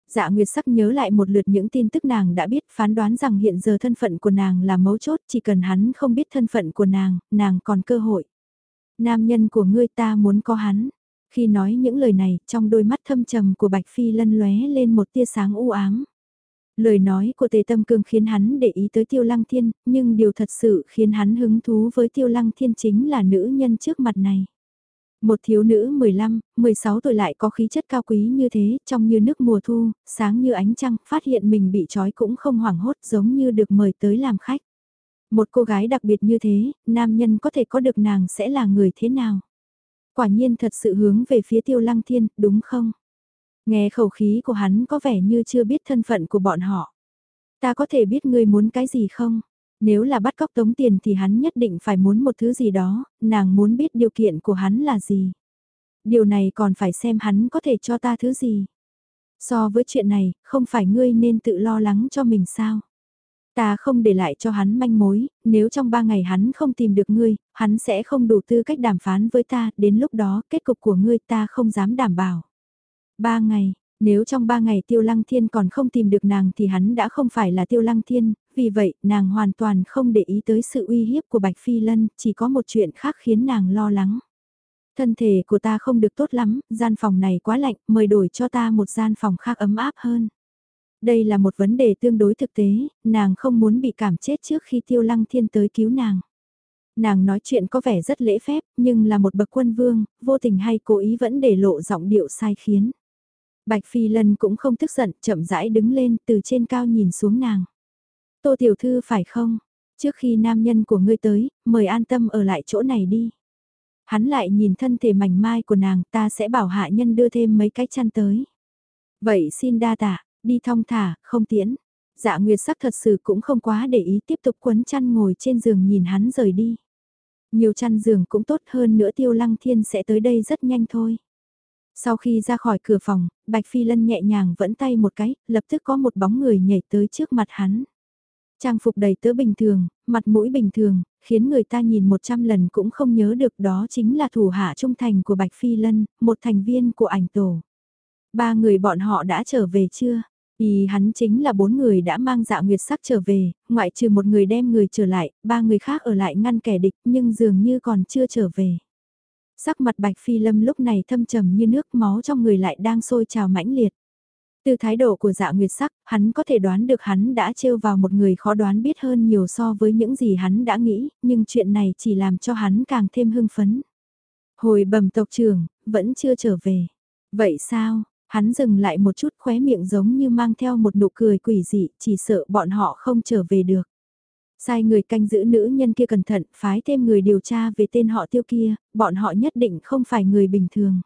A: Dạ Nguyệt sắc nhớ lại một lượt những tin tức nàng đã biết phán đoán rằng hiện giờ thân phận của nàng là mấu chốt chỉ cần hắn không biết thân phận của nàng, nàng còn cơ hội. Nam nhân của ngươi ta muốn có hắn. Khi nói những lời này, trong đôi mắt thâm trầm của Bạch Phi lân lóe lên một tia sáng u ám. Lời nói của Tề Tâm Cương khiến hắn để ý tới Tiêu Lăng Thiên, nhưng điều thật sự khiến hắn hứng thú với Tiêu Lăng Thiên chính là nữ nhân trước mặt này. Một thiếu nữ 15, 16 tuổi lại có khí chất cao quý như thế, trong như nước mùa thu, sáng như ánh trăng, phát hiện mình bị trói cũng không hoảng hốt giống như được mời tới làm khách. Một cô gái đặc biệt như thế, nam nhân có thể có được nàng sẽ là người thế nào? Quả nhiên thật sự hướng về phía tiêu lăng thiên, đúng không? Nghe khẩu khí của hắn có vẻ như chưa biết thân phận của bọn họ. Ta có thể biết ngươi muốn cái gì không? Nếu là bắt cóc tống tiền thì hắn nhất định phải muốn một thứ gì đó, nàng muốn biết điều kiện của hắn là gì. Điều này còn phải xem hắn có thể cho ta thứ gì. So với chuyện này, không phải ngươi nên tự lo lắng cho mình sao? Ta không để lại cho hắn manh mối, nếu trong ba ngày hắn không tìm được ngươi, hắn sẽ không đủ tư cách đàm phán với ta, đến lúc đó kết cục của ngươi ta không dám đảm bảo. Ba ngày, nếu trong ba ngày tiêu lăng thiên còn không tìm được nàng thì hắn đã không phải là tiêu lăng thiên, vì vậy nàng hoàn toàn không để ý tới sự uy hiếp của Bạch Phi Lân, chỉ có một chuyện khác khiến nàng lo lắng. Thân thể của ta không được tốt lắm, gian phòng này quá lạnh, mời đổi cho ta một gian phòng khác ấm áp hơn. Đây là một vấn đề tương đối thực tế, nàng không muốn bị cảm chết trước khi tiêu lăng thiên tới cứu nàng. Nàng nói chuyện có vẻ rất lễ phép, nhưng là một bậc quân vương, vô tình hay cố ý vẫn để lộ giọng điệu sai khiến. Bạch Phi Lân cũng không tức giận, chậm rãi đứng lên từ trên cao nhìn xuống nàng. Tô Tiểu Thư phải không? Trước khi nam nhân của ngươi tới, mời an tâm ở lại chỗ này đi. Hắn lại nhìn thân thể mảnh mai của nàng ta sẽ bảo hạ nhân đưa thêm mấy cái chăn tới. Vậy xin đa tạ, đi thong thả, không tiễn. Dạ Nguyệt sắc thật sự cũng không quá để ý tiếp tục quấn chăn ngồi trên giường nhìn hắn rời đi. Nhiều chăn giường cũng tốt hơn nữa tiêu lăng thiên sẽ tới đây rất nhanh thôi. Sau khi ra khỏi cửa phòng, Bạch Phi Lân nhẹ nhàng vẫn tay một cái, lập tức có một bóng người nhảy tới trước mặt hắn. Trang phục đầy tớ bình thường, mặt mũi bình thường, khiến người ta nhìn một trăm lần cũng không nhớ được đó chính là thủ hạ trung thành của Bạch Phi Lân, một thành viên của ảnh tổ. Ba người bọn họ đã trở về chưa? Ý hắn chính là bốn người đã mang dạ nguyệt sắc trở về, ngoại trừ một người đem người trở lại, ba người khác ở lại ngăn kẻ địch nhưng dường như còn chưa trở về. Sắc mặt bạch phi lâm lúc này thâm trầm như nước máu trong người lại đang sôi trào mãnh liệt. Từ thái độ của dạ nguyệt sắc, hắn có thể đoán được hắn đã trêu vào một người khó đoán biết hơn nhiều so với những gì hắn đã nghĩ, nhưng chuyện này chỉ làm cho hắn càng thêm hưng phấn. Hồi bầm tộc trưởng, vẫn chưa trở về. Vậy sao, hắn dừng lại một chút khóe miệng giống như mang theo một nụ cười quỷ dị, chỉ sợ bọn họ không trở về được. Sai người canh giữ nữ nhân kia cẩn thận, phái thêm người điều tra về tên họ tiêu kia, bọn họ nhất định không phải người bình thường.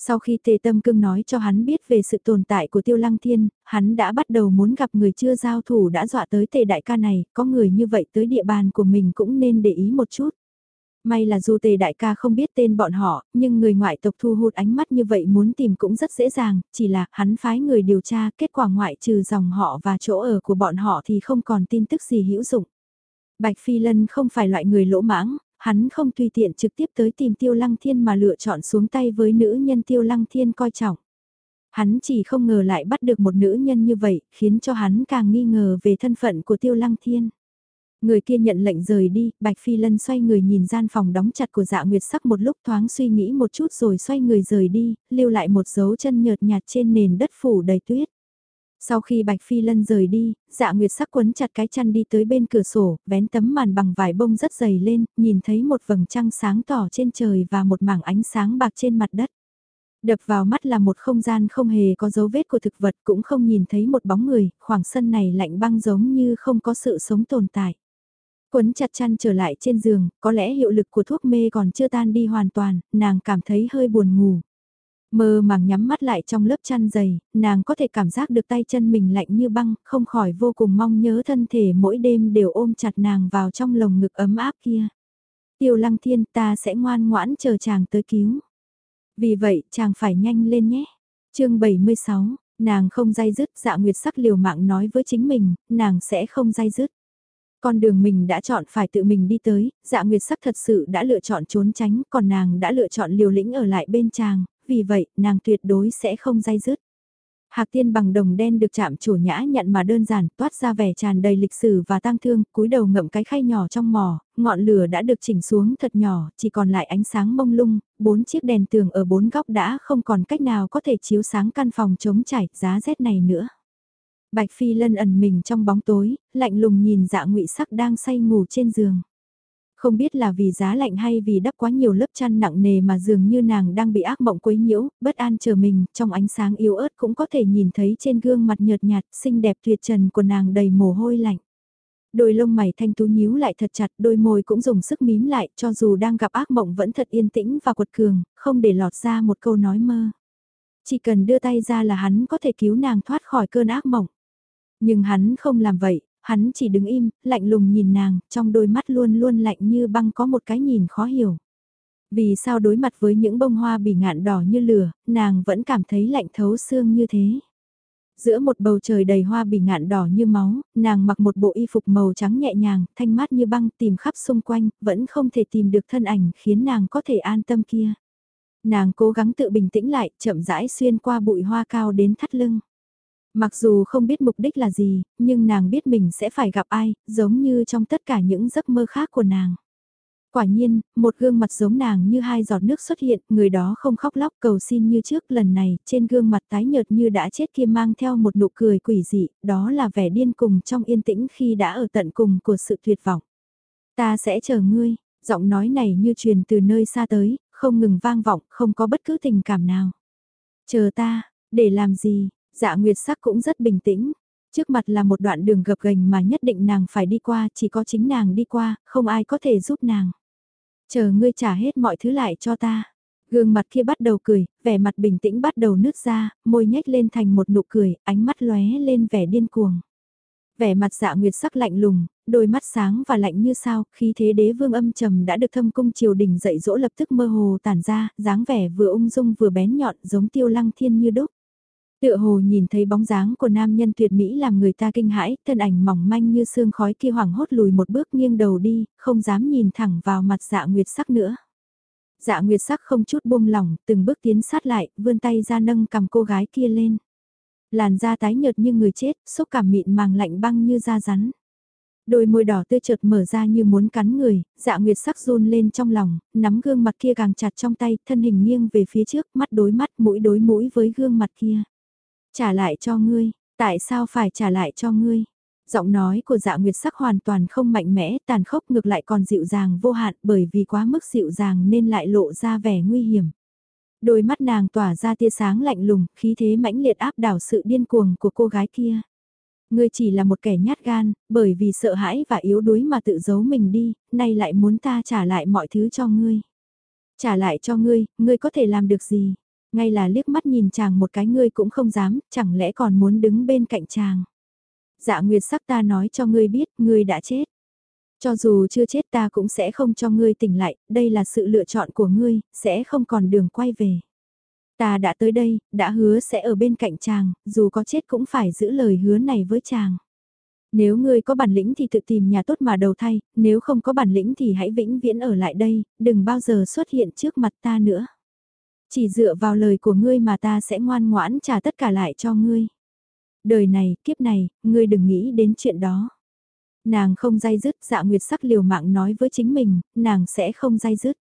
A: Sau khi tề tâm cưng nói cho hắn biết về sự tồn tại của tiêu lăng thiên, hắn đã bắt đầu muốn gặp người chưa giao thủ đã dọa tới tề đại ca này, có người như vậy tới địa bàn của mình cũng nên để ý một chút. May là dù tề đại ca không biết tên bọn họ, nhưng người ngoại tộc thu hút ánh mắt như vậy muốn tìm cũng rất dễ dàng, chỉ là hắn phái người điều tra kết quả ngoại trừ dòng họ và chỗ ở của bọn họ thì không còn tin tức gì hữu dụng. Bạch Phi Lân không phải loại người lỗ mãng, hắn không tùy tiện trực tiếp tới tìm Tiêu Lăng Thiên mà lựa chọn xuống tay với nữ nhân Tiêu Lăng Thiên coi trọng. Hắn chỉ không ngờ lại bắt được một nữ nhân như vậy, khiến cho hắn càng nghi ngờ về thân phận của Tiêu Lăng Thiên. Người kia nhận lệnh rời đi, Bạch Phi Lân xoay người nhìn gian phòng đóng chặt của dạ nguyệt sắc một lúc thoáng suy nghĩ một chút rồi xoay người rời đi, lưu lại một dấu chân nhợt nhạt trên nền đất phủ đầy tuyết. Sau khi Bạch Phi Lân rời đi, dạ nguyệt sắc quấn chặt cái chăn đi tới bên cửa sổ, vén tấm màn bằng vải bông rất dày lên, nhìn thấy một vầng trăng sáng tỏ trên trời và một mảng ánh sáng bạc trên mặt đất. Đập vào mắt là một không gian không hề có dấu vết của thực vật cũng không nhìn thấy một bóng người, khoảng sân này lạnh băng giống như không có sự sống tồn tại. Quấn chặt chăn trở lại trên giường, có lẽ hiệu lực của thuốc mê còn chưa tan đi hoàn toàn, nàng cảm thấy hơi buồn ngủ. Mơ màng nhắm mắt lại trong lớp chăn dày, nàng có thể cảm giác được tay chân mình lạnh như băng, không khỏi vô cùng mong nhớ thân thể mỗi đêm đều ôm chặt nàng vào trong lồng ngực ấm áp kia. Tiêu lăng thiên ta sẽ ngoan ngoãn chờ chàng tới cứu. Vì vậy chàng phải nhanh lên nhé. chương 76, nàng không dai dứt dạ nguyệt sắc liều mạng nói với chính mình, nàng sẽ không dai dứt. Con đường mình đã chọn phải tự mình đi tới, dạ nguyệt sắc thật sự đã lựa chọn trốn tránh, còn nàng đã lựa chọn liều lĩnh ở lại bên chàng, vì vậy nàng tuyệt đối sẽ không dai dứt. Hạc tiên bằng đồng đen được chạm chủ nhã nhận mà đơn giản, toát ra vẻ tràn đầy lịch sử và tang thương, cúi đầu ngậm cái khay nhỏ trong mỏ, ngọn lửa đã được chỉnh xuống thật nhỏ, chỉ còn lại ánh sáng mông lung, bốn chiếc đèn tường ở bốn góc đã không còn cách nào có thể chiếu sáng căn phòng chống chảy giá rét này nữa. Bạch Phi Lân ẩn mình trong bóng tối, lạnh lùng nhìn dạ ngụy sắc đang say ngủ trên giường. Không biết là vì giá lạnh hay vì đắp quá nhiều lớp chăn nặng nề mà dường như nàng đang bị ác mộng quấy nhiễu, bất an chờ mình, trong ánh sáng yếu ớt cũng có thể nhìn thấy trên gương mặt nhợt nhạt, xinh đẹp tuyệt trần của nàng đầy mồ hôi lạnh. Đôi lông mày thanh tú nhíu lại thật chặt, đôi môi cũng dùng sức mím lại, cho dù đang gặp ác mộng vẫn thật yên tĩnh và quật cường, không để lọt ra một câu nói mơ. Chỉ cần đưa tay ra là hắn có thể cứu nàng thoát khỏi cơn ác mộng. Nhưng hắn không làm vậy, hắn chỉ đứng im, lạnh lùng nhìn nàng, trong đôi mắt luôn luôn lạnh như băng có một cái nhìn khó hiểu. Vì sao đối mặt với những bông hoa bỉ ngạn đỏ như lửa, nàng vẫn cảm thấy lạnh thấu xương như thế. Giữa một bầu trời đầy hoa bỉ ngạn đỏ như máu, nàng mặc một bộ y phục màu trắng nhẹ nhàng, thanh mát như băng tìm khắp xung quanh, vẫn không thể tìm được thân ảnh khiến nàng có thể an tâm kia. Nàng cố gắng tự bình tĩnh lại, chậm rãi xuyên qua bụi hoa cao đến thắt lưng. Mặc dù không biết mục đích là gì, nhưng nàng biết mình sẽ phải gặp ai, giống như trong tất cả những giấc mơ khác của nàng. Quả nhiên, một gương mặt giống nàng như hai giọt nước xuất hiện, người đó không khóc lóc cầu xin như trước lần này, trên gương mặt tái nhợt như đã chết kia mang theo một nụ cười quỷ dị, đó là vẻ điên cùng trong yên tĩnh khi đã ở tận cùng của sự tuyệt vọng. Ta sẽ chờ ngươi, giọng nói này như truyền từ nơi xa tới, không ngừng vang vọng, không có bất cứ tình cảm nào. Chờ ta, để làm gì, dạ nguyệt sắc cũng rất bình tĩnh. Trước mặt là một đoạn đường gập ghềnh mà nhất định nàng phải đi qua, chỉ có chính nàng đi qua, không ai có thể giúp nàng. Chờ ngươi trả hết mọi thứ lại cho ta. Gương mặt kia bắt đầu cười, vẻ mặt bình tĩnh bắt đầu nứt ra, môi nhếch lên thành một nụ cười, ánh mắt lóe lên vẻ điên cuồng. Vẻ mặt dạ nguyệt sắc lạnh lùng, đôi mắt sáng và lạnh như sao, khi thế đế vương âm trầm đã được thâm cung triều đình dạy dỗ lập tức mơ hồ tản ra, dáng vẻ vừa ung dung vừa bén nhọn giống tiêu lăng thiên như đúc. Tựa hồ nhìn thấy bóng dáng của nam nhân tuyệt mỹ làm người ta kinh hãi, thân ảnh mỏng manh như sương khói kia hoảng hốt lùi một bước nghiêng đầu đi, không dám nhìn thẳng vào mặt dạ nguyệt sắc nữa. Dạ nguyệt sắc không chút buông lỏng, từng bước tiến sát lại, vươn tay ra nâng cầm cô gái kia lên. Làn da tái nhợt như người chết, xúc cảm mịn màng lạnh băng như da rắn. Đôi môi đỏ tươi chợt mở ra như muốn cắn người, dạ nguyệt sắc run lên trong lòng, nắm gương mặt kia càng chặt trong tay, thân hình nghiêng về phía trước, mắt đối mắt, mũi đối mũi với gương mặt kia. Trả lại cho ngươi, tại sao phải trả lại cho ngươi? Giọng nói của dạ nguyệt sắc hoàn toàn không mạnh mẽ, tàn khốc ngược lại còn dịu dàng vô hạn bởi vì quá mức dịu dàng nên lại lộ ra vẻ nguy hiểm. Đôi mắt nàng tỏa ra tia sáng lạnh lùng, khí thế mãnh liệt áp đảo sự điên cuồng của cô gái kia. Ngươi chỉ là một kẻ nhát gan, bởi vì sợ hãi và yếu đuối mà tự giấu mình đi, nay lại muốn ta trả lại mọi thứ cho ngươi. Trả lại cho ngươi, ngươi có thể làm được gì? Ngay là liếc mắt nhìn chàng một cái ngươi cũng không dám, chẳng lẽ còn muốn đứng bên cạnh chàng. Dạ Nguyệt sắc ta nói cho ngươi biết, ngươi đã chết. Cho dù chưa chết ta cũng sẽ không cho ngươi tỉnh lại, đây là sự lựa chọn của ngươi, sẽ không còn đường quay về. Ta đã tới đây, đã hứa sẽ ở bên cạnh chàng, dù có chết cũng phải giữ lời hứa này với chàng. Nếu ngươi có bản lĩnh thì tự tìm nhà tốt mà đầu thay, nếu không có bản lĩnh thì hãy vĩnh viễn ở lại đây, đừng bao giờ xuất hiện trước mặt ta nữa. Chỉ dựa vào lời của ngươi mà ta sẽ ngoan ngoãn trả tất cả lại cho ngươi. Đời này, kiếp này, ngươi đừng nghĩ đến chuyện đó. Nàng không dai dứt, dạ nguyệt sắc liều mạng nói với chính mình, nàng sẽ không dai dứt.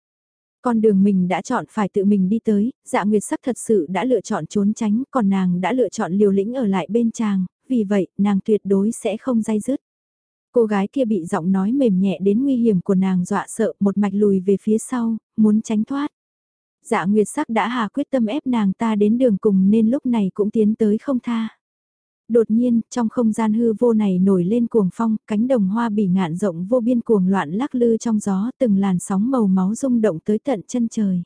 A: Con đường mình đã chọn phải tự mình đi tới, dạ nguyệt sắc thật sự đã lựa chọn trốn tránh, còn nàng đã lựa chọn liều lĩnh ở lại bên chàng, vì vậy, nàng tuyệt đối sẽ không dai dứt. Cô gái kia bị giọng nói mềm nhẹ đến nguy hiểm của nàng dọa sợ một mạch lùi về phía sau, muốn tránh thoát. Dạ Nguyệt sắc đã hà quyết tâm ép nàng ta đến đường cùng nên lúc này cũng tiến tới không tha. Đột nhiên, trong không gian hư vô này nổi lên cuồng phong, cánh đồng hoa bỉ ngạn rộng vô biên cuồng loạn lắc lư trong gió, từng làn sóng màu máu rung động tới tận chân trời.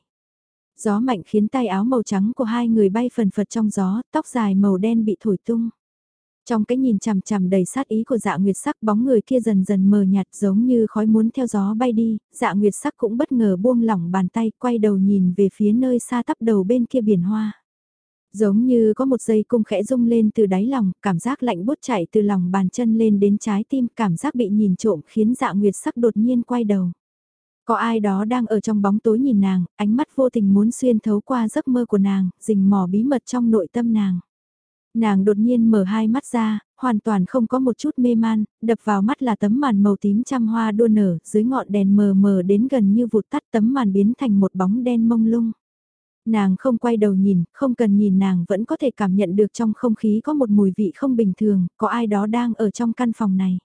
A: Gió mạnh khiến tay áo màu trắng của hai người bay phần phật trong gió, tóc dài màu đen bị thổi tung. Trong cái nhìn chằm chằm đầy sát ý của dạ nguyệt sắc bóng người kia dần dần mờ nhạt giống như khói muốn theo gió bay đi, dạ nguyệt sắc cũng bất ngờ buông lỏng bàn tay quay đầu nhìn về phía nơi xa tắp đầu bên kia biển hoa. Giống như có một dây cung khẽ rung lên từ đáy lòng, cảm giác lạnh bút chạy từ lòng bàn chân lên đến trái tim, cảm giác bị nhìn trộm khiến dạ nguyệt sắc đột nhiên quay đầu. Có ai đó đang ở trong bóng tối nhìn nàng, ánh mắt vô tình muốn xuyên thấu qua giấc mơ của nàng, rình mò bí mật trong nội tâm nàng. Nàng đột nhiên mở hai mắt ra, hoàn toàn không có một chút mê man, đập vào mắt là tấm màn màu tím trăm hoa đua nở, dưới ngọn đèn mờ mờ đến gần như vụt tắt tấm màn biến thành một bóng đen mông lung. Nàng không quay đầu nhìn, không cần nhìn nàng vẫn có thể cảm nhận được trong không khí có một mùi vị không bình thường, có ai đó đang ở trong căn phòng này.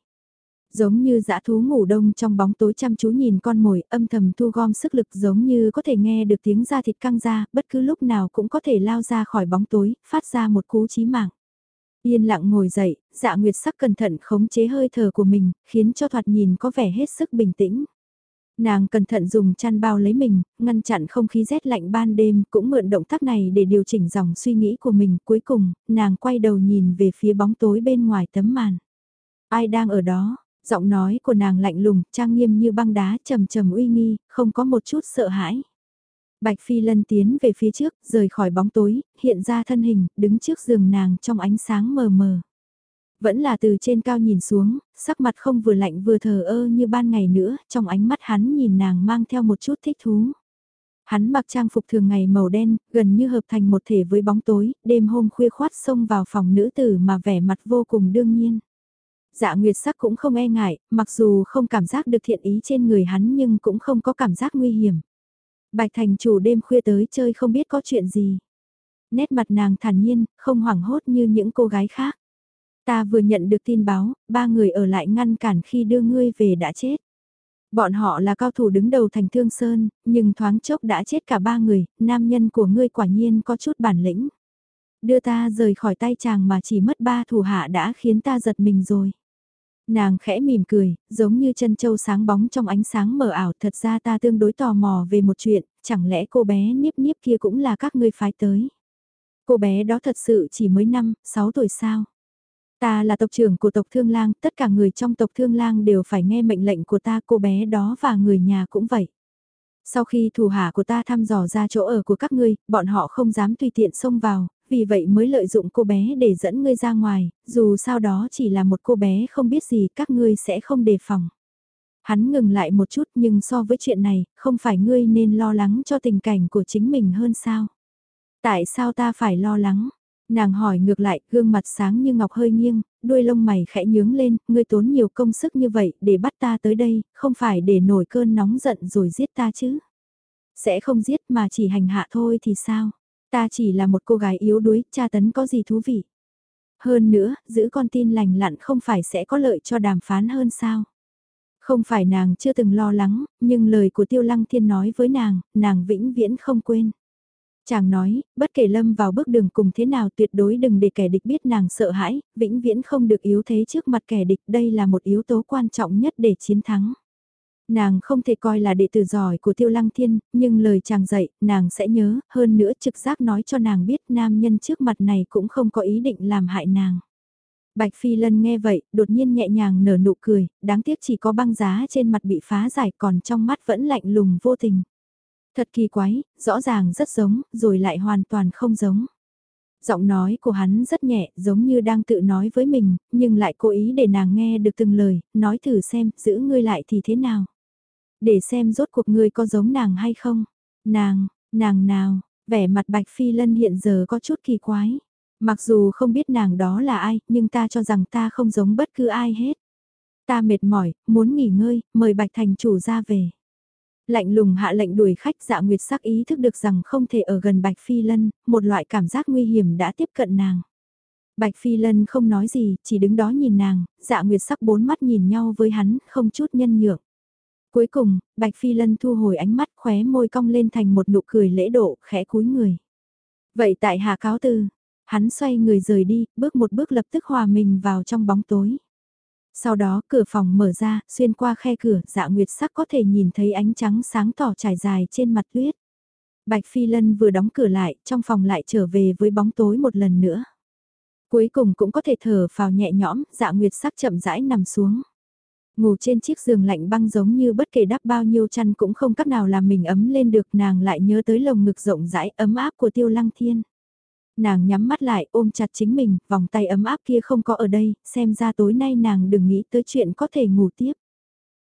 A: Giống như dã thú ngủ đông trong bóng tối chăm chú nhìn con mồi âm thầm thu gom sức lực giống như có thể nghe được tiếng da thịt căng ra, bất cứ lúc nào cũng có thể lao ra khỏi bóng tối, phát ra một cú chí mạng. Yên lặng ngồi dậy, dạ nguyệt sắc cẩn thận khống chế hơi thở của mình, khiến cho thoạt nhìn có vẻ hết sức bình tĩnh. Nàng cẩn thận dùng chăn bao lấy mình, ngăn chặn không khí rét lạnh ban đêm, cũng mượn động tác này để điều chỉnh dòng suy nghĩ của mình. Cuối cùng, nàng quay đầu nhìn về phía bóng tối bên ngoài tấm màn. Ai đang ở đó? Giọng nói của nàng lạnh lùng, trang nghiêm như băng đá, trầm trầm uy nghi, không có một chút sợ hãi. Bạch Phi Lân tiến về phía trước, rời khỏi bóng tối, hiện ra thân hình, đứng trước giường nàng trong ánh sáng mờ mờ. Vẫn là từ trên cao nhìn xuống, sắc mặt không vừa lạnh vừa thờ ơ như ban ngày nữa, trong ánh mắt hắn nhìn nàng mang theo một chút thích thú. Hắn mặc trang phục thường ngày màu đen, gần như hợp thành một thể với bóng tối, đêm hôm khuya khoát xông vào phòng nữ tử mà vẻ mặt vô cùng đương nhiên. Dạ Nguyệt sắc cũng không e ngại, mặc dù không cảm giác được thiện ý trên người hắn nhưng cũng không có cảm giác nguy hiểm. Bạch thành chủ đêm khuya tới chơi không biết có chuyện gì. Nét mặt nàng thản nhiên, không hoảng hốt như những cô gái khác. Ta vừa nhận được tin báo, ba người ở lại ngăn cản khi đưa ngươi về đã chết. Bọn họ là cao thủ đứng đầu thành Thương Sơn, nhưng thoáng chốc đã chết cả ba người, nam nhân của ngươi quả nhiên có chút bản lĩnh. Đưa ta rời khỏi tay chàng mà chỉ mất ba thủ hạ đã khiến ta giật mình rồi. Nàng khẽ mỉm cười, giống như chân châu sáng bóng trong ánh sáng mờ ảo. Thật ra ta tương đối tò mò về một chuyện, chẳng lẽ cô bé niếp niếp kia cũng là các ngươi phái tới. Cô bé đó thật sự chỉ mới 5, 6 tuổi sao. Ta là tộc trưởng của tộc Thương Lang, tất cả người trong tộc Thương Lang đều phải nghe mệnh lệnh của ta, cô bé đó và người nhà cũng vậy. Sau khi thủ hạ của ta thăm dò ra chỗ ở của các ngươi, bọn họ không dám tùy tiện xông vào, vì vậy mới lợi dụng cô bé để dẫn ngươi ra ngoài, dù sao đó chỉ là một cô bé không biết gì các ngươi sẽ không đề phòng. Hắn ngừng lại một chút nhưng so với chuyện này, không phải ngươi nên lo lắng cho tình cảnh của chính mình hơn sao? Tại sao ta phải lo lắng? Nàng hỏi ngược lại, gương mặt sáng như ngọc hơi nghiêng, đuôi lông mày khẽ nhướng lên, ngươi tốn nhiều công sức như vậy để bắt ta tới đây, không phải để nổi cơn nóng giận rồi giết ta chứ. Sẽ không giết mà chỉ hành hạ thôi thì sao? Ta chỉ là một cô gái yếu đuối, cha tấn có gì thú vị. Hơn nữa, giữ con tin lành lặn không phải sẽ có lợi cho đàm phán hơn sao? Không phải nàng chưa từng lo lắng, nhưng lời của Tiêu Lăng Thiên nói với nàng, nàng vĩnh viễn không quên. Chàng nói, bất kể lâm vào bước đường cùng thế nào tuyệt đối đừng để kẻ địch biết nàng sợ hãi, vĩnh viễn không được yếu thế trước mặt kẻ địch, đây là một yếu tố quan trọng nhất để chiến thắng. Nàng không thể coi là đệ tử giỏi của Tiêu Lăng Thiên, nhưng lời chàng dạy, nàng sẽ nhớ, hơn nữa trực giác nói cho nàng biết nam nhân trước mặt này cũng không có ý định làm hại nàng. Bạch Phi Lân nghe vậy, đột nhiên nhẹ nhàng nở nụ cười, đáng tiếc chỉ có băng giá trên mặt bị phá giải còn trong mắt vẫn lạnh lùng vô tình. Thật kỳ quái, rõ ràng rất giống, rồi lại hoàn toàn không giống. Giọng nói của hắn rất nhẹ, giống như đang tự nói với mình, nhưng lại cố ý để nàng nghe được từng lời, nói thử xem, giữ ngươi lại thì thế nào. Để xem rốt cuộc ngươi có giống nàng hay không. Nàng, nàng nào, vẻ mặt Bạch Phi Lân hiện giờ có chút kỳ quái. Mặc dù không biết nàng đó là ai, nhưng ta cho rằng ta không giống bất cứ ai hết. Ta mệt mỏi, muốn nghỉ ngơi, mời Bạch Thành chủ ra về. Lạnh lùng hạ lệnh đuổi khách dạ nguyệt sắc ý thức được rằng không thể ở gần Bạch Phi Lân, một loại cảm giác nguy hiểm đã tiếp cận nàng. Bạch Phi Lân không nói gì, chỉ đứng đó nhìn nàng, dạ nguyệt sắc bốn mắt nhìn nhau với hắn, không chút nhân nhượng. Cuối cùng, Bạch Phi Lân thu hồi ánh mắt khóe môi cong lên thành một nụ cười lễ độ, khẽ cúi người. Vậy tại hạ cáo từ, hắn xoay người rời đi, bước một bước lập tức hòa mình vào trong bóng tối. Sau đó cửa phòng mở ra, xuyên qua khe cửa, dạ nguyệt sắc có thể nhìn thấy ánh trắng sáng tỏ trải dài trên mặt tuyết. Bạch Phi Lân vừa đóng cửa lại, trong phòng lại trở về với bóng tối một lần nữa. Cuối cùng cũng có thể thở vào nhẹ nhõm, dạ nguyệt sắc chậm rãi nằm xuống. Ngủ trên chiếc giường lạnh băng giống như bất kể đắp bao nhiêu chăn cũng không cách nào làm mình ấm lên được nàng lại nhớ tới lồng ngực rộng rãi ấm áp của tiêu lăng thiên. Nàng nhắm mắt lại ôm chặt chính mình, vòng tay ấm áp kia không có ở đây, xem ra tối nay nàng đừng nghĩ tới chuyện có thể ngủ tiếp.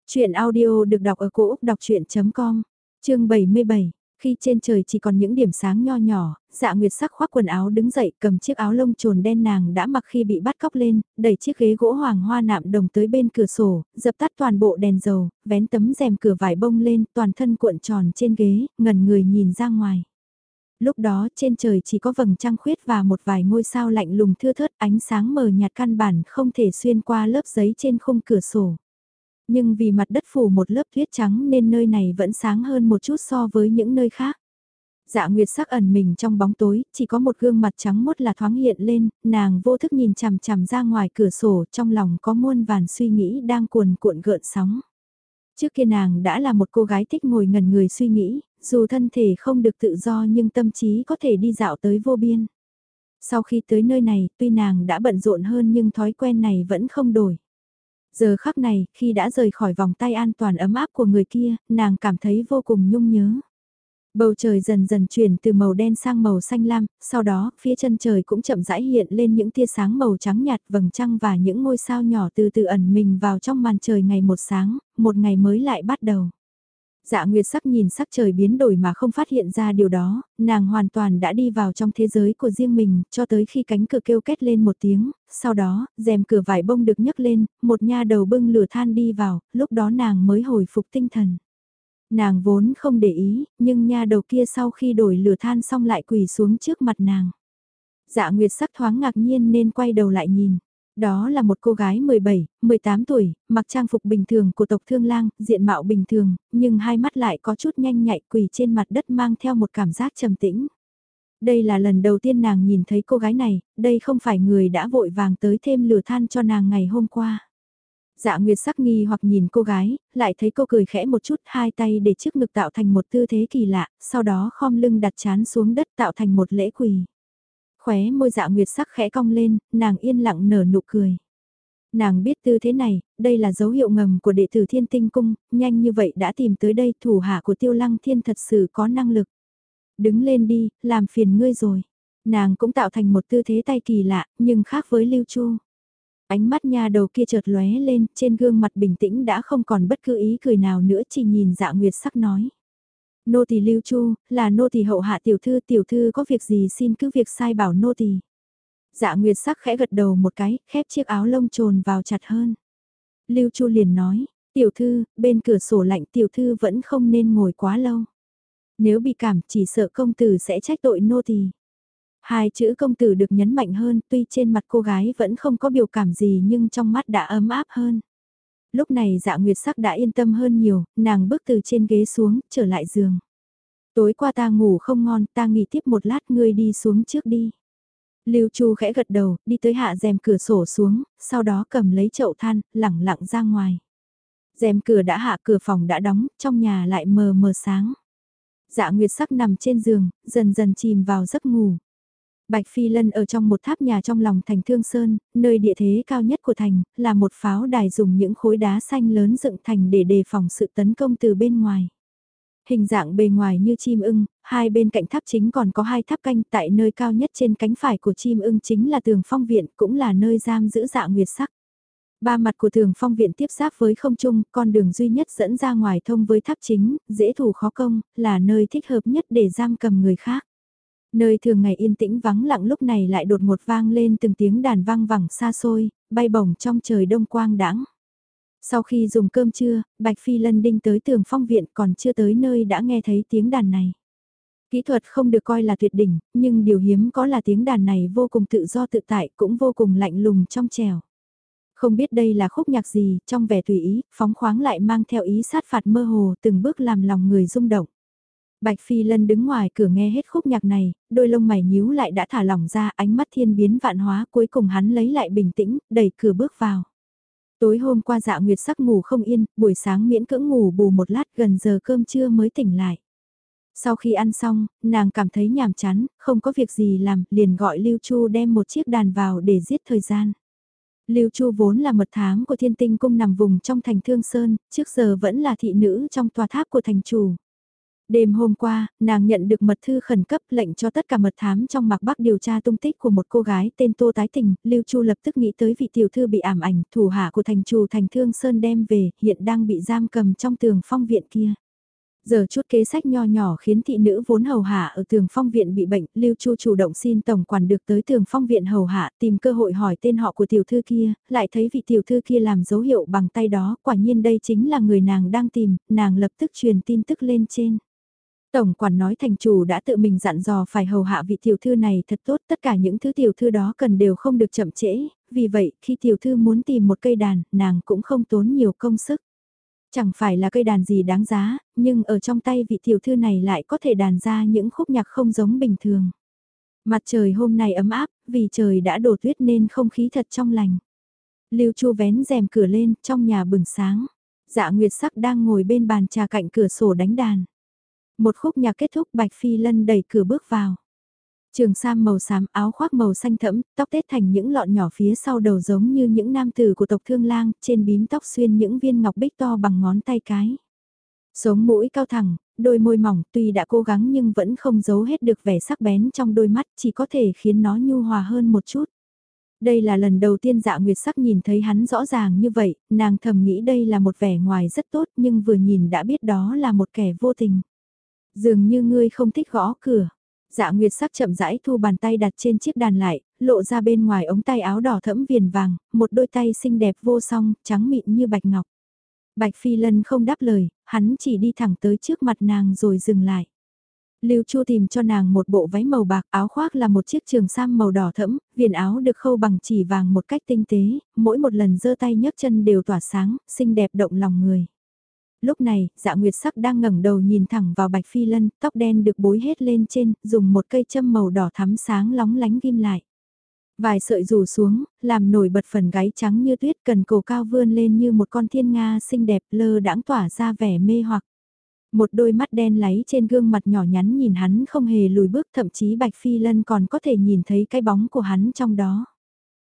A: Chuyện audio được đọc ở cổ Úc đọc chuyện.com, chương 77. Khi trên trời chỉ còn những điểm sáng nho nhỏ, dạ nguyệt sắc khoác quần áo đứng dậy cầm chiếc áo lông trồn đen nàng đã mặc khi bị bắt cóc lên, đẩy chiếc ghế gỗ hoàng hoa nạm đồng tới bên cửa sổ, dập tắt toàn bộ đèn dầu, vén tấm rèm cửa vải bông lên toàn thân cuộn tròn trên ghế, ngẩn người nhìn ra ngoài lúc đó trên trời chỉ có vầng trăng khuyết và một vài ngôi sao lạnh lùng thưa thớt ánh sáng mờ nhạt căn bản không thể xuyên qua lớp giấy trên khung cửa sổ. Nhưng vì mặt đất phủ một lớp tuyết trắng nên nơi này vẫn sáng hơn một chút so với những nơi khác. Dạ Nguyệt sắc ẩn mình trong bóng tối, chỉ có một gương mặt trắng mốt là thoáng hiện lên, nàng vô thức nhìn chằm chằm ra ngoài cửa sổ, trong lòng có muôn vàn suy nghĩ đang cuồn cuộn gợn sóng. Trước kia nàng đã là một cô gái thích ngồi ngần người suy nghĩ, dù thân thể không được tự do nhưng tâm trí có thể đi dạo tới vô biên. Sau khi tới nơi này, tuy nàng đã bận rộn hơn nhưng thói quen này vẫn không đổi. Giờ khắc này, khi đã rời khỏi vòng tay an toàn ấm áp của người kia, nàng cảm thấy vô cùng nhung nhớ. Bầu trời dần dần chuyển từ màu đen sang màu xanh lam, sau đó, phía chân trời cũng chậm rãi hiện lên những tia sáng màu trắng nhạt vầng trăng và những ngôi sao nhỏ từ từ ẩn mình vào trong màn trời ngày một sáng, một ngày mới lại bắt đầu. Dạ Nguyệt sắc nhìn sắc trời biến đổi mà không phát hiện ra điều đó, nàng hoàn toàn đã đi vào trong thế giới của riêng mình, cho tới khi cánh cửa kêu két lên một tiếng, sau đó, rèm cửa vải bông được nhấc lên, một nha đầu bưng lửa than đi vào, lúc đó nàng mới hồi phục tinh thần. Nàng vốn không để ý, nhưng nha đầu kia sau khi đổi lửa than xong lại quỳ xuống trước mặt nàng. Dạ Nguyệt sắc thoáng ngạc nhiên nên quay đầu lại nhìn. Đó là một cô gái 17, 18 tuổi, mặc trang phục bình thường của tộc Thương Lang, diện mạo bình thường, nhưng hai mắt lại có chút nhanh nhạy quỳ trên mặt đất mang theo một cảm giác trầm tĩnh. Đây là lần đầu tiên nàng nhìn thấy cô gái này, đây không phải người đã vội vàng tới thêm lửa than cho nàng ngày hôm qua. Dạ Nguyệt sắc nghi hoặc nhìn cô gái, lại thấy cô cười khẽ một chút hai tay để trước ngực tạo thành một tư thế kỳ lạ, sau đó khom lưng đặt chán xuống đất tạo thành một lễ quỳ. Khóe môi dạ Nguyệt sắc khẽ cong lên, nàng yên lặng nở nụ cười. Nàng biết tư thế này, đây là dấu hiệu ngầm của đệ tử thiên tinh cung, nhanh như vậy đã tìm tới đây thủ hạ của tiêu lăng thiên thật sự có năng lực. Đứng lên đi, làm phiền ngươi rồi. Nàng cũng tạo thành một tư thế tay kỳ lạ, nhưng khác với Lưu Chu. Ánh mắt nha đầu kia chợt lóe lên, trên gương mặt bình tĩnh đã không còn bất cứ ý cười nào nữa chỉ nhìn dạ nguyệt sắc nói. Nô tỳ lưu chu, là nô tỳ hậu hạ tiểu thư, tiểu thư có việc gì xin cứ việc sai bảo nô tỳ. Dạ nguyệt sắc khẽ gật đầu một cái, khép chiếc áo lông trồn vào chặt hơn. Lưu chu liền nói, tiểu thư, bên cửa sổ lạnh tiểu thư vẫn không nên ngồi quá lâu. Nếu bị cảm chỉ sợ công tử sẽ trách tội nô tỳ. Hai chữ công tử được nhấn mạnh hơn tuy trên mặt cô gái vẫn không có biểu cảm gì nhưng trong mắt đã ấm áp hơn. Lúc này dạ nguyệt sắc đã yên tâm hơn nhiều, nàng bước từ trên ghế xuống, trở lại giường. Tối qua ta ngủ không ngon, ta nghỉ tiếp một lát ngươi đi xuống trước đi. Lưu Chu khẽ gật đầu, đi tới hạ rèm cửa sổ xuống, sau đó cầm lấy chậu than, lẳng lặng ra ngoài. Rèm cửa đã hạ cửa phòng đã đóng, trong nhà lại mờ mờ sáng. Dạ Nguyệt sắc nằm trên giường, dần dần chìm vào giấc ngủ. Bạch Phi Lân ở trong một tháp nhà trong lòng thành Thương Sơn, nơi địa thế cao nhất của thành, là một pháo đài dùng những khối đá xanh lớn dựng thành để đề phòng sự tấn công từ bên ngoài. Hình dạng bề ngoài như chim ưng, hai bên cạnh tháp chính còn có hai tháp canh tại nơi cao nhất trên cánh phải của chim ưng chính là tường phong viện cũng là nơi giam giữ dạ nguyệt sắc. Ba mặt của tường phong viện tiếp giáp với không trung, con đường duy nhất dẫn ra ngoài thông với tháp chính, dễ thủ khó công, là nơi thích hợp nhất để giam cầm người khác. Nơi thường ngày yên tĩnh vắng lặng lúc này lại đột ngột vang lên từng tiếng đàn vang vẳng xa xôi, bay bổng trong trời đông quang đãng. Sau khi dùng cơm trưa, Bạch Phi Lân đinh tới tường phong viện còn chưa tới nơi đã nghe thấy tiếng đàn này. Kỹ thuật không được coi là tuyệt đỉnh, nhưng điều hiếm có là tiếng đàn này vô cùng tự do tự tại cũng vô cùng lạnh lùng trong trèo. Không biết đây là khúc nhạc gì, trong vẻ tùy ý, phóng khoáng lại mang theo ý sát phạt mơ hồ từng bước làm lòng người rung động. Bạch Phi Lân đứng ngoài cửa nghe hết khúc nhạc này, đôi lông mày nhíu lại đã thả lỏng ra ánh mắt thiên biến vạn hóa cuối cùng hắn lấy lại bình tĩnh, đẩy cửa bước vào. Tối hôm qua dạ nguyệt sắc ngủ không yên, buổi sáng miễn cưỡng ngủ bù một lát gần giờ cơm trưa mới tỉnh lại. Sau khi ăn xong, nàng cảm thấy nhàm chán, không có việc gì làm, liền gọi Lưu Chu đem một chiếc đàn vào để giết thời gian. Lưu Chu vốn là mật thám của thiên tinh cung nằm vùng trong thành Thương Sơn, trước giờ vẫn là thị nữ trong tòa tháp của thành chủ. Đêm hôm qua, nàng nhận được mật thư khẩn cấp lệnh cho tất cả mật thám trong mạc bắc điều tra tung tích của một cô gái tên Tô Tái Tình, Lưu Chu lập tức nghĩ tới vị tiểu thư bị ảm ảnh, thủ hạ của thành chủ thành thương Sơn đem về, hiện đang bị giam cầm trong tường phong viện kia. Giờ chút kế sách nho nhỏ khiến thị nữ vốn hầu hạ ở tường phong viện bị bệnh, Lưu Chu chủ động xin tổng quản được tới tường phong viện hầu hạ tìm cơ hội hỏi tên họ của tiểu thư kia, lại thấy vị tiểu thư kia làm dấu hiệu bằng tay đó, quả nhiên đây chính là người nàng đang tìm, nàng lập tức truyền tin tức lên trên. Tổng quản nói thành chủ đã tự mình dặn dò phải hầu hạ vị tiểu thư này thật tốt, tất cả những thứ tiểu thư đó cần đều không được chậm trễ, vì vậy khi tiểu thư muốn tìm một cây đàn, nàng cũng không tốn nhiều công sức. Chẳng phải là cây đàn gì đáng giá, nhưng ở trong tay vị tiểu thư này lại có thể đàn ra những khúc nhạc không giống bình thường. Mặt trời hôm nay ấm áp, vì trời đã đổ tuyết nên không khí thật trong lành. Lưu Chu vén rèm cửa lên, trong nhà bừng sáng. Dạ Nguyệt Sắc đang ngồi bên bàn trà cạnh cửa sổ đánh đàn. Một khúc nhạc kết thúc Bạch Phi Lân đẩy cửa bước vào. Trường sam màu xám áo khoác màu xanh thẫm, tóc tết thành những lọn nhỏ phía sau đầu giống như những nam tử của tộc thương lang, trên bím tóc xuyên những viên ngọc bích to bằng ngón tay cái. Sống mũi cao thẳng, đôi môi mỏng tuy đã cố gắng nhưng vẫn không giấu hết được vẻ sắc bén trong đôi mắt chỉ có thể khiến nó nhu hòa hơn một chút. Đây là lần đầu tiên dạ nguyệt sắc nhìn thấy hắn rõ ràng như vậy, nàng thầm nghĩ đây là một vẻ ngoài rất tốt nhưng vừa nhìn đã biết đó là một kẻ vô tình. Dường như ngươi không thích gõ cửa. Dạ Nguyệt sắc chậm rãi thu bàn tay đặt trên chiếc đàn lại, lộ ra bên ngoài ống tay áo đỏ thẫm viền vàng, một đôi tay xinh đẹp vô song, trắng mịn như bạch ngọc. Bạch Phi Lân không đáp lời, hắn chỉ đi thẳng tới trước mặt nàng rồi dừng lại. Lưu Chu tìm cho nàng một bộ váy màu bạc, áo khoác là một chiếc trường sam màu đỏ thẫm, viền áo được khâu bằng chỉ vàng một cách tinh tế, mỗi một lần giơ tay nhấc chân đều tỏa sáng, xinh đẹp động lòng người. Lúc này, dạ nguyệt sắc đang ngẩng đầu nhìn thẳng vào bạch phi lân, tóc đen được bối hết lên trên, dùng một cây châm màu đỏ thắm sáng lóng lánh ghim lại. Vài sợi rủ xuống, làm nổi bật phần gáy trắng như tuyết cần cổ cao vươn lên như một con thiên nga xinh đẹp lơ đãng tỏa ra vẻ mê hoặc. Một đôi mắt đen láy trên gương mặt nhỏ nhắn nhìn hắn không hề lùi bước thậm chí Bạch Phi Lân còn có thể nhìn thấy cái bóng của hắn trong đó.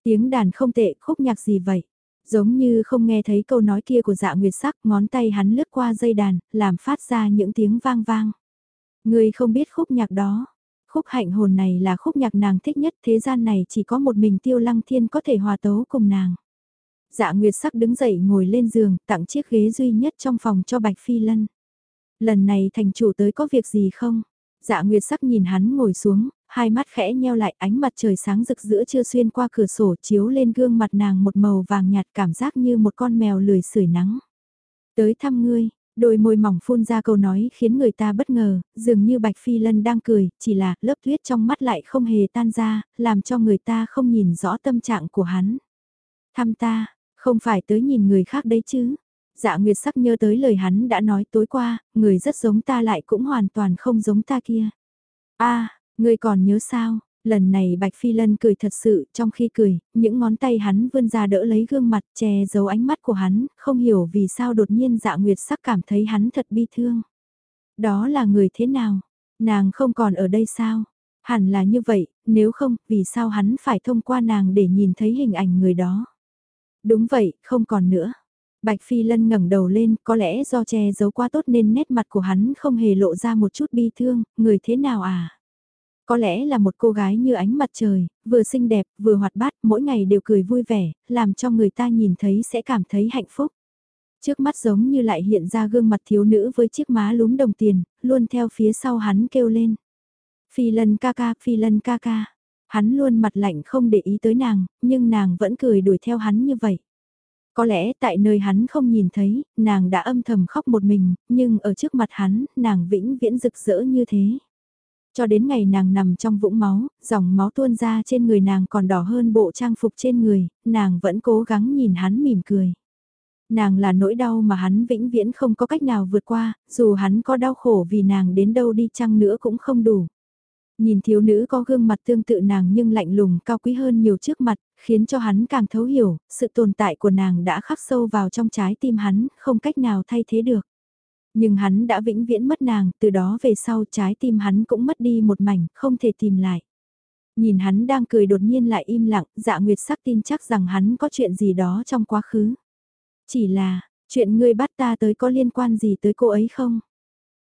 A: Tiếng đàn không tệ, khúc nhạc gì vậy? Giống như không nghe thấy câu nói kia của dạ nguyệt sắc, ngón tay hắn lướt qua dây đàn, làm phát ra những tiếng vang vang. Người không biết khúc nhạc đó. Khúc hạnh hồn này là khúc nhạc nàng thích nhất thế gian này chỉ có một mình tiêu lăng thiên có thể hòa tấu cùng nàng. Dạ Nguyệt sắc đứng dậy ngồi lên giường, tặng chiếc ghế duy nhất trong phòng cho Bạch Phi Lân. Lần này thành chủ tới có việc gì không? Dạ Nguyệt sắc nhìn hắn ngồi xuống, hai mắt khẽ nheo lại ánh mặt trời sáng rực giữa chưa xuyên qua cửa sổ chiếu lên gương mặt nàng một màu vàng nhạt cảm giác như một con mèo lười sưởi nắng. Tới thăm ngươi, đôi môi mỏng phun ra câu nói khiến người ta bất ngờ, dường như Bạch Phi Lân đang cười, chỉ là lớp tuyết trong mắt lại không hề tan ra, làm cho người ta không nhìn rõ tâm trạng của hắn. Thăm ta, không phải tới nhìn người khác đấy chứ. Dạ Nguyệt sắc nhớ tới lời hắn đã nói tối qua, người rất giống ta lại cũng hoàn toàn không giống ta kia. a Ngươi còn nhớ sao? Lần này Bạch Phi Lân cười thật sự, trong khi cười, những ngón tay hắn vươn ra đỡ lấy gương mặt che giấu ánh mắt của hắn, không hiểu vì sao đột nhiên dạ nguyệt sắc cảm thấy hắn thật bi thương. Đó là người thế nào? Nàng không còn ở đây sao? Hẳn là như vậy, nếu không, vì sao hắn phải thông qua nàng để nhìn thấy hình ảnh người đó? Đúng vậy, không còn nữa. Bạch Phi Lân ngẩng đầu lên, có lẽ do che giấu quá tốt nên nét mặt của hắn không hề lộ ra một chút bi thương, người thế nào à? Có lẽ là một cô gái như ánh mặt trời, vừa xinh đẹp, vừa hoạt bát, mỗi ngày đều cười vui vẻ, làm cho người ta nhìn thấy sẽ cảm thấy hạnh phúc. Trước mắt giống như lại hiện ra gương mặt thiếu nữ với chiếc má lúm đồng tiền, luôn theo phía sau hắn kêu lên. Phi lân ca ca, phi lân ca ca. Hắn luôn mặt lạnh không để ý tới nàng, nhưng nàng vẫn cười đuổi theo hắn như vậy. Có lẽ tại nơi hắn không nhìn thấy, nàng đã âm thầm khóc một mình, nhưng ở trước mặt hắn, nàng vĩnh viễn rực rỡ như thế. Cho đến ngày nàng nằm trong vũng máu, dòng máu tuôn ra trên người nàng còn đỏ hơn bộ trang phục trên người, nàng vẫn cố gắng nhìn hắn mỉm cười. Nàng là nỗi đau mà hắn vĩnh viễn không có cách nào vượt qua, dù hắn có đau khổ vì nàng đến đâu đi chăng nữa cũng không đủ. Nhìn thiếu nữ có gương mặt tương tự nàng nhưng lạnh lùng cao quý hơn nhiều trước mặt, khiến cho hắn càng thấu hiểu, sự tồn tại của nàng đã khắc sâu vào trong trái tim hắn, không cách nào thay thế được. Nhưng hắn đã vĩnh viễn mất nàng, từ đó về sau trái tim hắn cũng mất đi một mảnh, không thể tìm lại. Nhìn hắn đang cười đột nhiên lại im lặng, dạ nguyệt sắc tin chắc rằng hắn có chuyện gì đó trong quá khứ. Chỉ là, chuyện ngươi bắt ta tới có liên quan gì tới cô ấy không?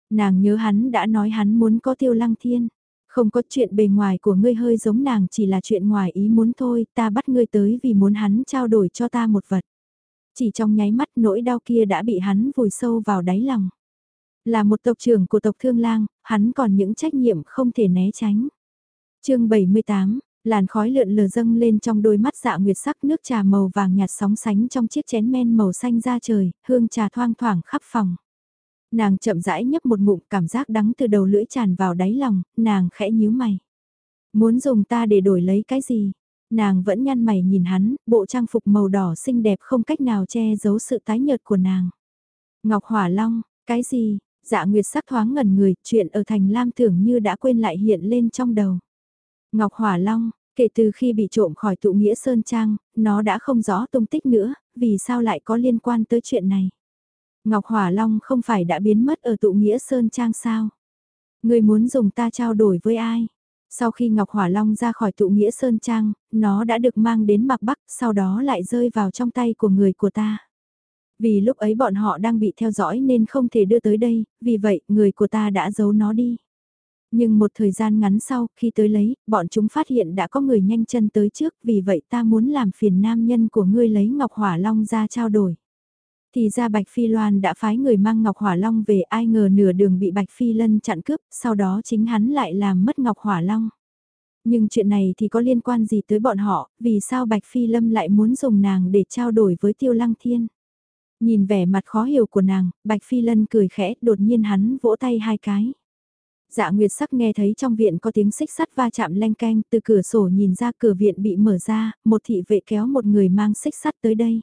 A: Nàng nhớ hắn đã nói hắn muốn có tiêu lăng thiên. Không có chuyện bề ngoài của ngươi hơi giống nàng chỉ là chuyện ngoài ý muốn thôi, ta bắt ngươi tới vì muốn hắn trao đổi cho ta một vật. Chỉ trong nháy mắt nỗi đau kia đã bị hắn vùi sâu vào đáy lòng. Là một tộc trưởng của tộc Thương Lang, hắn còn những trách nhiệm không thể né tránh. chương 78, làn khói lượn lờ dâng lên trong đôi mắt dạ nguyệt sắc nước trà màu vàng nhạt sóng sánh trong chiếc chén men màu xanh ra trời, hương trà thoang thoảng khắp phòng. Nàng chậm rãi nhấp một ngụm cảm giác đắng từ đầu lưỡi tràn vào đáy lòng, nàng khẽ nhíu mày. Muốn dùng ta để đổi lấy cái gì? Nàng vẫn nhăn mày nhìn hắn, bộ trang phục màu đỏ xinh đẹp không cách nào che giấu sự tái nhợt của nàng. Ngọc Hỏa Long, cái gì? Dạ Nguyệt sắc thoáng ngẩn người, chuyện ở thành Lam tưởng như đã quên lại hiện lên trong đầu. Ngọc Hỏa Long, kể từ khi bị trộm khỏi tụ nghĩa Sơn Trang, nó đã không rõ tung tích nữa, vì sao lại có liên quan tới chuyện này. Ngọc Hỏa Long không phải đã biến mất ở tụ nghĩa Sơn Trang sao? Người muốn dùng ta trao đổi với ai? Sau khi Ngọc Hỏa Long ra khỏi tụ nghĩa Sơn Trang, nó đã được mang đến Mạc Bắc, sau đó lại rơi vào trong tay của người của ta. Vì lúc ấy bọn họ đang bị theo dõi nên không thể đưa tới đây, vì vậy người của ta đã giấu nó đi. Nhưng một thời gian ngắn sau, khi tới lấy, bọn chúng phát hiện đã có người nhanh chân tới trước, vì vậy ta muốn làm phiền nam nhân của ngươi lấy Ngọc Hỏa Long ra trao đổi. Thì ra Bạch Phi Loan đã phái người mang Ngọc Hỏa Long về ai ngờ nửa đường bị Bạch Phi Lân chặn cướp, sau đó chính hắn lại làm mất Ngọc Hỏa Long. Nhưng chuyện này thì có liên quan gì tới bọn họ, vì sao Bạch Phi Lâm lại muốn dùng nàng để trao đổi với Tiêu Lăng Thiên? Nhìn vẻ mặt khó hiểu của nàng, Bạch Phi Lân cười khẽ, đột nhiên hắn vỗ tay hai cái. Dạ Nguyệt sắc nghe thấy trong viện có tiếng xích sắt va chạm leng canh, từ cửa sổ nhìn ra cửa viện bị mở ra, một thị vệ kéo một người mang xích sắt tới đây.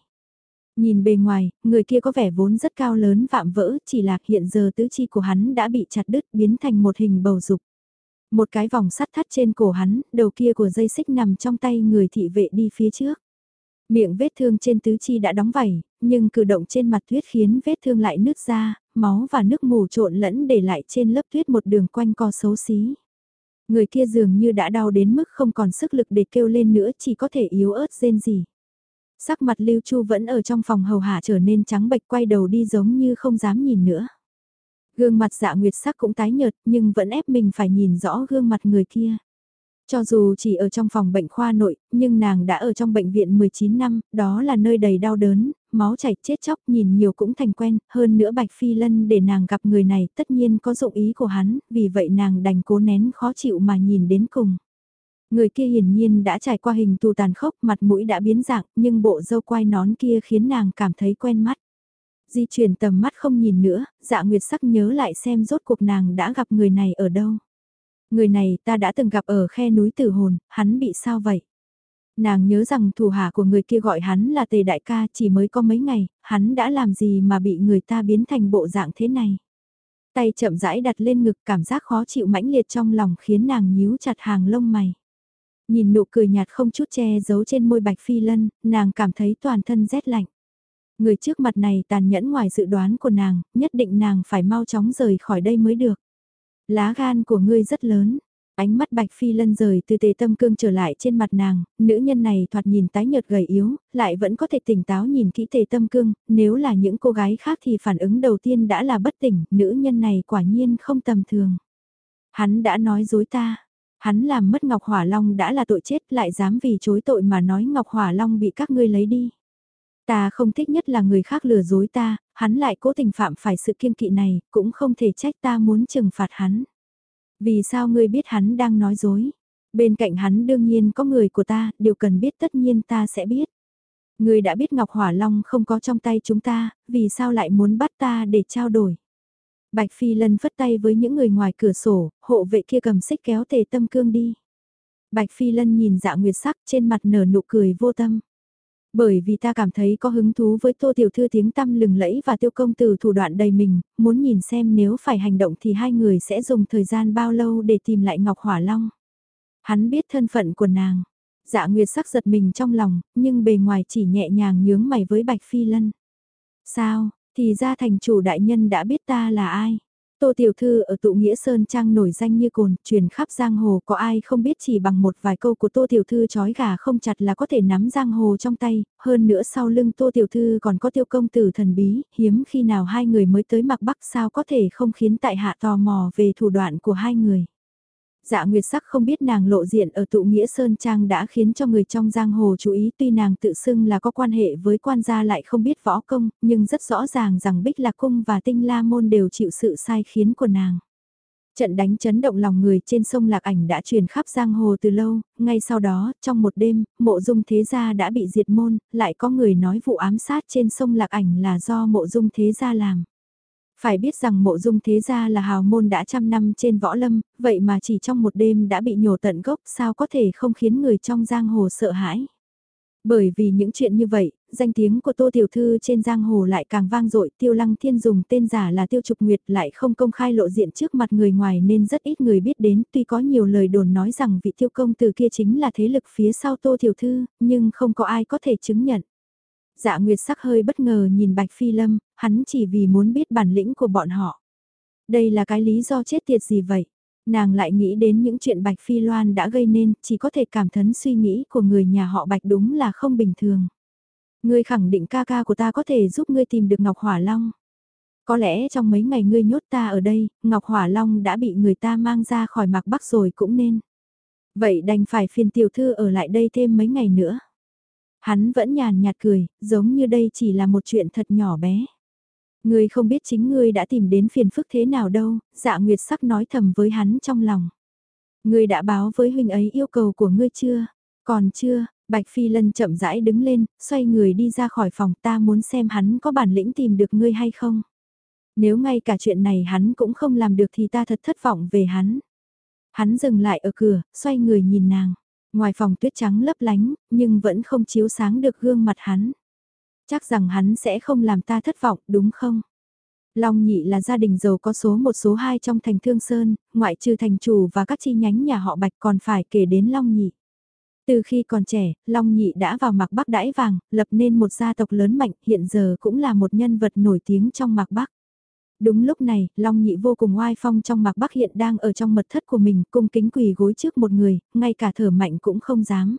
A: Nhìn bề ngoài, người kia có vẻ vốn rất cao lớn vạm vỡ, chỉ là hiện giờ tứ chi của hắn đã bị chặt đứt biến thành một hình bầu dục. Một cái vòng sắt thắt trên cổ hắn, đầu kia của dây xích nằm trong tay người thị vệ đi phía trước. Miệng vết thương trên tứ chi đã đóng vảy, nhưng cử động trên mặt tuyết khiến vết thương lại nứt ra, máu và nước mù trộn lẫn để lại trên lớp tuyết một đường quanh co xấu xí. Người kia dường như đã đau đến mức không còn sức lực để kêu lên nữa chỉ có thể yếu ớt rên gì. Sắc mặt Lưu Chu vẫn ở trong phòng hầu hạ trở nên trắng bệch quay đầu đi giống như không dám nhìn nữa. Gương mặt dạ nguyệt sắc cũng tái nhợt nhưng vẫn ép mình phải nhìn rõ gương mặt người kia. Cho dù chỉ ở trong phòng bệnh khoa nội, nhưng nàng đã ở trong bệnh viện 19 năm, đó là nơi đầy đau đớn, máu chảy chết chóc nhìn nhiều cũng thành quen, hơn nữa Bạch Phi Lân để nàng gặp người này tất nhiên có dụng ý của hắn, vì vậy nàng đành cố nén khó chịu mà nhìn đến cùng. Người kia hiển nhiên đã trải qua hình tù tàn khốc, mặt mũi đã biến dạng, nhưng bộ dâu quai nón kia khiến nàng cảm thấy quen mắt. Di chuyển tầm mắt không nhìn nữa, dạ nguyệt sắc nhớ lại xem rốt cuộc nàng đã gặp người này ở đâu. Người này ta đã từng gặp ở khe núi tử hồn, hắn bị sao vậy? Nàng nhớ rằng thủ hạ của người kia gọi hắn là tề đại ca chỉ mới có mấy ngày, hắn đã làm gì mà bị người ta biến thành bộ dạng thế này? Tay chậm rãi đặt lên ngực cảm giác khó chịu mãnh liệt trong lòng khiến nàng nhíu chặt hàng lông mày. Nhìn nụ cười nhạt không chút che giấu trên môi bạch phi lân, nàng cảm thấy toàn thân rét lạnh. Người trước mặt này tàn nhẫn ngoài dự đoán của nàng, nhất định nàng phải mau chóng rời khỏi đây mới được. Lá gan của ngươi rất lớn. Ánh mắt bạch phi lân rời từ tề tâm cương trở lại trên mặt nàng, nữ nhân này thoạt nhìn tái nhợt gầy yếu, lại vẫn có thể tỉnh táo nhìn kỹ tề tâm cương, nếu là những cô gái khác thì phản ứng đầu tiên đã là bất tỉnh, nữ nhân này quả nhiên không tầm thường. Hắn đã nói dối ta, hắn làm mất Ngọc Hỏa Long đã là tội chết lại dám vì chối tội mà nói Ngọc Hỏa Long bị các ngươi lấy đi. Ta không thích nhất là người khác lừa dối ta, hắn lại cố tình phạm phải sự kiên kỵ này, cũng không thể trách ta muốn trừng phạt hắn. Vì sao ngươi biết hắn đang nói dối? Bên cạnh hắn đương nhiên có người của ta, điều cần biết tất nhiên ta sẽ biết. Ngươi đã biết Ngọc Hỏa Long không có trong tay chúng ta, vì sao lại muốn bắt ta để trao đổi? Bạch Phi Lân phất tay với những người ngoài cửa sổ, hộ vệ kia cầm xích kéo tề tâm cương đi. Bạch Phi Lân nhìn dạ nguyệt sắc trên mặt nở nụ cười vô tâm. Bởi vì ta cảm thấy có hứng thú với tô tiểu thư tiếng tăm lừng lẫy và tiêu công từ thủ đoạn đầy mình, muốn nhìn xem nếu phải hành động thì hai người sẽ dùng thời gian bao lâu để tìm lại Ngọc Hỏa Long. Hắn biết thân phận của nàng. Dạ Nguyệt sắc giật mình trong lòng, nhưng bề ngoài chỉ nhẹ nhàng nhướng mày với Bạch Phi Lân. Sao, thì ra thành chủ đại nhân đã biết ta là ai? Tô Tiểu Thư ở tụ nghĩa Sơn Trang nổi danh như cồn, truyền khắp giang hồ có ai không biết chỉ bằng một vài câu của Tô Tiểu Thư chói gà không chặt là có thể nắm giang hồ trong tay, hơn nữa sau lưng Tô Tiểu Thư còn có tiêu công tử thần bí, hiếm khi nào hai người mới tới mặc bắc sao có thể không khiến tại hạ tò mò về thủ đoạn của hai người. Dạ Nguyệt Sắc không biết nàng lộ diện ở tụ nghĩa Sơn Trang đã khiến cho người trong giang hồ chú ý tuy nàng tự xưng là có quan hệ với quan gia lại không biết võ công, nhưng rất rõ ràng rằng Bích Lạc Cung và Tinh La Môn đều chịu sự sai khiến của nàng. Trận đánh chấn động lòng người trên sông Lạc Ảnh đã truyền khắp giang hồ từ lâu, ngay sau đó, trong một đêm, mộ dung thế gia đã bị diệt môn, lại có người nói vụ ám sát trên sông Lạc Ảnh là do mộ dung thế gia làm. Phải biết rằng mộ dung thế gia là hào môn đã trăm năm trên võ lâm, vậy mà chỉ trong một đêm đã bị nhổ tận gốc sao có thể không khiến người trong giang hồ sợ hãi. Bởi vì những chuyện như vậy, danh tiếng của Tô Tiểu Thư trên giang hồ lại càng vang dội Tiêu Lăng Thiên dùng tên giả là Tiêu Trục Nguyệt lại không công khai lộ diện trước mặt người ngoài nên rất ít người biết đến tuy có nhiều lời đồn nói rằng vị tiêu công từ kia chính là thế lực phía sau Tô Tiểu Thư, nhưng không có ai có thể chứng nhận. Dạ Nguyệt sắc hơi bất ngờ nhìn Bạch Phi Lâm, hắn chỉ vì muốn biết bản lĩnh của bọn họ. Đây là cái lý do chết tiệt gì vậy? Nàng lại nghĩ đến những chuyện Bạch Phi Loan đã gây nên, chỉ có thể cảm thấn suy nghĩ của người nhà họ Bạch đúng là không bình thường. Ngươi khẳng định ca ca của ta có thể giúp ngươi tìm được Ngọc Hỏa Long. Có lẽ trong mấy ngày ngươi nhốt ta ở đây, Ngọc Hỏa Long đã bị người ta mang ra khỏi mạc bắc rồi cũng nên. Vậy đành phải phiền tiểu thư ở lại đây thêm mấy ngày nữa. Hắn vẫn nhàn nhạt cười, giống như đây chỉ là một chuyện thật nhỏ bé. Ngươi không biết chính ngươi đã tìm đến phiền phức thế nào đâu, dạ nguyệt sắc nói thầm với hắn trong lòng. Ngươi đã báo với huynh ấy yêu cầu của ngươi chưa? Còn chưa, Bạch Phi Lân chậm rãi đứng lên, xoay người đi ra khỏi phòng ta muốn xem hắn có bản lĩnh tìm được ngươi hay không. Nếu ngay cả chuyện này hắn cũng không làm được thì ta thật thất vọng về hắn. Hắn dừng lại ở cửa, xoay người nhìn nàng. Ngoài phòng tuyết trắng lấp lánh, nhưng vẫn không chiếu sáng được gương mặt hắn. Chắc rằng hắn sẽ không làm ta thất vọng, đúng không? Long Nhị là gia đình giàu có số một số hai trong thành Thương Sơn, ngoại trừ thành chủ và các chi nhánh nhà họ Bạch còn phải kể đến Long Nhị. Từ khi còn trẻ, Long Nhị đã vào Mạc Bắc đãi vàng, lập nên một gia tộc lớn mạnh, hiện giờ cũng là một nhân vật nổi tiếng trong Mạc Bắc. Đúng lúc này, Long Nhị vô cùng oai phong trong Mạc Bắc hiện đang ở trong mật thất của mình, cung kính quỳ gối trước một người, ngay cả thở mạnh cũng không dám.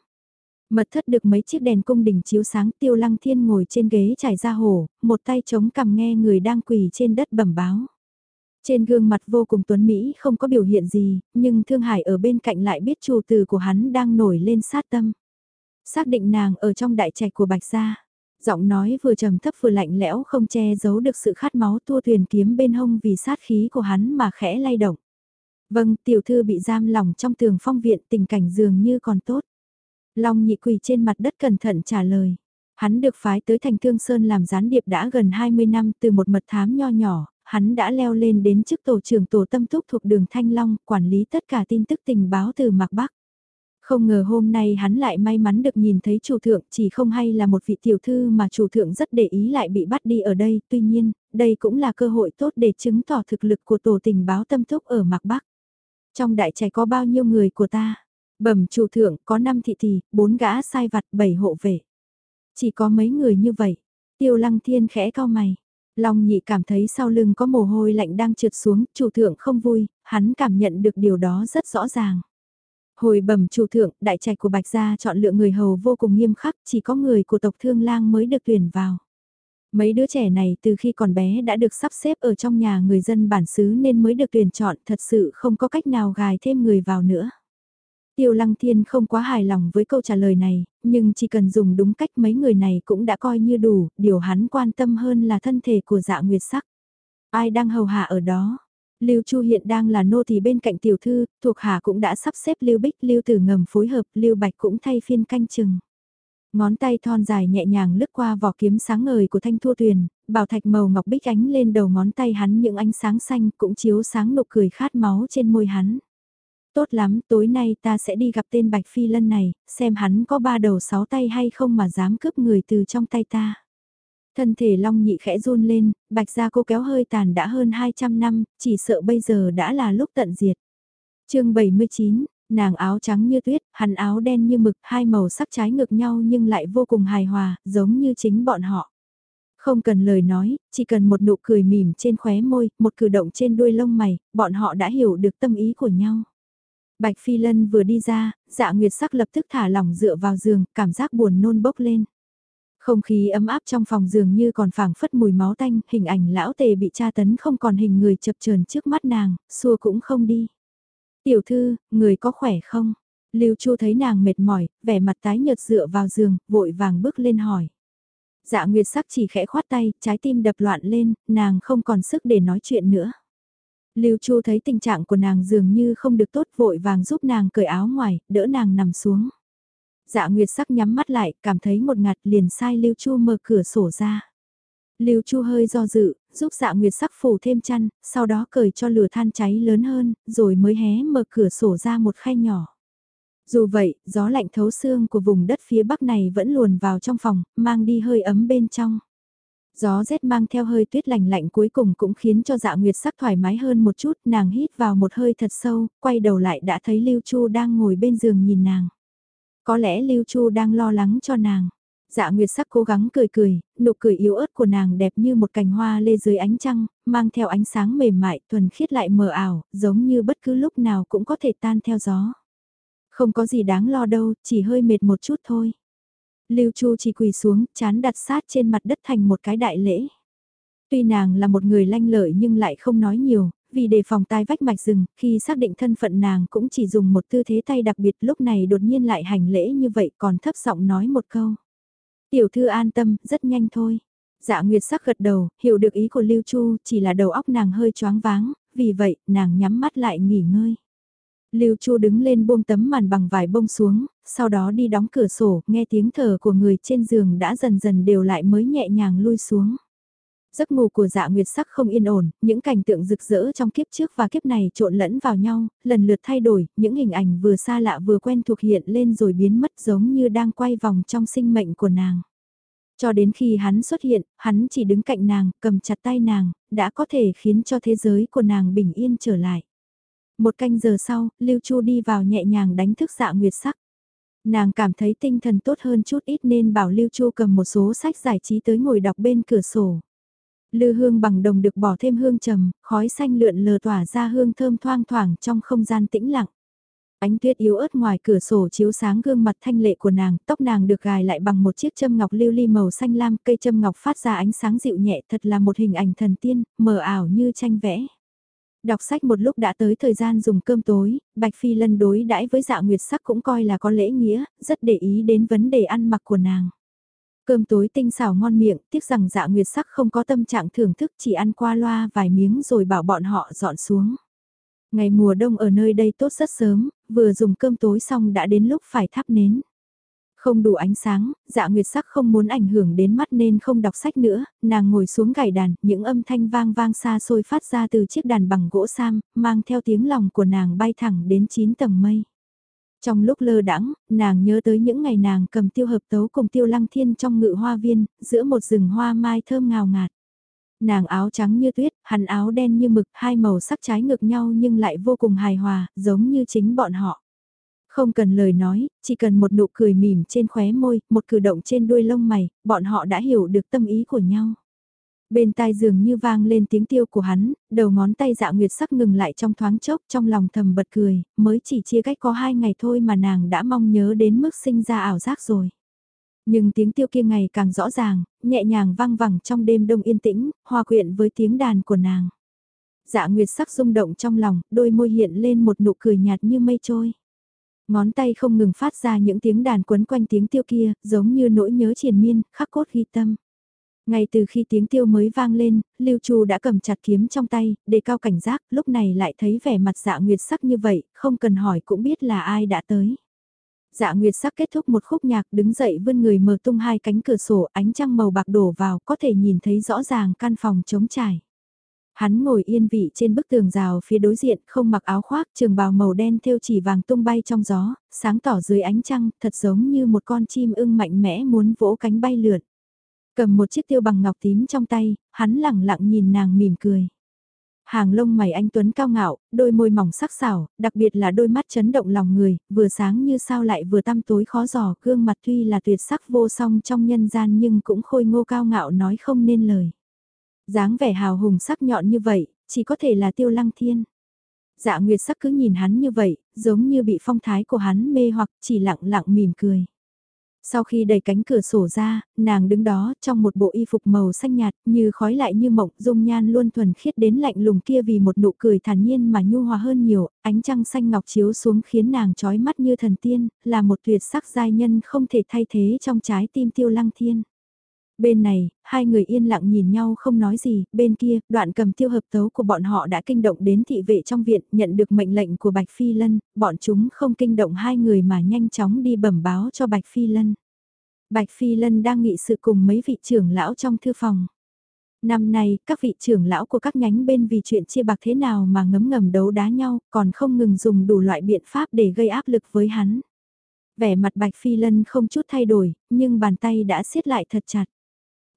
A: Mật thất được mấy chiếc đèn cung đình chiếu sáng tiêu lăng thiên ngồi trên ghế trải ra hồ, một tay chống cằm nghe người đang quỳ trên đất bẩm báo. Trên gương mặt vô cùng tuấn Mỹ không có biểu hiện gì, nhưng Thương Hải ở bên cạnh lại biết chủ từ của hắn đang nổi lên sát tâm. Xác định nàng ở trong đại trạch của Bạch Gia. Giọng nói vừa trầm thấp vừa lạnh lẽo không che giấu được sự khát máu tua thuyền kiếm bên hông vì sát khí của hắn mà khẽ lay động. Vâng, tiểu thư bị giam lòng trong tường phong viện tình cảnh dường như còn tốt. Long nhị quỳ trên mặt đất cẩn thận trả lời. Hắn được phái tới thành Thương Sơn làm gián điệp đã gần 20 năm từ một mật thám nho nhỏ, hắn đã leo lên đến chức tổ trưởng tổ tâm túc thuộc đường Thanh Long, quản lý tất cả tin tức tình báo từ Mạc Bắc. Không ngờ hôm nay hắn lại may mắn được nhìn thấy chủ thượng chỉ không hay là một vị tiểu thư mà chủ thượng rất để ý lại bị bắt đi ở đây, tuy nhiên, đây cũng là cơ hội tốt để chứng tỏ thực lực của tổ tình báo tâm túc ở Mạc Bắc. Trong đại trại có bao nhiêu người của ta? Bẩm chủ thượng có 5 thị tỷ, 4 gã sai vặt, 7 hộ vệ. Chỉ có mấy người như vậy. Tiêu lăng thiên khẽ cao mày. Long nhị cảm thấy sau lưng có mồ hôi lạnh đang trượt xuống, chủ thượng không vui, hắn cảm nhận được điều đó rất rõ ràng. Hồi bẩm chủ thượng, đại trạch của Bạch Gia chọn lựa người hầu vô cùng nghiêm khắc, chỉ có người của tộc Thương Lang mới được tuyển vào. Mấy đứa trẻ này từ khi còn bé đã được sắp xếp ở trong nhà người dân bản xứ nên mới được tuyển chọn, thật sự không có cách nào gài thêm người vào nữa. Tiêu Lăng Thiên không quá hài lòng với câu trả lời này, nhưng chỉ cần dùng đúng cách mấy người này cũng đã coi như đủ, điều hắn quan tâm hơn là thân thể của dạ nguyệt sắc. Ai đang hầu hạ ở đó? Lưu Chu hiện đang là nô tỳ bên cạnh tiểu thư, thuộc hạ cũng đã sắp xếp Lưu Bích, Lưu Tử ngầm phối hợp, Lưu Bạch cũng thay phiên canh chừng. Ngón tay thon dài nhẹ nhàng lướt qua vỏ kiếm sáng ngời của thanh thua tuyền, bảo thạch màu ngọc bích ánh lên đầu ngón tay hắn những ánh sáng xanh cũng chiếu sáng nụ cười khát máu trên môi hắn. Tốt lắm, tối nay ta sẽ đi gặp tên Bạch Phi Lân này, xem hắn có ba đầu sáu tay hay không mà dám cướp người từ trong tay ta. Thân thể long nhị khẽ run lên, bạch gia cô kéo hơi tàn đã hơn 200 năm, chỉ sợ bây giờ đã là lúc tận diệt. chương 79, nàng áo trắng như tuyết, hắn áo đen như mực, hai màu sắc trái ngược nhau nhưng lại vô cùng hài hòa, giống như chính bọn họ. Không cần lời nói, chỉ cần một nụ cười mỉm trên khóe môi, một cử động trên đuôi lông mày, bọn họ đã hiểu được tâm ý của nhau. Bạch Phi Lân vừa đi ra, dạ nguyệt sắc lập tức thả lỏng dựa vào giường, cảm giác buồn nôn bốc lên. Không khí ấm áp trong phòng giường như còn phảng phất mùi máu tanh, hình ảnh lão tề bị tra tấn không còn hình người chập chờn trước mắt nàng, xua cũng không đi. Tiểu thư, người có khỏe không? Lưu Chu thấy nàng mệt mỏi, vẻ mặt tái nhợt dựa vào giường, vội vàng bước lên hỏi. Dạ Nguyệt sắc chỉ khẽ khoát tay, trái tim đập loạn lên, nàng không còn sức để nói chuyện nữa. Lưu Chu thấy tình trạng của nàng dường như không được tốt vội vàng giúp nàng cởi áo ngoài, đỡ nàng nằm xuống. Dạ Nguyệt sắc nhắm mắt lại, cảm thấy một ngạt liền sai Lưu Chu mở cửa sổ ra. Lưu Chu hơi do dự, giúp dạ Nguyệt sắc phủ thêm chăn, sau đó cởi cho lửa than cháy lớn hơn, rồi mới hé mở cửa sổ ra một khay nhỏ. Dù vậy, gió lạnh thấu xương của vùng đất phía bắc này vẫn luồn vào trong phòng, mang đi hơi ấm bên trong. Gió rét mang theo hơi tuyết lạnh lạnh cuối cùng cũng khiến cho dạ nguyệt sắc thoải mái hơn một chút, nàng hít vào một hơi thật sâu, quay đầu lại đã thấy Lưu Chu đang ngồi bên giường nhìn nàng. Có lẽ Lưu Chu đang lo lắng cho nàng. Dạ Nguyệt sắc cố gắng cười cười, nụ cười yếu ớt của nàng đẹp như một cành hoa lê dưới ánh trăng, mang theo ánh sáng mềm mại, thuần khiết lại mờ ảo, giống như bất cứ lúc nào cũng có thể tan theo gió. Không có gì đáng lo đâu, chỉ hơi mệt một chút thôi. Lưu Chu chỉ quỳ xuống, chán đặt sát trên mặt đất thành một cái đại lễ. Tuy nàng là một người lanh lợi nhưng lại không nói nhiều, vì đề phòng tai vách mạch rừng, khi xác định thân phận nàng cũng chỉ dùng một tư thế tay đặc biệt lúc này đột nhiên lại hành lễ như vậy còn thấp giọng nói một câu. Tiểu thư an tâm, rất nhanh thôi. Dạ Nguyệt sắc gật đầu, hiểu được ý của Lưu Chu, chỉ là đầu óc nàng hơi choáng váng, vì vậy, nàng nhắm mắt lại nghỉ ngơi. Lưu Chu đứng lên buông tấm màn bằng vải bông xuống, sau đó đi đóng cửa sổ, nghe tiếng thở của người trên giường đã dần dần đều lại mới nhẹ nhàng lui xuống. Giấc ngủ của dạ nguyệt sắc không yên ổn, những cảnh tượng rực rỡ trong kiếp trước và kiếp này trộn lẫn vào nhau, lần lượt thay đổi, những hình ảnh vừa xa lạ vừa quen thuộc hiện lên rồi biến mất giống như đang quay vòng trong sinh mệnh của nàng. Cho đến khi hắn xuất hiện, hắn chỉ đứng cạnh nàng, cầm chặt tay nàng, đã có thể khiến cho thế giới của nàng bình yên trở lại. Một canh giờ sau, Lưu Chu đi vào nhẹ nhàng đánh thức dạ nguyệt sắc. Nàng cảm thấy tinh thần tốt hơn chút ít nên bảo Lưu Chu cầm một số sách giải trí tới ngồi đọc bên cửa sổ. Lư hương bằng đồng được bỏ thêm hương trầm, khói xanh lượn lờ tỏa ra hương thơm thoang thoảng trong không gian tĩnh lặng. Ánh tuyết yếu ớt ngoài cửa sổ chiếu sáng gương mặt thanh lệ của nàng, tóc nàng được gài lại bằng một chiếc châm ngọc lưu ly màu xanh lam, cây châm ngọc phát ra ánh sáng dịu nhẹ thật là một hình ảnh thần tiên, mờ ảo như tranh vẽ. Đọc sách một lúc đã tới thời gian dùng cơm tối, Bạch Phi lân đối đãi với dạ nguyệt sắc cũng coi là có lễ nghĩa, rất để ý đến vấn đề ăn mặc của nàng. Cơm tối tinh xảo ngon miệng, tiếc rằng dạ nguyệt sắc không có tâm trạng thưởng thức chỉ ăn qua loa vài miếng rồi bảo bọn họ dọn xuống. Ngày mùa đông ở nơi đây tốt rất sớm, vừa dùng cơm tối xong đã đến lúc phải thắp nến. Không đủ ánh sáng, dạ nguyệt sắc không muốn ảnh hưởng đến mắt nên không đọc sách nữa, nàng ngồi xuống gảy đàn, những âm thanh vang vang xa xôi phát ra từ chiếc đàn bằng gỗ sam, mang theo tiếng lòng của nàng bay thẳng đến 9 tầng mây. Trong lúc lơ đãng, nàng nhớ tới những ngày nàng cầm tiêu hợp tấu cùng tiêu lăng thiên trong ngự hoa viên, giữa một rừng hoa mai thơm ngào ngạt. Nàng áo trắng như tuyết, hắn áo đen như mực, hai màu sắc trái ngược nhau nhưng lại vô cùng hài hòa, giống như chính bọn họ. Không cần lời nói, chỉ cần một nụ cười mỉm trên khóe môi, một cử động trên đuôi lông mày, bọn họ đã hiểu được tâm ý của nhau. Bên tai dường như vang lên tiếng tiêu của hắn, đầu ngón tay dạ nguyệt sắc ngừng lại trong thoáng chốc trong lòng thầm bật cười, mới chỉ chia cách có hai ngày thôi mà nàng đã mong nhớ đến mức sinh ra ảo giác rồi. Nhưng tiếng tiêu kia ngày càng rõ ràng, nhẹ nhàng vang vẳng trong đêm đông yên tĩnh, hòa quyện với tiếng đàn của nàng. Dạ nguyệt sắc rung động trong lòng, đôi môi hiện lên một nụ cười nhạt như mây trôi. Ngón tay không ngừng phát ra những tiếng đàn quấn quanh tiếng tiêu kia, giống như nỗi nhớ triền miên, khắc cốt ghi tâm. Ngay từ khi tiếng tiêu mới vang lên, Lưu Chu đã cầm chặt kiếm trong tay, để cao cảnh giác, lúc này lại thấy vẻ mặt dạ nguyệt sắc như vậy, không cần hỏi cũng biết là ai đã tới. Dạ Nguyệt sắc kết thúc một khúc nhạc đứng dậy vươn người mở tung hai cánh cửa sổ ánh trăng màu bạc đổ vào có thể nhìn thấy rõ ràng căn phòng trống trải. Hắn ngồi yên vị trên bức tường rào phía đối diện không mặc áo khoác trường bào màu đen thêu chỉ vàng tung bay trong gió, sáng tỏ dưới ánh trăng thật giống như một con chim ưng mạnh mẽ muốn vỗ cánh bay lượn. Cầm một chiếc tiêu bằng ngọc tím trong tay, hắn lẳng lặng nhìn nàng mỉm cười. Hàng lông mày anh Tuấn cao ngạo, đôi môi mỏng sắc sảo, đặc biệt là đôi mắt chấn động lòng người, vừa sáng như sao lại vừa tăm tối khó giò, gương mặt tuy là tuyệt sắc vô song trong nhân gian nhưng cũng khôi ngô cao ngạo nói không nên lời. dáng vẻ hào hùng sắc nhọn như vậy, chỉ có thể là tiêu lăng thiên. Dạ Nguyệt sắc cứ nhìn hắn như vậy, giống như bị phong thái của hắn mê hoặc chỉ lặng lặng mỉm cười. Sau khi đẩy cánh cửa sổ ra, nàng đứng đó trong một bộ y phục màu xanh nhạt như khói lại như mộng dung nhan luôn thuần khiết đến lạnh lùng kia vì một nụ cười thản nhiên mà nhu hòa hơn nhiều, ánh trăng xanh ngọc chiếu xuống khiến nàng trói mắt như thần tiên, là một tuyệt sắc giai nhân không thể thay thế trong trái tim tiêu lăng thiên. Bên này, hai người yên lặng nhìn nhau không nói gì, bên kia, đoạn cầm tiêu hợp tấu của bọn họ đã kinh động đến thị vệ trong viện, nhận được mệnh lệnh của Bạch Phi Lân, bọn chúng không kinh động hai người mà nhanh chóng đi bẩm báo cho Bạch Phi Lân. Bạch Phi Lân đang nghị sự cùng mấy vị trưởng lão trong thư phòng. Năm nay, các vị trưởng lão của các nhánh bên vì chuyện chia bạc thế nào mà ngấm ngầm đấu đá nhau, còn không ngừng dùng đủ loại biện pháp để gây áp lực với hắn. Vẻ mặt Bạch Phi Lân không chút thay đổi, nhưng bàn tay đã siết lại thật chặt.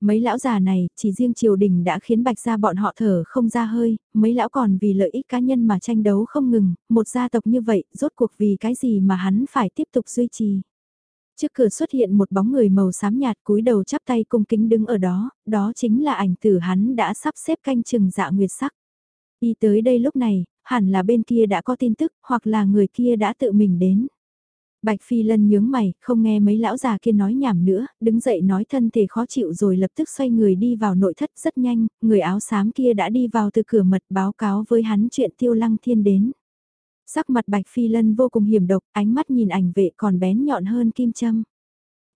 A: Mấy lão già này, chỉ riêng triều đình đã khiến bạch gia bọn họ thở không ra hơi, mấy lão còn vì lợi ích cá nhân mà tranh đấu không ngừng, một gia tộc như vậy, rốt cuộc vì cái gì mà hắn phải tiếp tục duy trì. Trước cửa xuất hiện một bóng người màu xám nhạt cúi đầu chắp tay cung kính đứng ở đó, đó chính là ảnh tử hắn đã sắp xếp canh chừng dạ nguyệt sắc. Đi tới đây lúc này, hẳn là bên kia đã có tin tức, hoặc là người kia đã tự mình đến. Bạch Phi Lân nhướng mày, không nghe mấy lão già kia nói nhảm nữa, đứng dậy nói thân thể khó chịu rồi lập tức xoay người đi vào nội thất rất nhanh, người áo xám kia đã đi vào từ cửa mật báo cáo với hắn chuyện tiêu lăng thiên đến. Sắc mặt Bạch Phi Lân vô cùng hiểm độc, ánh mắt nhìn ảnh vệ còn bén nhọn hơn kim châm.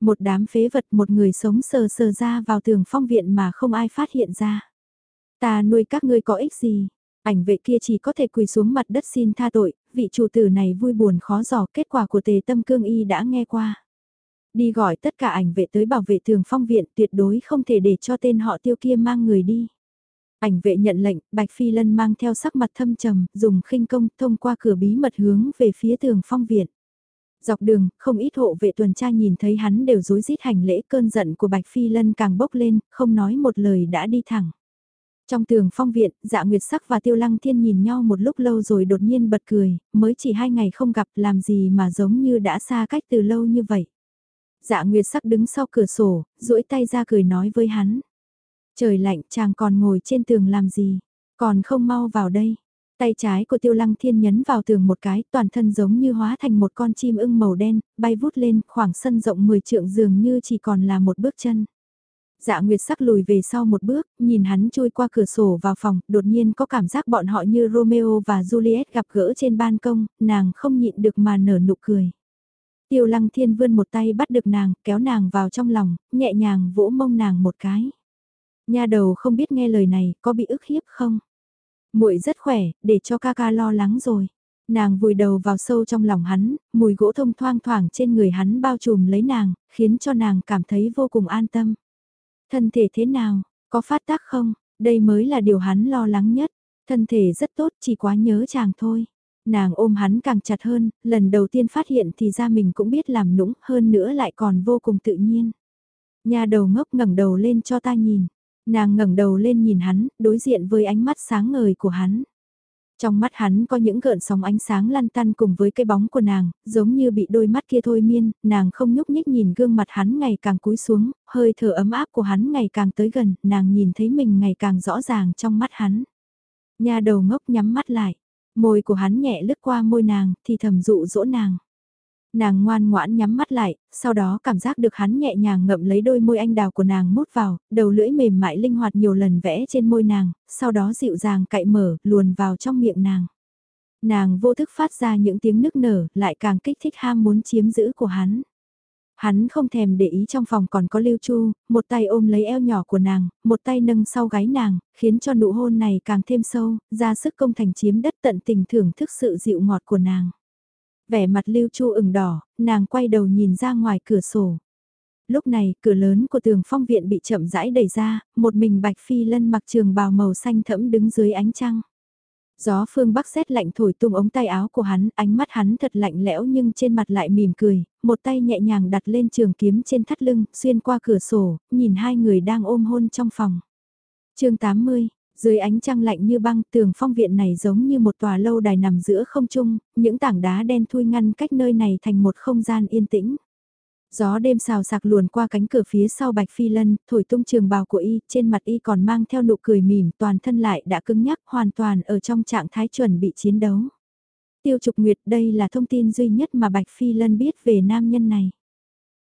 A: Một đám phế vật một người sống sờ sờ ra vào tường phong viện mà không ai phát hiện ra. Ta nuôi các ngươi có ích gì? Ảnh vệ kia chỉ có thể quỳ xuống mặt đất xin tha tội, vị chủ tử này vui buồn khó dò kết quả của tề tâm cương y đã nghe qua. Đi gọi tất cả ảnh vệ tới bảo vệ tường phong viện tuyệt đối không thể để cho tên họ tiêu kia mang người đi. Ảnh vệ nhận lệnh, Bạch Phi Lân mang theo sắc mặt thâm trầm, dùng khinh công thông qua cửa bí mật hướng về phía tường phong viện. Dọc đường, không ít hộ vệ tuần tra nhìn thấy hắn đều rối rít hành lễ cơn giận của Bạch Phi Lân càng bốc lên, không nói một lời đã đi thẳng. Trong tường phong viện, dạ nguyệt sắc và tiêu lăng thiên nhìn nhau một lúc lâu rồi đột nhiên bật cười, mới chỉ hai ngày không gặp làm gì mà giống như đã xa cách từ lâu như vậy. Dạ nguyệt sắc đứng sau cửa sổ, duỗi tay ra cười nói với hắn. Trời lạnh chàng còn ngồi trên tường làm gì, còn không mau vào đây. Tay trái của tiêu lăng thiên nhấn vào tường một cái, toàn thân giống như hóa thành một con chim ưng màu đen, bay vút lên, khoảng sân rộng 10 trượng dường như chỉ còn là một bước chân. Dạ Nguyệt sắc lùi về sau một bước, nhìn hắn chui qua cửa sổ vào phòng, đột nhiên có cảm giác bọn họ như Romeo và Juliet gặp gỡ trên ban công, nàng không nhịn được mà nở nụ cười. Tiêu lăng thiên vươn một tay bắt được nàng, kéo nàng vào trong lòng, nhẹ nhàng vỗ mông nàng một cái. Nha đầu không biết nghe lời này, có bị ức hiếp không? muội rất khỏe, để cho ca ca lo lắng rồi. Nàng vùi đầu vào sâu trong lòng hắn, mùi gỗ thông thoang thoảng trên người hắn bao trùm lấy nàng, khiến cho nàng cảm thấy vô cùng an tâm. Thân thể thế nào, có phát tác không? Đây mới là điều hắn lo lắng nhất. Thân thể rất tốt, chỉ quá nhớ chàng thôi. Nàng ôm hắn càng chặt hơn, lần đầu tiên phát hiện thì ra mình cũng biết làm nũng, hơn nữa lại còn vô cùng tự nhiên. Nhà đầu ngốc ngẩng đầu lên cho ta nhìn. Nàng ngẩng đầu lên nhìn hắn, đối diện với ánh mắt sáng ngời của hắn. Trong mắt hắn có những gợn sóng ánh sáng lăn tăn cùng với cái bóng của nàng, giống như bị đôi mắt kia thôi miên, nàng không nhúc nhích nhìn gương mặt hắn ngày càng cúi xuống, hơi thở ấm áp của hắn ngày càng tới gần, nàng nhìn thấy mình ngày càng rõ ràng trong mắt hắn. Nhà đầu ngốc nhắm mắt lại, môi của hắn nhẹ lướt qua môi nàng, thì thầm dụ dỗ nàng. Nàng ngoan ngoãn nhắm mắt lại, sau đó cảm giác được hắn nhẹ nhàng ngậm lấy đôi môi anh đào của nàng mút vào, đầu lưỡi mềm mại linh hoạt nhiều lần vẽ trên môi nàng, sau đó dịu dàng cạy mở, luồn vào trong miệng nàng. Nàng vô thức phát ra những tiếng nức nở, lại càng kích thích ham muốn chiếm giữ của hắn. Hắn không thèm để ý trong phòng còn có Lưu Chu, một tay ôm lấy eo nhỏ của nàng, một tay nâng sau gáy nàng, khiến cho nụ hôn này càng thêm sâu, ra sức công thành chiếm đất tận tình thưởng thức sự dịu ngọt của nàng. Vẻ mặt Lưu Chu ửng đỏ, nàng quay đầu nhìn ra ngoài cửa sổ. Lúc này, cửa lớn của tường phong viện bị chậm rãi đẩy ra, một mình Bạch Phi Lân mặc trường bào màu xanh thẫm đứng dưới ánh trăng. Gió phương bắc rét lạnh thổi tung ống tay áo của hắn, ánh mắt hắn thật lạnh lẽo nhưng trên mặt lại mỉm cười, một tay nhẹ nhàng đặt lên trường kiếm trên thắt lưng, xuyên qua cửa sổ, nhìn hai người đang ôm hôn trong phòng. chương 80, dưới ánh trăng lạnh như băng tường phong viện này giống như một tòa lâu đài nằm giữa không trung, những tảng đá đen thui ngăn cách nơi này thành một không gian yên tĩnh. Gió đêm xào sạc luồn qua cánh cửa phía sau bạch phi lân, thổi tung trường bào của y, trên mặt y còn mang theo nụ cười mỉm, toàn thân lại đã cứng nhắc, hoàn toàn ở trong trạng thái chuẩn bị chiến đấu. Tiêu Trục Nguyệt đây là thông tin duy nhất mà Bạch Phi Lân biết về nam nhân này.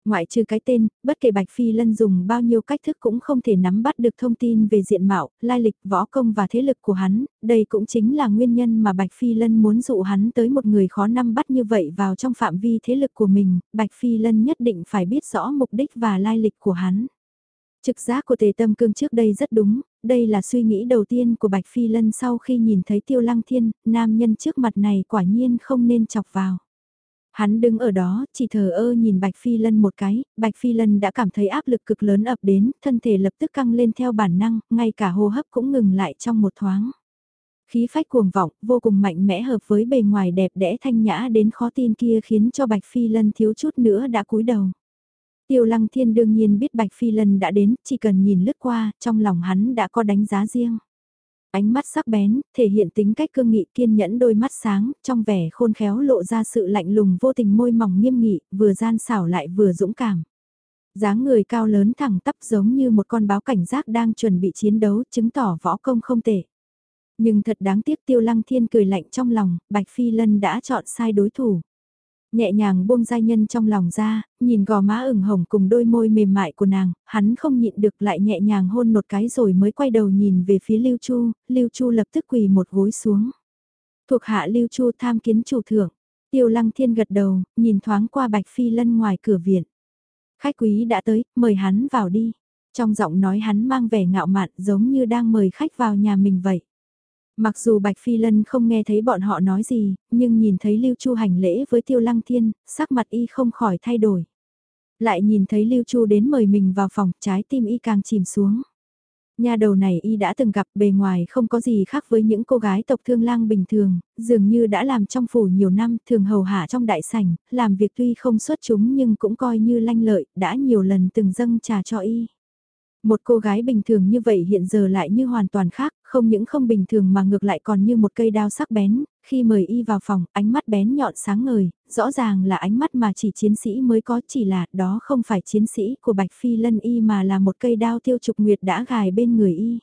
A: Ngoại trừ cái tên, bất kể Bạch Phi Lân dùng bao nhiêu cách thức cũng không thể nắm bắt được thông tin về diện mạo, lai lịch, võ công và thế lực của hắn, đây cũng chính là nguyên nhân mà Bạch Phi Lân muốn dụ hắn tới một người khó nắm bắt như vậy vào trong phạm vi thế lực của mình, Bạch Phi Lân nhất định phải biết rõ mục đích và lai lịch của hắn. Trực giác của tề tâm cương trước đây rất đúng, đây là suy nghĩ đầu tiên của Bạch Phi Lân sau khi nhìn thấy tiêu lăng thiên, nam nhân trước mặt này quả nhiên không nên chọc vào. Hắn đứng ở đó, chỉ thờ ơ nhìn Bạch Phi Lân một cái, Bạch Phi Lân đã cảm thấy áp lực cực lớn ập đến, thân thể lập tức căng lên theo bản năng, ngay cả hô hấp cũng ngừng lại trong một thoáng. Khí phách cuồng vọng, vô cùng mạnh mẽ hợp với bề ngoài đẹp đẽ thanh nhã đến khó tin kia khiến cho Bạch Phi Lân thiếu chút nữa đã cúi đầu. Tiêu Lăng Thiên đương nhiên biết Bạch Phi Lân đã đến, chỉ cần nhìn lướt qua, trong lòng hắn đã có đánh giá riêng. Ánh mắt sắc bén, thể hiện tính cách cương nghị kiên nhẫn đôi mắt sáng, trong vẻ khôn khéo lộ ra sự lạnh lùng vô tình môi mỏng nghiêm nghị, vừa gian xảo lại vừa dũng cảm. dáng người cao lớn thẳng tắp giống như một con báo cảnh giác đang chuẩn bị chiến đấu, chứng tỏ võ công không tệ. Nhưng thật đáng tiếc tiêu lăng thiên cười lạnh trong lòng, Bạch Phi Lân đã chọn sai đối thủ. Nhẹ nhàng buông giai nhân trong lòng ra, nhìn gò má ửng hồng cùng đôi môi mềm mại của nàng, hắn không nhịn được lại nhẹ nhàng hôn một cái rồi mới quay đầu nhìn về phía Lưu Chu, Lưu Chu lập tức quỳ một gối xuống. Thuộc hạ Lưu Chu tham kiến chủ thượng, tiêu lăng thiên gật đầu, nhìn thoáng qua Bạch Phi Lân ngoài cửa viện. Khách quý đã tới, mời hắn vào đi. Trong giọng nói hắn mang vẻ ngạo mạn giống như đang mời khách vào nhà mình vậy. Mặc dù Bạch Phi Lân không nghe thấy bọn họ nói gì, nhưng nhìn thấy Lưu Chu hành lễ với Tiêu Lăng Thiên, sắc mặt y không khỏi thay đổi. Lại nhìn thấy Lưu Chu đến mời mình vào phòng, trái tim y càng chìm xuống. Nhà đầu này y đã từng gặp bề ngoài không có gì khác với những cô gái tộc thương lang bình thường, dường như đã làm trong phủ nhiều năm, thường hầu hạ trong đại sảnh, làm việc tuy không xuất chúng nhưng cũng coi như lanh lợi, đã nhiều lần từng dâng trà cho y. Một cô gái bình thường như vậy hiện giờ lại như hoàn toàn khác, không những không bình thường mà ngược lại còn như một cây đao sắc bén, khi mời y vào phòng, ánh mắt bén nhọn sáng ngời, rõ ràng là ánh mắt mà chỉ chiến sĩ mới có chỉ là đó không phải chiến sĩ của Bạch Phi Lân y mà là một cây đao tiêu trục nguyệt đã gài bên người y.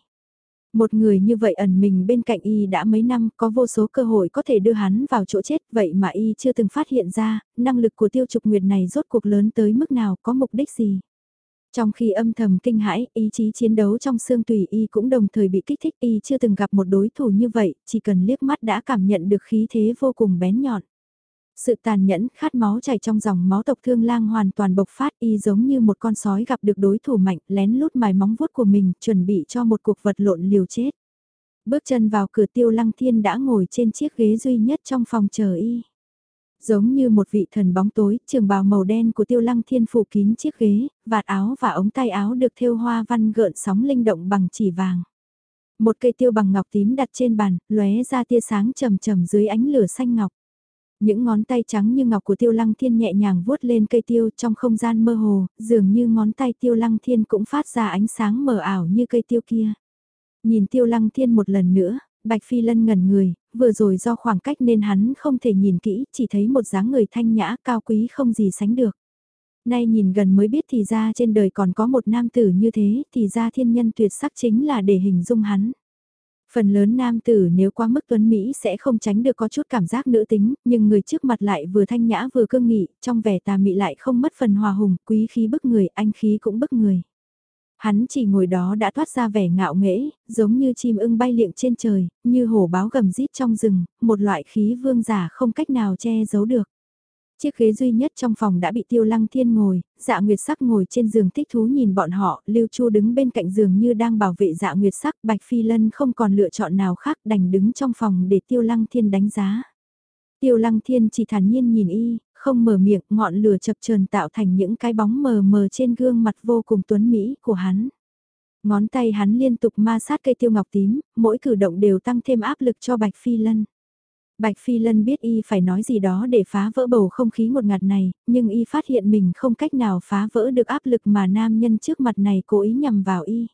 A: Một người như vậy ẩn mình bên cạnh y đã mấy năm có vô số cơ hội có thể đưa hắn vào chỗ chết vậy mà y chưa từng phát hiện ra, năng lực của tiêu trục nguyệt này rốt cuộc lớn tới mức nào có mục đích gì. Trong khi âm thầm kinh hãi, ý chí chiến đấu trong xương tùy y cũng đồng thời bị kích thích y chưa từng gặp một đối thủ như vậy, chỉ cần liếc mắt đã cảm nhận được khí thế vô cùng bén nhọn. Sự tàn nhẫn, khát máu chảy trong dòng máu tộc thương lang hoàn toàn bộc phát y giống như một con sói gặp được đối thủ mạnh lén lút mài móng vuốt của mình chuẩn bị cho một cuộc vật lộn liều chết. Bước chân vào cửa tiêu lăng thiên đã ngồi trên chiếc ghế duy nhất trong phòng chờ y. Giống như một vị thần bóng tối, trường bào màu đen của tiêu lăng thiên phủ kín chiếc ghế, vạt áo và ống tay áo được thêu hoa văn gợn sóng linh động bằng chỉ vàng. Một cây tiêu bằng ngọc tím đặt trên bàn, lóe ra tia sáng trầm trầm dưới ánh lửa xanh ngọc. Những ngón tay trắng như ngọc của tiêu lăng thiên nhẹ nhàng vuốt lên cây tiêu trong không gian mơ hồ, dường như ngón tay tiêu lăng thiên cũng phát ra ánh sáng mờ ảo như cây tiêu kia. Nhìn tiêu lăng thiên một lần nữa, Bạch Phi Lân ngẩn người, vừa rồi do khoảng cách nên hắn không thể nhìn kỹ, chỉ thấy một dáng người thanh nhã cao quý không gì sánh được. Nay nhìn gần mới biết thì ra trên đời còn có một nam tử như thế, thì ra thiên nhân tuyệt sắc chính là để hình dung hắn. Phần lớn nam tử nếu quá mức tuấn Mỹ sẽ không tránh được có chút cảm giác nữ tính, nhưng người trước mặt lại vừa thanh nhã vừa cương nghị, trong vẻ tà mị lại không mất phần hòa hùng, quý khí bức người, anh khí cũng bức người. Hắn chỉ ngồi đó đã thoát ra vẻ ngạo nghễ, giống như chim ưng bay liệng trên trời, như hổ báo gầm rít trong rừng, một loại khí vương giả không cách nào che giấu được. Chiếc ghế duy nhất trong phòng đã bị tiêu lăng thiên ngồi, dạ nguyệt sắc ngồi trên giường thích thú nhìn bọn họ, lưu chu đứng bên cạnh giường như đang bảo vệ dạ nguyệt sắc, bạch phi lân không còn lựa chọn nào khác đành đứng trong phòng để tiêu lăng thiên đánh giá. Tiêu lăng thiên chỉ thản nhiên nhìn y, không mở miệng, ngọn lửa chập chờn tạo thành những cái bóng mờ mờ trên gương mặt vô cùng tuấn mỹ của hắn. Ngón tay hắn liên tục ma sát cây tiêu ngọc tím, mỗi cử động đều tăng thêm áp lực cho Bạch Phi Lân. Bạch Phi Lân biết y phải nói gì đó để phá vỡ bầu không khí ngột ngạt này, nhưng y phát hiện mình không cách nào phá vỡ được áp lực mà nam nhân trước mặt này cố ý nhằm vào y.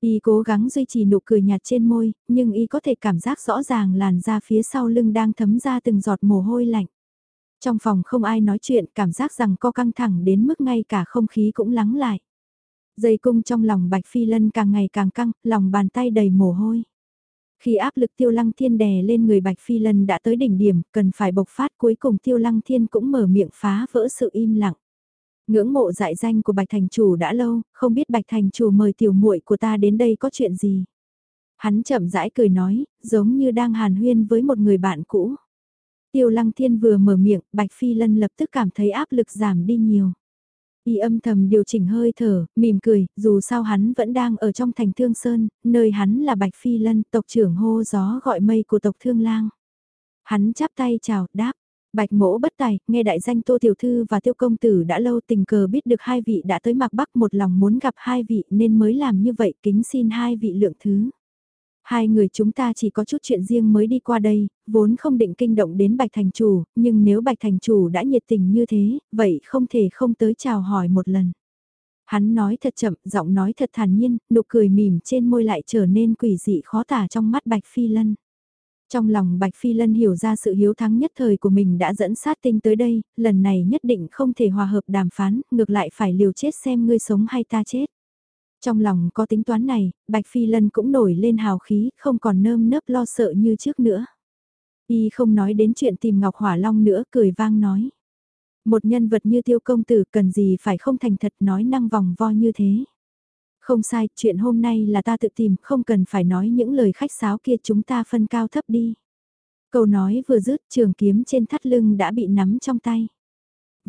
A: Y cố gắng duy trì nụ cười nhạt trên môi, nhưng y có thể cảm giác rõ ràng làn da phía sau lưng đang thấm ra từng giọt mồ hôi lạnh. Trong phòng không ai nói chuyện, cảm giác rằng co căng thẳng đến mức ngay cả không khí cũng lắng lại. Dây cung trong lòng Bạch Phi Lân càng ngày càng căng, lòng bàn tay đầy mồ hôi. Khi áp lực tiêu lăng thiên đè lên người Bạch Phi Lân đã tới đỉnh điểm, cần phải bộc phát cuối cùng tiêu lăng thiên cũng mở miệng phá vỡ sự im lặng. Ngưỡng mộ dại danh của Bạch Thành Chủ đã lâu, không biết Bạch Thành Chủ mời tiểu muội của ta đến đây có chuyện gì. Hắn chậm rãi cười nói, giống như đang hàn huyên với một người bạn cũ. Tiêu Lăng Thiên vừa mở miệng, Bạch Phi Lân lập tức cảm thấy áp lực giảm đi nhiều. Y âm thầm điều chỉnh hơi thở, mỉm cười, dù sao hắn vẫn đang ở trong thành Thương Sơn, nơi hắn là Bạch Phi Lân, tộc trưởng hô gió gọi mây của tộc Thương Lang. Hắn chắp tay chào, đáp. Bạch mỗ bất tài, nghe đại danh Tô Tiểu Thư và Tiêu Công Tử đã lâu tình cờ biết được hai vị đã tới Mạc Bắc một lòng muốn gặp hai vị nên mới làm như vậy kính xin hai vị lượng thứ. Hai người chúng ta chỉ có chút chuyện riêng mới đi qua đây, vốn không định kinh động đến Bạch Thành Chủ, nhưng nếu Bạch Thành Chủ đã nhiệt tình như thế, vậy không thể không tới chào hỏi một lần. Hắn nói thật chậm, giọng nói thật thản nhiên, nụ cười mỉm trên môi lại trở nên quỷ dị khó tả trong mắt Bạch Phi Lân. Trong lòng Bạch Phi Lân hiểu ra sự hiếu thắng nhất thời của mình đã dẫn sát tinh tới đây, lần này nhất định không thể hòa hợp đàm phán, ngược lại phải liều chết xem ngươi sống hay ta chết. Trong lòng có tính toán này, Bạch Phi Lân cũng nổi lên hào khí, không còn nơm nớp lo sợ như trước nữa. Y không nói đến chuyện tìm Ngọc Hỏa Long nữa, cười vang nói. Một nhân vật như tiêu công tử cần gì phải không thành thật nói năng vòng vo như thế. Không sai, chuyện hôm nay là ta tự tìm, không cần phải nói những lời khách sáo kia chúng ta phân cao thấp đi. Câu nói vừa dứt trường kiếm trên thắt lưng đã bị nắm trong tay.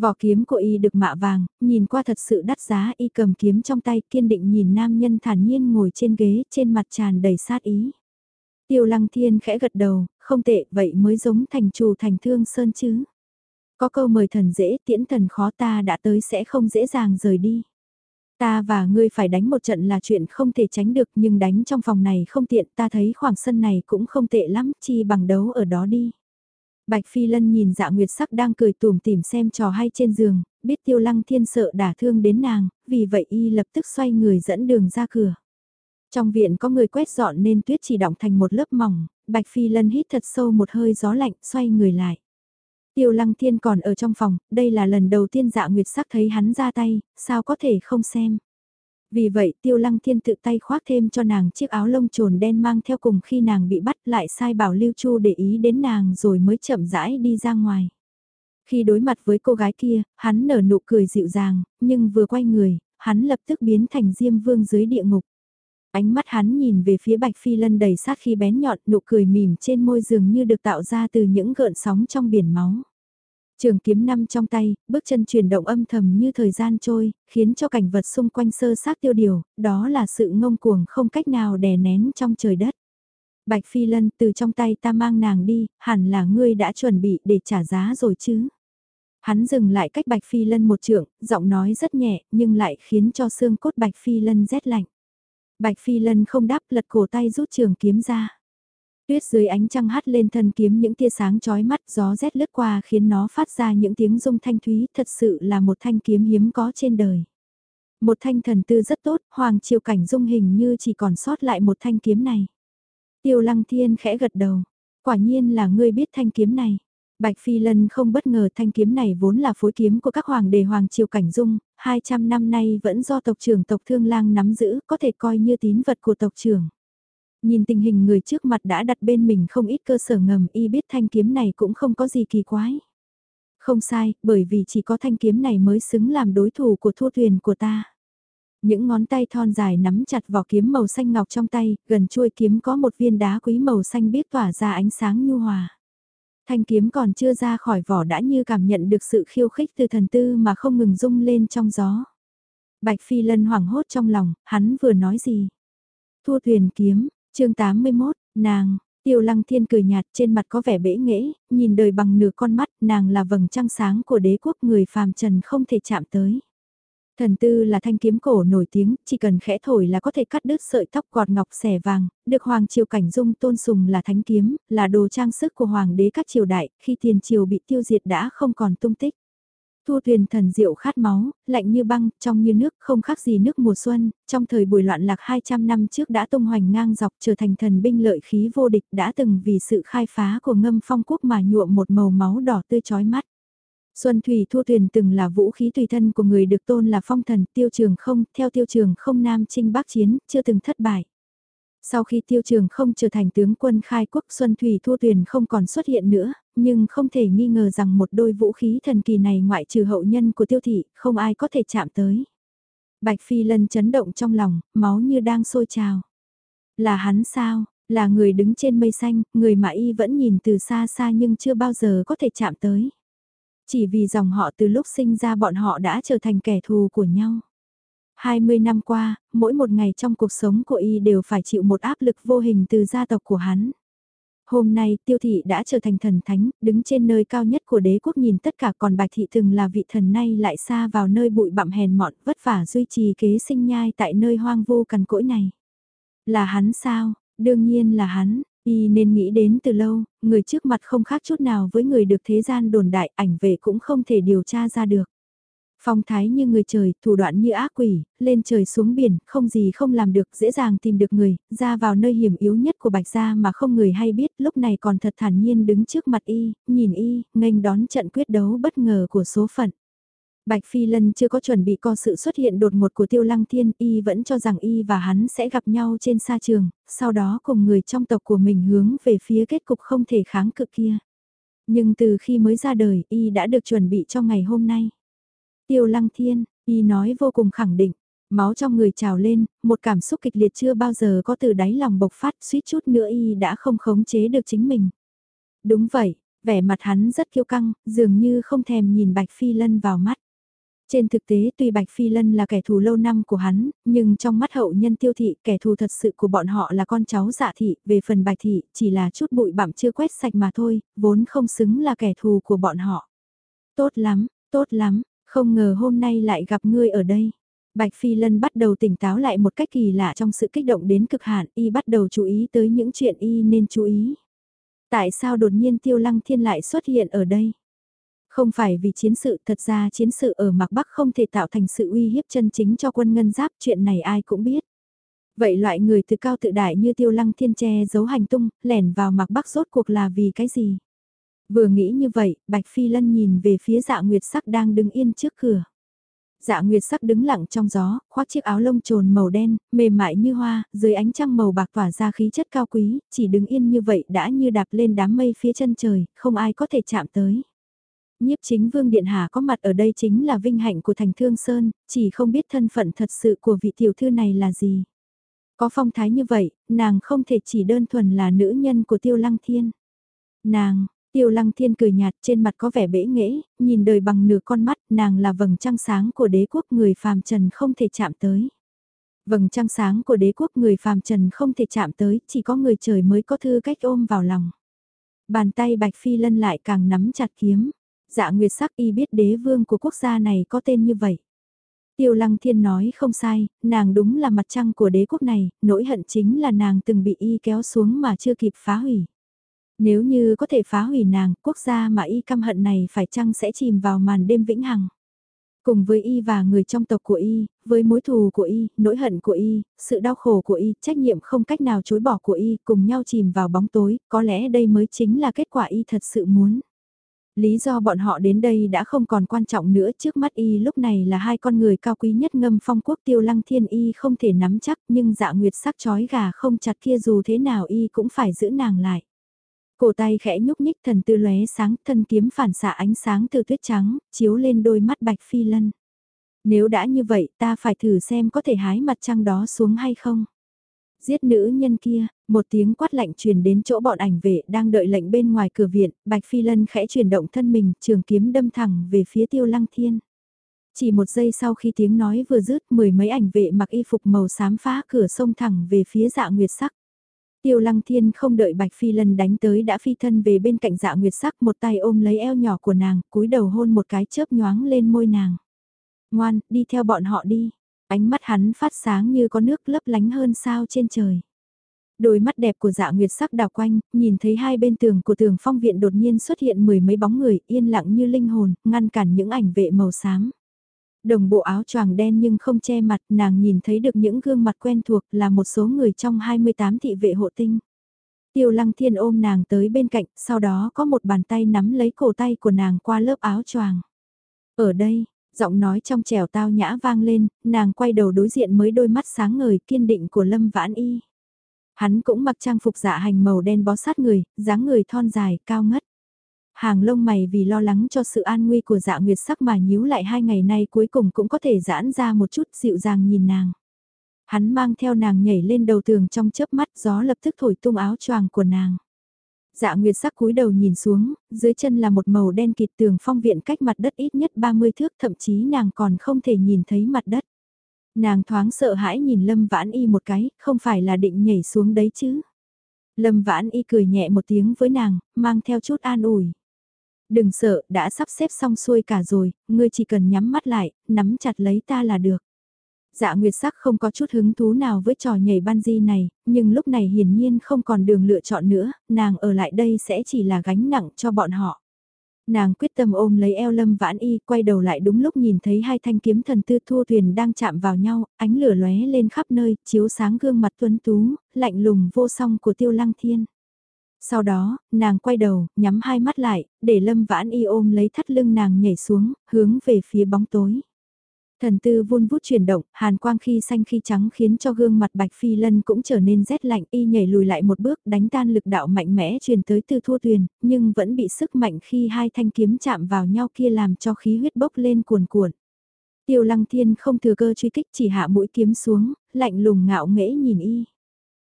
A: Vỏ kiếm của y được mạ vàng, nhìn qua thật sự đắt giá y cầm kiếm trong tay kiên định nhìn nam nhân thản nhiên ngồi trên ghế trên mặt tràn đầy sát ý. Tiêu lăng thiên khẽ gật đầu, không tệ vậy mới giống thành trù thành thương sơn chứ. Có câu mời thần dễ tiễn thần khó ta đã tới sẽ không dễ dàng rời đi. Ta và ngươi phải đánh một trận là chuyện không thể tránh được nhưng đánh trong phòng này không tiện ta thấy khoảng sân này cũng không tệ lắm chi bằng đấu ở đó đi. Bạch Phi Lân nhìn dạ nguyệt sắc đang cười tủm tỉm xem trò hay trên giường, biết tiêu lăng thiên sợ đả thương đến nàng, vì vậy y lập tức xoay người dẫn đường ra cửa. Trong viện có người quét dọn nên tuyết chỉ đọng thành một lớp mỏng, Bạch Phi Lân hít thật sâu một hơi gió lạnh xoay người lại. Tiêu lăng thiên còn ở trong phòng, đây là lần đầu tiên dạ nguyệt sắc thấy hắn ra tay, sao có thể không xem. Vì vậy tiêu lăng thiên tự tay khoác thêm cho nàng chiếc áo lông trồn đen mang theo cùng khi nàng bị bắt lại sai bảo Lưu Chu để ý đến nàng rồi mới chậm rãi đi ra ngoài. Khi đối mặt với cô gái kia, hắn nở nụ cười dịu dàng, nhưng vừa quay người, hắn lập tức biến thành Diêm Vương dưới địa ngục. Ánh mắt hắn nhìn về phía Bạch Phi Lân đầy sát khi bén nhọn, nụ cười mỉm trên môi dường như được tạo ra từ những gợn sóng trong biển máu. Trường kiếm năm trong tay, bước chân chuyển động âm thầm như thời gian trôi, khiến cho cảnh vật xung quanh sơ sát tiêu điều, đó là sự ngông cuồng không cách nào đè nén trong trời đất. Bạch Phi Lân từ trong tay ta mang nàng đi, hẳn là ngươi đã chuẩn bị để trả giá rồi chứ. Hắn dừng lại cách Bạch Phi Lân một trượng, giọng nói rất nhẹ nhưng lại khiến cho xương cốt Bạch Phi Lân rét lạnh. Bạch Phi Lân không đáp lật cổ tay rút trường kiếm ra. Tuyết dưới ánh trăng hắt lên thân kiếm những tia sáng chói mắt gió rét lướt qua khiến nó phát ra những tiếng rung thanh thúy thật sự là một thanh kiếm hiếm có trên đời. Một thanh thần tư rất tốt, hoàng triều cảnh dung hình như chỉ còn sót lại một thanh kiếm này. Tiêu lăng thiên khẽ gật đầu, quả nhiên là ngươi biết thanh kiếm này. Bạch Phi Lân không bất ngờ thanh kiếm này vốn là phối kiếm của các hoàng đề hoàng triều cảnh dung, 200 năm nay vẫn do tộc trưởng tộc Thương Lang nắm giữ, có thể coi như tín vật của tộc trưởng. Nhìn tình hình người trước mặt đã đặt bên mình không ít cơ sở ngầm y biết thanh kiếm này cũng không có gì kỳ quái. Không sai, bởi vì chỉ có thanh kiếm này mới xứng làm đối thủ của thua thuyền của ta. Những ngón tay thon dài nắm chặt vỏ kiếm màu xanh ngọc trong tay, gần chuôi kiếm có một viên đá quý màu xanh biết tỏa ra ánh sáng nhu hòa. Thanh kiếm còn chưa ra khỏi vỏ đã như cảm nhận được sự khiêu khích từ thần tư mà không ngừng rung lên trong gió. Bạch Phi Lân hoảng hốt trong lòng, hắn vừa nói gì? Thua thuyền kiếm, chương 81, nàng, Tiêu lăng thiên cười nhạt trên mặt có vẻ bể nghễ, nhìn đời bằng nửa con mắt, nàng là vầng trăng sáng của đế quốc người phàm trần không thể chạm tới. Thần tư là thanh kiếm cổ nổi tiếng, chỉ cần khẽ thổi là có thể cắt đứt sợi tóc gọt ngọc xẻ vàng, được Hoàng Triều Cảnh Dung tôn sùng là thánh kiếm, là đồ trang sức của Hoàng đế các triều đại, khi tiền triều bị tiêu diệt đã không còn tung tích. Thu thuyền thần diệu khát máu, lạnh như băng, trong như nước, không khác gì nước mùa xuân, trong thời buổi loạn lạc 200 năm trước đã tung hoành ngang dọc trở thành thần binh lợi khí vô địch đã từng vì sự khai phá của ngâm phong quốc mà nhuộm một màu máu đỏ tươi chói mắt. Xuân Thủy Thu Thuyền từng là vũ khí tùy thân của người được tôn là phong thần tiêu trường không, theo tiêu trường không nam chinh bắc chiến, chưa từng thất bại. Sau khi tiêu trường không trở thành tướng quân khai quốc Xuân Thủy Thu Thuyền không còn xuất hiện nữa, nhưng không thể nghi ngờ rằng một đôi vũ khí thần kỳ này ngoại trừ hậu nhân của tiêu thị, không ai có thể chạm tới. Bạch Phi Lân chấn động trong lòng, máu như đang sôi trào. Là hắn sao, là người đứng trên mây xanh, người mà y vẫn nhìn từ xa xa nhưng chưa bao giờ có thể chạm tới. Chỉ vì dòng họ từ lúc sinh ra bọn họ đã trở thành kẻ thù của nhau. 20 năm qua, mỗi một ngày trong cuộc sống của y đều phải chịu một áp lực vô hình từ gia tộc của hắn. Hôm nay tiêu thị đã trở thành thần thánh, đứng trên nơi cao nhất của đế quốc nhìn tất cả còn bạch thị từng là vị thần nay lại xa vào nơi bụi bặm hèn mọn vất vả duy trì kế sinh nhai tại nơi hoang vu cằn cỗi này. Là hắn sao, Đương nhiên là hắn, y nên nghĩ đến từ lâu, người trước mặt không khác chút nào với người được thế gian đồn đại, ảnh về cũng không thể điều tra ra được. Phong thái như người trời, thủ đoạn như ác quỷ, lên trời xuống biển, không gì không làm được, dễ dàng tìm được người, ra vào nơi hiểm yếu nhất của Bạch Gia mà không người hay biết, lúc này còn thật thản nhiên đứng trước mặt y, nhìn y, nghênh đón trận quyết đấu bất ngờ của số phận. Bạch Phi Lân chưa có chuẩn bị co sự xuất hiện đột ngột của Tiêu Lăng Thiên, y vẫn cho rằng y và hắn sẽ gặp nhau trên sa trường, sau đó cùng người trong tộc của mình hướng về phía kết cục không thể kháng cự kia. Nhưng từ khi mới ra đời, y đã được chuẩn bị cho ngày hôm nay. Tiêu Lăng Thiên, y nói vô cùng khẳng định, máu trong người trào lên, một cảm xúc kịch liệt chưa bao giờ có từ đáy lòng bộc phát, suýt chút nữa y đã không khống chế được chính mình. Đúng vậy, vẻ mặt hắn rất kiêu căng, dường như không thèm nhìn Bạch Phi Lân vào mắt. Trên thực tế tuy Bạch Phi Lân là kẻ thù lâu năm của hắn, nhưng trong mắt hậu nhân tiêu thị kẻ thù thật sự của bọn họ là con cháu dạ thị, về phần Bạch thị chỉ là chút bụi bặm chưa quét sạch mà thôi, vốn không xứng là kẻ thù của bọn họ. Tốt lắm, tốt lắm, không ngờ hôm nay lại gặp ngươi ở đây. Bạch Phi Lân bắt đầu tỉnh táo lại một cách kỳ lạ trong sự kích động đến cực hạn, y bắt đầu chú ý tới những chuyện y nên chú ý. Tại sao đột nhiên Tiêu Lăng Thiên lại xuất hiện ở đây? Không phải vì chiến sự, thật ra chiến sự ở Mạc Bắc không thể tạo thành sự uy hiếp chân chính cho quân ngân giáp, chuyện này ai cũng biết. Vậy loại người từ cao tự đại như Tiêu Lăng Thiên che giấu hành tung, lẻn vào Mạc Bắc rốt cuộc là vì cái gì? Vừa nghĩ như vậy, Bạch Phi Lân nhìn về phía dạ nguyệt sắc đang đứng yên trước cửa. Dạ Nguyệt sắc đứng lặng trong gió, khoác chiếc áo lông trồn màu đen, mềm mại như hoa, dưới ánh trăng màu bạc tỏa ra khí chất cao quý, chỉ đứng yên như vậy đã như đạp lên đám mây phía chân trời, không ai có thể chạm tới. Nhiếp chính Vương Điện hạ có mặt ở đây chính là vinh hạnh của thành Thương Sơn, chỉ không biết thân phận thật sự của vị tiểu thư này là gì. Có phong thái như vậy, nàng không thể chỉ đơn thuần là nữ nhân của Tiêu Lăng Thiên. Nàng, Tiêu Lăng Thiên cười nhạt trên mặt có vẻ bể nghễ, nhìn đời bằng nửa con mắt, nàng là vầng trăng sáng của đế quốc người phàm trần không thể chạm tới. Vầng trăng sáng của đế quốc người phàm trần không thể chạm tới, chỉ có người trời mới có thư cách ôm vào lòng. Bàn tay Bạch Phi Lân lại càng nắm chặt kiếm. Dạ Nguyệt sắc y biết đế vương của quốc gia này có tên như vậy. Tiêu Lăng Thiên nói không sai, nàng đúng là mặt trăng của đế quốc này, nỗi hận chính là nàng từng bị y kéo xuống mà chưa kịp phá hủy. Nếu như có thể phá hủy nàng, quốc gia mà y căm hận này phải chăng sẽ chìm vào màn đêm vĩnh hằng. Cùng với y và người trong tộc của y, với mối thù của y, nỗi hận của y, sự đau khổ của y, trách nhiệm không cách nào chối bỏ của y, cùng nhau chìm vào bóng tối, có lẽ đây mới chính là kết quả y thật sự muốn. Lý do bọn họ đến đây đã không còn quan trọng nữa trước mắt y lúc này là hai con người cao quý nhất ngâm phong quốc tiêu lăng thiên y không thể nắm chắc nhưng dạ nguyệt sắc chói gà không chặt kia dù thế nào y cũng phải giữ nàng lại. Cổ tay khẽ nhúc nhích thần tư lóe sáng, thân kiếm phản xạ ánh sáng từ tuyết trắng, chiếu lên đôi mắt bạch phi lân. Nếu đã như vậy ta phải thử xem có thể hái mặt trăng đó xuống hay không. Giết nữ nhân kia, một tiếng quát lạnh truyền đến chỗ bọn ảnh vệ đang đợi lệnh bên ngoài cửa viện, Bạch Phi Lân khẽ chuyển động thân mình, trường kiếm đâm thẳng về phía tiêu lăng thiên. Chỉ một giây sau khi tiếng nói vừa dứt mười mấy ảnh vệ mặc y phục màu xám phá cửa sông thẳng về phía dạ nguyệt sắc. Tiêu lăng thiên không đợi Bạch Phi Lân đánh tới đã phi thân về bên cạnh dạ nguyệt sắc một tay ôm lấy eo nhỏ của nàng, cúi đầu hôn một cái chớp nhoáng lên môi nàng. Ngoan, đi theo bọn họ đi. Ánh mắt hắn phát sáng như có nước lấp lánh hơn sao trên trời. Đôi mắt đẹp của dạ nguyệt sắc đào quanh, nhìn thấy hai bên tường của tường phong viện đột nhiên xuất hiện mười mấy bóng người yên lặng như linh hồn, ngăn cản những ảnh vệ màu xám. Đồng bộ áo choàng đen nhưng không che mặt, nàng nhìn thấy được những gương mặt quen thuộc là một số người trong 28 thị vệ hộ tinh. Tiêu lăng thiên ôm nàng tới bên cạnh, sau đó có một bàn tay nắm lấy cổ tay của nàng qua lớp áo choàng. Ở đây, giọng nói trong trẻo tao nhã vang lên, nàng quay đầu đối diện mới đôi mắt sáng ngời kiên định của Lâm Vãn Y. Hắn cũng mặc trang phục dạ hành màu đen bó sát người, dáng người thon dài, cao ngất. Hàng lông mày vì lo lắng cho sự an nguy của dạ nguyệt sắc mà nhíu lại hai ngày nay cuối cùng cũng có thể giãn ra một chút dịu dàng nhìn nàng. Hắn mang theo nàng nhảy lên đầu tường trong chớp mắt gió lập tức thổi tung áo choàng của nàng. Dạ Nguyệt sắc cúi đầu nhìn xuống, dưới chân là một màu đen kịt tường phong viện cách mặt đất ít nhất 30 thước thậm chí nàng còn không thể nhìn thấy mặt đất. Nàng thoáng sợ hãi nhìn Lâm Vãn Y một cái, không phải là định nhảy xuống đấy chứ. Lâm Vãn Y cười nhẹ một tiếng với nàng, mang theo chút an ủi. Đừng sợ, đã sắp xếp xong xuôi cả rồi, ngươi chỉ cần nhắm mắt lại, nắm chặt lấy ta là được. Dạ Nguyệt Sắc không có chút hứng thú nào với trò nhảy di này, nhưng lúc này hiển nhiên không còn đường lựa chọn nữa, nàng ở lại đây sẽ chỉ là gánh nặng cho bọn họ. Nàng quyết tâm ôm lấy eo lâm vãn y, quay đầu lại đúng lúc nhìn thấy hai thanh kiếm thần tư thua thuyền đang chạm vào nhau, ánh lửa lóe lên khắp nơi, chiếu sáng gương mặt tuấn tú, lạnh lùng vô song của tiêu lăng thiên. Sau đó, nàng quay đầu, nhắm hai mắt lại, để lâm vãn y ôm lấy thắt lưng nàng nhảy xuống, hướng về phía bóng tối. Thần tư vun vút chuyển động, hàn quang khi xanh khi trắng khiến cho gương mặt bạch phi lân cũng trở nên rét lạnh y nhảy lùi lại một bước đánh tan lực đạo mạnh mẽ truyền tới từ thua tuyền, nhưng vẫn bị sức mạnh khi hai thanh kiếm chạm vào nhau kia làm cho khí huyết bốc lên cuồn cuộn. Tiêu lăng thiên không thừa cơ truy kích chỉ hạ mũi kiếm xuống, lạnh lùng ngạo nghễ nhìn y.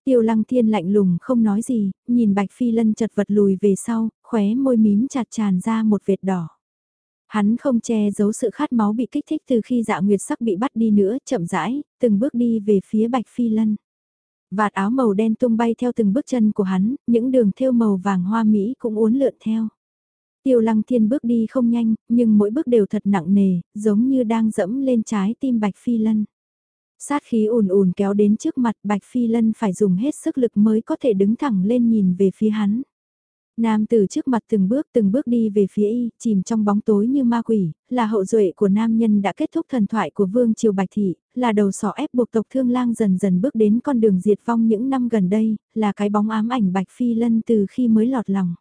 A: Tiêu lăng thiên lạnh lùng không nói gì, nhìn bạch phi lân chật vật lùi về sau, khóe môi mím chặt tràn ra một vệt đỏ. Hắn không che giấu sự khát máu bị kích thích từ khi dạ nguyệt sắc bị bắt đi nữa, chậm rãi, từng bước đi về phía bạch phi lân. Vạt áo màu đen tung bay theo từng bước chân của hắn, những đường thêu màu vàng hoa mỹ cũng uốn lượn theo. Tiêu lăng thiên bước đi không nhanh, nhưng mỗi bước đều thật nặng nề, giống như đang dẫm lên trái tim bạch phi lân. Sát khí ùn ùn kéo đến trước mặt bạch phi lân phải dùng hết sức lực mới có thể đứng thẳng lên nhìn về phía hắn. Nam từ trước mặt từng bước từng bước đi về phía y, chìm trong bóng tối như ma quỷ, là hậu duệ của nam nhân đã kết thúc thần thoại của vương triều bạch thị, là đầu sỏ ép buộc tộc thương lang dần dần bước đến con đường diệt vong những năm gần đây, là cái bóng ám ảnh bạch phi lân từ khi mới lọt lòng.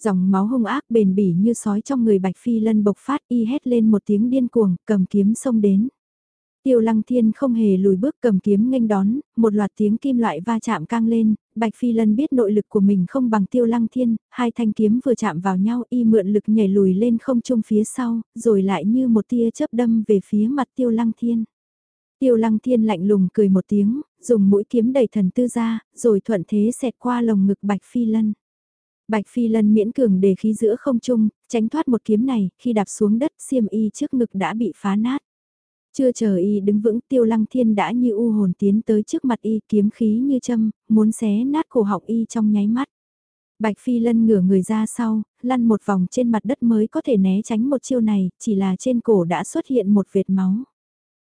A: Dòng máu hung ác bền bỉ như sói trong người bạch phi lân bộc phát y hét lên một tiếng điên cuồng, cầm kiếm xông đến. Tiêu lăng thiên không hề lùi bước cầm kiếm nghênh đón, một loạt tiếng kim loại va chạm cang lên, Bạch Phi Lân biết nội lực của mình không bằng tiêu lăng thiên, hai thanh kiếm vừa chạm vào nhau y mượn lực nhảy lùi lên không trung phía sau, rồi lại như một tia chớp đâm về phía mặt tiêu lăng thiên. Tiêu lăng thiên lạnh lùng cười một tiếng, dùng mũi kiếm đẩy thần tư ra, rồi thuận thế xẹt qua lồng ngực Bạch Phi Lân. Bạch Phi Lân miễn cường để khí giữa không trung, tránh thoát một kiếm này, khi đạp xuống đất xiêm y trước ngực đã bị phá nát. Chưa chờ y đứng vững tiêu lăng thiên đã như u hồn tiến tới trước mặt y kiếm khí như châm, muốn xé nát cổ họng y trong nháy mắt. Bạch Phi Lân ngửa người ra sau, lăn một vòng trên mặt đất mới có thể né tránh một chiêu này, chỉ là trên cổ đã xuất hiện một vệt máu.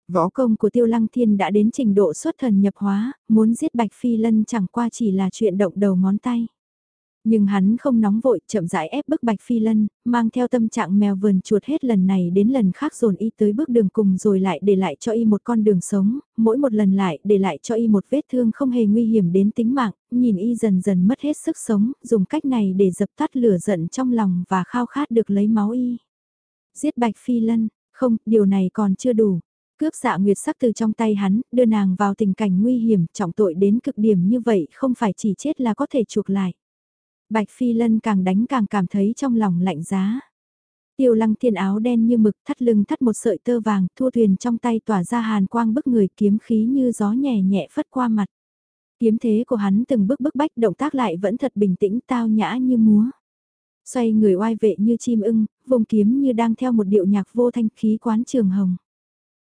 A: Võ công của Tiêu Lăng Thiên đã đến trình độ xuất thần nhập hóa, muốn giết Bạch Phi Lân chẳng qua chỉ là chuyện động đầu ngón tay. Nhưng hắn không nóng vội, chậm rãi ép bức Bạch Phi Lân, mang theo tâm trạng mèo vườn chuột hết lần này đến lần khác dồn y tới bước đường cùng rồi lại để lại cho y một con đường sống, mỗi một lần lại để lại cho y một vết thương không hề nguy hiểm đến tính mạng, nhìn y dần dần mất hết sức sống, dùng cách này để dập tắt lửa giận trong lòng và khao khát được lấy máu y. Giết Bạch Phi Lân, không, điều này còn chưa đủ. Cướp dạ nguyệt sắc từ trong tay hắn, đưa nàng vào tình cảnh nguy hiểm, trọng tội đến cực điểm như vậy không phải chỉ chết là có thể chuộc lại. Bạch Phi Lân càng đánh càng cảm thấy trong lòng lạnh giá. Tiêu lăng thiên áo đen như mực thắt lưng thắt một sợi tơ vàng, thua thuyền trong tay tỏa ra hàn quang bức người kiếm khí như gió nhẹ nhẹ phất qua mặt. Kiếm thế của hắn từng bước bức bách động tác lại vẫn thật bình tĩnh tao nhã như múa. Xoay người oai vệ như chim ưng, vùng kiếm như đang theo một điệu nhạc vô thanh khí quán trường hồng.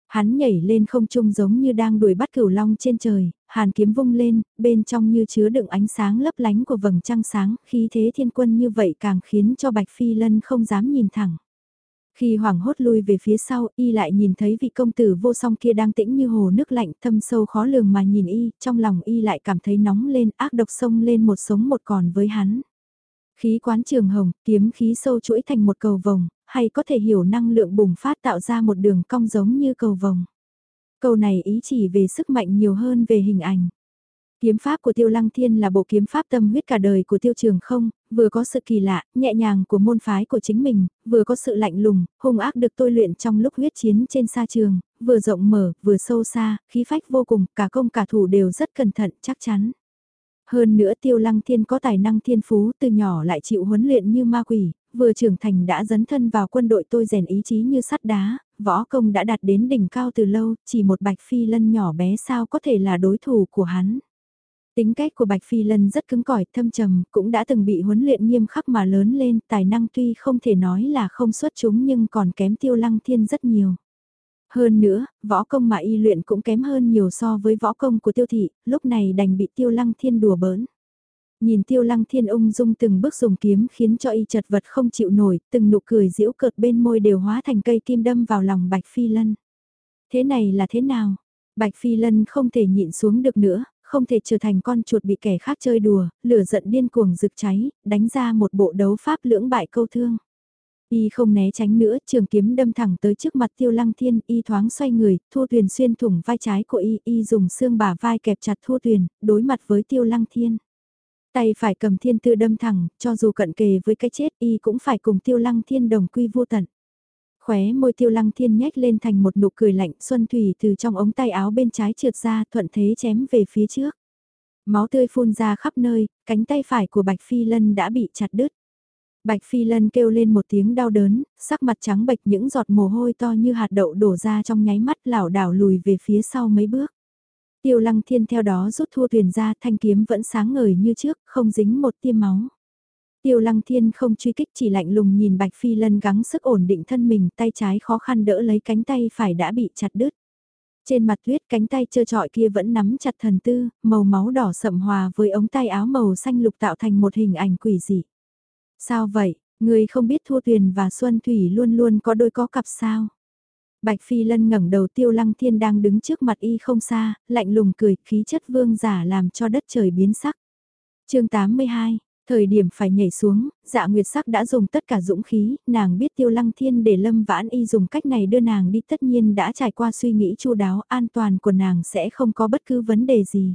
A: Hắn nhảy lên không trung giống như đang đuổi bắt cửu long trên trời, hàn kiếm vung lên, bên trong như chứa đựng ánh sáng lấp lánh của vầng trăng sáng, khí thế thiên quân như vậy càng khiến cho Bạch Phi Lân không dám nhìn thẳng. Khi hoảng hốt lui về phía sau, y lại nhìn thấy vị công tử vô song kia đang tĩnh như hồ nước lạnh thâm sâu khó lường mà nhìn y, trong lòng y lại cảm thấy nóng lên ác độc sông lên một sống một còn với hắn. Khí quán trường hồng, kiếm khí sâu chuỗi thành một cầu vồng, hay có thể hiểu năng lượng bùng phát tạo ra một đường cong giống như cầu vồng. Câu này ý chỉ về sức mạnh nhiều hơn về hình ảnh. Kiếm pháp của Tiêu Lăng Thiên là bộ kiếm pháp tâm huyết cả đời của Tiêu Trường không, vừa có sự kỳ lạ, nhẹ nhàng của môn phái của chính mình, vừa có sự lạnh lùng, hung ác được tôi luyện trong lúc huyết chiến trên sa trường, vừa rộng mở, vừa sâu xa, khí phách vô cùng, cả công cả thủ đều rất cẩn thận, chắc chắn. Hơn nữa Tiêu Lăng Thiên có tài năng thiên phú từ nhỏ lại chịu huấn luyện như ma quỷ, vừa trưởng thành đã dấn thân vào quân đội tôi rèn ý chí như sắt đá, võ công đã đạt đến đỉnh cao từ lâu, chỉ một Bạch Phi Lân nhỏ bé sao có thể là đối thủ của hắn. Tính cách của Bạch Phi Lân rất cứng cỏi, thâm trầm, cũng đã từng bị huấn luyện nghiêm khắc mà lớn lên, tài năng tuy không thể nói là không xuất chúng nhưng còn kém tiêu lăng thiên rất nhiều. Hơn nữa, võ công mà y luyện cũng kém hơn nhiều so với võ công của tiêu thị, lúc này đành bị tiêu lăng thiên đùa bỡn. Nhìn tiêu lăng thiên ung dung từng bước dùng kiếm khiến cho y chật vật không chịu nổi, từng nụ cười giễu cợt bên môi đều hóa thành cây kim đâm vào lòng bạch phi lân. Thế này là thế nào? Bạch Phi Lân không thể nhịn xuống được nữa, không thể trở thành con chuột bị kẻ khác chơi đùa, lửa giận điên cuồng rực cháy, đánh ra một bộ đấu pháp lưỡng bại câu thương. Y không né tránh nữa, trường kiếm đâm thẳng tới trước mặt tiêu lăng thiên, y thoáng xoay người, thua tuyền xuyên thủng vai trái của y, y dùng xương bả vai kẹp chặt thua tuyền, đối mặt với tiêu lăng thiên. Tay phải cầm thiên tư đâm thẳng, cho dù cận kề với cái chết y cũng phải cùng tiêu lăng thiên đồng quy vô tận. Khóe môi tiêu lăng thiên nhếch lên thành một nụ cười lạnh, xuân thủy từ trong ống tay áo bên trái trượt ra thuận thế chém về phía trước. Máu tươi phun ra khắp nơi, cánh tay phải của Bạch Phi Lân đã bị chặt đứt. Bạch Phi Lân kêu lên một tiếng đau đớn, sắc mặt trắng bệch những giọt mồ hôi to như hạt đậu đổ ra trong nháy mắt lảo đảo lùi về phía sau mấy bước. Tiêu lăng thiên theo đó rút thua thuyền ra thanh kiếm vẫn sáng ngời như trước, không dính một tia máu. Tiêu lăng thiên không truy kích chỉ lạnh lùng nhìn Bạch Phi Lân gắng sức ổn định thân mình tay trái khó khăn đỡ lấy cánh tay phải đã bị chặt đứt. Trên mặt tuyết cánh tay trơ trọi kia vẫn nắm chặt thần tư, màu máu đỏ sậm hòa với ống tay áo màu xanh lục tạo thành một hình ảnh quỷ dị. Sao vậy, người không biết Thu Tuyền và Xuân Thủy luôn luôn có đôi có cặp sao? Bạch Phi Lân ngẩng đầu tiêu lăng thiên đang đứng trước mặt y không xa, lạnh lùng cười, khí chất vương giả làm cho đất trời biến sắc. chương 82, thời điểm phải nhảy xuống, dạ nguyệt sắc đã dùng tất cả dũng khí, nàng biết tiêu lăng thiên để lâm vãn y dùng cách này đưa nàng đi tất nhiên đã trải qua suy nghĩ chu đáo an toàn của nàng sẽ không có bất cứ vấn đề gì.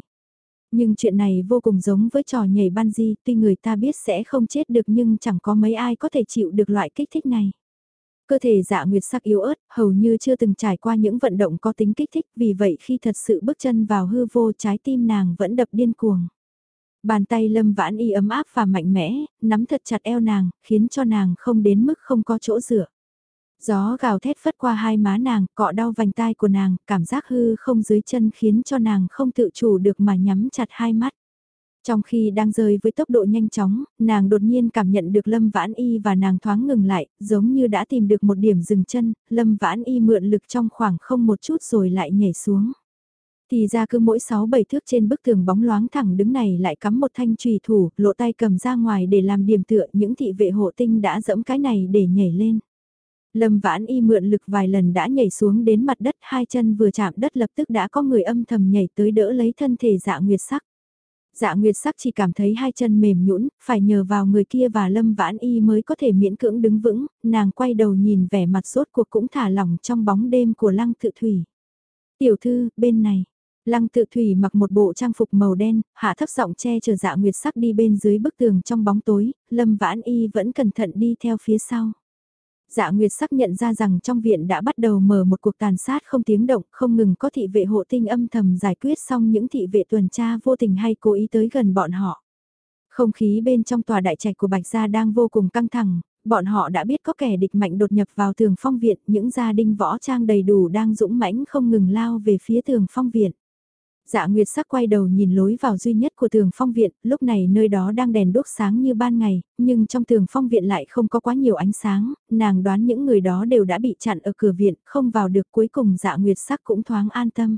A: Nhưng chuyện này vô cùng giống với trò nhảy bungee, tuy người ta biết sẽ không chết được nhưng chẳng có mấy ai có thể chịu được loại kích thích này. Cơ thể dạ nguyệt sắc yếu ớt, hầu như chưa từng trải qua những vận động có tính kích thích, vì vậy khi thật sự bước chân vào hư vô trái tim nàng vẫn đập điên cuồng. Bàn tay lâm vãn y ấm áp và mạnh mẽ, nắm thật chặt eo nàng, khiến cho nàng không đến mức không có chỗ dựa. Gió gào thét phất qua hai má nàng, cọ đau vành tai của nàng, cảm giác hư không dưới chân khiến cho nàng không tự chủ được mà nhắm chặt hai mắt. Trong khi đang rơi với tốc độ nhanh chóng, nàng đột nhiên cảm nhận được Lâm Vãn Y và nàng thoáng ngừng lại, giống như đã tìm được một điểm dừng chân, Lâm Vãn Y mượn lực trong khoảng không một chút rồi lại nhảy xuống. Thì ra cứ mỗi 6-7 thước trên bức tường bóng loáng thẳng đứng này lại cắm một thanh trùy thủ, lộ tay cầm ra ngoài để làm điểm tựa những thị vệ hộ tinh đã dẫm cái này để nhảy lên. Lâm vãn y mượn lực vài lần đã nhảy xuống đến mặt đất hai chân vừa chạm đất lập tức đã có người âm thầm nhảy tới đỡ lấy thân thể dạ nguyệt sắc. Dạ Nguyệt sắc chỉ cảm thấy hai chân mềm nhũn, phải nhờ vào người kia và Lâm Vãn Y mới có thể miễn cưỡng đứng vững, nàng quay đầu nhìn vẻ mặt sốt cuộc cũng thả lỏng trong bóng đêm của Lăng Tự Thủy. Tiểu thư, bên này. Lăng Tự Thủy mặc một bộ trang phục màu đen, hạ thấp giọng che chở Dạ Nguyệt sắc đi bên dưới bức tường trong bóng tối, Lâm Vãn Y vẫn cẩn thận đi theo phía sau dạ nguyệt xác nhận ra rằng trong viện đã bắt đầu mở một cuộc tàn sát không tiếng động, không ngừng có thị vệ hộ tinh âm thầm giải quyết xong những thị vệ tuần tra vô tình hay cố ý tới gần bọn họ. Không khí bên trong tòa đại trạch của Bạch Gia đang vô cùng căng thẳng, bọn họ đã biết có kẻ địch mạnh đột nhập vào tường phong viện, những gia đình võ trang đầy đủ đang dũng mãnh không ngừng lao về phía tường phong viện. Dạ Nguyệt sắc quay đầu nhìn lối vào duy nhất của tường phong viện, lúc này nơi đó đang đèn đốt sáng như ban ngày, nhưng trong tường phong viện lại không có quá nhiều ánh sáng, nàng đoán những người đó đều đã bị chặn ở cửa viện, không vào được cuối cùng dạ Nguyệt sắc cũng thoáng an tâm.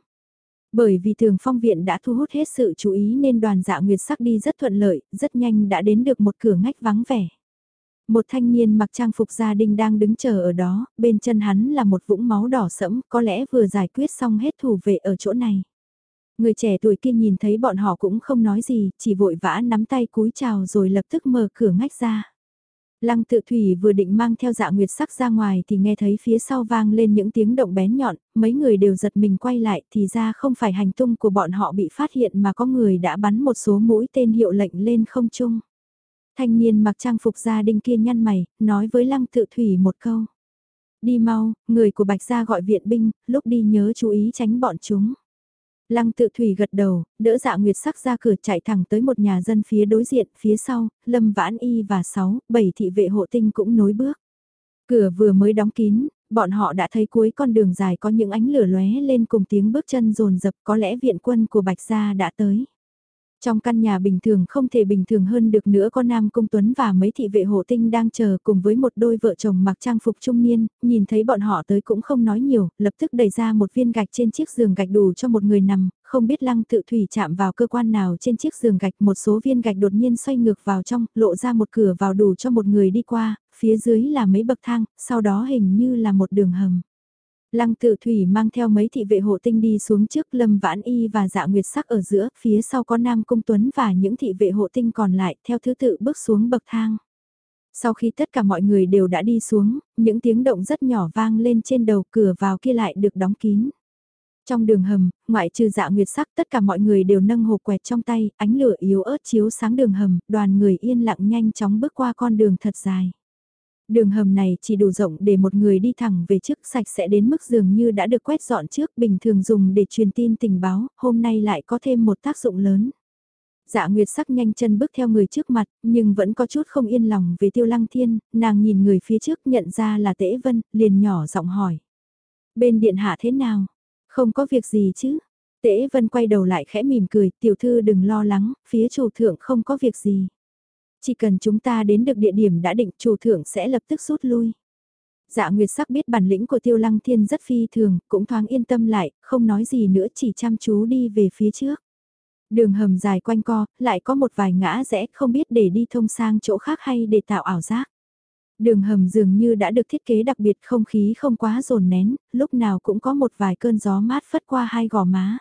A: Bởi vì tường phong viện đã thu hút hết sự chú ý nên đoàn dạ Nguyệt sắc đi rất thuận lợi, rất nhanh đã đến được một cửa ngách vắng vẻ. Một thanh niên mặc trang phục gia đình đang đứng chờ ở đó, bên chân hắn là một vũng máu đỏ sẫm, có lẽ vừa giải quyết xong hết thủ vệ ở chỗ này. Người trẻ tuổi kia nhìn thấy bọn họ cũng không nói gì, chỉ vội vã nắm tay cúi chào rồi lập tức mở cửa ngách ra. Lăng tự thủy vừa định mang theo dạ nguyệt sắc ra ngoài thì nghe thấy phía sau vang lên những tiếng động bén nhọn, mấy người đều giật mình quay lại thì ra không phải hành tung của bọn họ bị phát hiện mà có người đã bắn một số mũi tên hiệu lệnh lên không trung. Thanh niên mặc trang phục gia đình kia nhăn mày, nói với lăng tự thủy một câu. Đi mau, người của Bạch Gia gọi viện binh, lúc đi nhớ chú ý tránh bọn chúng. Lăng tự thủy gật đầu, đỡ dạ nguyệt sắc ra cửa chạy thẳng tới một nhà dân phía đối diện, phía sau, lâm vãn y và sáu, bảy thị vệ hộ tinh cũng nối bước. Cửa vừa mới đóng kín, bọn họ đã thấy cuối con đường dài có những ánh lửa lóe lên cùng tiếng bước chân rồn rập có lẽ viện quân của Bạch Gia đã tới. Trong căn nhà bình thường không thể bình thường hơn được nữa có Nam Cung Tuấn và mấy thị vệ hộ tinh đang chờ cùng với một đôi vợ chồng mặc trang phục trung niên, nhìn thấy bọn họ tới cũng không nói nhiều, lập tức đẩy ra một viên gạch trên chiếc giường gạch đủ cho một người nằm, không biết lăng tự thủy chạm vào cơ quan nào trên chiếc giường gạch một số viên gạch đột nhiên xoay ngược vào trong, lộ ra một cửa vào đủ cho một người đi qua, phía dưới là mấy bậc thang, sau đó hình như là một đường hầm. Lăng tự thủy mang theo mấy thị vệ hộ tinh đi xuống trước lâm vãn y và dạ nguyệt sắc ở giữa, phía sau có nam cung tuấn và những thị vệ hộ tinh còn lại theo thứ tự bước xuống bậc thang. Sau khi tất cả mọi người đều đã đi xuống, những tiếng động rất nhỏ vang lên trên đầu cửa vào kia lại được đóng kín. Trong đường hầm, ngoại trừ dạ nguyệt sắc tất cả mọi người đều nâng hộp quẹt trong tay, ánh lửa yếu ớt chiếu sáng đường hầm, đoàn người yên lặng nhanh chóng bước qua con đường thật dài. Đường hầm này chỉ đủ rộng để một người đi thẳng về trước sạch sẽ đến mức dường như đã được quét dọn trước bình thường dùng để truyền tin tình báo, hôm nay lại có thêm một tác dụng lớn. Dạ Nguyệt sắc nhanh chân bước theo người trước mặt, nhưng vẫn có chút không yên lòng về tiêu lăng thiên, nàng nhìn người phía trước nhận ra là Tễ Vân, liền nhỏ giọng hỏi. Bên điện hạ thế nào? Không có việc gì chứ? Tễ Vân quay đầu lại khẽ mỉm cười, tiểu thư đừng lo lắng, phía chủ thượng không có việc gì. Chỉ cần chúng ta đến được địa điểm đã định chủ thượng sẽ lập tức rút lui. Dạ Nguyệt sắc biết bản lĩnh của Tiêu Lăng Thiên rất phi thường, cũng thoáng yên tâm lại, không nói gì nữa chỉ chăm chú đi về phía trước. Đường hầm dài quanh co, lại có một vài ngã rẽ không biết để đi thông sang chỗ khác hay để tạo ảo giác. Đường hầm dường như đã được thiết kế đặc biệt không khí không quá rồn nén, lúc nào cũng có một vài cơn gió mát phất qua hai gò má.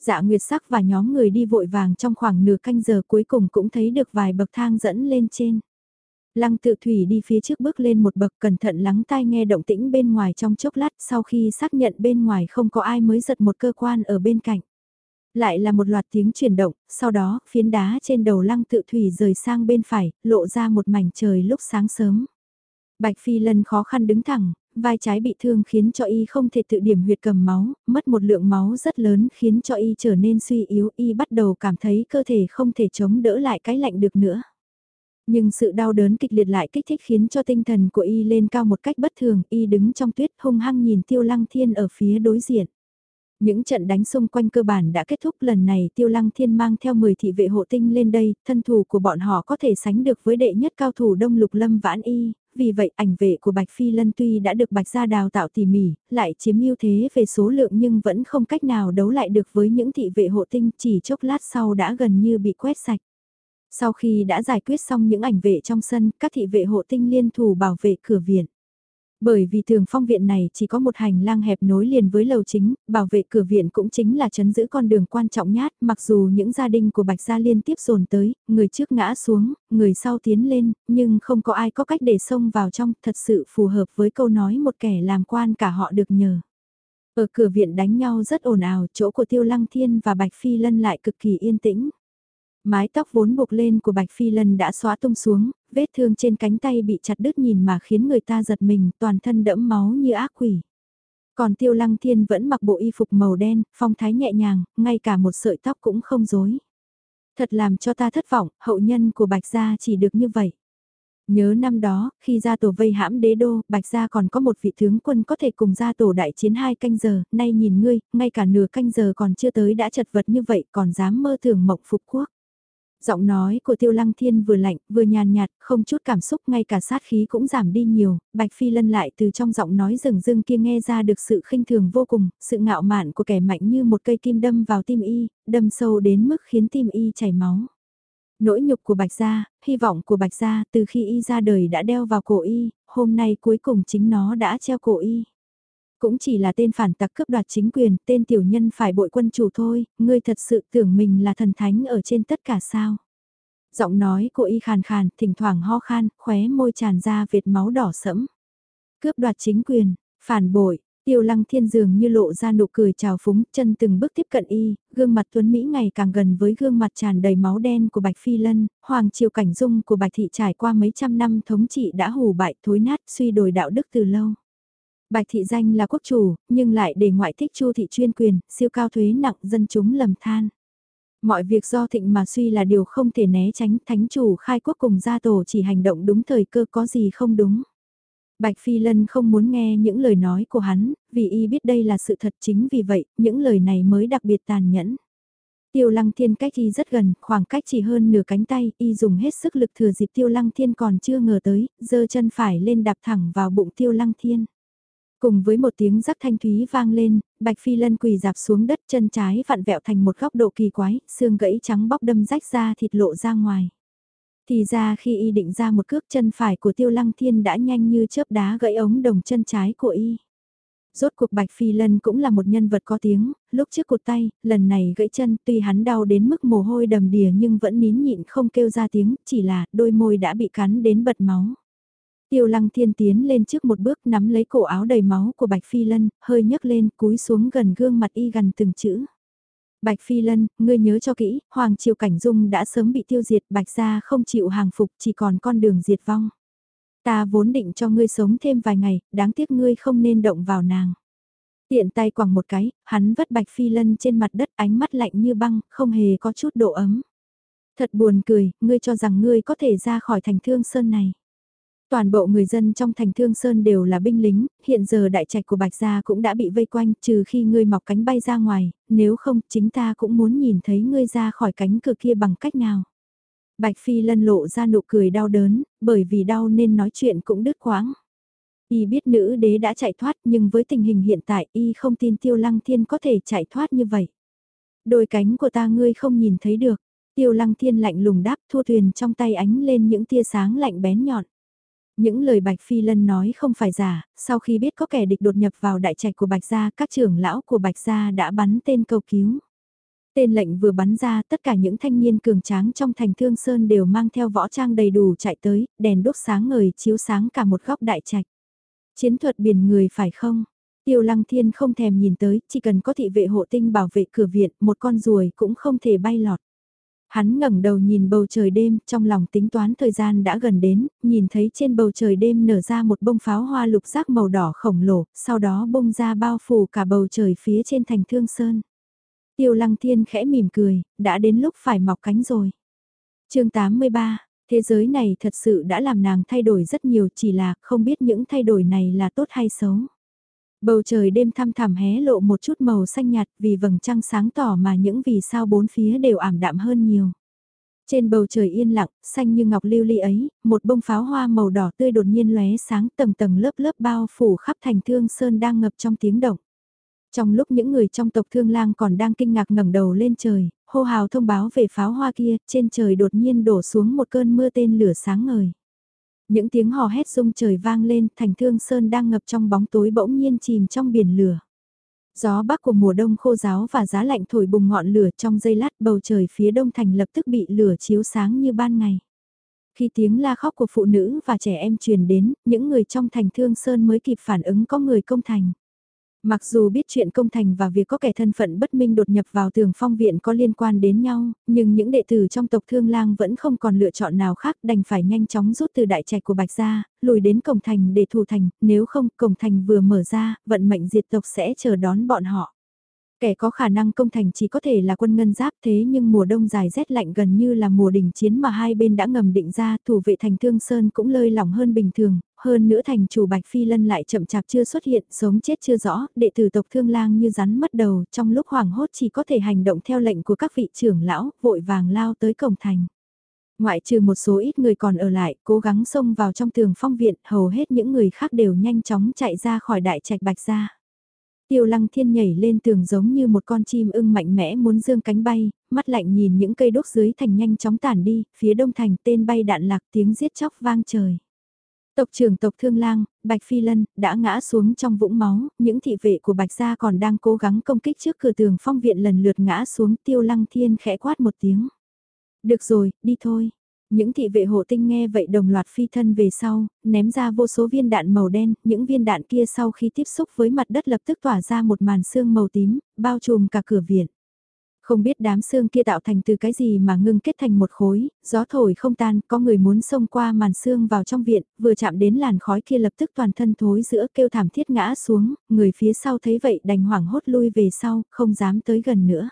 A: Dạ Nguyệt Sắc và nhóm người đi vội vàng trong khoảng nửa canh giờ cuối cùng cũng thấy được vài bậc thang dẫn lên trên. Lăng tự thủy đi phía trước bước lên một bậc cẩn thận lắng tai nghe động tĩnh bên ngoài trong chốc lát sau khi xác nhận bên ngoài không có ai mới giật một cơ quan ở bên cạnh. Lại là một loạt tiếng chuyển động, sau đó phiến đá trên đầu lăng tự thủy rời sang bên phải, lộ ra một mảnh trời lúc sáng sớm. Bạch Phi Lân khó khăn đứng thẳng, vai trái bị thương khiến cho y không thể tự điểm huyệt cầm máu, mất một lượng máu rất lớn khiến cho y trở nên suy yếu, y bắt đầu cảm thấy cơ thể không thể chống đỡ lại cái lạnh được nữa. Nhưng sự đau đớn kịch liệt lại kích thích khiến cho tinh thần của y lên cao một cách bất thường, y đứng trong tuyết hung hăng nhìn tiêu lăng thiên ở phía đối diện. Những trận đánh xung quanh cơ bản đã kết thúc lần này Tiêu Lăng Thiên mang theo 10 thị vệ hộ tinh lên đây, thân thủ của bọn họ có thể sánh được với đệ nhất cao thủ Đông Lục Lâm Vãn Y, vì vậy ảnh vệ của Bạch Phi Lân tuy đã được Bạch Gia đào tạo tỉ mỉ, lại chiếm ưu thế về số lượng nhưng vẫn không cách nào đấu lại được với những thị vệ hộ tinh chỉ chốc lát sau đã gần như bị quét sạch. Sau khi đã giải quyết xong những ảnh vệ trong sân, các thị vệ hộ tinh liên thủ bảo vệ cửa viện. Bởi vì thường phong viện này chỉ có một hành lang hẹp nối liền với lầu chính, bảo vệ cửa viện cũng chính là chấn giữ con đường quan trọng nhát, mặc dù những gia đình của Bạch Gia liên tiếp dồn tới, người trước ngã xuống, người sau tiến lên, nhưng không có ai có cách để xông vào trong, thật sự phù hợp với câu nói một kẻ làm quan cả họ được nhờ. Ở cửa viện đánh nhau rất ồn ào, chỗ của Tiêu Lăng Thiên và Bạch Phi Lân lại cực kỳ yên tĩnh. Mái tóc vốn buộc lên của Bạch Phi Lân đã xóa tung xuống, vết thương trên cánh tay bị chặt đứt nhìn mà khiến người ta giật mình, toàn thân đẫm máu như ác quỷ. Còn Tiêu Lăng Thiên vẫn mặc bộ y phục màu đen, phong thái nhẹ nhàng, ngay cả một sợi tóc cũng không rối. Thật làm cho ta thất vọng, hậu nhân của Bạch Gia chỉ được như vậy. Nhớ năm đó, khi gia tổ vây hãm đế đô, Bạch Gia còn có một vị tướng quân có thể cùng gia tổ đại chiến hai canh giờ, nay nhìn ngươi, ngay cả nửa canh giờ còn chưa tới đã chật vật như vậy còn dám mơ tưởng mộng phục quốc. Giọng nói của Tiêu Lăng Thiên vừa lạnh, vừa nhàn nhạt, không chút cảm xúc ngay cả sát khí cũng giảm đi nhiều, Bạch Phi Lân lại từ trong giọng nói rừng rưng kia nghe ra được sự khinh thường vô cùng, sự ngạo mạn của kẻ mạnh như một cây kim đâm vào tim y, đâm sâu đến mức khiến tim y chảy máu. Nỗi nhục của Bạch Gia, hy vọng của Bạch Gia từ khi y ra đời đã đeo vào cổ y, hôm nay cuối cùng chính nó đã treo cổ y. Cũng chỉ là tên phản tặc cướp đoạt chính quyền, tên tiểu nhân phải bội quân chủ thôi, ngươi thật sự tưởng mình là thần thánh ở trên tất cả sao. Giọng nói của y khàn khàn, thỉnh thoảng ho khan, khóe môi tràn ra vệt máu đỏ sẫm. Cướp đoạt chính quyền, phản bội, Tiêu lăng thiên dường như lộ ra nụ cười trào phúng, chân từng bước tiếp cận y, gương mặt tuấn Mỹ ngày càng gần với gương mặt tràn đầy máu đen của Bạch Phi Lân, hoàng triều cảnh dung của Bạch Thị trải qua mấy trăm năm thống trị đã hủ bại thối nát suy đồi đạo đức từ lâu. Bạch thị danh là quốc chủ, nhưng lại để ngoại thích chu thị chuyên quyền, siêu cao thuế nặng dân chúng lầm than. Mọi việc do thịnh mà suy là điều không thể né tránh thánh chủ khai quốc cùng gia tổ chỉ hành động đúng thời cơ có gì không đúng. Bạch Phi Lân không muốn nghe những lời nói của hắn, vì y biết đây là sự thật chính vì vậy, những lời này mới đặc biệt tàn nhẫn. Tiêu lăng thiên cách y rất gần, khoảng cách chỉ hơn nửa cánh tay, y dùng hết sức lực thừa dịp tiêu lăng thiên còn chưa ngờ tới, giơ chân phải lên đạp thẳng vào bụng tiêu lăng thiên. Cùng với một tiếng rắc thanh thúy vang lên, Bạch Phi Lân quỳ dạp xuống đất chân trái vặn vẹo thành một góc độ kỳ quái, xương gãy trắng bóc đâm rách ra thịt lộ ra ngoài. Thì ra khi y định ra một cước chân phải của tiêu lăng thiên đã nhanh như chớp đá gãy ống đồng chân trái của y. Rốt cuộc Bạch Phi Lân cũng là một nhân vật có tiếng, lúc trước cụt tay, lần này gãy chân tuy hắn đau đến mức mồ hôi đầm đìa nhưng vẫn nín nhịn không kêu ra tiếng, chỉ là đôi môi đã bị cắn đến bật máu. Tiêu lăng thiên tiến lên trước một bước nắm lấy cổ áo đầy máu của Bạch Phi Lân, hơi nhấc lên cúi xuống gần gương mặt y gần từng chữ. Bạch Phi Lân, ngươi nhớ cho kỹ, Hoàng Triều Cảnh Dung đã sớm bị tiêu diệt, Bạch gia không chịu hàng phục, chỉ còn con đường diệt vong. Ta vốn định cho ngươi sống thêm vài ngày, đáng tiếc ngươi không nên động vào nàng. Tiện tay quẳng một cái, hắn vất Bạch Phi Lân trên mặt đất ánh mắt lạnh như băng, không hề có chút độ ấm. Thật buồn cười, ngươi cho rằng ngươi có thể ra khỏi thành thương sơn này. Toàn bộ người dân trong thành Thương Sơn đều là binh lính, hiện giờ đại trạch của Bạch Gia cũng đã bị vây quanh trừ khi ngươi mọc cánh bay ra ngoài, nếu không chính ta cũng muốn nhìn thấy ngươi ra khỏi cánh cửa kia bằng cách nào. Bạch Phi lân lộ ra nụ cười đau đớn, bởi vì đau nên nói chuyện cũng đứt quãng. Y biết nữ đế đã chạy thoát nhưng với tình hình hiện tại Y không tin Tiêu Lăng Thiên có thể chạy thoát như vậy. Đôi cánh của ta ngươi không nhìn thấy được. Tiêu Lăng Thiên lạnh lùng đáp thua thuyền trong tay ánh lên những tia sáng lạnh bén nhọn. Những lời Bạch Phi Lân nói không phải giả, sau khi biết có kẻ địch đột nhập vào đại trạch của Bạch Gia, các trưởng lão của Bạch Gia đã bắn tên cầu cứu. Tên lệnh vừa bắn ra, tất cả những thanh niên cường tráng trong thành Thương Sơn đều mang theo võ trang đầy đủ chạy tới, đèn đốt sáng ngời chiếu sáng cả một góc đại trạch. Chiến thuật biển người phải không? Tiêu Lăng Thiên không thèm nhìn tới, chỉ cần có thị vệ hộ tinh bảo vệ cửa viện, một con ruồi cũng không thể bay lọt. Hắn ngẩng đầu nhìn bầu trời đêm, trong lòng tính toán thời gian đã gần đến, nhìn thấy trên bầu trời đêm nở ra một bông pháo hoa lục giác màu đỏ khổng lồ, sau đó bông ra bao phủ cả bầu trời phía trên thành thương sơn. Tiêu lăng thiên khẽ mỉm cười, đã đến lúc phải mọc cánh rồi. chương 83, thế giới này thật sự đã làm nàng thay đổi rất nhiều chỉ là không biết những thay đổi này là tốt hay xấu. Bầu trời đêm thăm thẳm hé lộ một chút màu xanh nhạt vì vầng trăng sáng tỏ mà những vì sao bốn phía đều ảm đạm hơn nhiều. Trên bầu trời yên lặng, xanh như ngọc lưu ly ấy, một bông pháo hoa màu đỏ tươi đột nhiên lóe sáng tầng tầng lớp lớp bao phủ khắp thành thương sơn đang ngập trong tiếng động. Trong lúc những người trong tộc thương lang còn đang kinh ngạc ngẩng đầu lên trời, hô hào thông báo về pháo hoa kia, trên trời đột nhiên đổ xuống một cơn mưa tên lửa sáng ngời. Những tiếng hò hét rung trời vang lên, thành thương sơn đang ngập trong bóng tối bỗng nhiên chìm trong biển lửa. Gió bắc của mùa đông khô giáo và giá lạnh thổi bùng ngọn lửa trong giây lát bầu trời phía đông thành lập tức bị lửa chiếu sáng như ban ngày. Khi tiếng la khóc của phụ nữ và trẻ em truyền đến, những người trong thành thương sơn mới kịp phản ứng có người công thành. Mặc dù biết chuyện công thành và việc có kẻ thân phận bất minh đột nhập vào tường phong viện có liên quan đến nhau, nhưng những đệ tử trong tộc Thương Lang vẫn không còn lựa chọn nào khác đành phải nhanh chóng rút từ đại trạch của Bạch Gia, lùi đến cổng thành để thủ thành, nếu không cổng thành vừa mở ra, vận mệnh diệt tộc sẽ chờ đón bọn họ. Kẻ có khả năng công thành chỉ có thể là quân ngân giáp thế nhưng mùa đông dài rét lạnh gần như là mùa đỉnh chiến mà hai bên đã ngầm định ra thủ vệ thành Thương Sơn cũng lơi lỏng hơn bình thường, hơn nữa thành chủ Bạch Phi Lân lại chậm chạp chưa xuất hiện, sống chết chưa rõ, đệ tử tộc Thương Lang như rắn mất đầu, trong lúc hoảng hốt chỉ có thể hành động theo lệnh của các vị trưởng lão, vội vàng lao tới cổng thành. Ngoại trừ một số ít người còn ở lại, cố gắng xông vào trong tường phong viện, hầu hết những người khác đều nhanh chóng chạy ra khỏi đại trạch Bạch gia. Tiêu lăng thiên nhảy lên tường giống như một con chim ưng mạnh mẽ muốn dương cánh bay, mắt lạnh nhìn những cây đốt dưới thành nhanh chóng tản đi, phía đông thành tên bay đạn lạc tiếng giết chóc vang trời. Tộc trưởng tộc Thương Lang, Bạch Phi Lân, đã ngã xuống trong vũng máu, những thị vệ của Bạch Gia còn đang cố gắng công kích trước cửa tường phong viện lần lượt ngã xuống tiêu lăng thiên khẽ quát một tiếng. Được rồi, đi thôi. Những thị vệ hộ tinh nghe vậy đồng loạt phi thân về sau, ném ra vô số viên đạn màu đen, những viên đạn kia sau khi tiếp xúc với mặt đất lập tức tỏa ra một màn xương màu tím, bao trùm cả cửa viện. Không biết đám xương kia tạo thành từ cái gì mà ngưng kết thành một khối, gió thổi không tan, có người muốn xông qua màn xương vào trong viện, vừa chạm đến làn khói kia lập tức toàn thân thối giữa kêu thảm thiết ngã xuống, người phía sau thấy vậy đành hoảng hốt lui về sau, không dám tới gần nữa.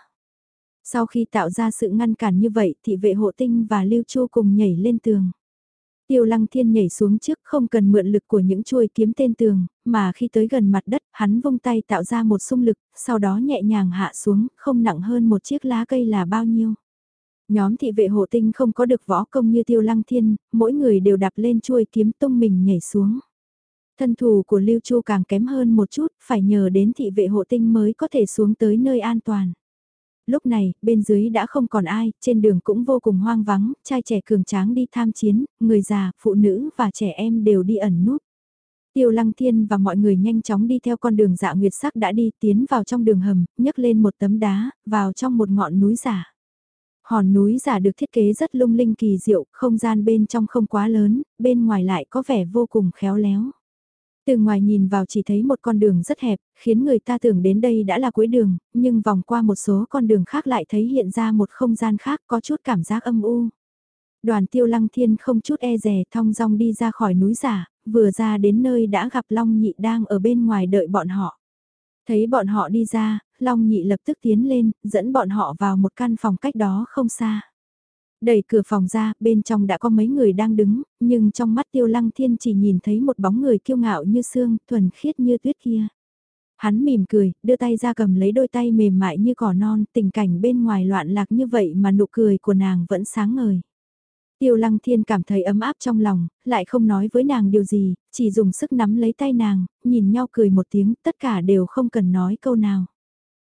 A: Sau khi tạo ra sự ngăn cản như vậy thì vệ hộ tinh và Lưu Chu cùng nhảy lên tường. Tiêu lăng thiên nhảy xuống trước không cần mượn lực của những chuôi kiếm tên tường, mà khi tới gần mặt đất, hắn vung tay tạo ra một xung lực, sau đó nhẹ nhàng hạ xuống, không nặng hơn một chiếc lá cây là bao nhiêu. Nhóm thị vệ hộ tinh không có được võ công như tiêu lăng thiên, mỗi người đều đạp lên chuôi kiếm tung mình nhảy xuống. Thân thủ của Lưu Chu càng kém hơn một chút, phải nhờ đến thị vệ hộ tinh mới có thể xuống tới nơi an toàn. Lúc này, bên dưới đã không còn ai, trên đường cũng vô cùng hoang vắng, trai trẻ cường tráng đi tham chiến, người già, phụ nữ và trẻ em đều đi ẩn núp. Tiêu Lăng Thiên và mọi người nhanh chóng đi theo con đường dạ nguyệt sắc đã đi tiến vào trong đường hầm, nhấc lên một tấm đá, vào trong một ngọn núi giả. Hòn núi giả được thiết kế rất lung linh kỳ diệu, không gian bên trong không quá lớn, bên ngoài lại có vẻ vô cùng khéo léo. Từ ngoài nhìn vào chỉ thấy một con đường rất hẹp, khiến người ta tưởng đến đây đã là cuối đường, nhưng vòng qua một số con đường khác lại thấy hiện ra một không gian khác có chút cảm giác âm u. Đoàn tiêu lăng thiên không chút e rè thong dong đi ra khỏi núi giả, vừa ra đến nơi đã gặp Long Nhị đang ở bên ngoài đợi bọn họ. Thấy bọn họ đi ra, Long Nhị lập tức tiến lên, dẫn bọn họ vào một căn phòng cách đó không xa. Đẩy cửa phòng ra, bên trong đã có mấy người đang đứng, nhưng trong mắt tiêu lăng thiên chỉ nhìn thấy một bóng người kiêu ngạo như xương, thuần khiết như tuyết kia. Hắn mỉm cười, đưa tay ra cầm lấy đôi tay mềm mại như cỏ non, tình cảnh bên ngoài loạn lạc như vậy mà nụ cười của nàng vẫn sáng ngời. Tiêu lăng thiên cảm thấy ấm áp trong lòng, lại không nói với nàng điều gì, chỉ dùng sức nắm lấy tay nàng, nhìn nhau cười một tiếng, tất cả đều không cần nói câu nào.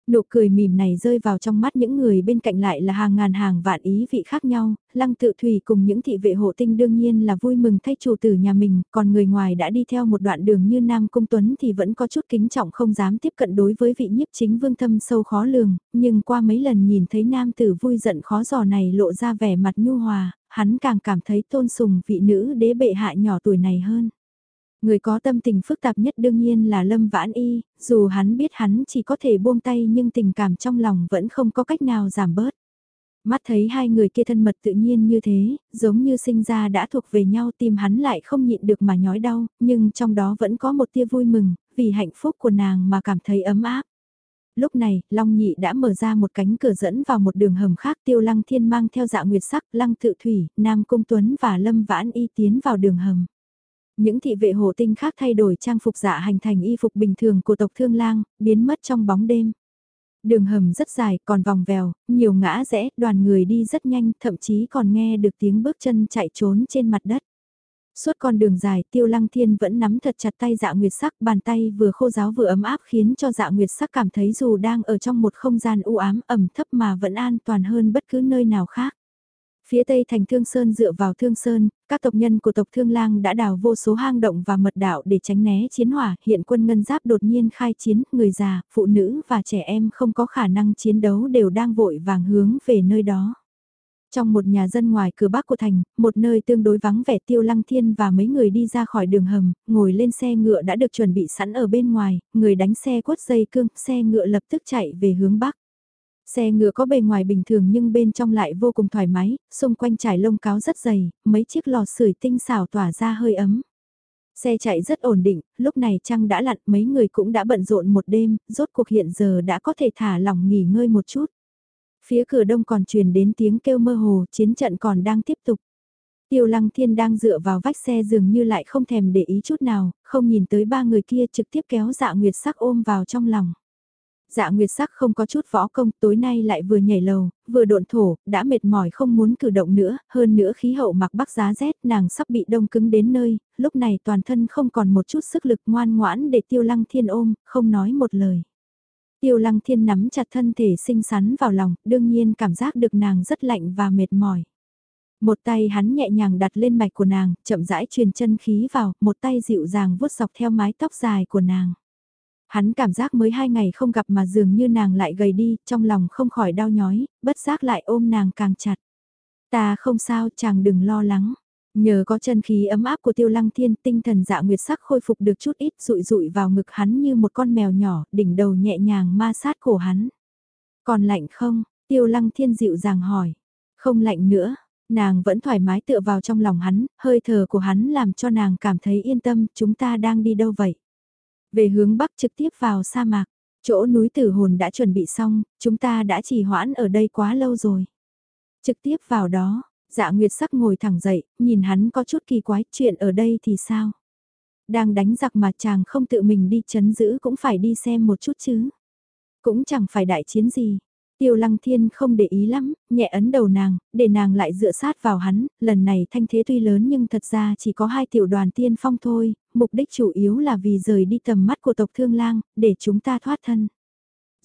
A: Nụ cười mỉm này rơi vào trong mắt những người bên cạnh lại là hàng ngàn hàng vạn ý vị khác nhau, lăng tự thủy cùng những thị vệ hộ tinh đương nhiên là vui mừng thay chủ tử nhà mình, còn người ngoài đã đi theo một đoạn đường như Nam Cung Tuấn thì vẫn có chút kính trọng không dám tiếp cận đối với vị nhiếp chính vương thâm sâu khó lường, nhưng qua mấy lần nhìn thấy nam tử vui giận khó giò này lộ ra vẻ mặt nhu hòa, hắn càng cảm thấy tôn sùng vị nữ đế bệ hạ nhỏ tuổi này hơn. Người có tâm tình phức tạp nhất đương nhiên là Lâm Vãn Y, dù hắn biết hắn chỉ có thể buông tay nhưng tình cảm trong lòng vẫn không có cách nào giảm bớt. Mắt thấy hai người kia thân mật tự nhiên như thế, giống như sinh ra đã thuộc về nhau tim hắn lại không nhịn được mà nhói đau, nhưng trong đó vẫn có một tia vui mừng, vì hạnh phúc của nàng mà cảm thấy ấm áp. Lúc này, Long Nhị đã mở ra một cánh cửa dẫn vào một đường hầm khác tiêu lăng thiên mang theo dạ nguyệt sắc, lăng tự thủy, Nam Cung Tuấn và Lâm Vãn Y tiến vào đường hầm. Những thị vệ hộ tinh khác thay đổi trang phục dạ hành thành y phục bình thường của tộc Thương Lang, biến mất trong bóng đêm. Đường hầm rất dài, còn vòng vèo, nhiều ngã rẽ, đoàn người đi rất nhanh, thậm chí còn nghe được tiếng bước chân chạy trốn trên mặt đất. Suốt con đường dài, tiêu lăng thiên vẫn nắm thật chặt tay dạ nguyệt sắc, bàn tay vừa khô giáo vừa ấm áp khiến cho dạ nguyệt sắc cảm thấy dù đang ở trong một không gian u ám ẩm thấp mà vẫn an toàn hơn bất cứ nơi nào khác. Phía tây thành Thương Sơn dựa vào Thương Sơn, các tộc nhân của tộc Thương Lang đã đào vô số hang động và mật đạo để tránh né chiến hỏa, hiện quân ngân giáp đột nhiên khai chiến, người già, phụ nữ và trẻ em không có khả năng chiến đấu đều đang vội vàng hướng về nơi đó. Trong một nhà dân ngoài cửa bắc của thành, một nơi tương đối vắng vẻ tiêu lăng thiên và mấy người đi ra khỏi đường hầm, ngồi lên xe ngựa đã được chuẩn bị sẵn ở bên ngoài, người đánh xe quất dây cương, xe ngựa lập tức chạy về hướng bắc. Xe ngựa có bề ngoài bình thường nhưng bên trong lại vô cùng thoải mái, xung quanh trải lông cáo rất dày, mấy chiếc lò sưởi tinh xảo tỏa ra hơi ấm. Xe chạy rất ổn định, lúc này trăng đã lặn mấy người cũng đã bận rộn một đêm, rốt cuộc hiện giờ đã có thể thả lỏng nghỉ ngơi một chút. Phía cửa đông còn truyền đến tiếng kêu mơ hồ, chiến trận còn đang tiếp tục. Tiêu lăng thiên đang dựa vào vách xe dường như lại không thèm để ý chút nào, không nhìn tới ba người kia trực tiếp kéo dạ nguyệt sắc ôm vào trong lòng. Dạ Nguyệt Sắc không có chút võ công, tối nay lại vừa nhảy lầu, vừa độn thổ, đã mệt mỏi không muốn cử động nữa, hơn nữa khí hậu mặc bắc giá rét, nàng sắp bị đông cứng đến nơi, lúc này toàn thân không còn một chút sức lực ngoan ngoãn để Tiêu Lăng Thiên ôm, không nói một lời. Tiêu Lăng Thiên nắm chặt thân thể xinh xắn vào lòng, đương nhiên cảm giác được nàng rất lạnh và mệt mỏi. Một tay hắn nhẹ nhàng đặt lên mạch của nàng, chậm rãi truyền chân khí vào, một tay dịu dàng vuốt dọc theo mái tóc dài của nàng. Hắn cảm giác mới hai ngày không gặp mà dường như nàng lại gầy đi, trong lòng không khỏi đau nhói, bất giác lại ôm nàng càng chặt. Ta không sao, chàng đừng lo lắng. Nhờ có chân khí ấm áp của tiêu lăng thiên tinh thần dạ nguyệt sắc khôi phục được chút ít rụi rụi vào ngực hắn như một con mèo nhỏ, đỉnh đầu nhẹ nhàng ma sát cổ hắn. Còn lạnh không? Tiêu lăng thiên dịu dàng hỏi. Không lạnh nữa, nàng vẫn thoải mái tựa vào trong lòng hắn, hơi thở của hắn làm cho nàng cảm thấy yên tâm, chúng ta đang đi đâu vậy? Về hướng bắc trực tiếp vào sa mạc, chỗ núi tử hồn đã chuẩn bị xong, chúng ta đã trì hoãn ở đây quá lâu rồi. Trực tiếp vào đó, dạ nguyệt sắc ngồi thẳng dậy, nhìn hắn có chút kỳ quái, chuyện ở đây thì sao? Đang đánh giặc mà chàng không tự mình đi chấn giữ cũng phải đi xem một chút chứ. Cũng chẳng phải đại chiến gì, Tiêu lăng thiên không để ý lắm, nhẹ ấn đầu nàng, để nàng lại dựa sát vào hắn, lần này thanh thế tuy lớn nhưng thật ra chỉ có hai tiểu đoàn tiên phong thôi, mục đích chủ yếu là vì rời đi tầm mắt của tộc thương lang, để chúng ta thoát thân.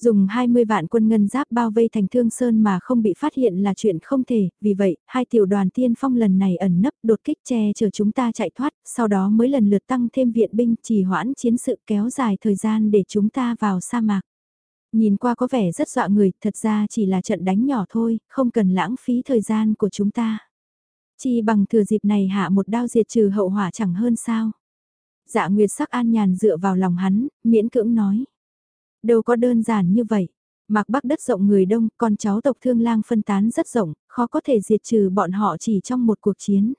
A: Dùng 20 vạn quân ngân giáp bao vây thành thương sơn mà không bị phát hiện là chuyện không thể, vì vậy, hai tiểu đoàn tiên phong lần này ẩn nấp đột kích che chở chúng ta chạy thoát, sau đó mới lần lượt tăng thêm viện binh trì hoãn chiến sự kéo dài thời gian để chúng ta vào sa mạc. Nhìn qua có vẻ rất dọa người, thật ra chỉ là trận đánh nhỏ thôi, không cần lãng phí thời gian của chúng ta. Chỉ bằng thừa dịp này hạ một đao diệt trừ hậu hỏa chẳng hơn sao. Dạ Nguyệt sắc an nhàn dựa vào lòng hắn, miễn cưỡng nói. Đâu có đơn giản như vậy. Mạc Bắc đất rộng người đông, con cháu tộc Thương Lang phân tán rất rộng, khó có thể diệt trừ bọn họ chỉ trong một cuộc chiến.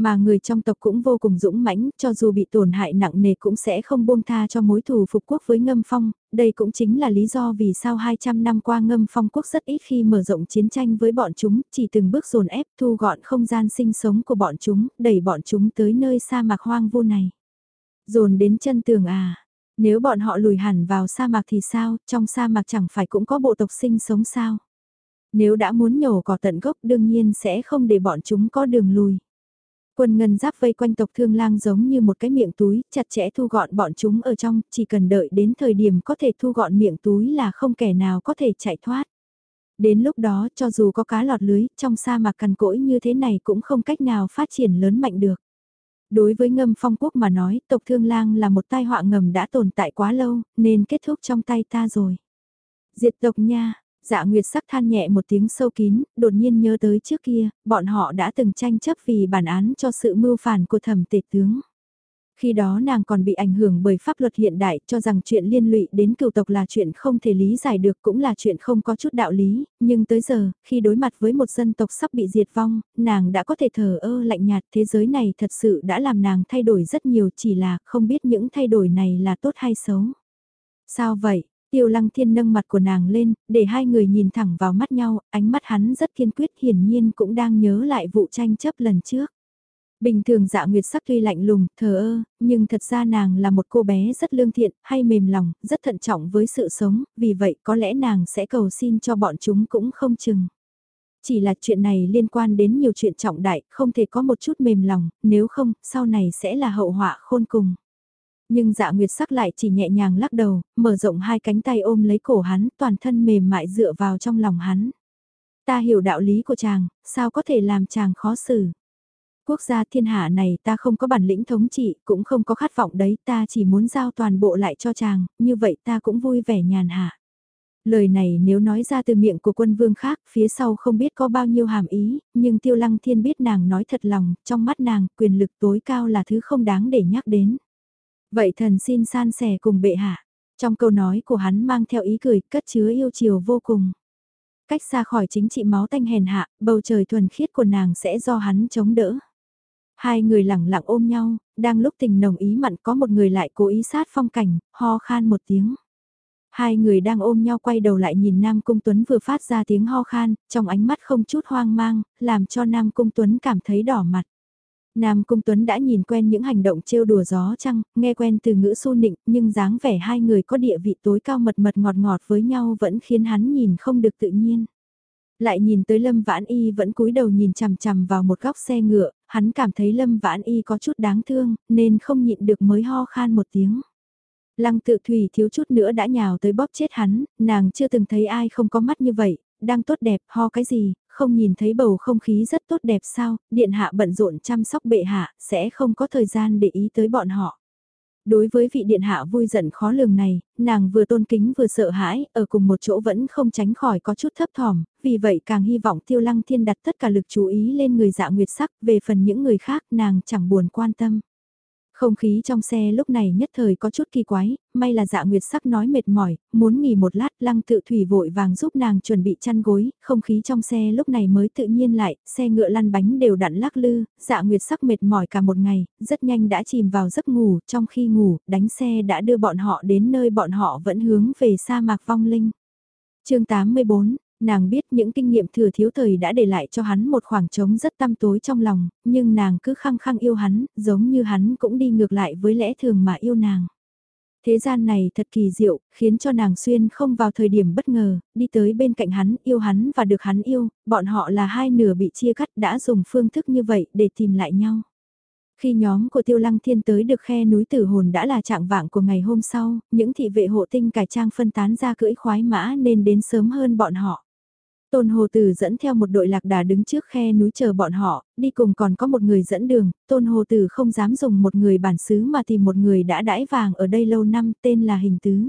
A: Mà người trong tộc cũng vô cùng dũng mãnh, cho dù bị tổn hại nặng nề cũng sẽ không buông tha cho mối thù phục quốc với Ngâm Phong, đây cũng chính là lý do vì sao 200 năm qua Ngâm Phong quốc rất ít khi mở rộng chiến tranh với bọn chúng, chỉ từng bước dồn ép thu gọn không gian sinh sống của bọn chúng, đẩy bọn chúng tới nơi sa mạc hoang vu này. Dồn đến chân tường à, nếu bọn họ lùi hẳn vào sa mạc thì sao, trong sa mạc chẳng phải cũng có bộ tộc sinh sống sao? Nếu đã muốn nhổ cỏ tận gốc đương nhiên sẽ không để bọn chúng có đường lùi. Quân ngân giáp vây quanh tộc thương lang giống như một cái miệng túi, chặt chẽ thu gọn bọn chúng ở trong, chỉ cần đợi đến thời điểm có thể thu gọn miệng túi là không kẻ nào có thể chạy thoát. Đến lúc đó cho dù có cá lọt lưới, trong sa mạc cằn cỗi như thế này cũng không cách nào phát triển lớn mạnh được. Đối với ngâm phong quốc mà nói, tộc thương lang là một tai họa ngầm đã tồn tại quá lâu, nên kết thúc trong tay ta rồi. Diệt tộc nha, dạ nguyệt sắc than nhẹ một tiếng sâu kín, đột nhiên nhớ tới trước kia, bọn họ đã từng tranh chấp vì bản án cho sự mưu phản của thẩm tể tướng. Khi đó nàng còn bị ảnh hưởng bởi pháp luật hiện đại cho rằng chuyện liên lụy đến cựu tộc là chuyện không thể lý giải được cũng là chuyện không có chút đạo lý, nhưng tới giờ, khi đối mặt với một dân tộc sắp bị diệt vong, nàng đã có thể thờ ơ lạnh nhạt thế giới này thật sự đã làm nàng thay đổi rất nhiều chỉ là không biết những thay đổi này là tốt hay xấu. Sao vậy? Tiêu lăng thiên nâng mặt của nàng lên, để hai người nhìn thẳng vào mắt nhau, ánh mắt hắn rất kiên quyết hiển nhiên cũng đang nhớ lại vụ tranh chấp lần trước. Bình thường dạ nguyệt sắc tuy lạnh lùng, thờ ơ, nhưng thật ra nàng là một cô bé rất lương thiện, hay mềm lòng, rất thận trọng với sự sống, vì vậy có lẽ nàng sẽ cầu xin cho bọn chúng cũng không chừng. Chỉ là chuyện này liên quan đến nhiều chuyện trọng đại, không thể có một chút mềm lòng, nếu không, sau này sẽ là hậu họa khôn cùng. Nhưng dạ nguyệt sắc lại chỉ nhẹ nhàng lắc đầu, mở rộng hai cánh tay ôm lấy cổ hắn, toàn thân mềm mại dựa vào trong lòng hắn. Ta hiểu đạo lý của chàng, sao có thể làm chàng khó xử quốc gia thiên hạ này ta không có bản lĩnh thống trị, cũng không có khát vọng đấy, ta chỉ muốn giao toàn bộ lại cho chàng, như vậy ta cũng vui vẻ nhàn hạ. Lời này nếu nói ra từ miệng của quân vương khác, phía sau không biết có bao nhiêu hàm ý, nhưng tiêu lăng thiên biết nàng nói thật lòng, trong mắt nàng, quyền lực tối cao là thứ không đáng để nhắc đến. Vậy thần xin san sẻ cùng bệ hạ. Trong câu nói của hắn mang theo ý cười, cất chứa yêu chiều vô cùng. Cách xa khỏi chính trị máu tanh hèn hạ, bầu trời thuần khiết của nàng sẽ do hắn chống đỡ. Hai người lẳng lặng ôm nhau, đang lúc tình nồng ý mặn có một người lại cố ý sát phong cảnh, ho khan một tiếng. Hai người đang ôm nhau quay đầu lại nhìn Nam Cung Tuấn vừa phát ra tiếng ho khan, trong ánh mắt không chút hoang mang, làm cho Nam Cung Tuấn cảm thấy đỏ mặt. Nam Cung Tuấn đã nhìn quen những hành động trêu đùa gió trăng, nghe quen từ ngữ su nịnh, nhưng dáng vẻ hai người có địa vị tối cao mật mật ngọt ngọt với nhau vẫn khiến hắn nhìn không được tự nhiên. Lại nhìn tới Lâm Vãn Y vẫn cúi đầu nhìn chằm chằm vào một góc xe ngựa, hắn cảm thấy Lâm Vãn Y có chút đáng thương, nên không nhịn được mới ho khan một tiếng. Lăng tự thủy thiếu chút nữa đã nhào tới bóp chết hắn, nàng chưa từng thấy ai không có mắt như vậy, đang tốt đẹp, ho cái gì, không nhìn thấy bầu không khí rất tốt đẹp sao, điện hạ bận rộn chăm sóc bệ hạ, sẽ không có thời gian để ý tới bọn họ. Đối với vị điện hạ vui giận khó lường này, nàng vừa tôn kính vừa sợ hãi, ở cùng một chỗ vẫn không tránh khỏi có chút thấp thỏm, vì vậy càng hy vọng tiêu lăng thiên đặt tất cả lực chú ý lên người dạ nguyệt sắc, về phần những người khác nàng chẳng buồn quan tâm. Không khí trong xe lúc này nhất thời có chút kỳ quái, may là dạ nguyệt sắc nói mệt mỏi, muốn nghỉ một lát lăng tự thủy vội vàng giúp nàng chuẩn bị chăn gối, không khí trong xe lúc này mới tự nhiên lại, xe ngựa lăn bánh đều đặn lắc lư, dạ nguyệt sắc mệt mỏi cả một ngày, rất nhanh đã chìm vào giấc ngủ, trong khi ngủ, đánh xe đã đưa bọn họ đến nơi bọn họ vẫn hướng về sa mạc vong linh. chương 84, Nàng biết những kinh nghiệm thừa thiếu thời đã để lại cho hắn một khoảng trống rất tăm tối trong lòng, nhưng nàng cứ khăng khăng yêu hắn, giống như hắn cũng đi ngược lại với lẽ thường mà yêu nàng. Thế gian này thật kỳ diệu, khiến cho nàng xuyên không vào thời điểm bất ngờ, đi tới bên cạnh hắn, yêu hắn và được hắn yêu, bọn họ là hai nửa bị chia cắt đã dùng phương thức như vậy để tìm lại nhau. Khi nhóm của Tiêu Lăng Thiên tới được khe núi Tử Hồn đã là trạng vạng của ngày hôm sau, những thị vệ hộ tinh cải trang phân tán ra cưỡi khoái mã nên đến sớm hơn bọn họ. Tôn Hồ Tử dẫn theo một đội lạc đà đứng trước khe núi chờ bọn họ, đi cùng còn có một người dẫn đường, Tôn Hồ Tử không dám dùng một người bản xứ mà tìm một người đã đãi vàng ở đây lâu năm tên là Hình Tứ.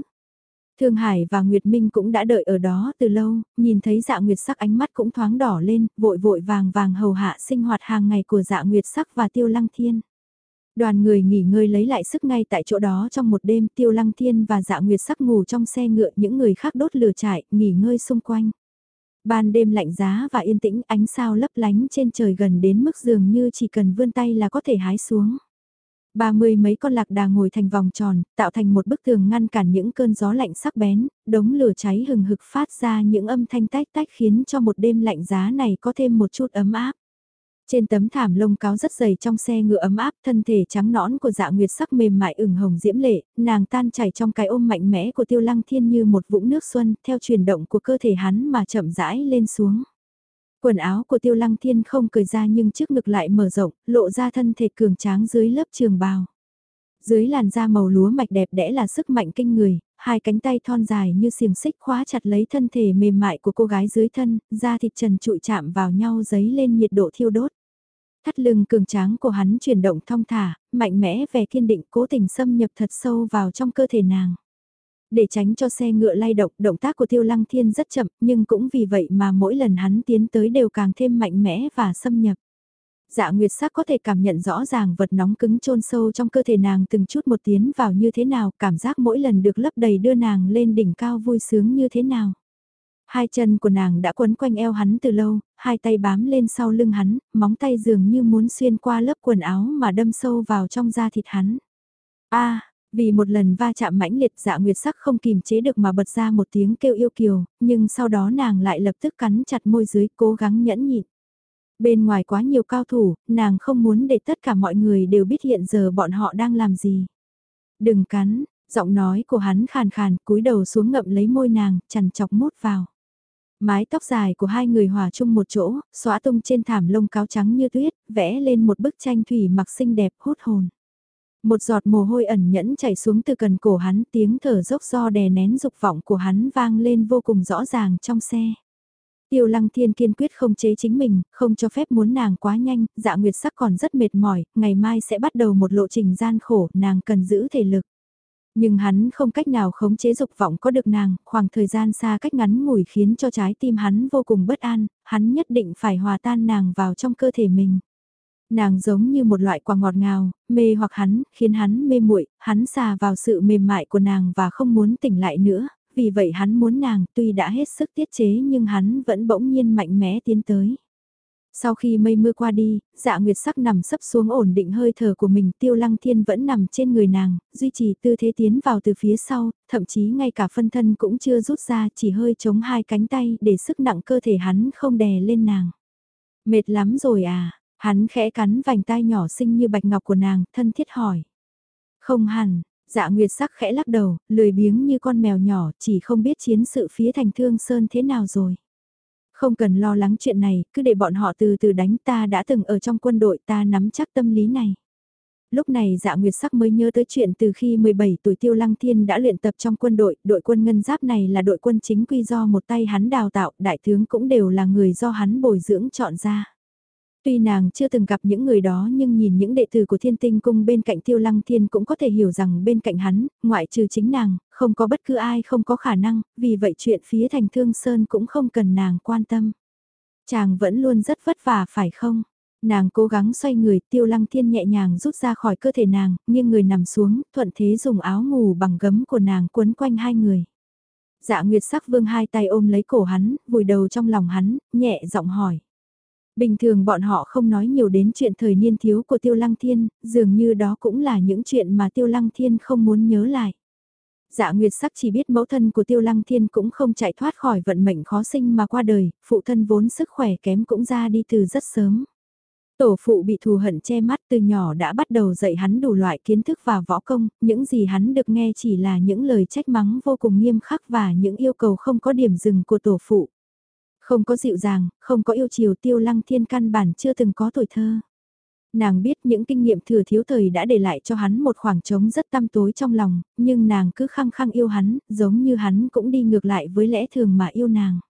A: Thương Hải và Nguyệt Minh cũng đã đợi ở đó từ lâu, nhìn thấy dạ Nguyệt sắc ánh mắt cũng thoáng đỏ lên, vội vội vàng vàng hầu hạ sinh hoạt hàng ngày của dạ Nguyệt sắc và Tiêu Lăng Thiên. Đoàn người nghỉ ngơi lấy lại sức ngay tại chỗ đó trong một đêm Tiêu Lăng Thiên và dạ Nguyệt sắc ngủ trong xe ngựa những người khác đốt lửa trại, nghỉ ngơi xung quanh. Ban đêm lạnh giá và yên tĩnh ánh sao lấp lánh trên trời gần đến mức dường như chỉ cần vươn tay là có thể hái xuống. Ba mươi mấy con lạc đà ngồi thành vòng tròn, tạo thành một bức tường ngăn cản những cơn gió lạnh sắc bén, đống lửa cháy hừng hực phát ra những âm thanh tách tách khiến cho một đêm lạnh giá này có thêm một chút ấm áp. Trên tấm thảm lông cáo rất dày trong xe ngựa ấm áp, thân thể trắng nõn của dạ nguyệt sắc mềm mại ửng hồng diễm lệ, nàng tan chảy trong cái ôm mạnh mẽ của tiêu lăng thiên như một vũng nước xuân, theo chuyển động của cơ thể hắn mà chậm rãi lên xuống. Quần áo của tiêu lăng thiên không cười ra nhưng trước ngực lại mở rộng, lộ ra thân thể cường tráng dưới lớp trường bào. Dưới làn da màu lúa mạch đẹp đẽ là sức mạnh kinh người, hai cánh tay thon dài như xiềng xích khóa chặt lấy thân thể mềm mại của cô gái dưới thân, da thịt trần trụi chạm vào nhau giấy lên nhiệt độ thiêu đốt. Thắt lưng cường tráng của hắn chuyển động thong thả, mạnh mẽ vẻ kiên định cố tình xâm nhập thật sâu vào trong cơ thể nàng. Để tránh cho xe ngựa lay động, động tác của Tiêu Lăng Thiên rất chậm, nhưng cũng vì vậy mà mỗi lần hắn tiến tới đều càng thêm mạnh mẽ và xâm nhập. Dạ Nguyệt sắc có thể cảm nhận rõ ràng vật nóng cứng chôn sâu trong cơ thể nàng từng chút một tiến vào như thế nào, cảm giác mỗi lần được lấp đầy đưa nàng lên đỉnh cao vui sướng như thế nào. Hai chân của nàng đã quấn quanh eo hắn từ lâu, hai tay bám lên sau lưng hắn, móng tay dường như muốn xuyên qua lớp quần áo mà đâm sâu vào trong da thịt hắn. a vì một lần va chạm mãnh liệt dạ nguyệt sắc không kìm chế được mà bật ra một tiếng kêu yêu kiều, nhưng sau đó nàng lại lập tức cắn chặt môi dưới cố gắng nhẫn nhịn. Bên ngoài quá nhiều cao thủ, nàng không muốn để tất cả mọi người đều biết hiện giờ bọn họ đang làm gì. Đừng cắn, giọng nói của hắn khàn khàn cúi đầu xuống ngậm lấy môi nàng, chằn chọc mút vào. Mái tóc dài của hai người hòa chung một chỗ, xóa tung trên thảm lông cáo trắng như tuyết, vẽ lên một bức tranh thủy mặc xinh đẹp hút hồn. Một giọt mồ hôi ẩn nhẫn chảy xuống từ cần cổ hắn tiếng thở dốc do đè nén dục vọng của hắn vang lên vô cùng rõ ràng trong xe. Tiêu lăng thiên kiên quyết không chế chính mình, không cho phép muốn nàng quá nhanh, dạ nguyệt sắc còn rất mệt mỏi, ngày mai sẽ bắt đầu một lộ trình gian khổ, nàng cần giữ thể lực. Nhưng hắn không cách nào khống chế dục vọng có được nàng, khoảng thời gian xa cách ngắn ngủi khiến cho trái tim hắn vô cùng bất an, hắn nhất định phải hòa tan nàng vào trong cơ thể mình. Nàng giống như một loại quả ngọt ngào, mê hoặc hắn, khiến hắn mê muội, hắn xà vào sự mềm mại của nàng và không muốn tỉnh lại nữa, vì vậy hắn muốn nàng tuy đã hết sức tiết chế nhưng hắn vẫn bỗng nhiên mạnh mẽ tiến tới. Sau khi mây mưa qua đi, dạ nguyệt sắc nằm sấp xuống ổn định hơi thở của mình tiêu lăng thiên vẫn nằm trên người nàng, duy trì tư thế tiến vào từ phía sau, thậm chí ngay cả phân thân cũng chưa rút ra chỉ hơi chống hai cánh tay để sức nặng cơ thể hắn không đè lên nàng. Mệt lắm rồi à, hắn khẽ cắn vành tai nhỏ xinh như bạch ngọc của nàng, thân thiết hỏi. Không hẳn, dạ nguyệt sắc khẽ lắc đầu, lười biếng như con mèo nhỏ chỉ không biết chiến sự phía thành thương sơn thế nào rồi. Không cần lo lắng chuyện này, cứ để bọn họ từ từ đánh ta đã từng ở trong quân đội ta nắm chắc tâm lý này. Lúc này dạ nguyệt sắc mới nhớ tới chuyện từ khi 17 tuổi tiêu lăng thiên đã luyện tập trong quân đội, đội quân ngân giáp này là đội quân chính quy do một tay hắn đào tạo, đại tướng cũng đều là người do hắn bồi dưỡng chọn ra. Tuy nàng chưa từng gặp những người đó nhưng nhìn những đệ tử của thiên tinh cung bên cạnh tiêu lăng thiên cũng có thể hiểu rằng bên cạnh hắn, ngoại trừ chính nàng, không có bất cứ ai không có khả năng, vì vậy chuyện phía thành thương sơn cũng không cần nàng quan tâm. Chàng vẫn luôn rất vất vả phải không? Nàng cố gắng xoay người, tiêu lăng thiên nhẹ nhàng rút ra khỏi cơ thể nàng, nghiêng người nằm xuống, thuận thế dùng áo ngủ bằng gấm của nàng quấn quanh hai người. Dạ Nguyệt sắc vương hai tay ôm lấy cổ hắn, vùi đầu trong lòng hắn, nhẹ giọng hỏi. Bình thường bọn họ không nói nhiều đến chuyện thời niên thiếu của Tiêu Lăng Thiên, dường như đó cũng là những chuyện mà Tiêu Lăng Thiên không muốn nhớ lại. Dạ Nguyệt sắc chỉ biết mẫu thân của Tiêu Lăng Thiên cũng không chạy thoát khỏi vận mệnh khó sinh mà qua đời, phụ thân vốn sức khỏe kém cũng ra đi từ rất sớm. Tổ phụ bị thù hận che mắt từ nhỏ đã bắt đầu dạy hắn đủ loại kiến thức và võ công, những gì hắn được nghe chỉ là những lời trách mắng vô cùng nghiêm khắc và những yêu cầu không có điểm dừng của tổ phụ. Không có dịu dàng, không có yêu chiều tiêu lăng thiên căn bản chưa từng có tuổi thơ. Nàng biết những kinh nghiệm thừa thiếu thời đã để lại cho hắn một khoảng trống rất tăm tối trong lòng, nhưng nàng cứ khăng khăng yêu hắn, giống như hắn cũng đi ngược lại với lẽ thường mà yêu nàng.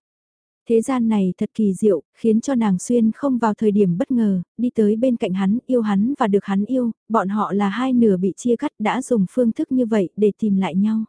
A: Thế gian này thật kỳ diệu, khiến cho nàng xuyên không vào thời điểm bất ngờ, đi tới bên cạnh hắn, yêu hắn và được hắn yêu, bọn họ là hai nửa bị chia cắt đã dùng phương thức như vậy để tìm lại nhau.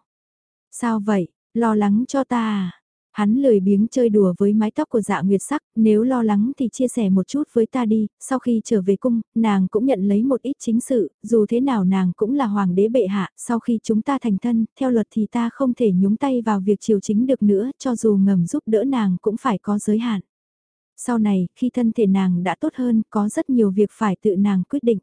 A: Sao vậy, lo lắng cho ta à? Hắn lười biếng chơi đùa với mái tóc của dạ nguyệt sắc, nếu lo lắng thì chia sẻ một chút với ta đi, sau khi trở về cung, nàng cũng nhận lấy một ít chính sự, dù thế nào nàng cũng là hoàng đế bệ hạ, sau khi chúng ta thành thân, theo luật thì ta không thể nhúng tay vào việc triều chính được nữa, cho dù ngầm giúp đỡ nàng cũng phải có giới hạn. Sau này, khi thân thể nàng đã tốt hơn, có rất nhiều việc phải tự nàng quyết định.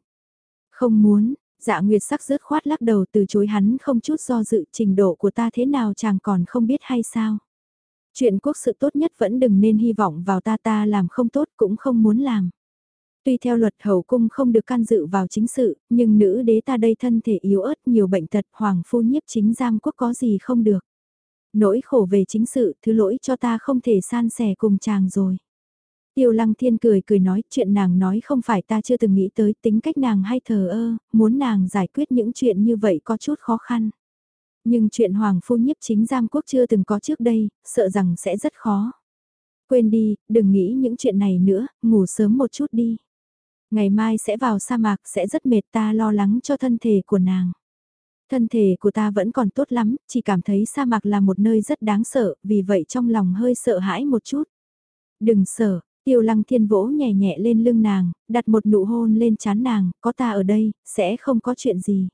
A: Không muốn, dạ nguyệt sắc rớt khoát lắc đầu từ chối hắn không chút do dự trình độ của ta thế nào chàng còn không biết hay sao. Chuyện quốc sự tốt nhất vẫn đừng nên hy vọng vào ta ta làm không tốt cũng không muốn làm. Tuy theo luật hậu cung không được can dự vào chính sự, nhưng nữ đế ta đây thân thể yếu ớt nhiều bệnh tật hoàng phu nhiếp chính giam quốc có gì không được. Nỗi khổ về chính sự, thứ lỗi cho ta không thể san sẻ cùng chàng rồi. Tiêu lăng thiên cười cười nói chuyện nàng nói không phải ta chưa từng nghĩ tới tính cách nàng hay thờ ơ, muốn nàng giải quyết những chuyện như vậy có chút khó khăn. Nhưng chuyện Hoàng Phu nhiếp chính giam quốc chưa từng có trước đây, sợ rằng sẽ rất khó. Quên đi, đừng nghĩ những chuyện này nữa, ngủ sớm một chút đi. Ngày mai sẽ vào sa mạc sẽ rất mệt ta lo lắng cho thân thể của nàng. Thân thể của ta vẫn còn tốt lắm, chỉ cảm thấy sa mạc là một nơi rất đáng sợ, vì vậy trong lòng hơi sợ hãi một chút. Đừng sợ, tiêu lăng thiên vỗ nhẹ nhẹ lên lưng nàng, đặt một nụ hôn lên chán nàng, có ta ở đây, sẽ không có chuyện gì.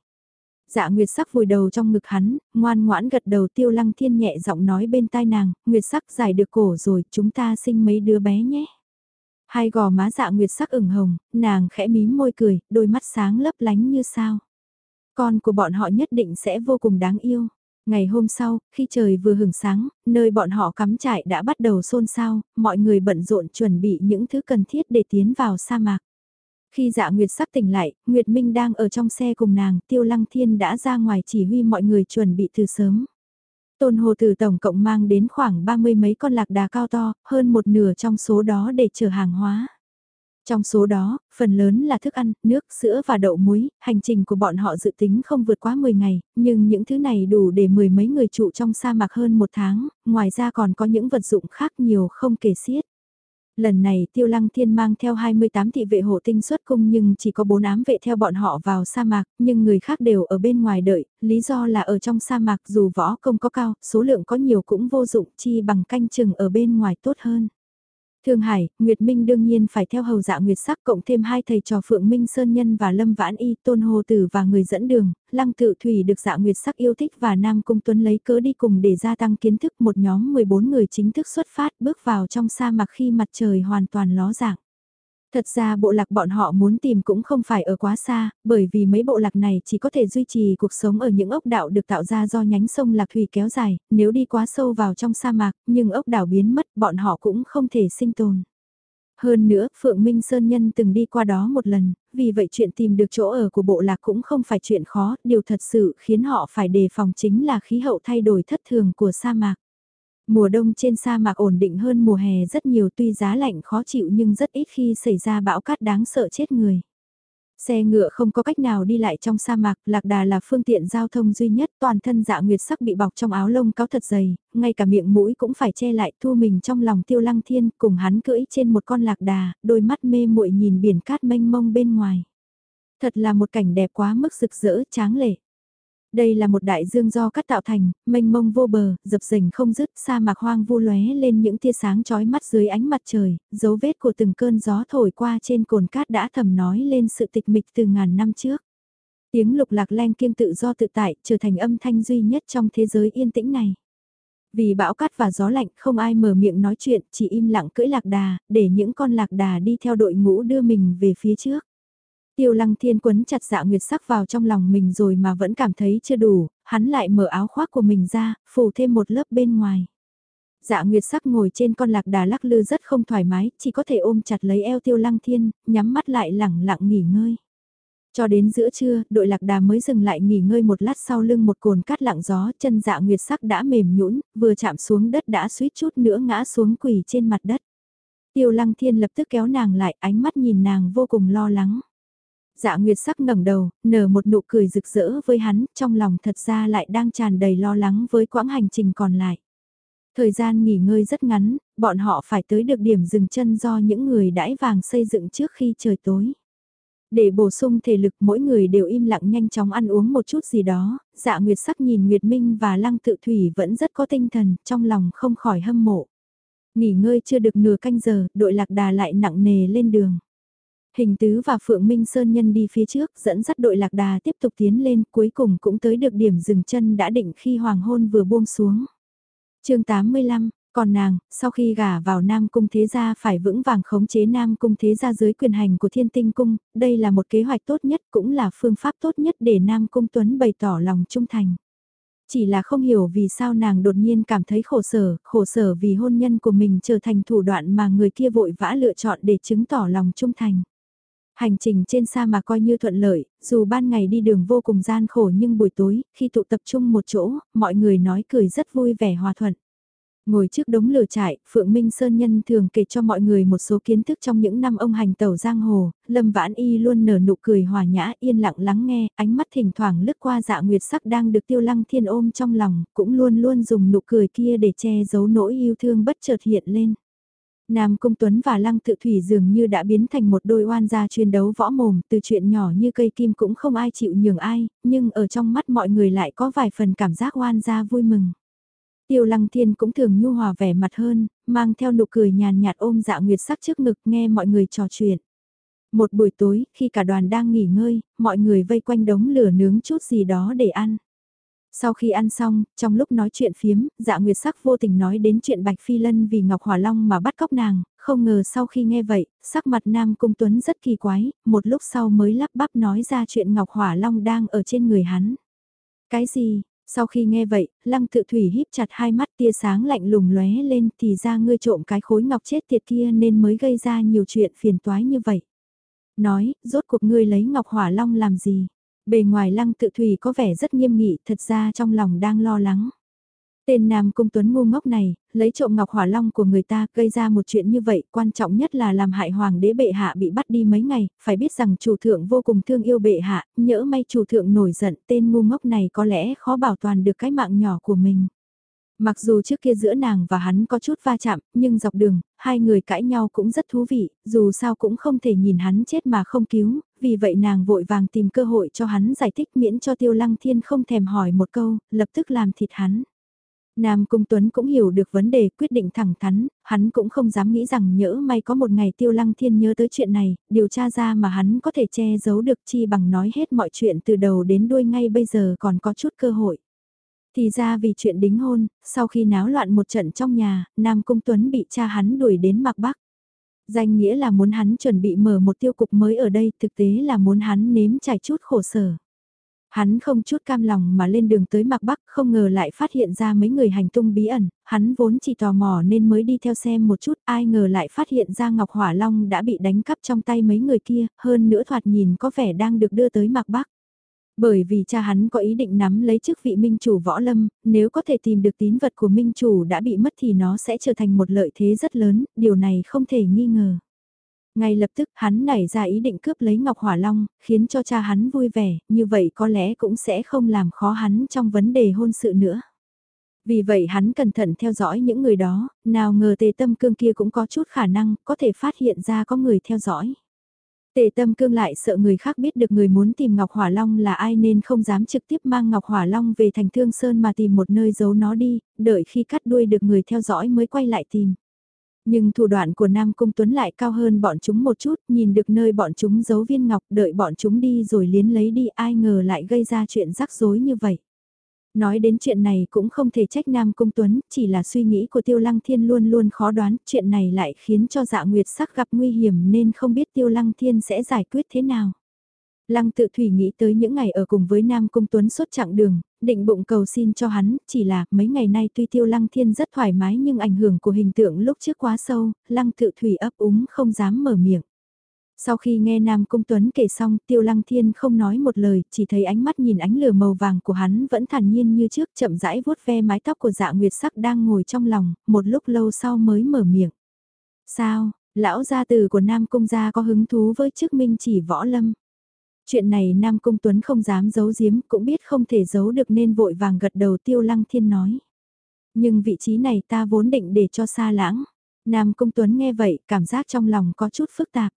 A: Dạ Nguyệt sắc vùi đầu trong ngực hắn, ngoan ngoãn gật đầu tiêu lăng thiên nhẹ giọng nói bên tai nàng, Nguyệt sắc giải được cổ rồi, chúng ta sinh mấy đứa bé nhé. Hai gò má dạ Nguyệt sắc ửng hồng, nàng khẽ mím môi cười, đôi mắt sáng lấp lánh như sao. Con của bọn họ nhất định sẽ vô cùng đáng yêu. Ngày hôm sau, khi trời vừa hưởng sáng, nơi bọn họ cắm trại đã bắt đầu xôn xao, mọi người bận rộn chuẩn bị những thứ cần thiết để tiến vào sa mạc. Khi dạ Nguyệt sắc tỉnh lại, Nguyệt Minh đang ở trong xe cùng nàng, Tiêu Lăng Thiên đã ra ngoài chỉ huy mọi người chuẩn bị từ sớm. Tôn Hồ Tử tổng cộng mang đến khoảng ba mươi mấy con lạc đà cao to, hơn một nửa trong số đó để chở hàng hóa. Trong số đó, phần lớn là thức ăn, nước, sữa và đậu muối, hành trình của bọn họ dự tính không vượt quá 10 ngày, nhưng những thứ này đủ để mười mấy người trụ trong sa mạc hơn một tháng, ngoài ra còn có những vật dụng khác nhiều không kể xiết. Lần này Tiêu Lăng Thiên mang theo 28 thị vệ hộ tinh xuất cung nhưng chỉ có 4 ám vệ theo bọn họ vào sa mạc, nhưng người khác đều ở bên ngoài đợi, lý do là ở trong sa mạc dù võ công có cao, số lượng có nhiều cũng vô dụng chi bằng canh chừng ở bên ngoài tốt hơn. Thương Hải, Nguyệt Minh đương nhiên phải theo hầu dạ Nguyệt sắc cộng thêm hai thầy trò Phượng Minh Sơn Nhân và Lâm Vãn Y, Tôn Hồ Tử và người dẫn đường, Lăng Tự Thủy được dạ Nguyệt sắc yêu thích và Nam Cung Tuấn lấy cớ đi cùng để gia tăng kiến thức một nhóm 14 người chính thức xuất phát bước vào trong sa mạc khi mặt trời hoàn toàn ló dạng. Thật ra bộ lạc bọn họ muốn tìm cũng không phải ở quá xa, bởi vì mấy bộ lạc này chỉ có thể duy trì cuộc sống ở những ốc đảo được tạo ra do nhánh sông Lạc Thủy kéo dài, nếu đi quá sâu vào trong sa mạc, nhưng ốc đảo biến mất bọn họ cũng không thể sinh tồn. Hơn nữa, Phượng Minh Sơn Nhân từng đi qua đó một lần, vì vậy chuyện tìm được chỗ ở của bộ lạc cũng không phải chuyện khó, điều thật sự khiến họ phải đề phòng chính là khí hậu thay đổi thất thường của sa mạc. Mùa đông trên sa mạc ổn định hơn mùa hè rất nhiều tuy giá lạnh khó chịu nhưng rất ít khi xảy ra bão cát đáng sợ chết người. Xe ngựa không có cách nào đi lại trong sa mạc, lạc đà là phương tiện giao thông duy nhất, toàn thân dạ nguyệt sắc bị bọc trong áo lông cáo thật dày, ngay cả miệng mũi cũng phải che lại thu mình trong lòng tiêu lăng thiên, cùng hắn cưỡi trên một con lạc đà, đôi mắt mê muội nhìn biển cát mênh mông bên ngoài. Thật là một cảnh đẹp quá mức rực rỡ, tráng lệ. Đây là một đại dương do cắt tạo thành, mênh mông vô bờ, dập dềnh không dứt, sa mạc hoang vu lóe lên những tia sáng chói mắt dưới ánh mặt trời, dấu vết của từng cơn gió thổi qua trên cồn cát đã thầm nói lên sự tịch mịch từ ngàn năm trước. Tiếng lục lạc len kiêng tự do tự tại trở thành âm thanh duy nhất trong thế giới yên tĩnh này. Vì bão cát và gió lạnh không ai mở miệng nói chuyện, chỉ im lặng cưỡi lạc đà, để những con lạc đà đi theo đội ngũ đưa mình về phía trước. Tiêu lăng thiên quấn chặt dạ nguyệt sắc vào trong lòng mình rồi mà vẫn cảm thấy chưa đủ, hắn lại mở áo khoác của mình ra, phủ thêm một lớp bên ngoài. Dạ Nguyệt sắc ngồi trên con lạc đà lắc lư rất không thoải mái, chỉ có thể ôm chặt lấy eo tiêu lăng thiên, nhắm mắt lại lẳng lặng nghỉ ngơi. Cho đến giữa trưa, đội lạc đà mới dừng lại nghỉ ngơi một lát sau lưng một cồn cát lặng gió, chân dạ Nguyệt sắc đã mềm nhũn, vừa chạm xuống đất đã suýt chút nữa ngã xuống quỳ trên mặt đất. Tiêu lăng thiên lập tức kéo nàng lại, ánh mắt nhìn nàng vô cùng lo lắng. Dạ Nguyệt sắc ngẩng đầu, nở một nụ cười rực rỡ với hắn, trong lòng thật ra lại đang tràn đầy lo lắng với quãng hành trình còn lại. Thời gian nghỉ ngơi rất ngắn, bọn họ phải tới được điểm dừng chân do những người đãi vàng xây dựng trước khi trời tối. Để bổ sung thể lực mỗi người đều im lặng nhanh chóng ăn uống một chút gì đó, dạ Nguyệt sắc nhìn Nguyệt Minh và Lăng Tự Thủy vẫn rất có tinh thần, trong lòng không khỏi hâm mộ. Nghỉ ngơi chưa được nửa canh giờ, đội lạc đà lại nặng nề lên đường. Hình tứ và Phượng Minh Sơn Nhân đi phía trước dẫn dắt đội lạc đà tiếp tục tiến lên cuối cùng cũng tới được điểm dừng chân đã định khi hoàng hôn vừa buông xuống. chương 85, còn nàng, sau khi gả vào Nam Cung Thế Gia phải vững vàng khống chế Nam Cung Thế Gia dưới quyền hành của Thiên Tinh Cung, đây là một kế hoạch tốt nhất cũng là phương pháp tốt nhất để Nam Cung Tuấn bày tỏ lòng trung thành. Chỉ là không hiểu vì sao nàng đột nhiên cảm thấy khổ sở, khổ sở vì hôn nhân của mình trở thành thủ đoạn mà người kia vội vã lựa chọn để chứng tỏ lòng trung thành. Hành trình trên sa mà coi như thuận lợi, dù ban ngày đi đường vô cùng gian khổ nhưng buổi tối, khi tụ tập trung một chỗ, mọi người nói cười rất vui vẻ hòa thuận. Ngồi trước đống lửa trại, Phượng Minh Sơn Nhân thường kể cho mọi người một số kiến thức trong những năm ông hành tàu giang hồ, Lâm Vãn Y luôn nở nụ cười hòa nhã yên lặng lắng nghe, ánh mắt thỉnh thoảng lướt qua dạ nguyệt sắc đang được tiêu lăng thiên ôm trong lòng, cũng luôn luôn dùng nụ cười kia để che giấu nỗi yêu thương bất chợt hiện lên. Nam Cung Tuấn và Lăng Tự Thủy dường như đã biến thành một đôi oan gia chuyên đấu võ mồm, từ chuyện nhỏ như cây kim cũng không ai chịu nhường ai, nhưng ở trong mắt mọi người lại có vài phần cảm giác oan gia vui mừng. Tiêu Lăng Thiên cũng thường nhu hòa vẻ mặt hơn, mang theo nụ cười nhàn nhạt ôm dạ nguyệt sắc trước ngực nghe mọi người trò chuyện. Một buổi tối, khi cả đoàn đang nghỉ ngơi, mọi người vây quanh đống lửa nướng chút gì đó để ăn. Sau khi ăn xong, trong lúc nói chuyện phiếm, dạ nguyệt sắc vô tình nói đến chuyện Bạch Phi Lân vì Ngọc Hỏa Long mà bắt cóc nàng, không ngờ sau khi nghe vậy, sắc mặt Nam Cung Tuấn rất kỳ quái, một lúc sau mới lắp bắp nói ra chuyện Ngọc Hỏa Long đang ở trên người hắn. Cái gì, sau khi nghe vậy, lăng tự thủy híp chặt hai mắt tia sáng lạnh lùng lóe lên thì ra ngươi trộm cái khối ngọc chết tiệt kia nên mới gây ra nhiều chuyện phiền toái như vậy. Nói, rốt cuộc ngươi lấy ngọc hỏa long làm gì? Bề ngoài lăng tự thủy có vẻ rất nghiêm nghị, thật ra trong lòng đang lo lắng. Tên Nam Cung Tuấn ngu ngốc này, lấy trộm ngọc hỏa long của người ta gây ra một chuyện như vậy, quan trọng nhất là làm hại hoàng đế bệ hạ bị bắt đi mấy ngày, phải biết rằng chủ thượng vô cùng thương yêu bệ hạ, nhỡ may chủ thượng nổi giận, tên ngu ngốc này có lẽ khó bảo toàn được cái mạng nhỏ của mình. Mặc dù trước kia giữa nàng và hắn có chút va chạm, nhưng dọc đường, hai người cãi nhau cũng rất thú vị, dù sao cũng không thể nhìn hắn chết mà không cứu, vì vậy nàng vội vàng tìm cơ hội cho hắn giải thích miễn cho tiêu lăng thiên không thèm hỏi một câu, lập tức làm thịt hắn. Nam Cung Tuấn cũng hiểu được vấn đề quyết định thẳng thắn, hắn cũng không dám nghĩ rằng nhỡ may có một ngày Tiêu Lăng Thiên nhớ tới chuyện này, điều tra ra mà hắn có thể che giấu được chi bằng nói hết mọi chuyện từ đầu đến đuôi ngay bây giờ còn có chút cơ hội. Thì ra vì chuyện đính hôn, sau khi náo loạn một trận trong nhà, Nam Cung Tuấn bị cha hắn đuổi đến Mạc Bắc. Danh nghĩa là muốn hắn chuẩn bị mở một tiêu cục mới ở đây, thực tế là muốn hắn nếm trải chút khổ sở. Hắn không chút cam lòng mà lên đường tới Mạc Bắc, không ngờ lại phát hiện ra mấy người hành tung bí ẩn, hắn vốn chỉ tò mò nên mới đi theo xem một chút, ai ngờ lại phát hiện ra Ngọc Hỏa Long đã bị đánh cắp trong tay mấy người kia, hơn nữa thoạt nhìn có vẻ đang được đưa tới Mạc Bắc. Bởi vì cha hắn có ý định nắm lấy chức vị minh chủ võ lâm, nếu có thể tìm được tín vật của minh chủ đã bị mất thì nó sẽ trở thành một lợi thế rất lớn, điều này không thể nghi ngờ. Ngay lập tức hắn nảy ra ý định cướp lấy Ngọc Hỏa Long, khiến cho cha hắn vui vẻ, như vậy có lẽ cũng sẽ không làm khó hắn trong vấn đề hôn sự nữa. Vì vậy hắn cẩn thận theo dõi những người đó, nào ngờ tề tâm cương kia cũng có chút khả năng, có thể phát hiện ra có người theo dõi. Tề tâm cương lại sợ người khác biết được người muốn tìm Ngọc Hỏa Long là ai nên không dám trực tiếp mang Ngọc Hỏa Long về thành Thương Sơn mà tìm một nơi giấu nó đi, đợi khi cắt đuôi được người theo dõi mới quay lại tìm. Nhưng thủ đoạn của Nam Cung Tuấn lại cao hơn bọn chúng một chút, nhìn được nơi bọn chúng giấu viên ngọc đợi bọn chúng đi rồi liến lấy đi ai ngờ lại gây ra chuyện rắc rối như vậy. Nói đến chuyện này cũng không thể trách Nam Cung Tuấn, chỉ là suy nghĩ của Tiêu Lăng Thiên luôn luôn khó đoán, chuyện này lại khiến cho dạ nguyệt sắc gặp nguy hiểm nên không biết Tiêu Lăng Thiên sẽ giải quyết thế nào. Lăng tự thủy nghĩ tới những ngày ở cùng với Nam Cung Tuấn suốt chặng đường, định bụng cầu xin cho hắn, chỉ là mấy ngày nay tuy tiêu lăng thiên rất thoải mái nhưng ảnh hưởng của hình tượng lúc trước quá sâu, lăng tự thủy ấp úng không dám mở miệng. Sau khi nghe Nam Cung Tuấn kể xong, Tiêu Lăng Thiên không nói một lời, chỉ thấy ánh mắt nhìn ánh lửa màu vàng của hắn vẫn thản nhiên như trước, chậm rãi vuốt ve mái tóc của dạ nguyệt sắc đang ngồi trong lòng, một lúc lâu sau mới mở miệng. Sao, lão gia tử của Nam Cung gia có hứng thú với chức minh chỉ võ lâm? Chuyện này Nam Cung Tuấn không dám giấu giếm cũng biết không thể giấu được nên vội vàng gật đầu tiêu lăng thiên nói. Nhưng vị trí này ta vốn định để cho xa lãng. Nam Cung Tuấn nghe vậy cảm giác trong lòng có chút phức tạp.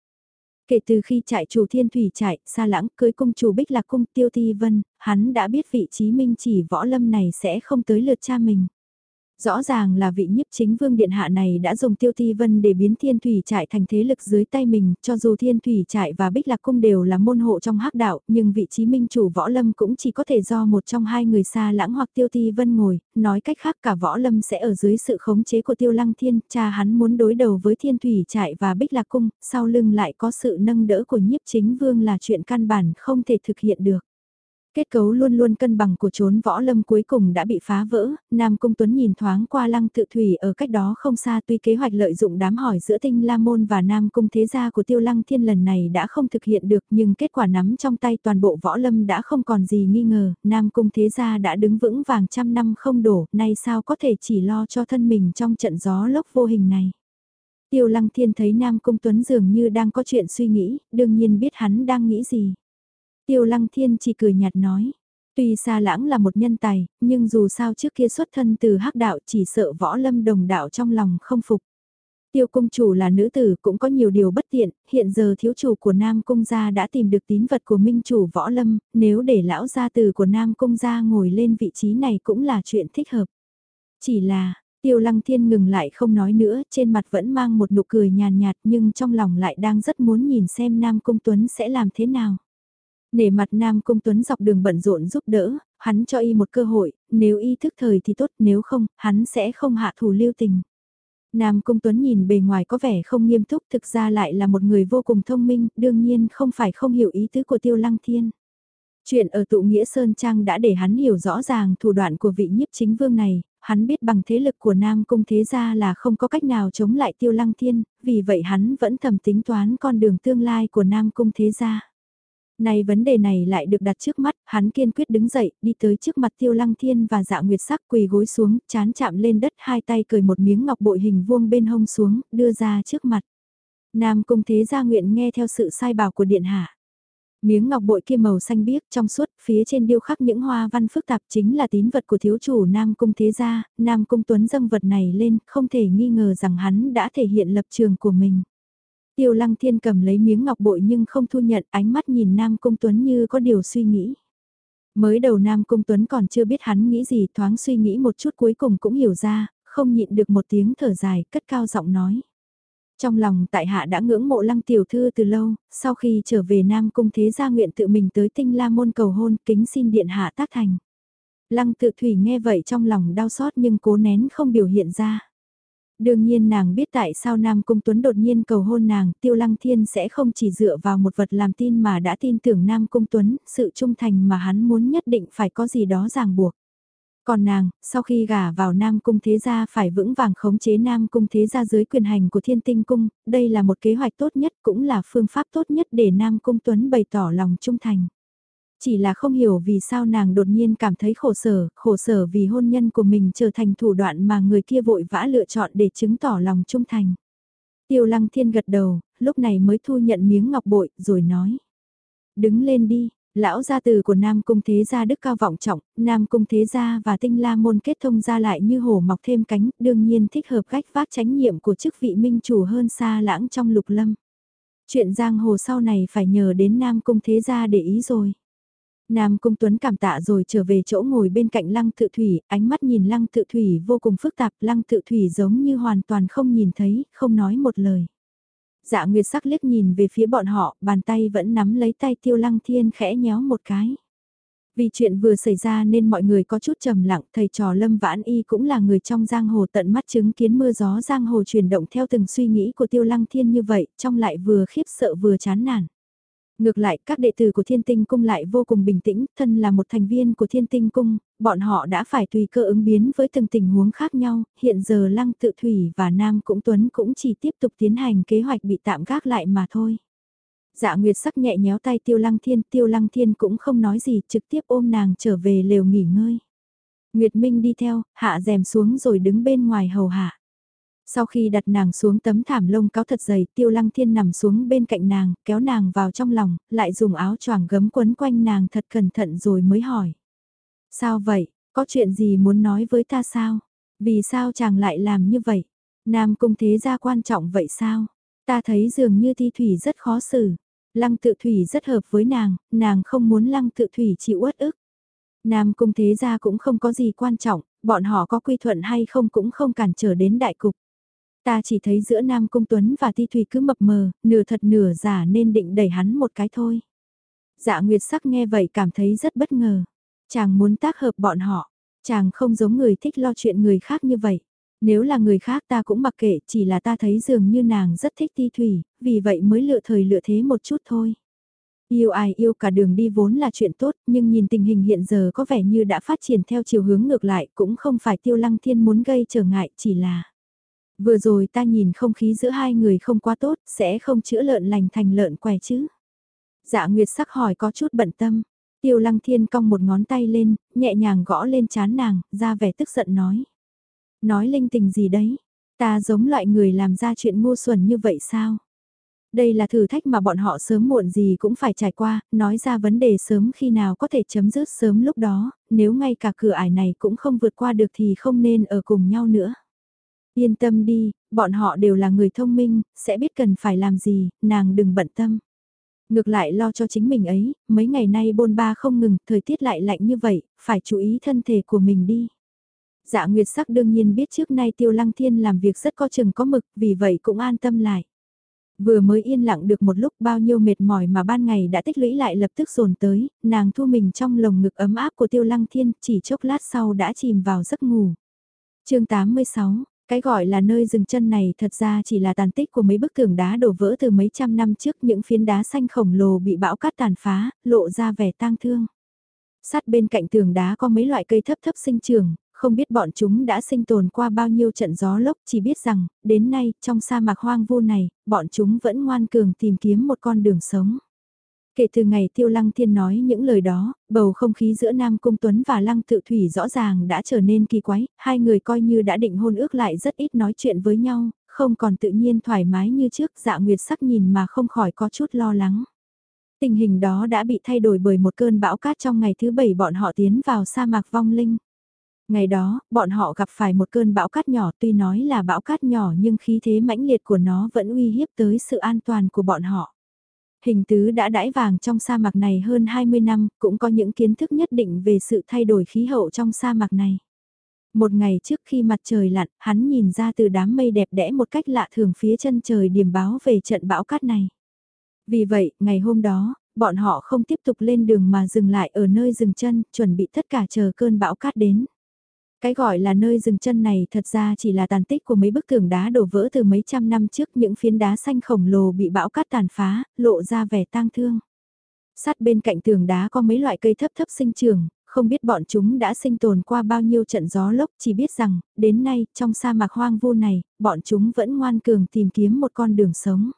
A: Kể từ khi trại chủ thiên thủy trại, xa lãng cưới cung chủ bích lạc cung tiêu thi vân, hắn đã biết vị trí minh chỉ võ lâm này sẽ không tới lượt cha mình. Rõ ràng là vị nhiếp chính vương điện hạ này đã dùng tiêu thi vân để biến thiên thủy trại thành thế lực dưới tay mình, cho dù thiên thủy trại và bích lạc cung đều là môn hộ trong hắc đạo, nhưng vị trí minh chủ võ lâm cũng chỉ có thể do một trong hai người xa lãng hoặc tiêu thi vân ngồi, nói cách khác cả võ lâm sẽ ở dưới sự khống chế của tiêu lăng thiên, cha hắn muốn đối đầu với thiên thủy trại và bích lạc cung, sau lưng lại có sự nâng đỡ của nhiếp chính vương là chuyện căn bản không thể thực hiện được. Kết cấu luôn luôn cân bằng của chốn võ lâm cuối cùng đã bị phá vỡ, Nam Cung Tuấn nhìn thoáng qua lăng tự thủy ở cách đó không xa tuy kế hoạch lợi dụng đám hỏi giữa tinh La Môn và Nam Cung Thế Gia của Tiêu Lăng Thiên lần này đã không thực hiện được nhưng kết quả nắm trong tay toàn bộ võ lâm đã không còn gì nghi ngờ, Nam Cung Thế Gia đã đứng vững vàng trăm năm không đổ, nay sao có thể chỉ lo cho thân mình trong trận gió lốc vô hình này. Tiêu Lăng Thiên thấy Nam Cung Tuấn dường như đang có chuyện suy nghĩ, đương nhiên biết hắn đang nghĩ gì. Tiêu Lăng Thiên chỉ cười nhạt nói. Tuy Sa Lãng là một nhân tài, nhưng dù sao trước kia xuất thân từ hắc đạo chỉ sợ võ lâm đồng đạo trong lòng không phục. Tiêu cung chủ là nữ tử cũng có nhiều điều bất tiện, hiện giờ thiếu chủ của Nam Cung gia đã tìm được tín vật của minh chủ võ lâm, nếu để lão gia tử của Nam Cung gia ngồi lên vị trí này cũng là chuyện thích hợp. Chỉ là, Tiêu Lăng Thiên ngừng lại không nói nữa, trên mặt vẫn mang một nụ cười nhàn nhạt nhưng trong lòng lại đang rất muốn nhìn xem Nam Cung Tuấn sẽ làm thế nào. Nể mặt Nam Cung Tuấn dọc đường bận rộn giúp đỡ, hắn cho y một cơ hội, nếu y thức thời thì tốt, nếu không, hắn sẽ không hạ thủ lưu tình. Nam Cung Tuấn nhìn bề ngoài có vẻ không nghiêm túc thực ra lại là một người vô cùng thông minh, đương nhiên không phải không hiểu ý tứ của Tiêu Lăng Thiên. Chuyện ở tụ nghĩa Sơn Trang đã để hắn hiểu rõ ràng thủ đoạn của vị nhiếp chính vương này, hắn biết bằng thế lực của Nam Cung Thế Gia là không có cách nào chống lại Tiêu Lăng Thiên, vì vậy hắn vẫn thầm tính toán con đường tương lai của Nam Cung Thế Gia. Này vấn đề này lại được đặt trước mắt, hắn kiên quyết đứng dậy, đi tới trước mặt tiêu lăng thiên và dạ nguyệt sắc quỳ gối xuống, chán chạm lên đất hai tay cười một miếng ngọc bội hình vuông bên hông xuống, đưa ra trước mặt. Nam cung thế gia nguyện nghe theo sự sai bảo của điện hạ. Miếng ngọc bội kia màu xanh biếc trong suốt, phía trên điêu khắc những hoa văn phức tạp chính là tín vật của thiếu chủ Nam Cung Thế Gia, Nam Cung Tuấn dâng vật này lên, không thể nghi ngờ rằng hắn đã thể hiện lập trường của mình. Tiêu lăng thiên cầm lấy miếng ngọc bội nhưng không thu nhận ánh mắt nhìn Nam Cung Tuấn như có điều suy nghĩ. Mới đầu Nam Cung Tuấn còn chưa biết hắn nghĩ gì thoáng suy nghĩ một chút cuối cùng cũng hiểu ra, không nhịn được một tiếng thở dài, cất cao giọng nói. Trong lòng tại hạ đã ngưỡng mộ lăng tiểu thư từ lâu, sau khi trở về Nam Cung Thế gia nguyện tự mình tới tinh la môn cầu hôn kính xin điện hạ tác thành. Lăng tự thủy nghe vậy trong lòng đau xót nhưng cố nén không biểu hiện ra. Đương nhiên nàng biết tại sao Nam Cung Tuấn đột nhiên cầu hôn nàng, Tiêu Lăng Thiên sẽ không chỉ dựa vào một vật làm tin mà đã tin tưởng Nam Cung Tuấn, sự trung thành mà hắn muốn nhất định phải có gì đó ràng buộc. Còn nàng, sau khi gả vào Nam Cung Thế Gia phải vững vàng khống chế Nam Cung Thế Gia dưới quyền hành của Thiên Tinh Cung, đây là một kế hoạch tốt nhất cũng là phương pháp tốt nhất để Nam Cung Tuấn bày tỏ lòng trung thành. Chỉ là không hiểu vì sao nàng đột nhiên cảm thấy khổ sở, khổ sở vì hôn nhân của mình trở thành thủ đoạn mà người kia vội vã lựa chọn để chứng tỏ lòng trung thành. Tiêu lăng thiên gật đầu, lúc này mới thu nhận miếng ngọc bội, rồi nói. Đứng lên đi, lão gia từ của Nam Cung Thế Gia đức cao vọng trọng, Nam Cung Thế Gia và Tinh La Môn kết thông ra lại như hổ mọc thêm cánh, đương nhiên thích hợp gách vác trách nhiệm của chức vị minh chủ hơn xa lãng trong lục lâm. Chuyện giang hồ sau này phải nhờ đến Nam Cung Thế Gia để ý rồi. Nam Cung Tuấn cảm tạ rồi trở về chỗ ngồi bên cạnh Lăng Tự Thủy, ánh mắt nhìn Lăng Tự Thủy vô cùng phức tạp, Lăng Tự Thủy giống như hoàn toàn không nhìn thấy, không nói một lời. Dạ Nguyệt sắc liếc nhìn về phía bọn họ, bàn tay vẫn nắm lấy tay Tiêu Lăng Thiên khẽ nhéo một cái. Vì chuyện vừa xảy ra nên mọi người có chút trầm lặng, thầy trò Lâm Vãn Y cũng là người trong giang hồ tận mắt chứng kiến mưa gió giang hồ chuyển động theo từng suy nghĩ của Tiêu Lăng Thiên như vậy, trong lại vừa khiếp sợ vừa chán nản. Ngược lại, các đệ tử của Thiên Tinh Cung lại vô cùng bình tĩnh, thân là một thành viên của Thiên Tinh Cung, bọn họ đã phải tùy cơ ứng biến với từng tình huống khác nhau, hiện giờ Lăng Tự Thủy và Nam Cũng Tuấn cũng chỉ tiếp tục tiến hành kế hoạch bị tạm gác lại mà thôi. Dạ Nguyệt sắc nhẹ nhéo tay Tiêu Lăng Thiên, Tiêu Lăng Thiên cũng không nói gì, trực tiếp ôm nàng trở về lều nghỉ ngơi. Nguyệt Minh đi theo, hạ rèm xuống rồi đứng bên ngoài hầu hạ. Sau khi đặt nàng xuống tấm thảm lông cáo thật dày, tiêu lăng thiên nằm xuống bên cạnh nàng, kéo nàng vào trong lòng, lại dùng áo choàng gấm quấn quanh nàng thật cẩn thận rồi mới hỏi. Sao vậy, có chuyện gì muốn nói với ta sao? Vì sao chàng lại làm như vậy? Nam cung thế gia quan trọng vậy sao? Ta thấy dường như thi thủy rất khó xử. Lăng tự thủy rất hợp với nàng, nàng không muốn lăng tự thủy chịu uất ức. Nam cung thế gia cũng không có gì quan trọng, bọn họ có quy thuận hay không cũng không cản trở đến đại cục. Ta chỉ thấy giữa Nam Cung Tuấn và Ti Thủy cứ mập mờ, nửa thật nửa giả nên định đẩy hắn một cái thôi. Dạ Nguyệt sắc nghe vậy cảm thấy rất bất ngờ. Chàng muốn tác hợp bọn họ, chàng không giống người thích lo chuyện người khác như vậy. Nếu là người khác ta cũng mặc kệ, chỉ là ta thấy dường như nàng rất thích Ti Thủy, vì vậy mới lựa thời lựa thế một chút thôi. Yêu ai yêu cả đường đi vốn là chuyện tốt, nhưng nhìn tình hình hiện giờ có vẻ như đã phát triển theo chiều hướng ngược lại, cũng không phải tiêu lăng thiên muốn gây trở ngại, chỉ là... Vừa rồi ta nhìn không khí giữa hai người không quá tốt, sẽ không chữa lợn lành thành lợn què chứ. Dạ Nguyệt sắc hỏi có chút bận tâm. Tiêu lăng thiên cong một ngón tay lên, nhẹ nhàng gõ lên chán nàng, ra vẻ tức giận nói. Nói linh tình gì đấy, ta giống loại người làm ra chuyện ngu xuẩn như vậy sao? Đây là thử thách mà bọn họ sớm muộn gì cũng phải trải qua, nói ra vấn đề sớm khi nào có thể chấm dứt sớm lúc đó, nếu ngay cả cửa ải này cũng không vượt qua được thì không nên ở cùng nhau nữa. Yên tâm đi, bọn họ đều là người thông minh, sẽ biết cần phải làm gì, nàng đừng bận tâm. Ngược lại lo cho chính mình ấy, mấy ngày nay bôn ba không ngừng, thời tiết lại lạnh như vậy, phải chú ý thân thể của mình đi. Dạ Nguyệt Sắc đương nhiên biết trước nay Tiêu Lăng Thiên làm việc rất có chừng có mực, vì vậy cũng an tâm lại. Vừa mới yên lặng được một lúc bao nhiêu mệt mỏi mà ban ngày đã tích lũy lại lập tức dồn tới, nàng thu mình trong lồng ngực ấm áp của Tiêu Lăng Thiên, chỉ chốc lát sau đã chìm vào giấc ngủ. chương 86 cái gọi là nơi dừng chân này thật ra chỉ là tàn tích của mấy bức tường đá đổ vỡ từ mấy trăm năm trước những phiến đá xanh khổng lồ bị bão cát tàn phá, lộ ra vẻ tang thương. Sát bên cạnh tường đá có mấy loại cây thấp thấp sinh trường, không biết bọn chúng đã sinh tồn qua bao nhiêu trận gió lốc, chỉ biết rằng, đến nay, trong sa mạc hoang vu này, bọn chúng vẫn ngoan cường tìm kiếm một con đường sống. Kể từ ngày Tiêu Lăng Thiên nói những lời đó, bầu không khí giữa Nam Cung Tuấn và Lăng Tự Thủy rõ ràng đã trở nên kỳ quái, hai người coi như đã định hôn ước lại rất ít nói chuyện với nhau, không còn tự nhiên thoải mái như trước dạ nguyệt sắc nhìn mà không khỏi có chút lo lắng. Tình hình đó đã bị thay đổi bởi một cơn bão cát trong ngày thứ bảy bọn họ tiến vào sa mạc vong linh. Ngày đó, bọn họ gặp phải một cơn bão cát nhỏ tuy nói là bão cát nhỏ nhưng khí thế mãnh liệt của nó vẫn uy hiếp tới sự an toàn của bọn họ. Hình tứ đã đãi vàng trong sa mạc này hơn 20 năm, cũng có những kiến thức nhất định về sự thay đổi khí hậu trong sa mạc này. Một ngày trước khi mặt trời lặn, hắn nhìn ra từ đám mây đẹp đẽ một cách lạ thường phía chân trời điểm báo về trận bão cát này. Vì vậy, ngày hôm đó, bọn họ không tiếp tục lên đường mà dừng lại ở nơi dừng chân, chuẩn bị tất cả chờ cơn bão cát đến. Cái gọi là nơi dừng chân này thật ra chỉ là tàn tích của mấy bức tường đá đổ vỡ từ mấy trăm năm trước những phiến đá xanh khổng lồ bị bão cát tàn phá, lộ ra vẻ tang thương. Sát bên cạnh tường đá có mấy loại cây thấp thấp sinh trường, không biết bọn chúng đã sinh tồn qua bao nhiêu trận gió lốc, chỉ biết rằng, đến nay, trong sa mạc hoang vu này, bọn chúng vẫn ngoan cường tìm kiếm một con đường sống.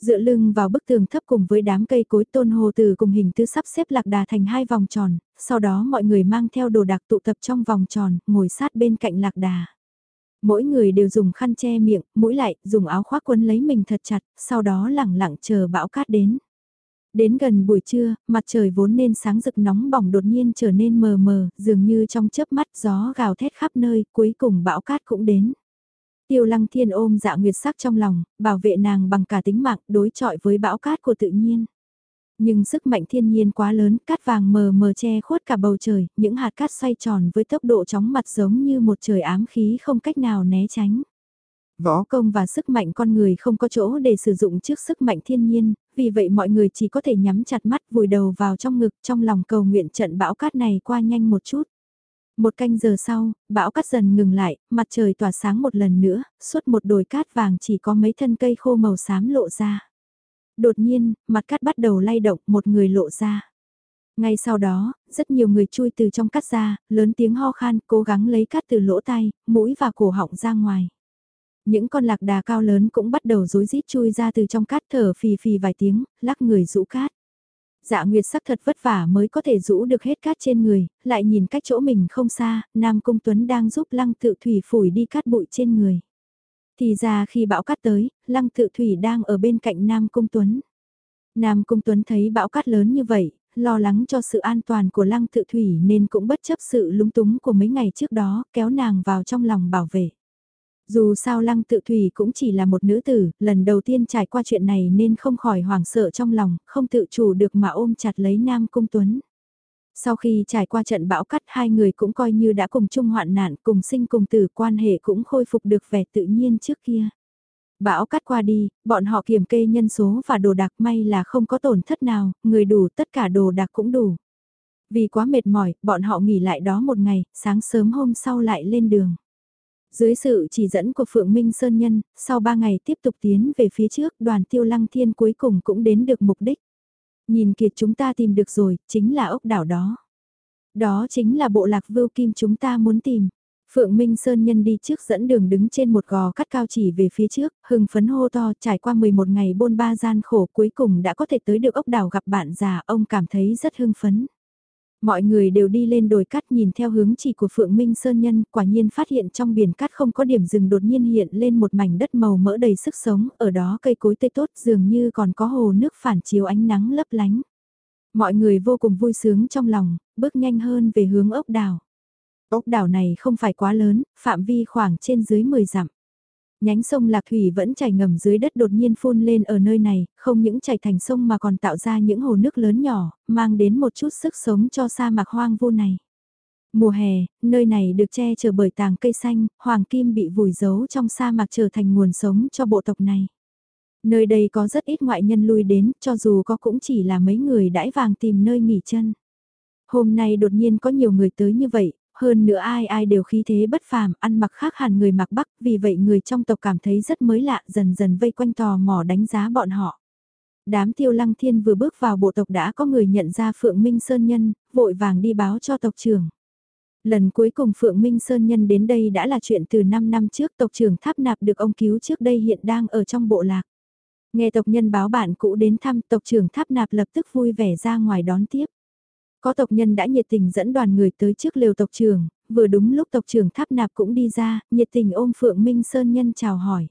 A: Dựa lưng vào bức tường thấp cùng với đám cây cối tôn hồ từ cùng hình tứ sắp xếp lạc đà thành hai vòng tròn, sau đó mọi người mang theo đồ đạc tụ tập trong vòng tròn, ngồi sát bên cạnh lạc đà. Mỗi người đều dùng khăn che miệng, mũi lại, dùng áo khoác quấn lấy mình thật chặt, sau đó lẳng lặng chờ bão cát đến. Đến gần buổi trưa, mặt trời vốn nên sáng rực nóng bỏng đột nhiên trở nên mờ mờ, dường như trong chớp mắt gió gào thét khắp nơi, cuối cùng bão cát cũng đến. Tiêu lăng thiên ôm dạ nguyệt sắc trong lòng, bảo vệ nàng bằng cả tính mạng đối chọi với bão cát của tự nhiên. Nhưng sức mạnh thiên nhiên quá lớn, cát vàng mờ mờ che khuất cả bầu trời, những hạt cát xoay tròn với tốc độ chóng mặt giống như một trời ám khí không cách nào né tránh. Võ công và sức mạnh con người không có chỗ để sử dụng trước sức mạnh thiên nhiên, vì vậy mọi người chỉ có thể nhắm chặt mắt vùi đầu vào trong ngực trong lòng cầu nguyện trận bão cát này qua nhanh một chút. Một canh giờ sau, bão cắt dần ngừng lại, mặt trời tỏa sáng một lần nữa, suốt một đồi cát vàng chỉ có mấy thân cây khô màu xám lộ ra. Đột nhiên, mặt cát bắt đầu lay động, một người lộ ra. Ngay sau đó, rất nhiều người chui từ trong cát ra, lớn tiếng ho khan, cố gắng lấy cát từ lỗ tai, mũi và cổ họng ra ngoài. Những con lạc đà cao lớn cũng bắt đầu rối rít chui ra từ trong cát thở phì phì vài tiếng, lắc người rũ cát. Dạ Nguyệt sắc thật vất vả mới có thể rũ được hết cát trên người, lại nhìn cách chỗ mình không xa, Nam Cung Tuấn đang giúp Lăng Tự Thủy phủi đi cát bụi trên người. Thì ra khi bão cát tới, Lăng Tự Thủy đang ở bên cạnh Nam Cung Tuấn. Nam Cung Tuấn thấy bão cát lớn như vậy, lo lắng cho sự an toàn của Lăng Tự Thủy nên cũng bất chấp sự lúng túng của mấy ngày trước đó, kéo nàng vào trong lòng bảo vệ. Dù sao Lăng Tự Thủy cũng chỉ là một nữ tử, lần đầu tiên trải qua chuyện này nên không khỏi hoảng sợ trong lòng, không tự chủ được mà ôm chặt lấy Nam Cung Tuấn. Sau khi trải qua trận bão cắt hai người cũng coi như đã cùng chung hoạn nạn, cùng sinh cùng tử quan hệ cũng khôi phục được vẻ tự nhiên trước kia. Bão cắt qua đi, bọn họ kiểm kê nhân số và đồ đạc may là không có tổn thất nào, người đủ tất cả đồ đạc cũng đủ. Vì quá mệt mỏi, bọn họ nghỉ lại đó một ngày, sáng sớm hôm sau lại lên đường. Dưới sự chỉ dẫn của Phượng Minh Sơn Nhân, sau ba ngày tiếp tục tiến về phía trước, đoàn tiêu lăng thiên cuối cùng cũng đến được mục đích. Nhìn kiệt chúng ta tìm được rồi, chính là ốc đảo đó. Đó chính là bộ lạc vưu kim chúng ta muốn tìm. Phượng Minh Sơn Nhân đi trước dẫn đường đứng trên một gò cắt cao chỉ về phía trước, hưng phấn hô to trải qua 11 ngày bôn ba gian khổ cuối cùng đã có thể tới được ốc đảo gặp bạn già, ông cảm thấy rất hưng phấn. Mọi người đều đi lên đồi cắt nhìn theo hướng chỉ của Phượng Minh Sơn Nhân, quả nhiên phát hiện trong biển cắt không có điểm dừng đột nhiên hiện lên một mảnh đất màu mỡ đầy sức sống, ở đó cây cối tươi tốt dường như còn có hồ nước phản chiếu ánh nắng lấp lánh. Mọi người vô cùng vui sướng trong lòng, bước nhanh hơn về hướng ốc đảo. Ốc đảo này không phải quá lớn, phạm vi khoảng trên dưới 10 dặm. Nhánh sông Lạc Thủy vẫn chảy ngầm dưới đất đột nhiên phun lên ở nơi này, không những chảy thành sông mà còn tạo ra những hồ nước lớn nhỏ, mang đến một chút sức sống cho sa mạc hoang vu này. Mùa hè, nơi này được che chở bởi tàng cây xanh, hoàng kim bị vùi giấu trong sa mạc trở thành nguồn sống cho bộ tộc này. Nơi đây có rất ít ngoại nhân lui đến, cho dù có cũng chỉ là mấy người đãi vàng tìm nơi nghỉ chân. Hôm nay đột nhiên có nhiều người tới như vậy, hơn nữa ai ai đều khí thế bất phàm, ăn mặc khác hẳn người mặc Bắc, vì vậy người trong tộc cảm thấy rất mới lạ, dần dần vây quanh tò mò đánh giá bọn họ. Đám tiêu lăng thiên vừa bước vào bộ tộc đã có người nhận ra Phượng Minh Sơn Nhân, vội vàng đi báo cho tộc trưởng. Lần cuối cùng Phượng Minh Sơn Nhân đến đây đã là chuyện từ 5 năm trước tộc trưởng tháp nạp được ông cứu trước đây hiện đang ở trong bộ lạc. Nghe tộc nhân báo bạn cũ đến thăm tộc trưởng tháp nạp lập tức vui vẻ ra ngoài đón tiếp. Có tộc nhân đã nhiệt tình dẫn đoàn người tới trước lều tộc trưởng, vừa đúng lúc tộc trưởng tháp nạp cũng đi ra, nhiệt tình ôm Phượng Minh Sơn Nhân chào hỏi.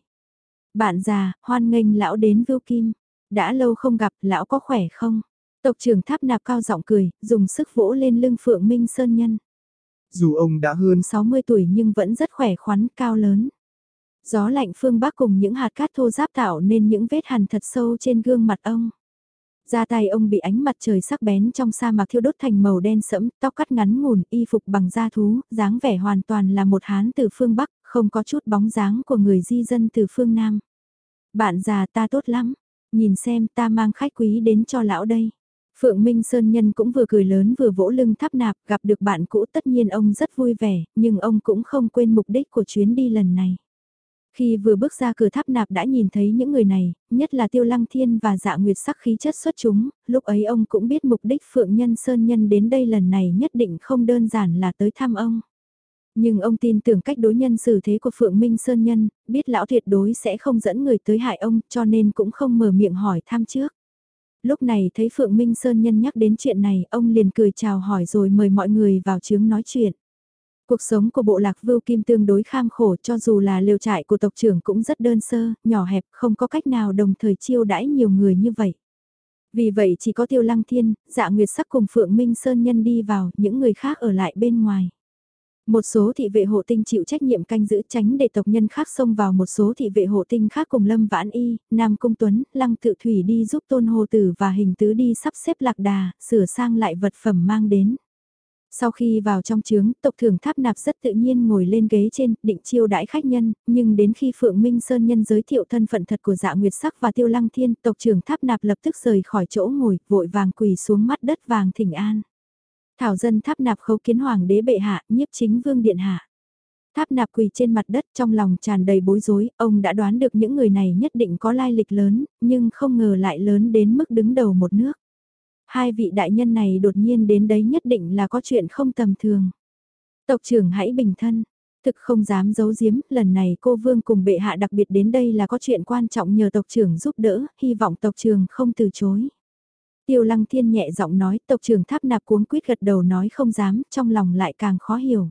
A: Bạn già, hoan nghênh lão đến Vưu Kim. Đã lâu không gặp, lão có khỏe không? Tộc trưởng tháp nạp cao giọng cười, dùng sức vỗ lên lưng Phượng Minh Sơn Nhân.
B: Dù ông đã hơn
A: 60 tuổi nhưng vẫn rất khỏe khoắn, cao lớn. Gió lạnh phương Bắc cùng những hạt cát thô giáp tạo nên những vết hằn thật sâu trên gương mặt ông. Da tay ông bị ánh mặt trời sắc bén trong sa mạc thiêu đốt thành màu đen sẫm, tóc cắt ngắn ngủn, y phục bằng da thú, dáng vẻ hoàn toàn là một hán từ phương Bắc, không có chút bóng dáng của người di dân từ phương Nam. Bạn già ta tốt lắm, nhìn xem ta mang khách quý đến cho lão đây. Phượng Minh Sơn Nhân cũng vừa cười lớn vừa vỗ lưng thắp nạp, gặp được bạn cũ tất nhiên ông rất vui vẻ, nhưng ông cũng không quên mục đích của chuyến đi lần này. Khi vừa bước ra cửa tháp nạp đã nhìn thấy những người này, nhất là Tiêu Lăng Thiên và Dạ Nguyệt sắc khí chất xuất chúng, lúc ấy ông cũng biết mục đích Phượng Nhân Sơn Nhân đến đây lần này nhất định không đơn giản là tới thăm ông. Nhưng ông tin tưởng cách đối nhân xử thế của Phượng Minh Sơn Nhân, biết lão tuyệt đối sẽ không dẫn người tới hại ông cho nên cũng không mở miệng hỏi thăm trước. Lúc này thấy Phượng Minh Sơn Nhân nhắc đến chuyện này, ông liền cười chào hỏi rồi mời mọi người vào chướng nói chuyện. Cuộc sống của bộ lạc Vưu Kim tương đối kham khổ cho dù là liều trại của tộc trưởng cũng rất đơn sơ, nhỏ hẹp, không có cách nào đồng thời chiêu đãi nhiều người như vậy. Vì vậy chỉ có Tiêu Lăng Thiên, Dạ Nguyệt Sắc cùng Phượng Minh Sơn Nhân đi vào, những người khác ở lại bên ngoài. Một số thị vệ hộ tinh chịu trách nhiệm canh giữ tránh để tộc nhân khác xông vào một số thị vệ hộ tinh khác cùng Lâm Vãn Y, Nam Cung Tuấn, Lăng Tự Thủy đi giúp Tôn Hồ Tử và Hình Tứ đi sắp xếp lạc đà, sửa sang lại vật phẩm mang đến. Sau khi vào trong trướng, tộc trưởng tháp nạp rất tự nhiên ngồi lên ghế trên, định chiêu đãi khách nhân, nhưng đến khi Phượng Minh Sơn Nhân giới thiệu thân phận thật của dạ Nguyệt Sắc và Tiêu Lăng Thiên, tộc trưởng tháp nạp lập tức rời khỏi chỗ ngồi, vội vàng quỳ xuống mắt đất vàng thỉnh an. Thảo dân tháp nạp khấu kiến hoàng đế bệ hạ, nhiếp chính vương điện hạ. Tháp nạp quỳ trên mặt đất trong lòng tràn đầy bối rối, ông đã đoán được những người này nhất định có lai lịch lớn, nhưng không ngờ lại lớn đến mức đứng đầu một nước. Hai vị đại nhân này đột nhiên đến đấy nhất định là có chuyện không tầm thường. Tộc trưởng hãy bình thân. Thực không dám giấu giếm, lần này cô Vương cùng bệ hạ đặc biệt đến đây là có chuyện quan trọng nhờ tộc trưởng giúp đỡ, hy vọng tộc trưởng không từ chối. Tiêu lăng thiên nhẹ giọng nói, tộc trưởng tháp nạp cuống quýt gật đầu nói không dám, trong lòng lại càng khó hiểu.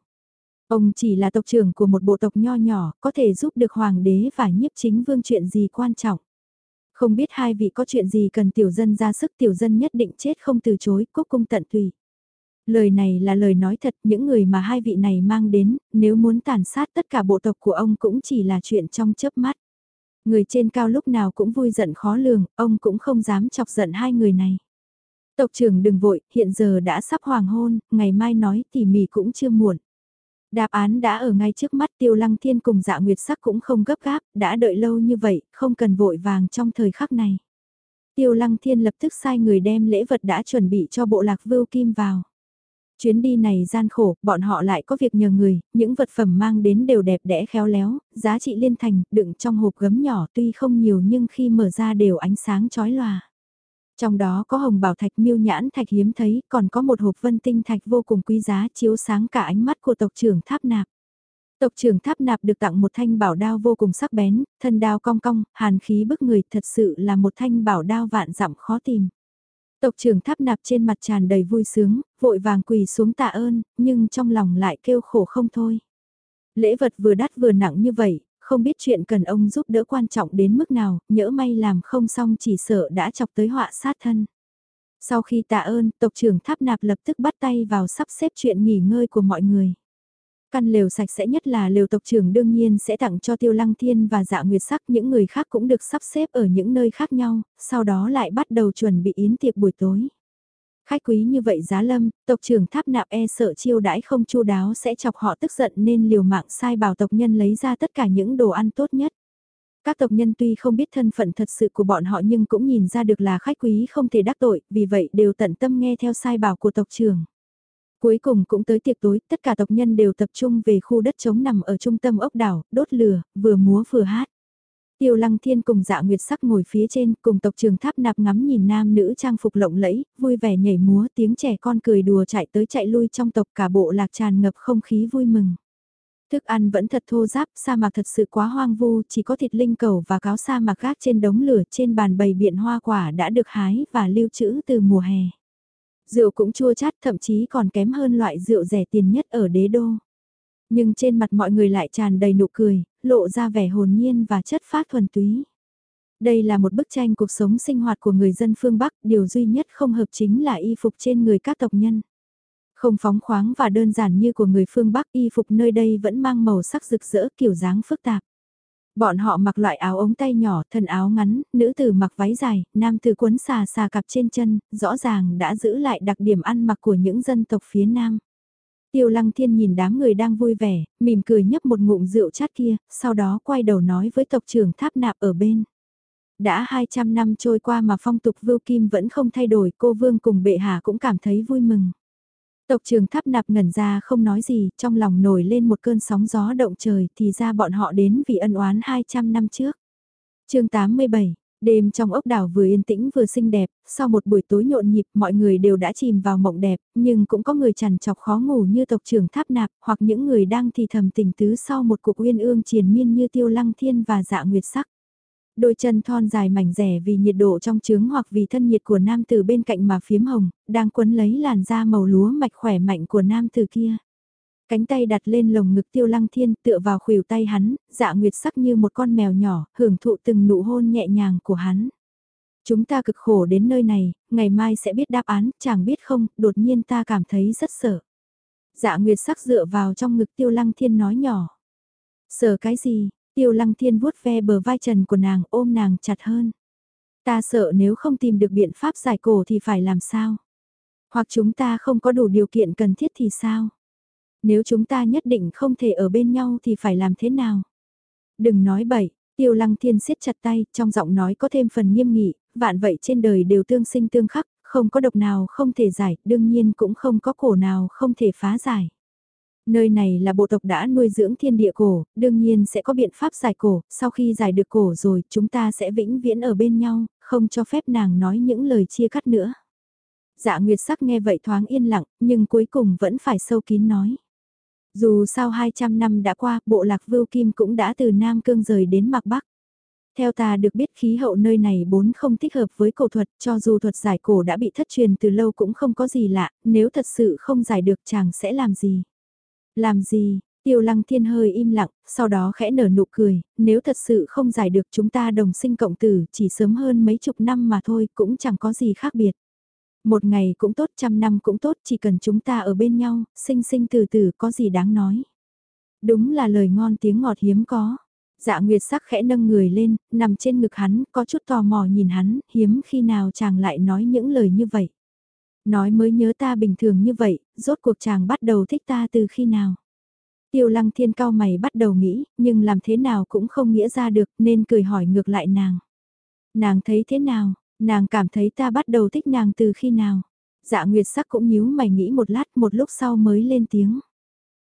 A: Ông chỉ là tộc trưởng của một bộ tộc nho nhỏ, có thể giúp được hoàng đế và nhiếp chính vương chuyện gì quan trọng. Không biết hai vị có chuyện gì cần tiểu dân ra sức tiểu dân nhất định chết không từ chối, cúc cung tận tùy. Lời này là lời nói thật, những người mà hai vị này mang đến, nếu muốn tàn sát tất cả bộ tộc của ông cũng chỉ là chuyện trong chớp mắt. Người trên cao lúc nào cũng vui giận khó lường, ông cũng không dám chọc giận hai người này. Tộc trưởng đừng vội, hiện giờ đã sắp hoàng hôn, ngày mai nói tỉ mỉ cũng chưa muộn. Đáp án đã ở ngay trước mắt tiêu lăng thiên cùng dạ nguyệt sắc cũng không gấp gáp, đã đợi lâu như vậy, không cần vội vàng trong thời khắc này. Tiêu lăng thiên lập tức sai người đem lễ vật đã chuẩn bị cho bộ lạc vưu kim vào. Chuyến đi này gian khổ, bọn họ lại có việc nhờ người, những vật phẩm mang đến đều đẹp đẽ khéo léo, giá trị liên thành, đựng trong hộp gấm nhỏ tuy không nhiều nhưng khi mở ra đều ánh sáng chói lòa. Trong đó có hồng bảo thạch miêu nhãn thạch hiếm thấy, còn có một hộp vân tinh thạch vô cùng quý giá chiếu sáng cả ánh mắt của tộc trưởng tháp nạp. Tộc trưởng tháp nạp được tặng một thanh bảo đao vô cùng sắc bén, thân đao cong cong, hàn khí bức người thật sự là một thanh bảo đao vạn dặm khó tìm. Tộc trưởng tháp nạp trên mặt tràn đầy vui sướng, vội vàng quỳ xuống tạ ơn, nhưng trong lòng lại kêu khổ không thôi. Lễ vật vừa đắt vừa nặng như vậy, không biết chuyện cần ông giúp đỡ quan trọng đến mức nào, nhỡ may làm không xong chỉ sợ đã chọc tới họa sát thân. Sau khi tạ ơn, tộc trưởng tháp nạp lập tức bắt tay vào sắp xếp chuyện nghỉ ngơi của mọi người. Căn lều sạch sẽ nhất là lều tộc trưởng đương nhiên sẽ tặng cho tiêu lăng thiên và dạ nguyệt sắc những người khác cũng được sắp xếp ở những nơi khác nhau, sau đó lại bắt đầu chuẩn bị yến tiệc buổi tối. Khách quý như vậy giá lâm, tộc trưởng tháp nạp e sợ chiêu đãi không chu đáo sẽ chọc họ tức giận nên liều mạng sai bảo tộc nhân lấy ra tất cả những đồ ăn tốt nhất. Các tộc nhân tuy không biết thân phận thật sự của bọn họ nhưng cũng nhìn ra được là khách quý không thể đắc tội, vì vậy đều tận tâm nghe theo sai bảo của tộc trưởng. Cuối cùng cũng tới tiệc tối, tất cả tộc nhân đều tập trung về khu đất trống nằm ở trung tâm ốc đảo, đốt lửa, vừa múa vừa hát. Tiêu lăng thiên cùng dạ nguyệt sắc ngồi phía trên, cùng tộc trường tháp nạp ngắm nhìn nam nữ trang phục lộng lẫy, vui vẻ nhảy múa tiếng trẻ con cười đùa chạy tới chạy lui trong tộc cả bộ lạc tràn ngập không khí vui mừng. Thức ăn vẫn thật thô giáp, sa mạc thật sự quá hoang vu, chỉ có thịt linh cầu và cáo sa mạc gác trên đống lửa trên bàn bày biện hoa quả đã được hái và lưu trữ từ mùa hè. Rượu cũng chua chát thậm chí còn kém hơn loại rượu rẻ tiền nhất ở đế đô. Nhưng trên mặt mọi người lại tràn đầy nụ cười, lộ ra vẻ hồn nhiên và chất phát thuần túy. Đây là một bức tranh cuộc sống sinh hoạt của người dân phương Bắc, điều duy nhất không hợp chính là y phục trên người các tộc nhân. Không phóng khoáng và đơn giản như của người phương Bắc, y phục nơi đây vẫn mang màu sắc rực rỡ kiểu dáng phức tạp. Bọn họ mặc loại áo ống tay nhỏ, thân áo ngắn, nữ tử mặc váy dài, nam tử quấn xà xà cặp trên chân, rõ ràng đã giữ lại đặc điểm ăn mặc của những dân tộc phía nam. Tiêu lăng thiên nhìn đám người đang vui vẻ, mỉm cười nhấp một ngụm rượu chát kia, sau đó quay đầu nói với tộc trưởng tháp nạp ở bên. Đã 200 năm trôi qua mà phong tục vưu kim vẫn không thay đổi, cô vương cùng bệ hạ cũng cảm thấy vui mừng. Tộc Trường tháp nạp ngẩn ra không nói gì, trong lòng nổi lên một cơn sóng gió động trời thì ra bọn họ đến vì ân oán 200 năm trước. chương 87, Đêm trong ốc đảo vừa yên tĩnh vừa xinh đẹp, sau một buổi tối nhộn nhịp mọi người đều đã chìm vào mộng đẹp, nhưng cũng có người chằn chọc khó ngủ như tộc trưởng tháp nạp, hoặc những người đang thì thầm tình tứ sau một cuộc uyên ương triền miên như tiêu lăng thiên và dạ nguyệt sắc. Đôi chân thon dài mảnh rẻ vì nhiệt độ trong trứng hoặc vì thân nhiệt của nam tử bên cạnh mà phiếm hồng, đang quấn lấy làn da màu lúa mạch khỏe mạnh của nam tử kia. Cánh tay đặt lên lồng ngực tiêu lăng thiên tựa vào khuỷu tay hắn, dạ nguyệt sắc như một con mèo nhỏ, hưởng thụ từng nụ hôn nhẹ nhàng của hắn. Chúng ta cực khổ đến nơi này, ngày mai sẽ biết đáp án, chẳng biết không, đột nhiên ta cảm thấy rất sợ. Dạ nguyệt sắc dựa vào trong ngực tiêu lăng thiên nói nhỏ. Sợ cái gì, tiêu lăng thiên vuốt ve bờ vai trần của nàng ôm nàng chặt hơn. Ta sợ nếu không tìm được biện pháp giải cổ thì phải làm sao? Hoặc chúng ta không có đủ điều kiện cần thiết thì sao? Nếu chúng ta nhất định không thể ở bên nhau thì phải làm thế nào? Đừng nói bậy, tiêu lăng thiên siết chặt tay, trong giọng nói có thêm phần nghiêm nghị, vạn vậy trên đời đều tương sinh tương khắc, không có độc nào không thể giải, đương nhiên cũng không có cổ nào không thể phá giải. Nơi này là bộ tộc đã nuôi dưỡng thiên địa cổ, đương nhiên sẽ có biện pháp giải cổ, sau khi giải được cổ rồi chúng ta sẽ vĩnh viễn ở bên nhau, không cho phép nàng nói những lời chia cắt nữa. Dạ Nguyệt sắc nghe vậy thoáng yên lặng, nhưng cuối cùng vẫn phải sâu kín nói. Dù sao 200 năm đã qua, bộ lạc Vưu Kim cũng đã từ Nam Cương rời đến Mạc Bắc. Theo ta được biết khí hậu nơi này bốn không thích hợp với cổ thuật, cho dù thuật giải cổ đã bị thất truyền từ lâu cũng không có gì lạ, nếu thật sự không giải được chàng sẽ làm gì? Làm gì? Tiêu lăng thiên hơi im lặng, sau đó khẽ nở nụ cười, nếu thật sự không giải được chúng ta đồng sinh cộng tử chỉ sớm hơn mấy chục năm mà thôi cũng chẳng có gì khác biệt. Một ngày cũng tốt, trăm năm cũng tốt, chỉ cần chúng ta ở bên nhau, sinh sinh từ từ có gì đáng nói. Đúng là lời ngon tiếng ngọt hiếm có. Dạ Nguyệt sắc khẽ nâng người lên, nằm trên ngực hắn, có chút tò mò nhìn hắn, hiếm khi nào chàng lại nói những lời như vậy. Nói mới nhớ ta bình thường như vậy, rốt cuộc chàng bắt đầu thích ta từ khi nào. Tiêu lăng thiên cao mày bắt đầu nghĩ, nhưng làm thế nào cũng không nghĩa ra được nên cười hỏi ngược lại nàng. Nàng thấy thế nào, nàng cảm thấy ta bắt đầu thích nàng từ khi nào. Dạ Nguyệt sắc cũng nhíu mày nghĩ một lát một lúc sau mới lên tiếng.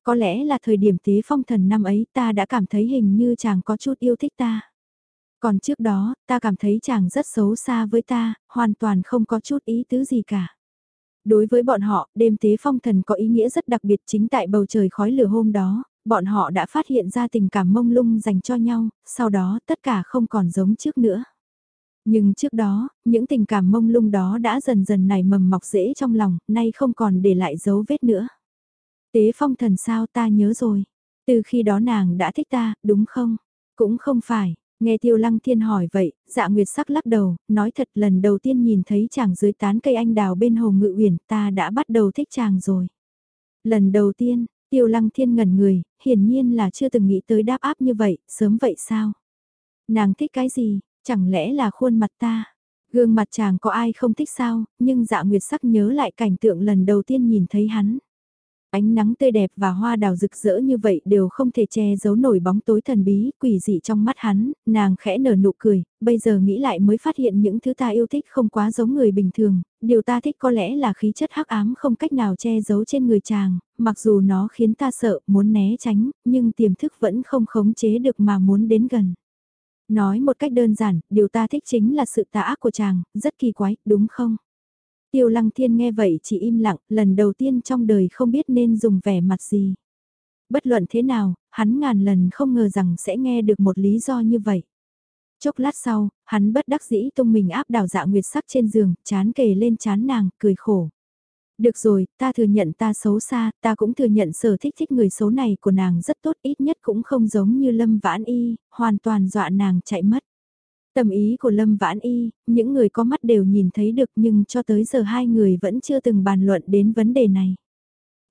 A: Có lẽ là thời điểm tế phong thần năm ấy ta đã cảm thấy hình như chàng có chút yêu thích ta. Còn trước đó, ta cảm thấy chàng rất xấu xa với ta, hoàn toàn không có chút ý tứ gì cả. Đối với bọn họ, đêm tế phong thần có ý nghĩa rất đặc biệt chính tại bầu trời khói lửa hôm đó, bọn họ đã phát hiện ra tình cảm mông lung dành cho nhau, sau đó tất cả không còn giống trước nữa. Nhưng trước đó, những tình cảm mông lung đó đã dần dần nảy mầm mọc rễ trong lòng, nay không còn để lại dấu vết nữa. Tế phong thần sao ta nhớ rồi. Từ khi đó nàng đã thích ta, đúng không? Cũng không phải. Nghe tiêu lăng thiên hỏi vậy, dạ nguyệt sắc lắc đầu, nói thật lần đầu tiên nhìn thấy chàng dưới tán cây anh đào bên hồ ngự uyển ta đã bắt đầu thích chàng rồi. Lần đầu tiên, tiêu lăng thiên ngẩn người, hiển nhiên là chưa từng nghĩ tới đáp áp như vậy, sớm vậy sao? Nàng thích cái gì, chẳng lẽ là khuôn mặt ta? Gương mặt chàng có ai không thích sao, nhưng dạ nguyệt sắc nhớ lại cảnh tượng lần đầu tiên nhìn thấy hắn. Ánh nắng tươi đẹp và hoa đào rực rỡ như vậy đều không thể che giấu nổi bóng tối thần bí, quỷ dị trong mắt hắn, nàng khẽ nở nụ cười, bây giờ nghĩ lại mới phát hiện những thứ ta yêu thích không quá giống người bình thường, điều ta thích có lẽ là khí chất hắc ám không cách nào che giấu trên người chàng, mặc dù nó khiến ta sợ, muốn né tránh, nhưng tiềm thức vẫn không khống chế được mà muốn đến gần. Nói một cách đơn giản, điều ta thích chính là sự tà ác của chàng, rất kỳ quái, đúng không? Tiêu lăng thiên nghe vậy chỉ im lặng, lần đầu tiên trong đời không biết nên dùng vẻ mặt gì. Bất luận thế nào, hắn ngàn lần không ngờ rằng sẽ nghe được một lý do như vậy. Chốc lát sau, hắn bất đắc dĩ tung mình áp đảo dạ nguyệt sắc trên giường, chán kề lên chán nàng, cười khổ. Được rồi, ta thừa nhận ta xấu xa, ta cũng thừa nhận sở thích thích người xấu này của nàng rất tốt ít nhất cũng không giống như lâm vãn y, hoàn toàn dọa nàng chạy mất. Tâm ý của Lâm Vãn Y, những người có mắt đều nhìn thấy được nhưng cho tới giờ hai người vẫn chưa từng bàn luận đến vấn đề này.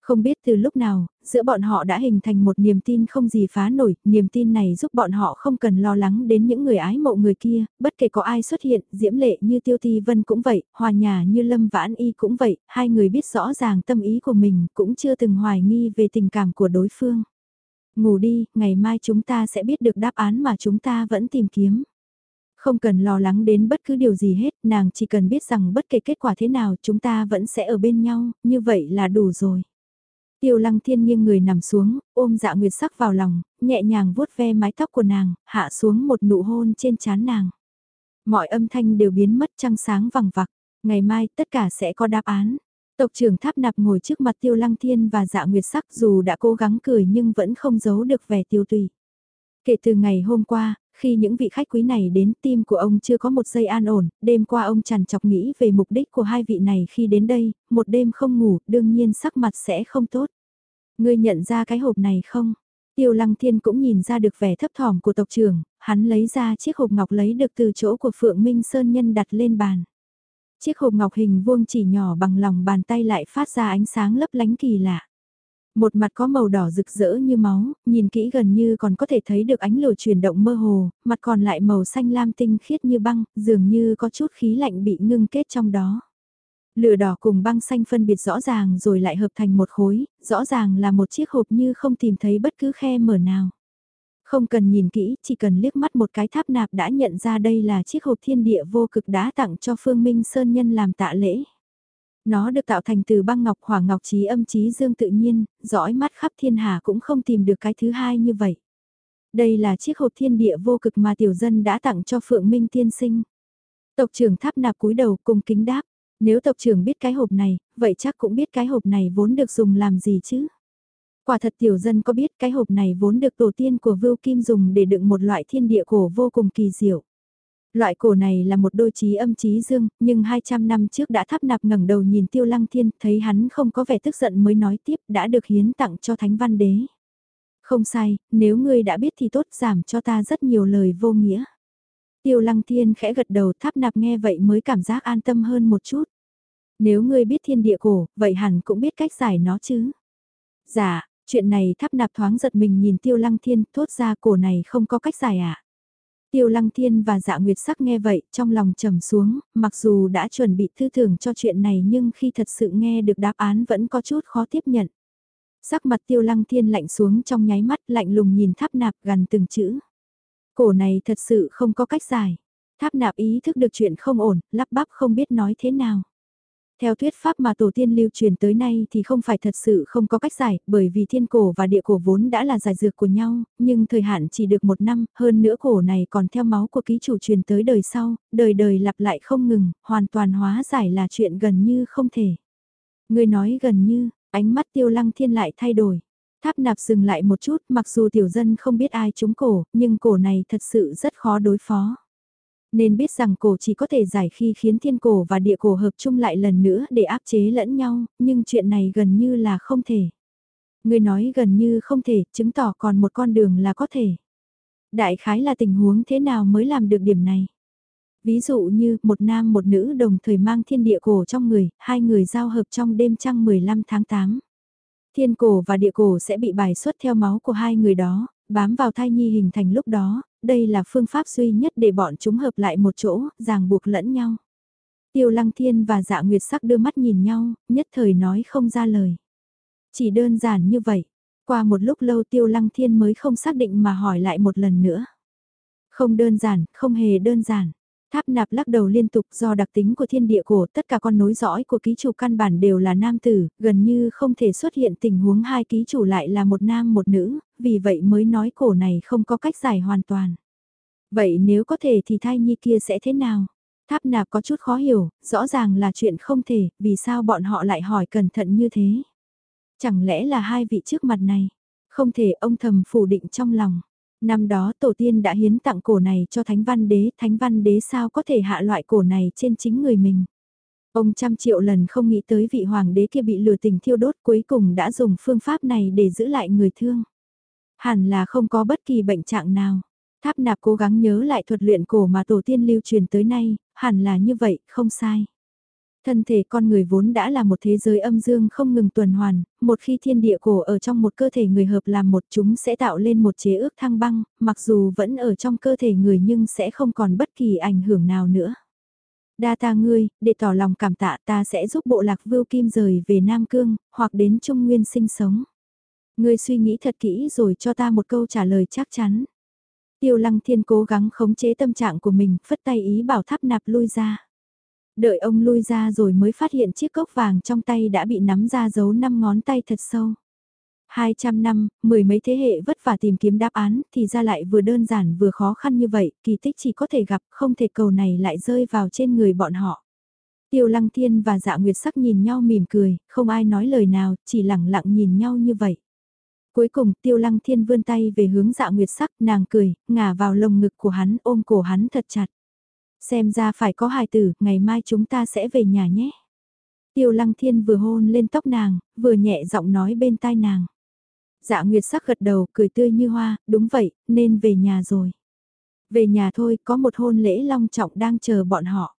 A: Không biết từ lúc nào, giữa bọn họ đã hình thành một niềm tin không gì phá nổi, niềm tin này giúp bọn họ không cần lo lắng đến những người ái mộ người kia, bất kể có ai xuất hiện, diễm lệ như Tiêu thi Vân cũng vậy, hòa nhà như Lâm Vãn Y cũng vậy, hai người biết rõ ràng tâm ý của mình, cũng chưa từng hoài nghi về tình cảm của đối phương. Ngủ đi, ngày mai chúng ta sẽ biết được đáp án mà chúng ta vẫn tìm kiếm. Không cần lo lắng đến bất cứ điều gì hết, nàng chỉ cần biết rằng bất kể kết quả thế nào chúng ta vẫn sẽ ở bên nhau, như vậy là đủ rồi. Tiêu lăng thiên nghiêng người nằm xuống, ôm dạ nguyệt sắc vào lòng, nhẹ nhàng vuốt ve mái tóc của nàng, hạ xuống một nụ hôn trên trán nàng. Mọi âm thanh đều biến mất trăng sáng vằng vặc, ngày mai tất cả sẽ có đáp án. Tộc trưởng tháp nạp ngồi trước mặt tiêu lăng thiên và dạ nguyệt sắc dù đã cố gắng cười nhưng vẫn không giấu được vẻ tiêu tùy. Kể từ ngày hôm qua, khi những vị khách quý này đến tim của ông chưa có một giây an ổn, đêm qua ông chằn chọc nghĩ về mục đích của hai vị này khi đến đây, một đêm không ngủ, đương nhiên sắc mặt sẽ không tốt. Ngươi nhận ra cái hộp này không? Tiêu Lăng Thiên cũng nhìn ra được vẻ thấp thỏm của tộc trưởng, hắn lấy ra chiếc hộp ngọc lấy được từ chỗ của Phượng Minh Sơn Nhân đặt lên bàn. Chiếc hộp ngọc hình vuông chỉ nhỏ bằng lòng bàn tay lại phát ra ánh sáng lấp lánh kỳ lạ. Một mặt có màu đỏ rực rỡ như máu, nhìn kỹ gần như còn có thể thấy được ánh lửa chuyển động mơ hồ, mặt còn lại màu xanh lam tinh khiết như băng, dường như có chút khí lạnh bị ngưng kết trong đó. Lửa đỏ cùng băng xanh phân biệt rõ ràng rồi lại hợp thành một khối, rõ ràng là một chiếc hộp như không tìm thấy bất cứ khe mở nào. Không cần nhìn kỹ, chỉ cần liếc mắt một cái tháp nạp đã nhận ra đây là chiếc hộp thiên địa vô cực đã tặng cho Phương Minh Sơn Nhân làm tạ lễ. Nó được tạo thành từ băng ngọc hỏa ngọc trí âm trí dương tự nhiên, dõi mắt khắp thiên hà cũng không tìm được cái thứ hai như vậy. Đây là chiếc hộp thiên địa vô cực mà tiểu dân đã tặng cho Phượng Minh tiên sinh. Tộc trưởng tháp nạp cúi đầu cùng kính đáp, nếu tộc trưởng biết cái hộp này, vậy chắc cũng biết cái hộp này vốn được dùng làm gì chứ. Quả thật tiểu dân có biết cái hộp này vốn được tổ tiên của Vưu Kim dùng để đựng một loại thiên địa cổ vô cùng kỳ diệu. Loại cổ này là một đôi trí âm trí dương, nhưng 200 năm trước đã thắp nạp ngẩng đầu nhìn tiêu lăng thiên, thấy hắn không có vẻ tức giận mới nói tiếp đã được hiến tặng cho thánh văn đế. Không sai, nếu ngươi đã biết thì tốt giảm cho ta rất nhiều lời vô nghĩa. Tiêu lăng thiên khẽ gật đầu tháp nạp nghe vậy mới cảm giác an tâm hơn một chút. Nếu ngươi biết thiên địa cổ, vậy hẳn cũng biết cách giải nó chứ. Dạ, chuyện này tháp nạp thoáng giật mình nhìn tiêu lăng thiên, thốt ra cổ này không có cách giải ạ. À? Tiêu lăng thiên và dạ nguyệt sắc nghe vậy, trong lòng trầm xuống, mặc dù đã chuẩn bị thư thưởng cho chuyện này nhưng khi thật sự nghe được đáp án vẫn có chút khó tiếp nhận. Sắc mặt tiêu lăng thiên lạnh xuống trong nháy mắt lạnh lùng nhìn tháp nạp gần từng chữ. Cổ này thật sự không có cách giải. Tháp nạp ý thức được chuyện không ổn, lắp bắp không biết nói thế nào. Theo thuyết pháp mà tổ tiên lưu truyền tới nay thì không phải thật sự không có cách giải, bởi vì thiên cổ và địa cổ vốn đã là giải dược của nhau, nhưng thời hạn chỉ được một năm, hơn nữa cổ này còn theo máu của ký chủ truyền tới đời sau, đời đời lặp lại không ngừng, hoàn toàn hóa giải là chuyện gần như không thể. Người nói gần như, ánh mắt tiêu lăng thiên lại thay đổi. Tháp nạp dừng lại một chút mặc dù tiểu dân không biết ai trúng cổ, nhưng cổ này thật sự rất khó đối phó. Nên biết rằng cổ chỉ có thể giải khi khiến thiên cổ và địa cổ hợp chung lại lần nữa để áp chế lẫn nhau, nhưng chuyện này gần như là không thể. Người nói gần như không thể, chứng tỏ còn một con đường là có thể. Đại khái là tình huống thế nào mới làm được điểm này? Ví dụ như một nam một nữ đồng thời mang thiên địa cổ trong người, hai người giao hợp trong đêm trăng 15 tháng 8. Thiên cổ và địa cổ sẽ bị bài xuất theo máu của hai người đó, bám vào thai nhi hình thành lúc đó, đây là phương pháp duy nhất để bọn chúng hợp lại một chỗ, ràng buộc lẫn nhau. Tiêu Lăng Thiên và Dạ Nguyệt Sắc đưa mắt nhìn nhau, nhất thời nói không ra lời. Chỉ đơn giản như vậy, qua một lúc lâu Tiêu Lăng Thiên mới không xác định mà hỏi lại một lần nữa. Không đơn giản, không hề đơn giản. Tháp nạp lắc đầu liên tục do đặc tính của thiên địa cổ tất cả con nối dõi của ký chủ căn bản đều là nam tử, gần như không thể xuất hiện tình huống hai ký chủ lại là một nam một nữ, vì vậy mới nói cổ này không có cách giải hoàn toàn. Vậy nếu có thể thì thai nhi kia sẽ thế nào? Tháp nạp có chút khó hiểu, rõ ràng là chuyện không thể, vì sao bọn họ lại hỏi cẩn thận như thế? Chẳng lẽ là hai vị trước mặt này? Không thể ông thầm phủ định trong lòng. Năm đó tổ tiên đã hiến tặng cổ này cho Thánh Văn Đế, Thánh Văn Đế sao có thể hạ loại cổ này trên chính người mình. Ông trăm triệu lần không nghĩ tới vị hoàng đế kia bị lừa tình thiêu đốt cuối cùng đã dùng phương pháp này để giữ lại người thương. Hẳn là không có bất kỳ bệnh trạng nào. Tháp nạp cố gắng nhớ lại thuật luyện cổ mà tổ tiên lưu truyền tới nay, hẳn là như vậy, không sai. Thân thể con người vốn đã là một thế giới âm dương không ngừng tuần hoàn, một khi thiên địa cổ ở trong một cơ thể người hợp làm một chúng sẽ tạo lên một chế ước thăng băng, mặc dù vẫn ở trong cơ thể người nhưng sẽ không còn bất kỳ ảnh hưởng nào nữa. Đa ta ngươi, để tỏ lòng cảm tạ ta sẽ giúp bộ lạc vưu kim rời về Nam Cương, hoặc đến Trung Nguyên sinh sống. Ngươi suy nghĩ thật kỹ rồi cho ta một câu trả lời chắc chắn. Tiêu lăng thiên cố gắng khống chế tâm trạng của mình, phất tay ý bảo tháp nạp lui ra. Đợi ông lui ra rồi mới phát hiện chiếc cốc vàng trong tay đã bị nắm ra giấu năm ngón tay thật sâu. 200 năm, mười mấy thế hệ vất vả tìm kiếm đáp án thì ra lại vừa đơn giản vừa khó khăn như vậy, kỳ tích chỉ có thể gặp, không thể cầu này lại rơi vào trên người bọn họ. Tiêu Lăng Thiên và Dạ Nguyệt Sắc nhìn nhau mỉm cười, không ai nói lời nào, chỉ lặng lặng nhìn nhau như vậy. Cuối cùng Tiêu Lăng Thiên vươn tay về hướng Dạ Nguyệt Sắc, nàng cười, ngả vào lồng ngực của hắn ôm cổ hắn thật chặt. Xem ra phải có hài tử, ngày mai chúng ta sẽ về nhà nhé. Tiêu lăng thiên vừa hôn lên tóc nàng, vừa nhẹ giọng nói bên tai nàng. Dạ Nguyệt sắc gật đầu, cười tươi như hoa, đúng vậy, nên về nhà rồi. Về nhà thôi, có một hôn lễ long trọng đang chờ bọn họ.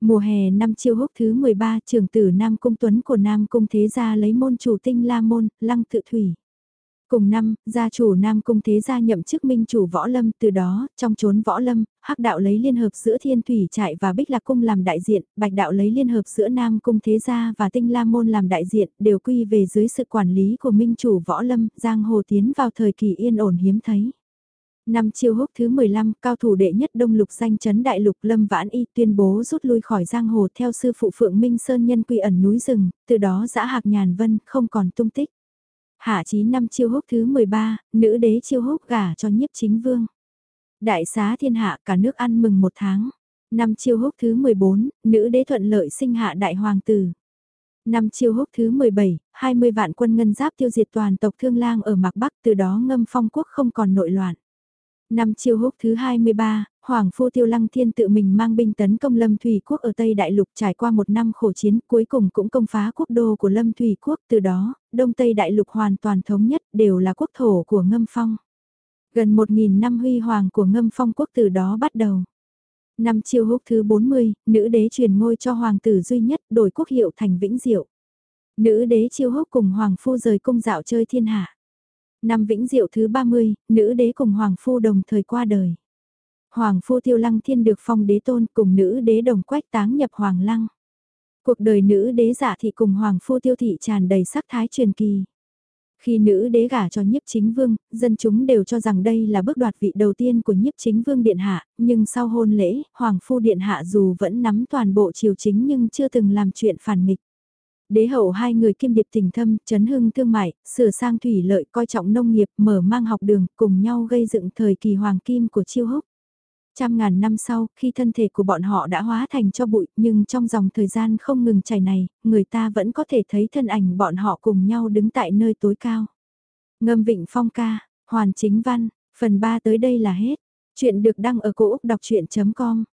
A: Mùa hè năm chiêu húc thứ 13, trường tử Nam Cung Tuấn của Nam Cung Thế Gia lấy môn chủ tinh la môn, lăng tự thủy. Cùng năm, gia chủ Nam Cung Thế gia nhậm chức minh chủ võ lâm, từ đó, trong chốn võ lâm, hắc đạo lấy liên hợp giữa thiên thủy trại và bích lạc cung làm đại diện, bạch đạo lấy liên hợp giữa Nam Cung Thế gia và tinh la môn làm đại diện, đều quy về dưới sự quản lý của minh chủ võ lâm, giang hồ tiến vào thời kỳ yên ổn hiếm thấy. Năm chiêu húc thứ 15, cao thủ đệ nhất đông lục danh chấn đại lục Lâm Vãn Y tuyên bố rút lui khỏi giang hồ theo sư phụ Phượng Minh Sơn nhân quy ẩn núi rừng, từ đó giã hạc nhàn vân, không còn tung tích. Hạ chí năm chiêu húc thứ 13, nữ đế chiêu húc gả cho nhiếp chính vương. Đại xá thiên hạ cả nước ăn mừng một tháng. Năm chiêu húc thứ 14, nữ đế thuận lợi sinh hạ đại hoàng tử. Năm chiêu húc thứ 17, 20 vạn quân ngân giáp tiêu diệt toàn tộc Thương Lang ở Mạc Bắc từ đó ngâm phong quốc không còn nội loạn. Năm chiêu húc thứ 23, Hoàng phu Tiêu Lăng Thiên tự mình mang binh tấn công Lâm Thủy Quốc ở Tây Đại Lục trải qua một năm khổ chiến cuối cùng cũng công phá quốc đô của Lâm Thủy Quốc từ đó, Đông Tây Đại Lục hoàn toàn thống nhất đều là quốc thổ của Ngâm Phong. Gần 1.000 năm huy hoàng của Ngâm Phong quốc từ đó bắt đầu. Năm chiêu húc thứ 40, nữ đế truyền ngôi cho hoàng tử duy nhất đổi quốc hiệu thành Vĩnh Diệu. Nữ đế chiêu húc cùng hoàng phu rời cung dạo chơi thiên hạ. Năm Vĩnh Diệu thứ 30, nữ đế cùng hoàng phu đồng thời qua đời. Hoàng phu tiêu lăng thiên được phong đế tôn cùng nữ đế đồng quách táng nhập hoàng lăng. Cuộc đời nữ đế giả thị cùng hoàng phu tiêu thị tràn đầy sắc thái truyền kỳ. Khi nữ đế gả cho nhiếp chính vương, dân chúng đều cho rằng đây là bước đoạt vị đầu tiên của nhiếp chính vương điện hạ, nhưng sau hôn lễ, hoàng phu điện hạ dù vẫn nắm toàn bộ triều chính nhưng chưa từng làm chuyện phản nghịch. Đế hậu hai người kim điệp tình thâm, chấn hưng thương mại, sửa sang thủy lợi coi trọng nông nghiệp, mở mang học đường, cùng nhau gây dựng thời kỳ hoàng kim của chiêu húc. Trăm ngàn năm sau, khi thân thể của bọn họ đã hóa thành cho bụi, nhưng trong dòng thời gian không ngừng chảy này, người ta vẫn có thể thấy thân ảnh bọn họ cùng nhau đứng tại nơi tối cao. Ngâm Vịnh Phong ca, Hoàn Chính Văn, phần 3 tới đây là hết. Chuyện được đăng ở cổ Úc đọc chuyện.com